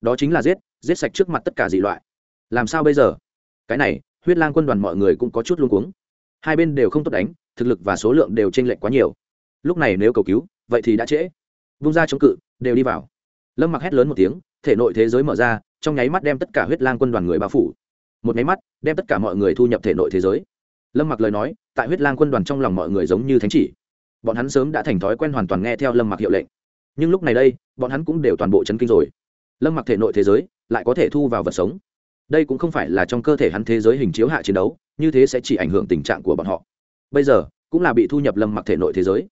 Đó chính là giết giết sạch trước mặt tất cả dị loại. Làm sao bây giờ? Cái này, huyết lang quân đoàn mọi người cũng có chút luôn cuống. Hai bên đều không tốt đánh, thực lực và số lượng đều t r ê n lệch quá nhiều. Lúc này nếu cầu cứu, vậy thì đã trễ. Vung ra chống cự, đều đi vào. Lâm mặc hét lớn một tiếng, thể nội thế giới mở ra, trong nháy mắt đem tất cả huyết lang quân đoàn người bao phủ một máy mắt, đem tất cả mọi người thu nhập thể nội thế giới. Lâm mặc lời nói, tại huyết lang quân đoàn trong lòng mọi người giống như thánh chỉ. Bọn hắn sớm đã thành thói quen hoàn toàn nghe theo lâm mặc hiệu lệnh. Nhưng lúc này đây, bọn hắn cũng đều toàn bộ chấn kinh rồi. Lâm mặc thể nội thế giới, lại có thể thu vào vật sống. Đây cũng không phải là trong cơ thể hắn thế giới hình chiếu hạ chiến đấu, như thế sẽ chỉ ảnh hưởng tình trạng của bọn họ. Bây giờ, cũng là bị thu nhập lâm mặc thể nội thế giới.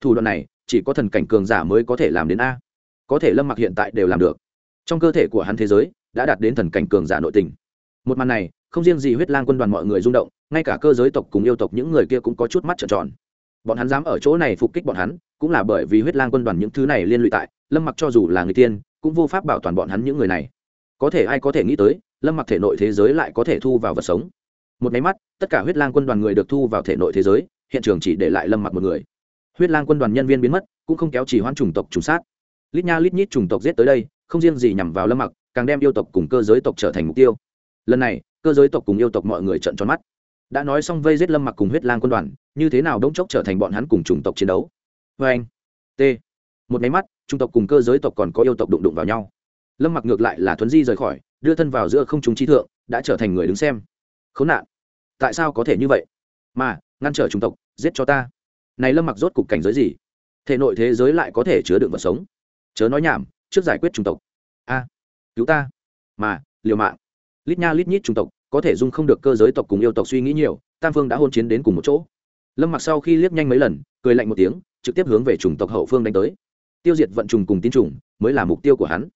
Thủ đoạn này, chỉ có thần cảnh cường giả mới có thể làm đến a. Có thể lâm mặc hiện tại đều làm được. Trong cơ thể của hắn thế giới, đã đạt đến thần cảnh cường giả nội tình một màn này, không riêng gì huyết lang quân đoàn mọi người rung động, ngay cả cơ giới tộc cùng yêu tộc những người kia cũng có chút mắt trợn tròn. Bọn hắn dám ở chỗ này phục kích bọn hắn, cũng là bởi vì huyết lang quân đoàn những thứ này liên lụy tại, lâm mặc cho dù là người tiên, cũng vô pháp bảo toàn bọn hắn những người này. Có thể ai có thể nghĩ tới, lâm mặc thể nội thế giới lại có thể thu vào vật sống. Một máy mắt, tất cả huyết lang quân đoàn người được thu vào thể nội thế giới, hiện trường chỉ để lại lâm mặc một người. Huyết lang quân đoàn nhân viên biến mất, cũng không kéo chỉ hoãn chủng tộc trùng sát. Lít nha lít nhít chủng tộc giết tới đây, không riêng gì nhằm vào lâm mặc, càng đem yêu tộc cùng cơ giới tộc trở thành mục tiêu lần này, cơ giới tộc cùng yêu tộc mọi người trận tròn mắt. Đã nói xong vây giết lâm mặc cùng huyết lang quân đoàn, như thế nào đống chốc trở thành bọn hắn cùng chủng tộc chiến đấu? Vê anh, t. Một máy mắt, chủng tộc cùng cơ giới tộc còn có yêu tộc đụng đụng vào nhau. Lâm mặc ngược lại là thuấn di rời khỏi, đưa thân vào giữa không chúng trí thượng, đã trở thành người đứng xem. Khốn nạn! Tại sao có thể như vậy? Mà, ngăn trở chủng tộc, giết cho ta. Này lâm mặc rốt cục cảnh giới gì? Thể nội thế giới lại có thể chứa đựng vật sống. Chớ nói nhảm, trước giải quyết chủng tộc. A, cứu ta. Mà, liều mạng lít nha lít nhít chủng tộc, có thể dung không được cơ giới tộc cùng yêu tộc suy nghĩ nhiều, tam phương đã hôn chiến đến cùng một chỗ. Lâm mặc sau khi liếc nhanh mấy lần, cười lạnh một tiếng, trực tiếp hướng về chủng tộc hậu phương đánh tới. Tiêu diệt vận trùng cùng tín trùng mới là mục tiêu của hắn.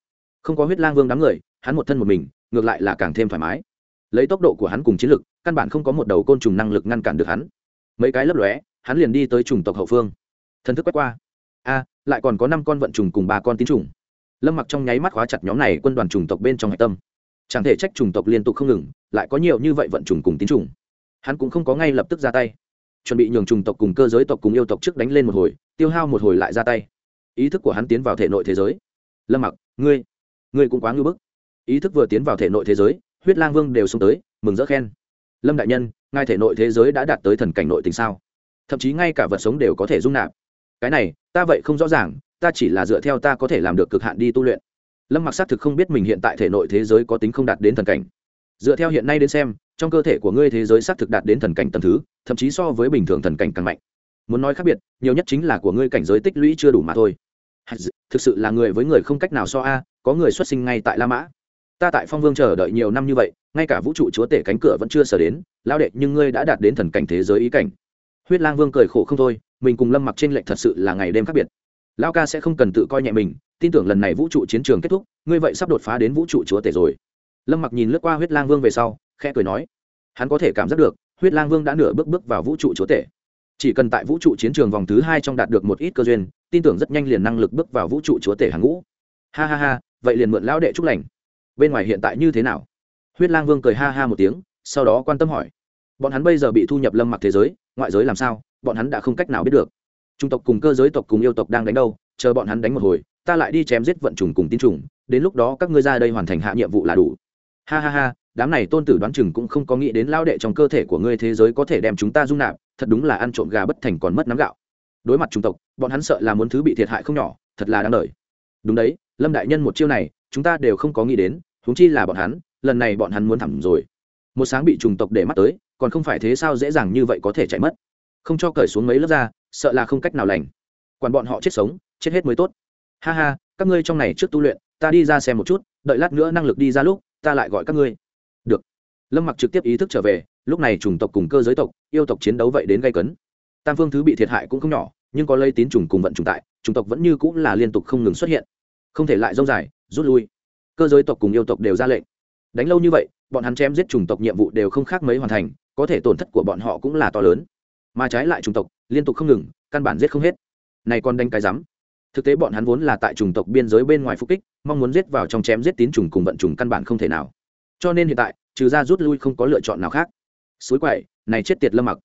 Không có huyết lang vương đám người, hắn một thân một mình, ngược lại là càng thêm thoải mái. Lấy tốc độ của hắn cùng chiến lực, căn bản không có một đầu côn trùng năng lực ngăn cản được hắn. Mấy cái lấp lóe, hắn liền đi tới chủng tộc hậu phương. Thần thức quét qua. A, lại còn có năm con vận trùng cùng ba con tín trùng lâm mặc trong nháy mắt khóa chặt nhóm này quân đoàn chủng tộc bên trong hạch tâm chẳng thể trách chủng tộc liên tục không ngừng, lại có nhiều như vậy vận trùng cùng tín trùng hắn cũng không có ngay lập tức ra tay. Chuẩn bị nhường chủng tộc cùng cơ giới tộc cùng yêu tộc trước đánh lên một hồi, tiêu hao một hồi lại ra tay. Ý thức của hắn tiến vào thể nội thế giới. Lâm mặc, ngươi ngươi cũng quá ngưỡng bức. Ý thức vừa tiến vào thể nội thế giới, huyết lang vương đều xuống tới, mừng rỡ khen. Lâm đại nhân ngay thể nội thế giới đã đạt tới thần cảnh nội tình sao? Thậm chí ngay cả vật sống đều có thể dung nạp. Cái này, ta vậy không rõ ràng, ta chỉ là dựa theo ta có thể làm được cực hạn đi tu luyện lâm mặc xác thực không biết mình hiện tại thể nội thế giới có tính không đạt đến thần cảnh. Dựa theo hiện nay đến xem, trong cơ thể của ngươi thế giới xác thực đạt đến thần cảnh tầm thứ, thậm chí so với bình thường thần cảnh càng mạnh. Muốn nói khác biệt, nhiều nhất chính là của ngươi cảnh giới tích lũy chưa đủ mà thôi. Thực sự là người với người không cách nào so a, có người xuất sinh ngay tại la mã. Ta tại phong vương chờ đợi nhiều năm như vậy, ngay cả vũ trụ chúa tể cánh cửa vẫn chưa sở đến lao đệ, nhưng ngươi đã đạt đến thần cảnh thế giới ý cảnh. Huyết lang vương cười khổ không thôi, mình cùng lâm mặc trên lệnh thật sự là ngày đêm khác biệt lao ca sẽ không cần tự coi nhẹ mình, tin tưởng lần này vũ trụ chiến trường kết thúc, ngươi vậy sắp đột phá đến vũ trụ chúa tể rồi. Lâm mặc nhìn lướt qua huyết lang vương về sau, khẽ cười nói, hắn có thể cảm giác được, huyết lang vương đã nửa bước bước vào vũ trụ chúa tể. Chỉ cần tại vũ trụ chiến trường vòng thứ hai trong đạt được một ít cơ duyên, tin tưởng rất nhanh liền năng lực bước vào vũ trụ chúa tể hàng ngũ. Ha ha ha, vậy liền mượn lão đệ chúc lành. Bên ngoài hiện tại như thế nào? Huyết lang vương cười ha ha một tiếng, sau đó quan tâm hỏi. Bọn hắn bây giờ bị thu nhập lâm mặc thế giới, ngoại giới làm sao? Bọn hắn đã không cách nào biết được trung tộc cùng cơ giới tộc cùng yêu tộc đang đánh đâu, chờ bọn hắn đánh một hồi, ta lại đi chém giết vận trùng cùng tin trùng, đến lúc đó các ngươi ra đây hoàn thành hạ nhiệm vụ là đủ. Ha ha ha, đám này tôn tử đoán chừng cũng không có nghĩ đến lao đệ trong cơ thể của ngươi thế giới có thể đem chúng ta dung nạp, thật đúng là ăn trộm gà bất thành còn mất nắm gạo. Đối mặt trung tộc, bọn hắn sợ là muốn thứ bị thiệt hại không nhỏ, thật là đáng đời. Đúng đấy, lâm đại nhân một chiêu này, chúng ta đều không có nghĩ đến, huống chi là bọn hắn, lần này bọn hắn muốn thẳng rồi. Một sáng bị trùng tộc để mắt tới, còn không phải thế sao dễ dàng như vậy có thể chạy mất. Không cho cởi xuống mấy lớp ra sợ là không cách nào lành. Quản bọn họ chết sống, chết hết mới tốt. Ha ha, các ngươi trong này trước tu luyện, ta đi ra xem một chút, đợi lát nữa năng lực đi ra lúc, ta lại gọi các ngươi. Được. Lâm mặc trực tiếp ý thức trở về, lúc này chủng tộc cùng cơ giới tộc, yêu tộc chiến đấu vậy đến gây cấn. Tam phương thứ bị thiệt hại cũng không nhỏ, nhưng có lây tín trùng cùng vận trùng tại, chủng tộc vẫn như cũng là liên tục không ngừng xuất hiện. Không thể lại dâu dài, rút lui. Cơ giới tộc cùng yêu tộc đều ra lệnh. Đánh lâu như vậy, bọn hắn chém giết chủng tộc nhiệm vụ đều không khác mấy hoàn thành, có thể tổn thất của bọn họ cũng là to lớn. Mà trái lại chủng tộc liên tục không ngừng, căn bản giết không hết. Này còn đánh cái rắm. Thực tế bọn hắn vốn là tại chủng tộc biên giới bên ngoài phục kích, mong muốn giết vào trong chém giết tín trùng cùng vận trùng căn bản không thể nào. Cho nên hiện tại, trừ ra rút lui không có lựa chọn nào khác. Suối quậy, này chết tiệt lâm mặc.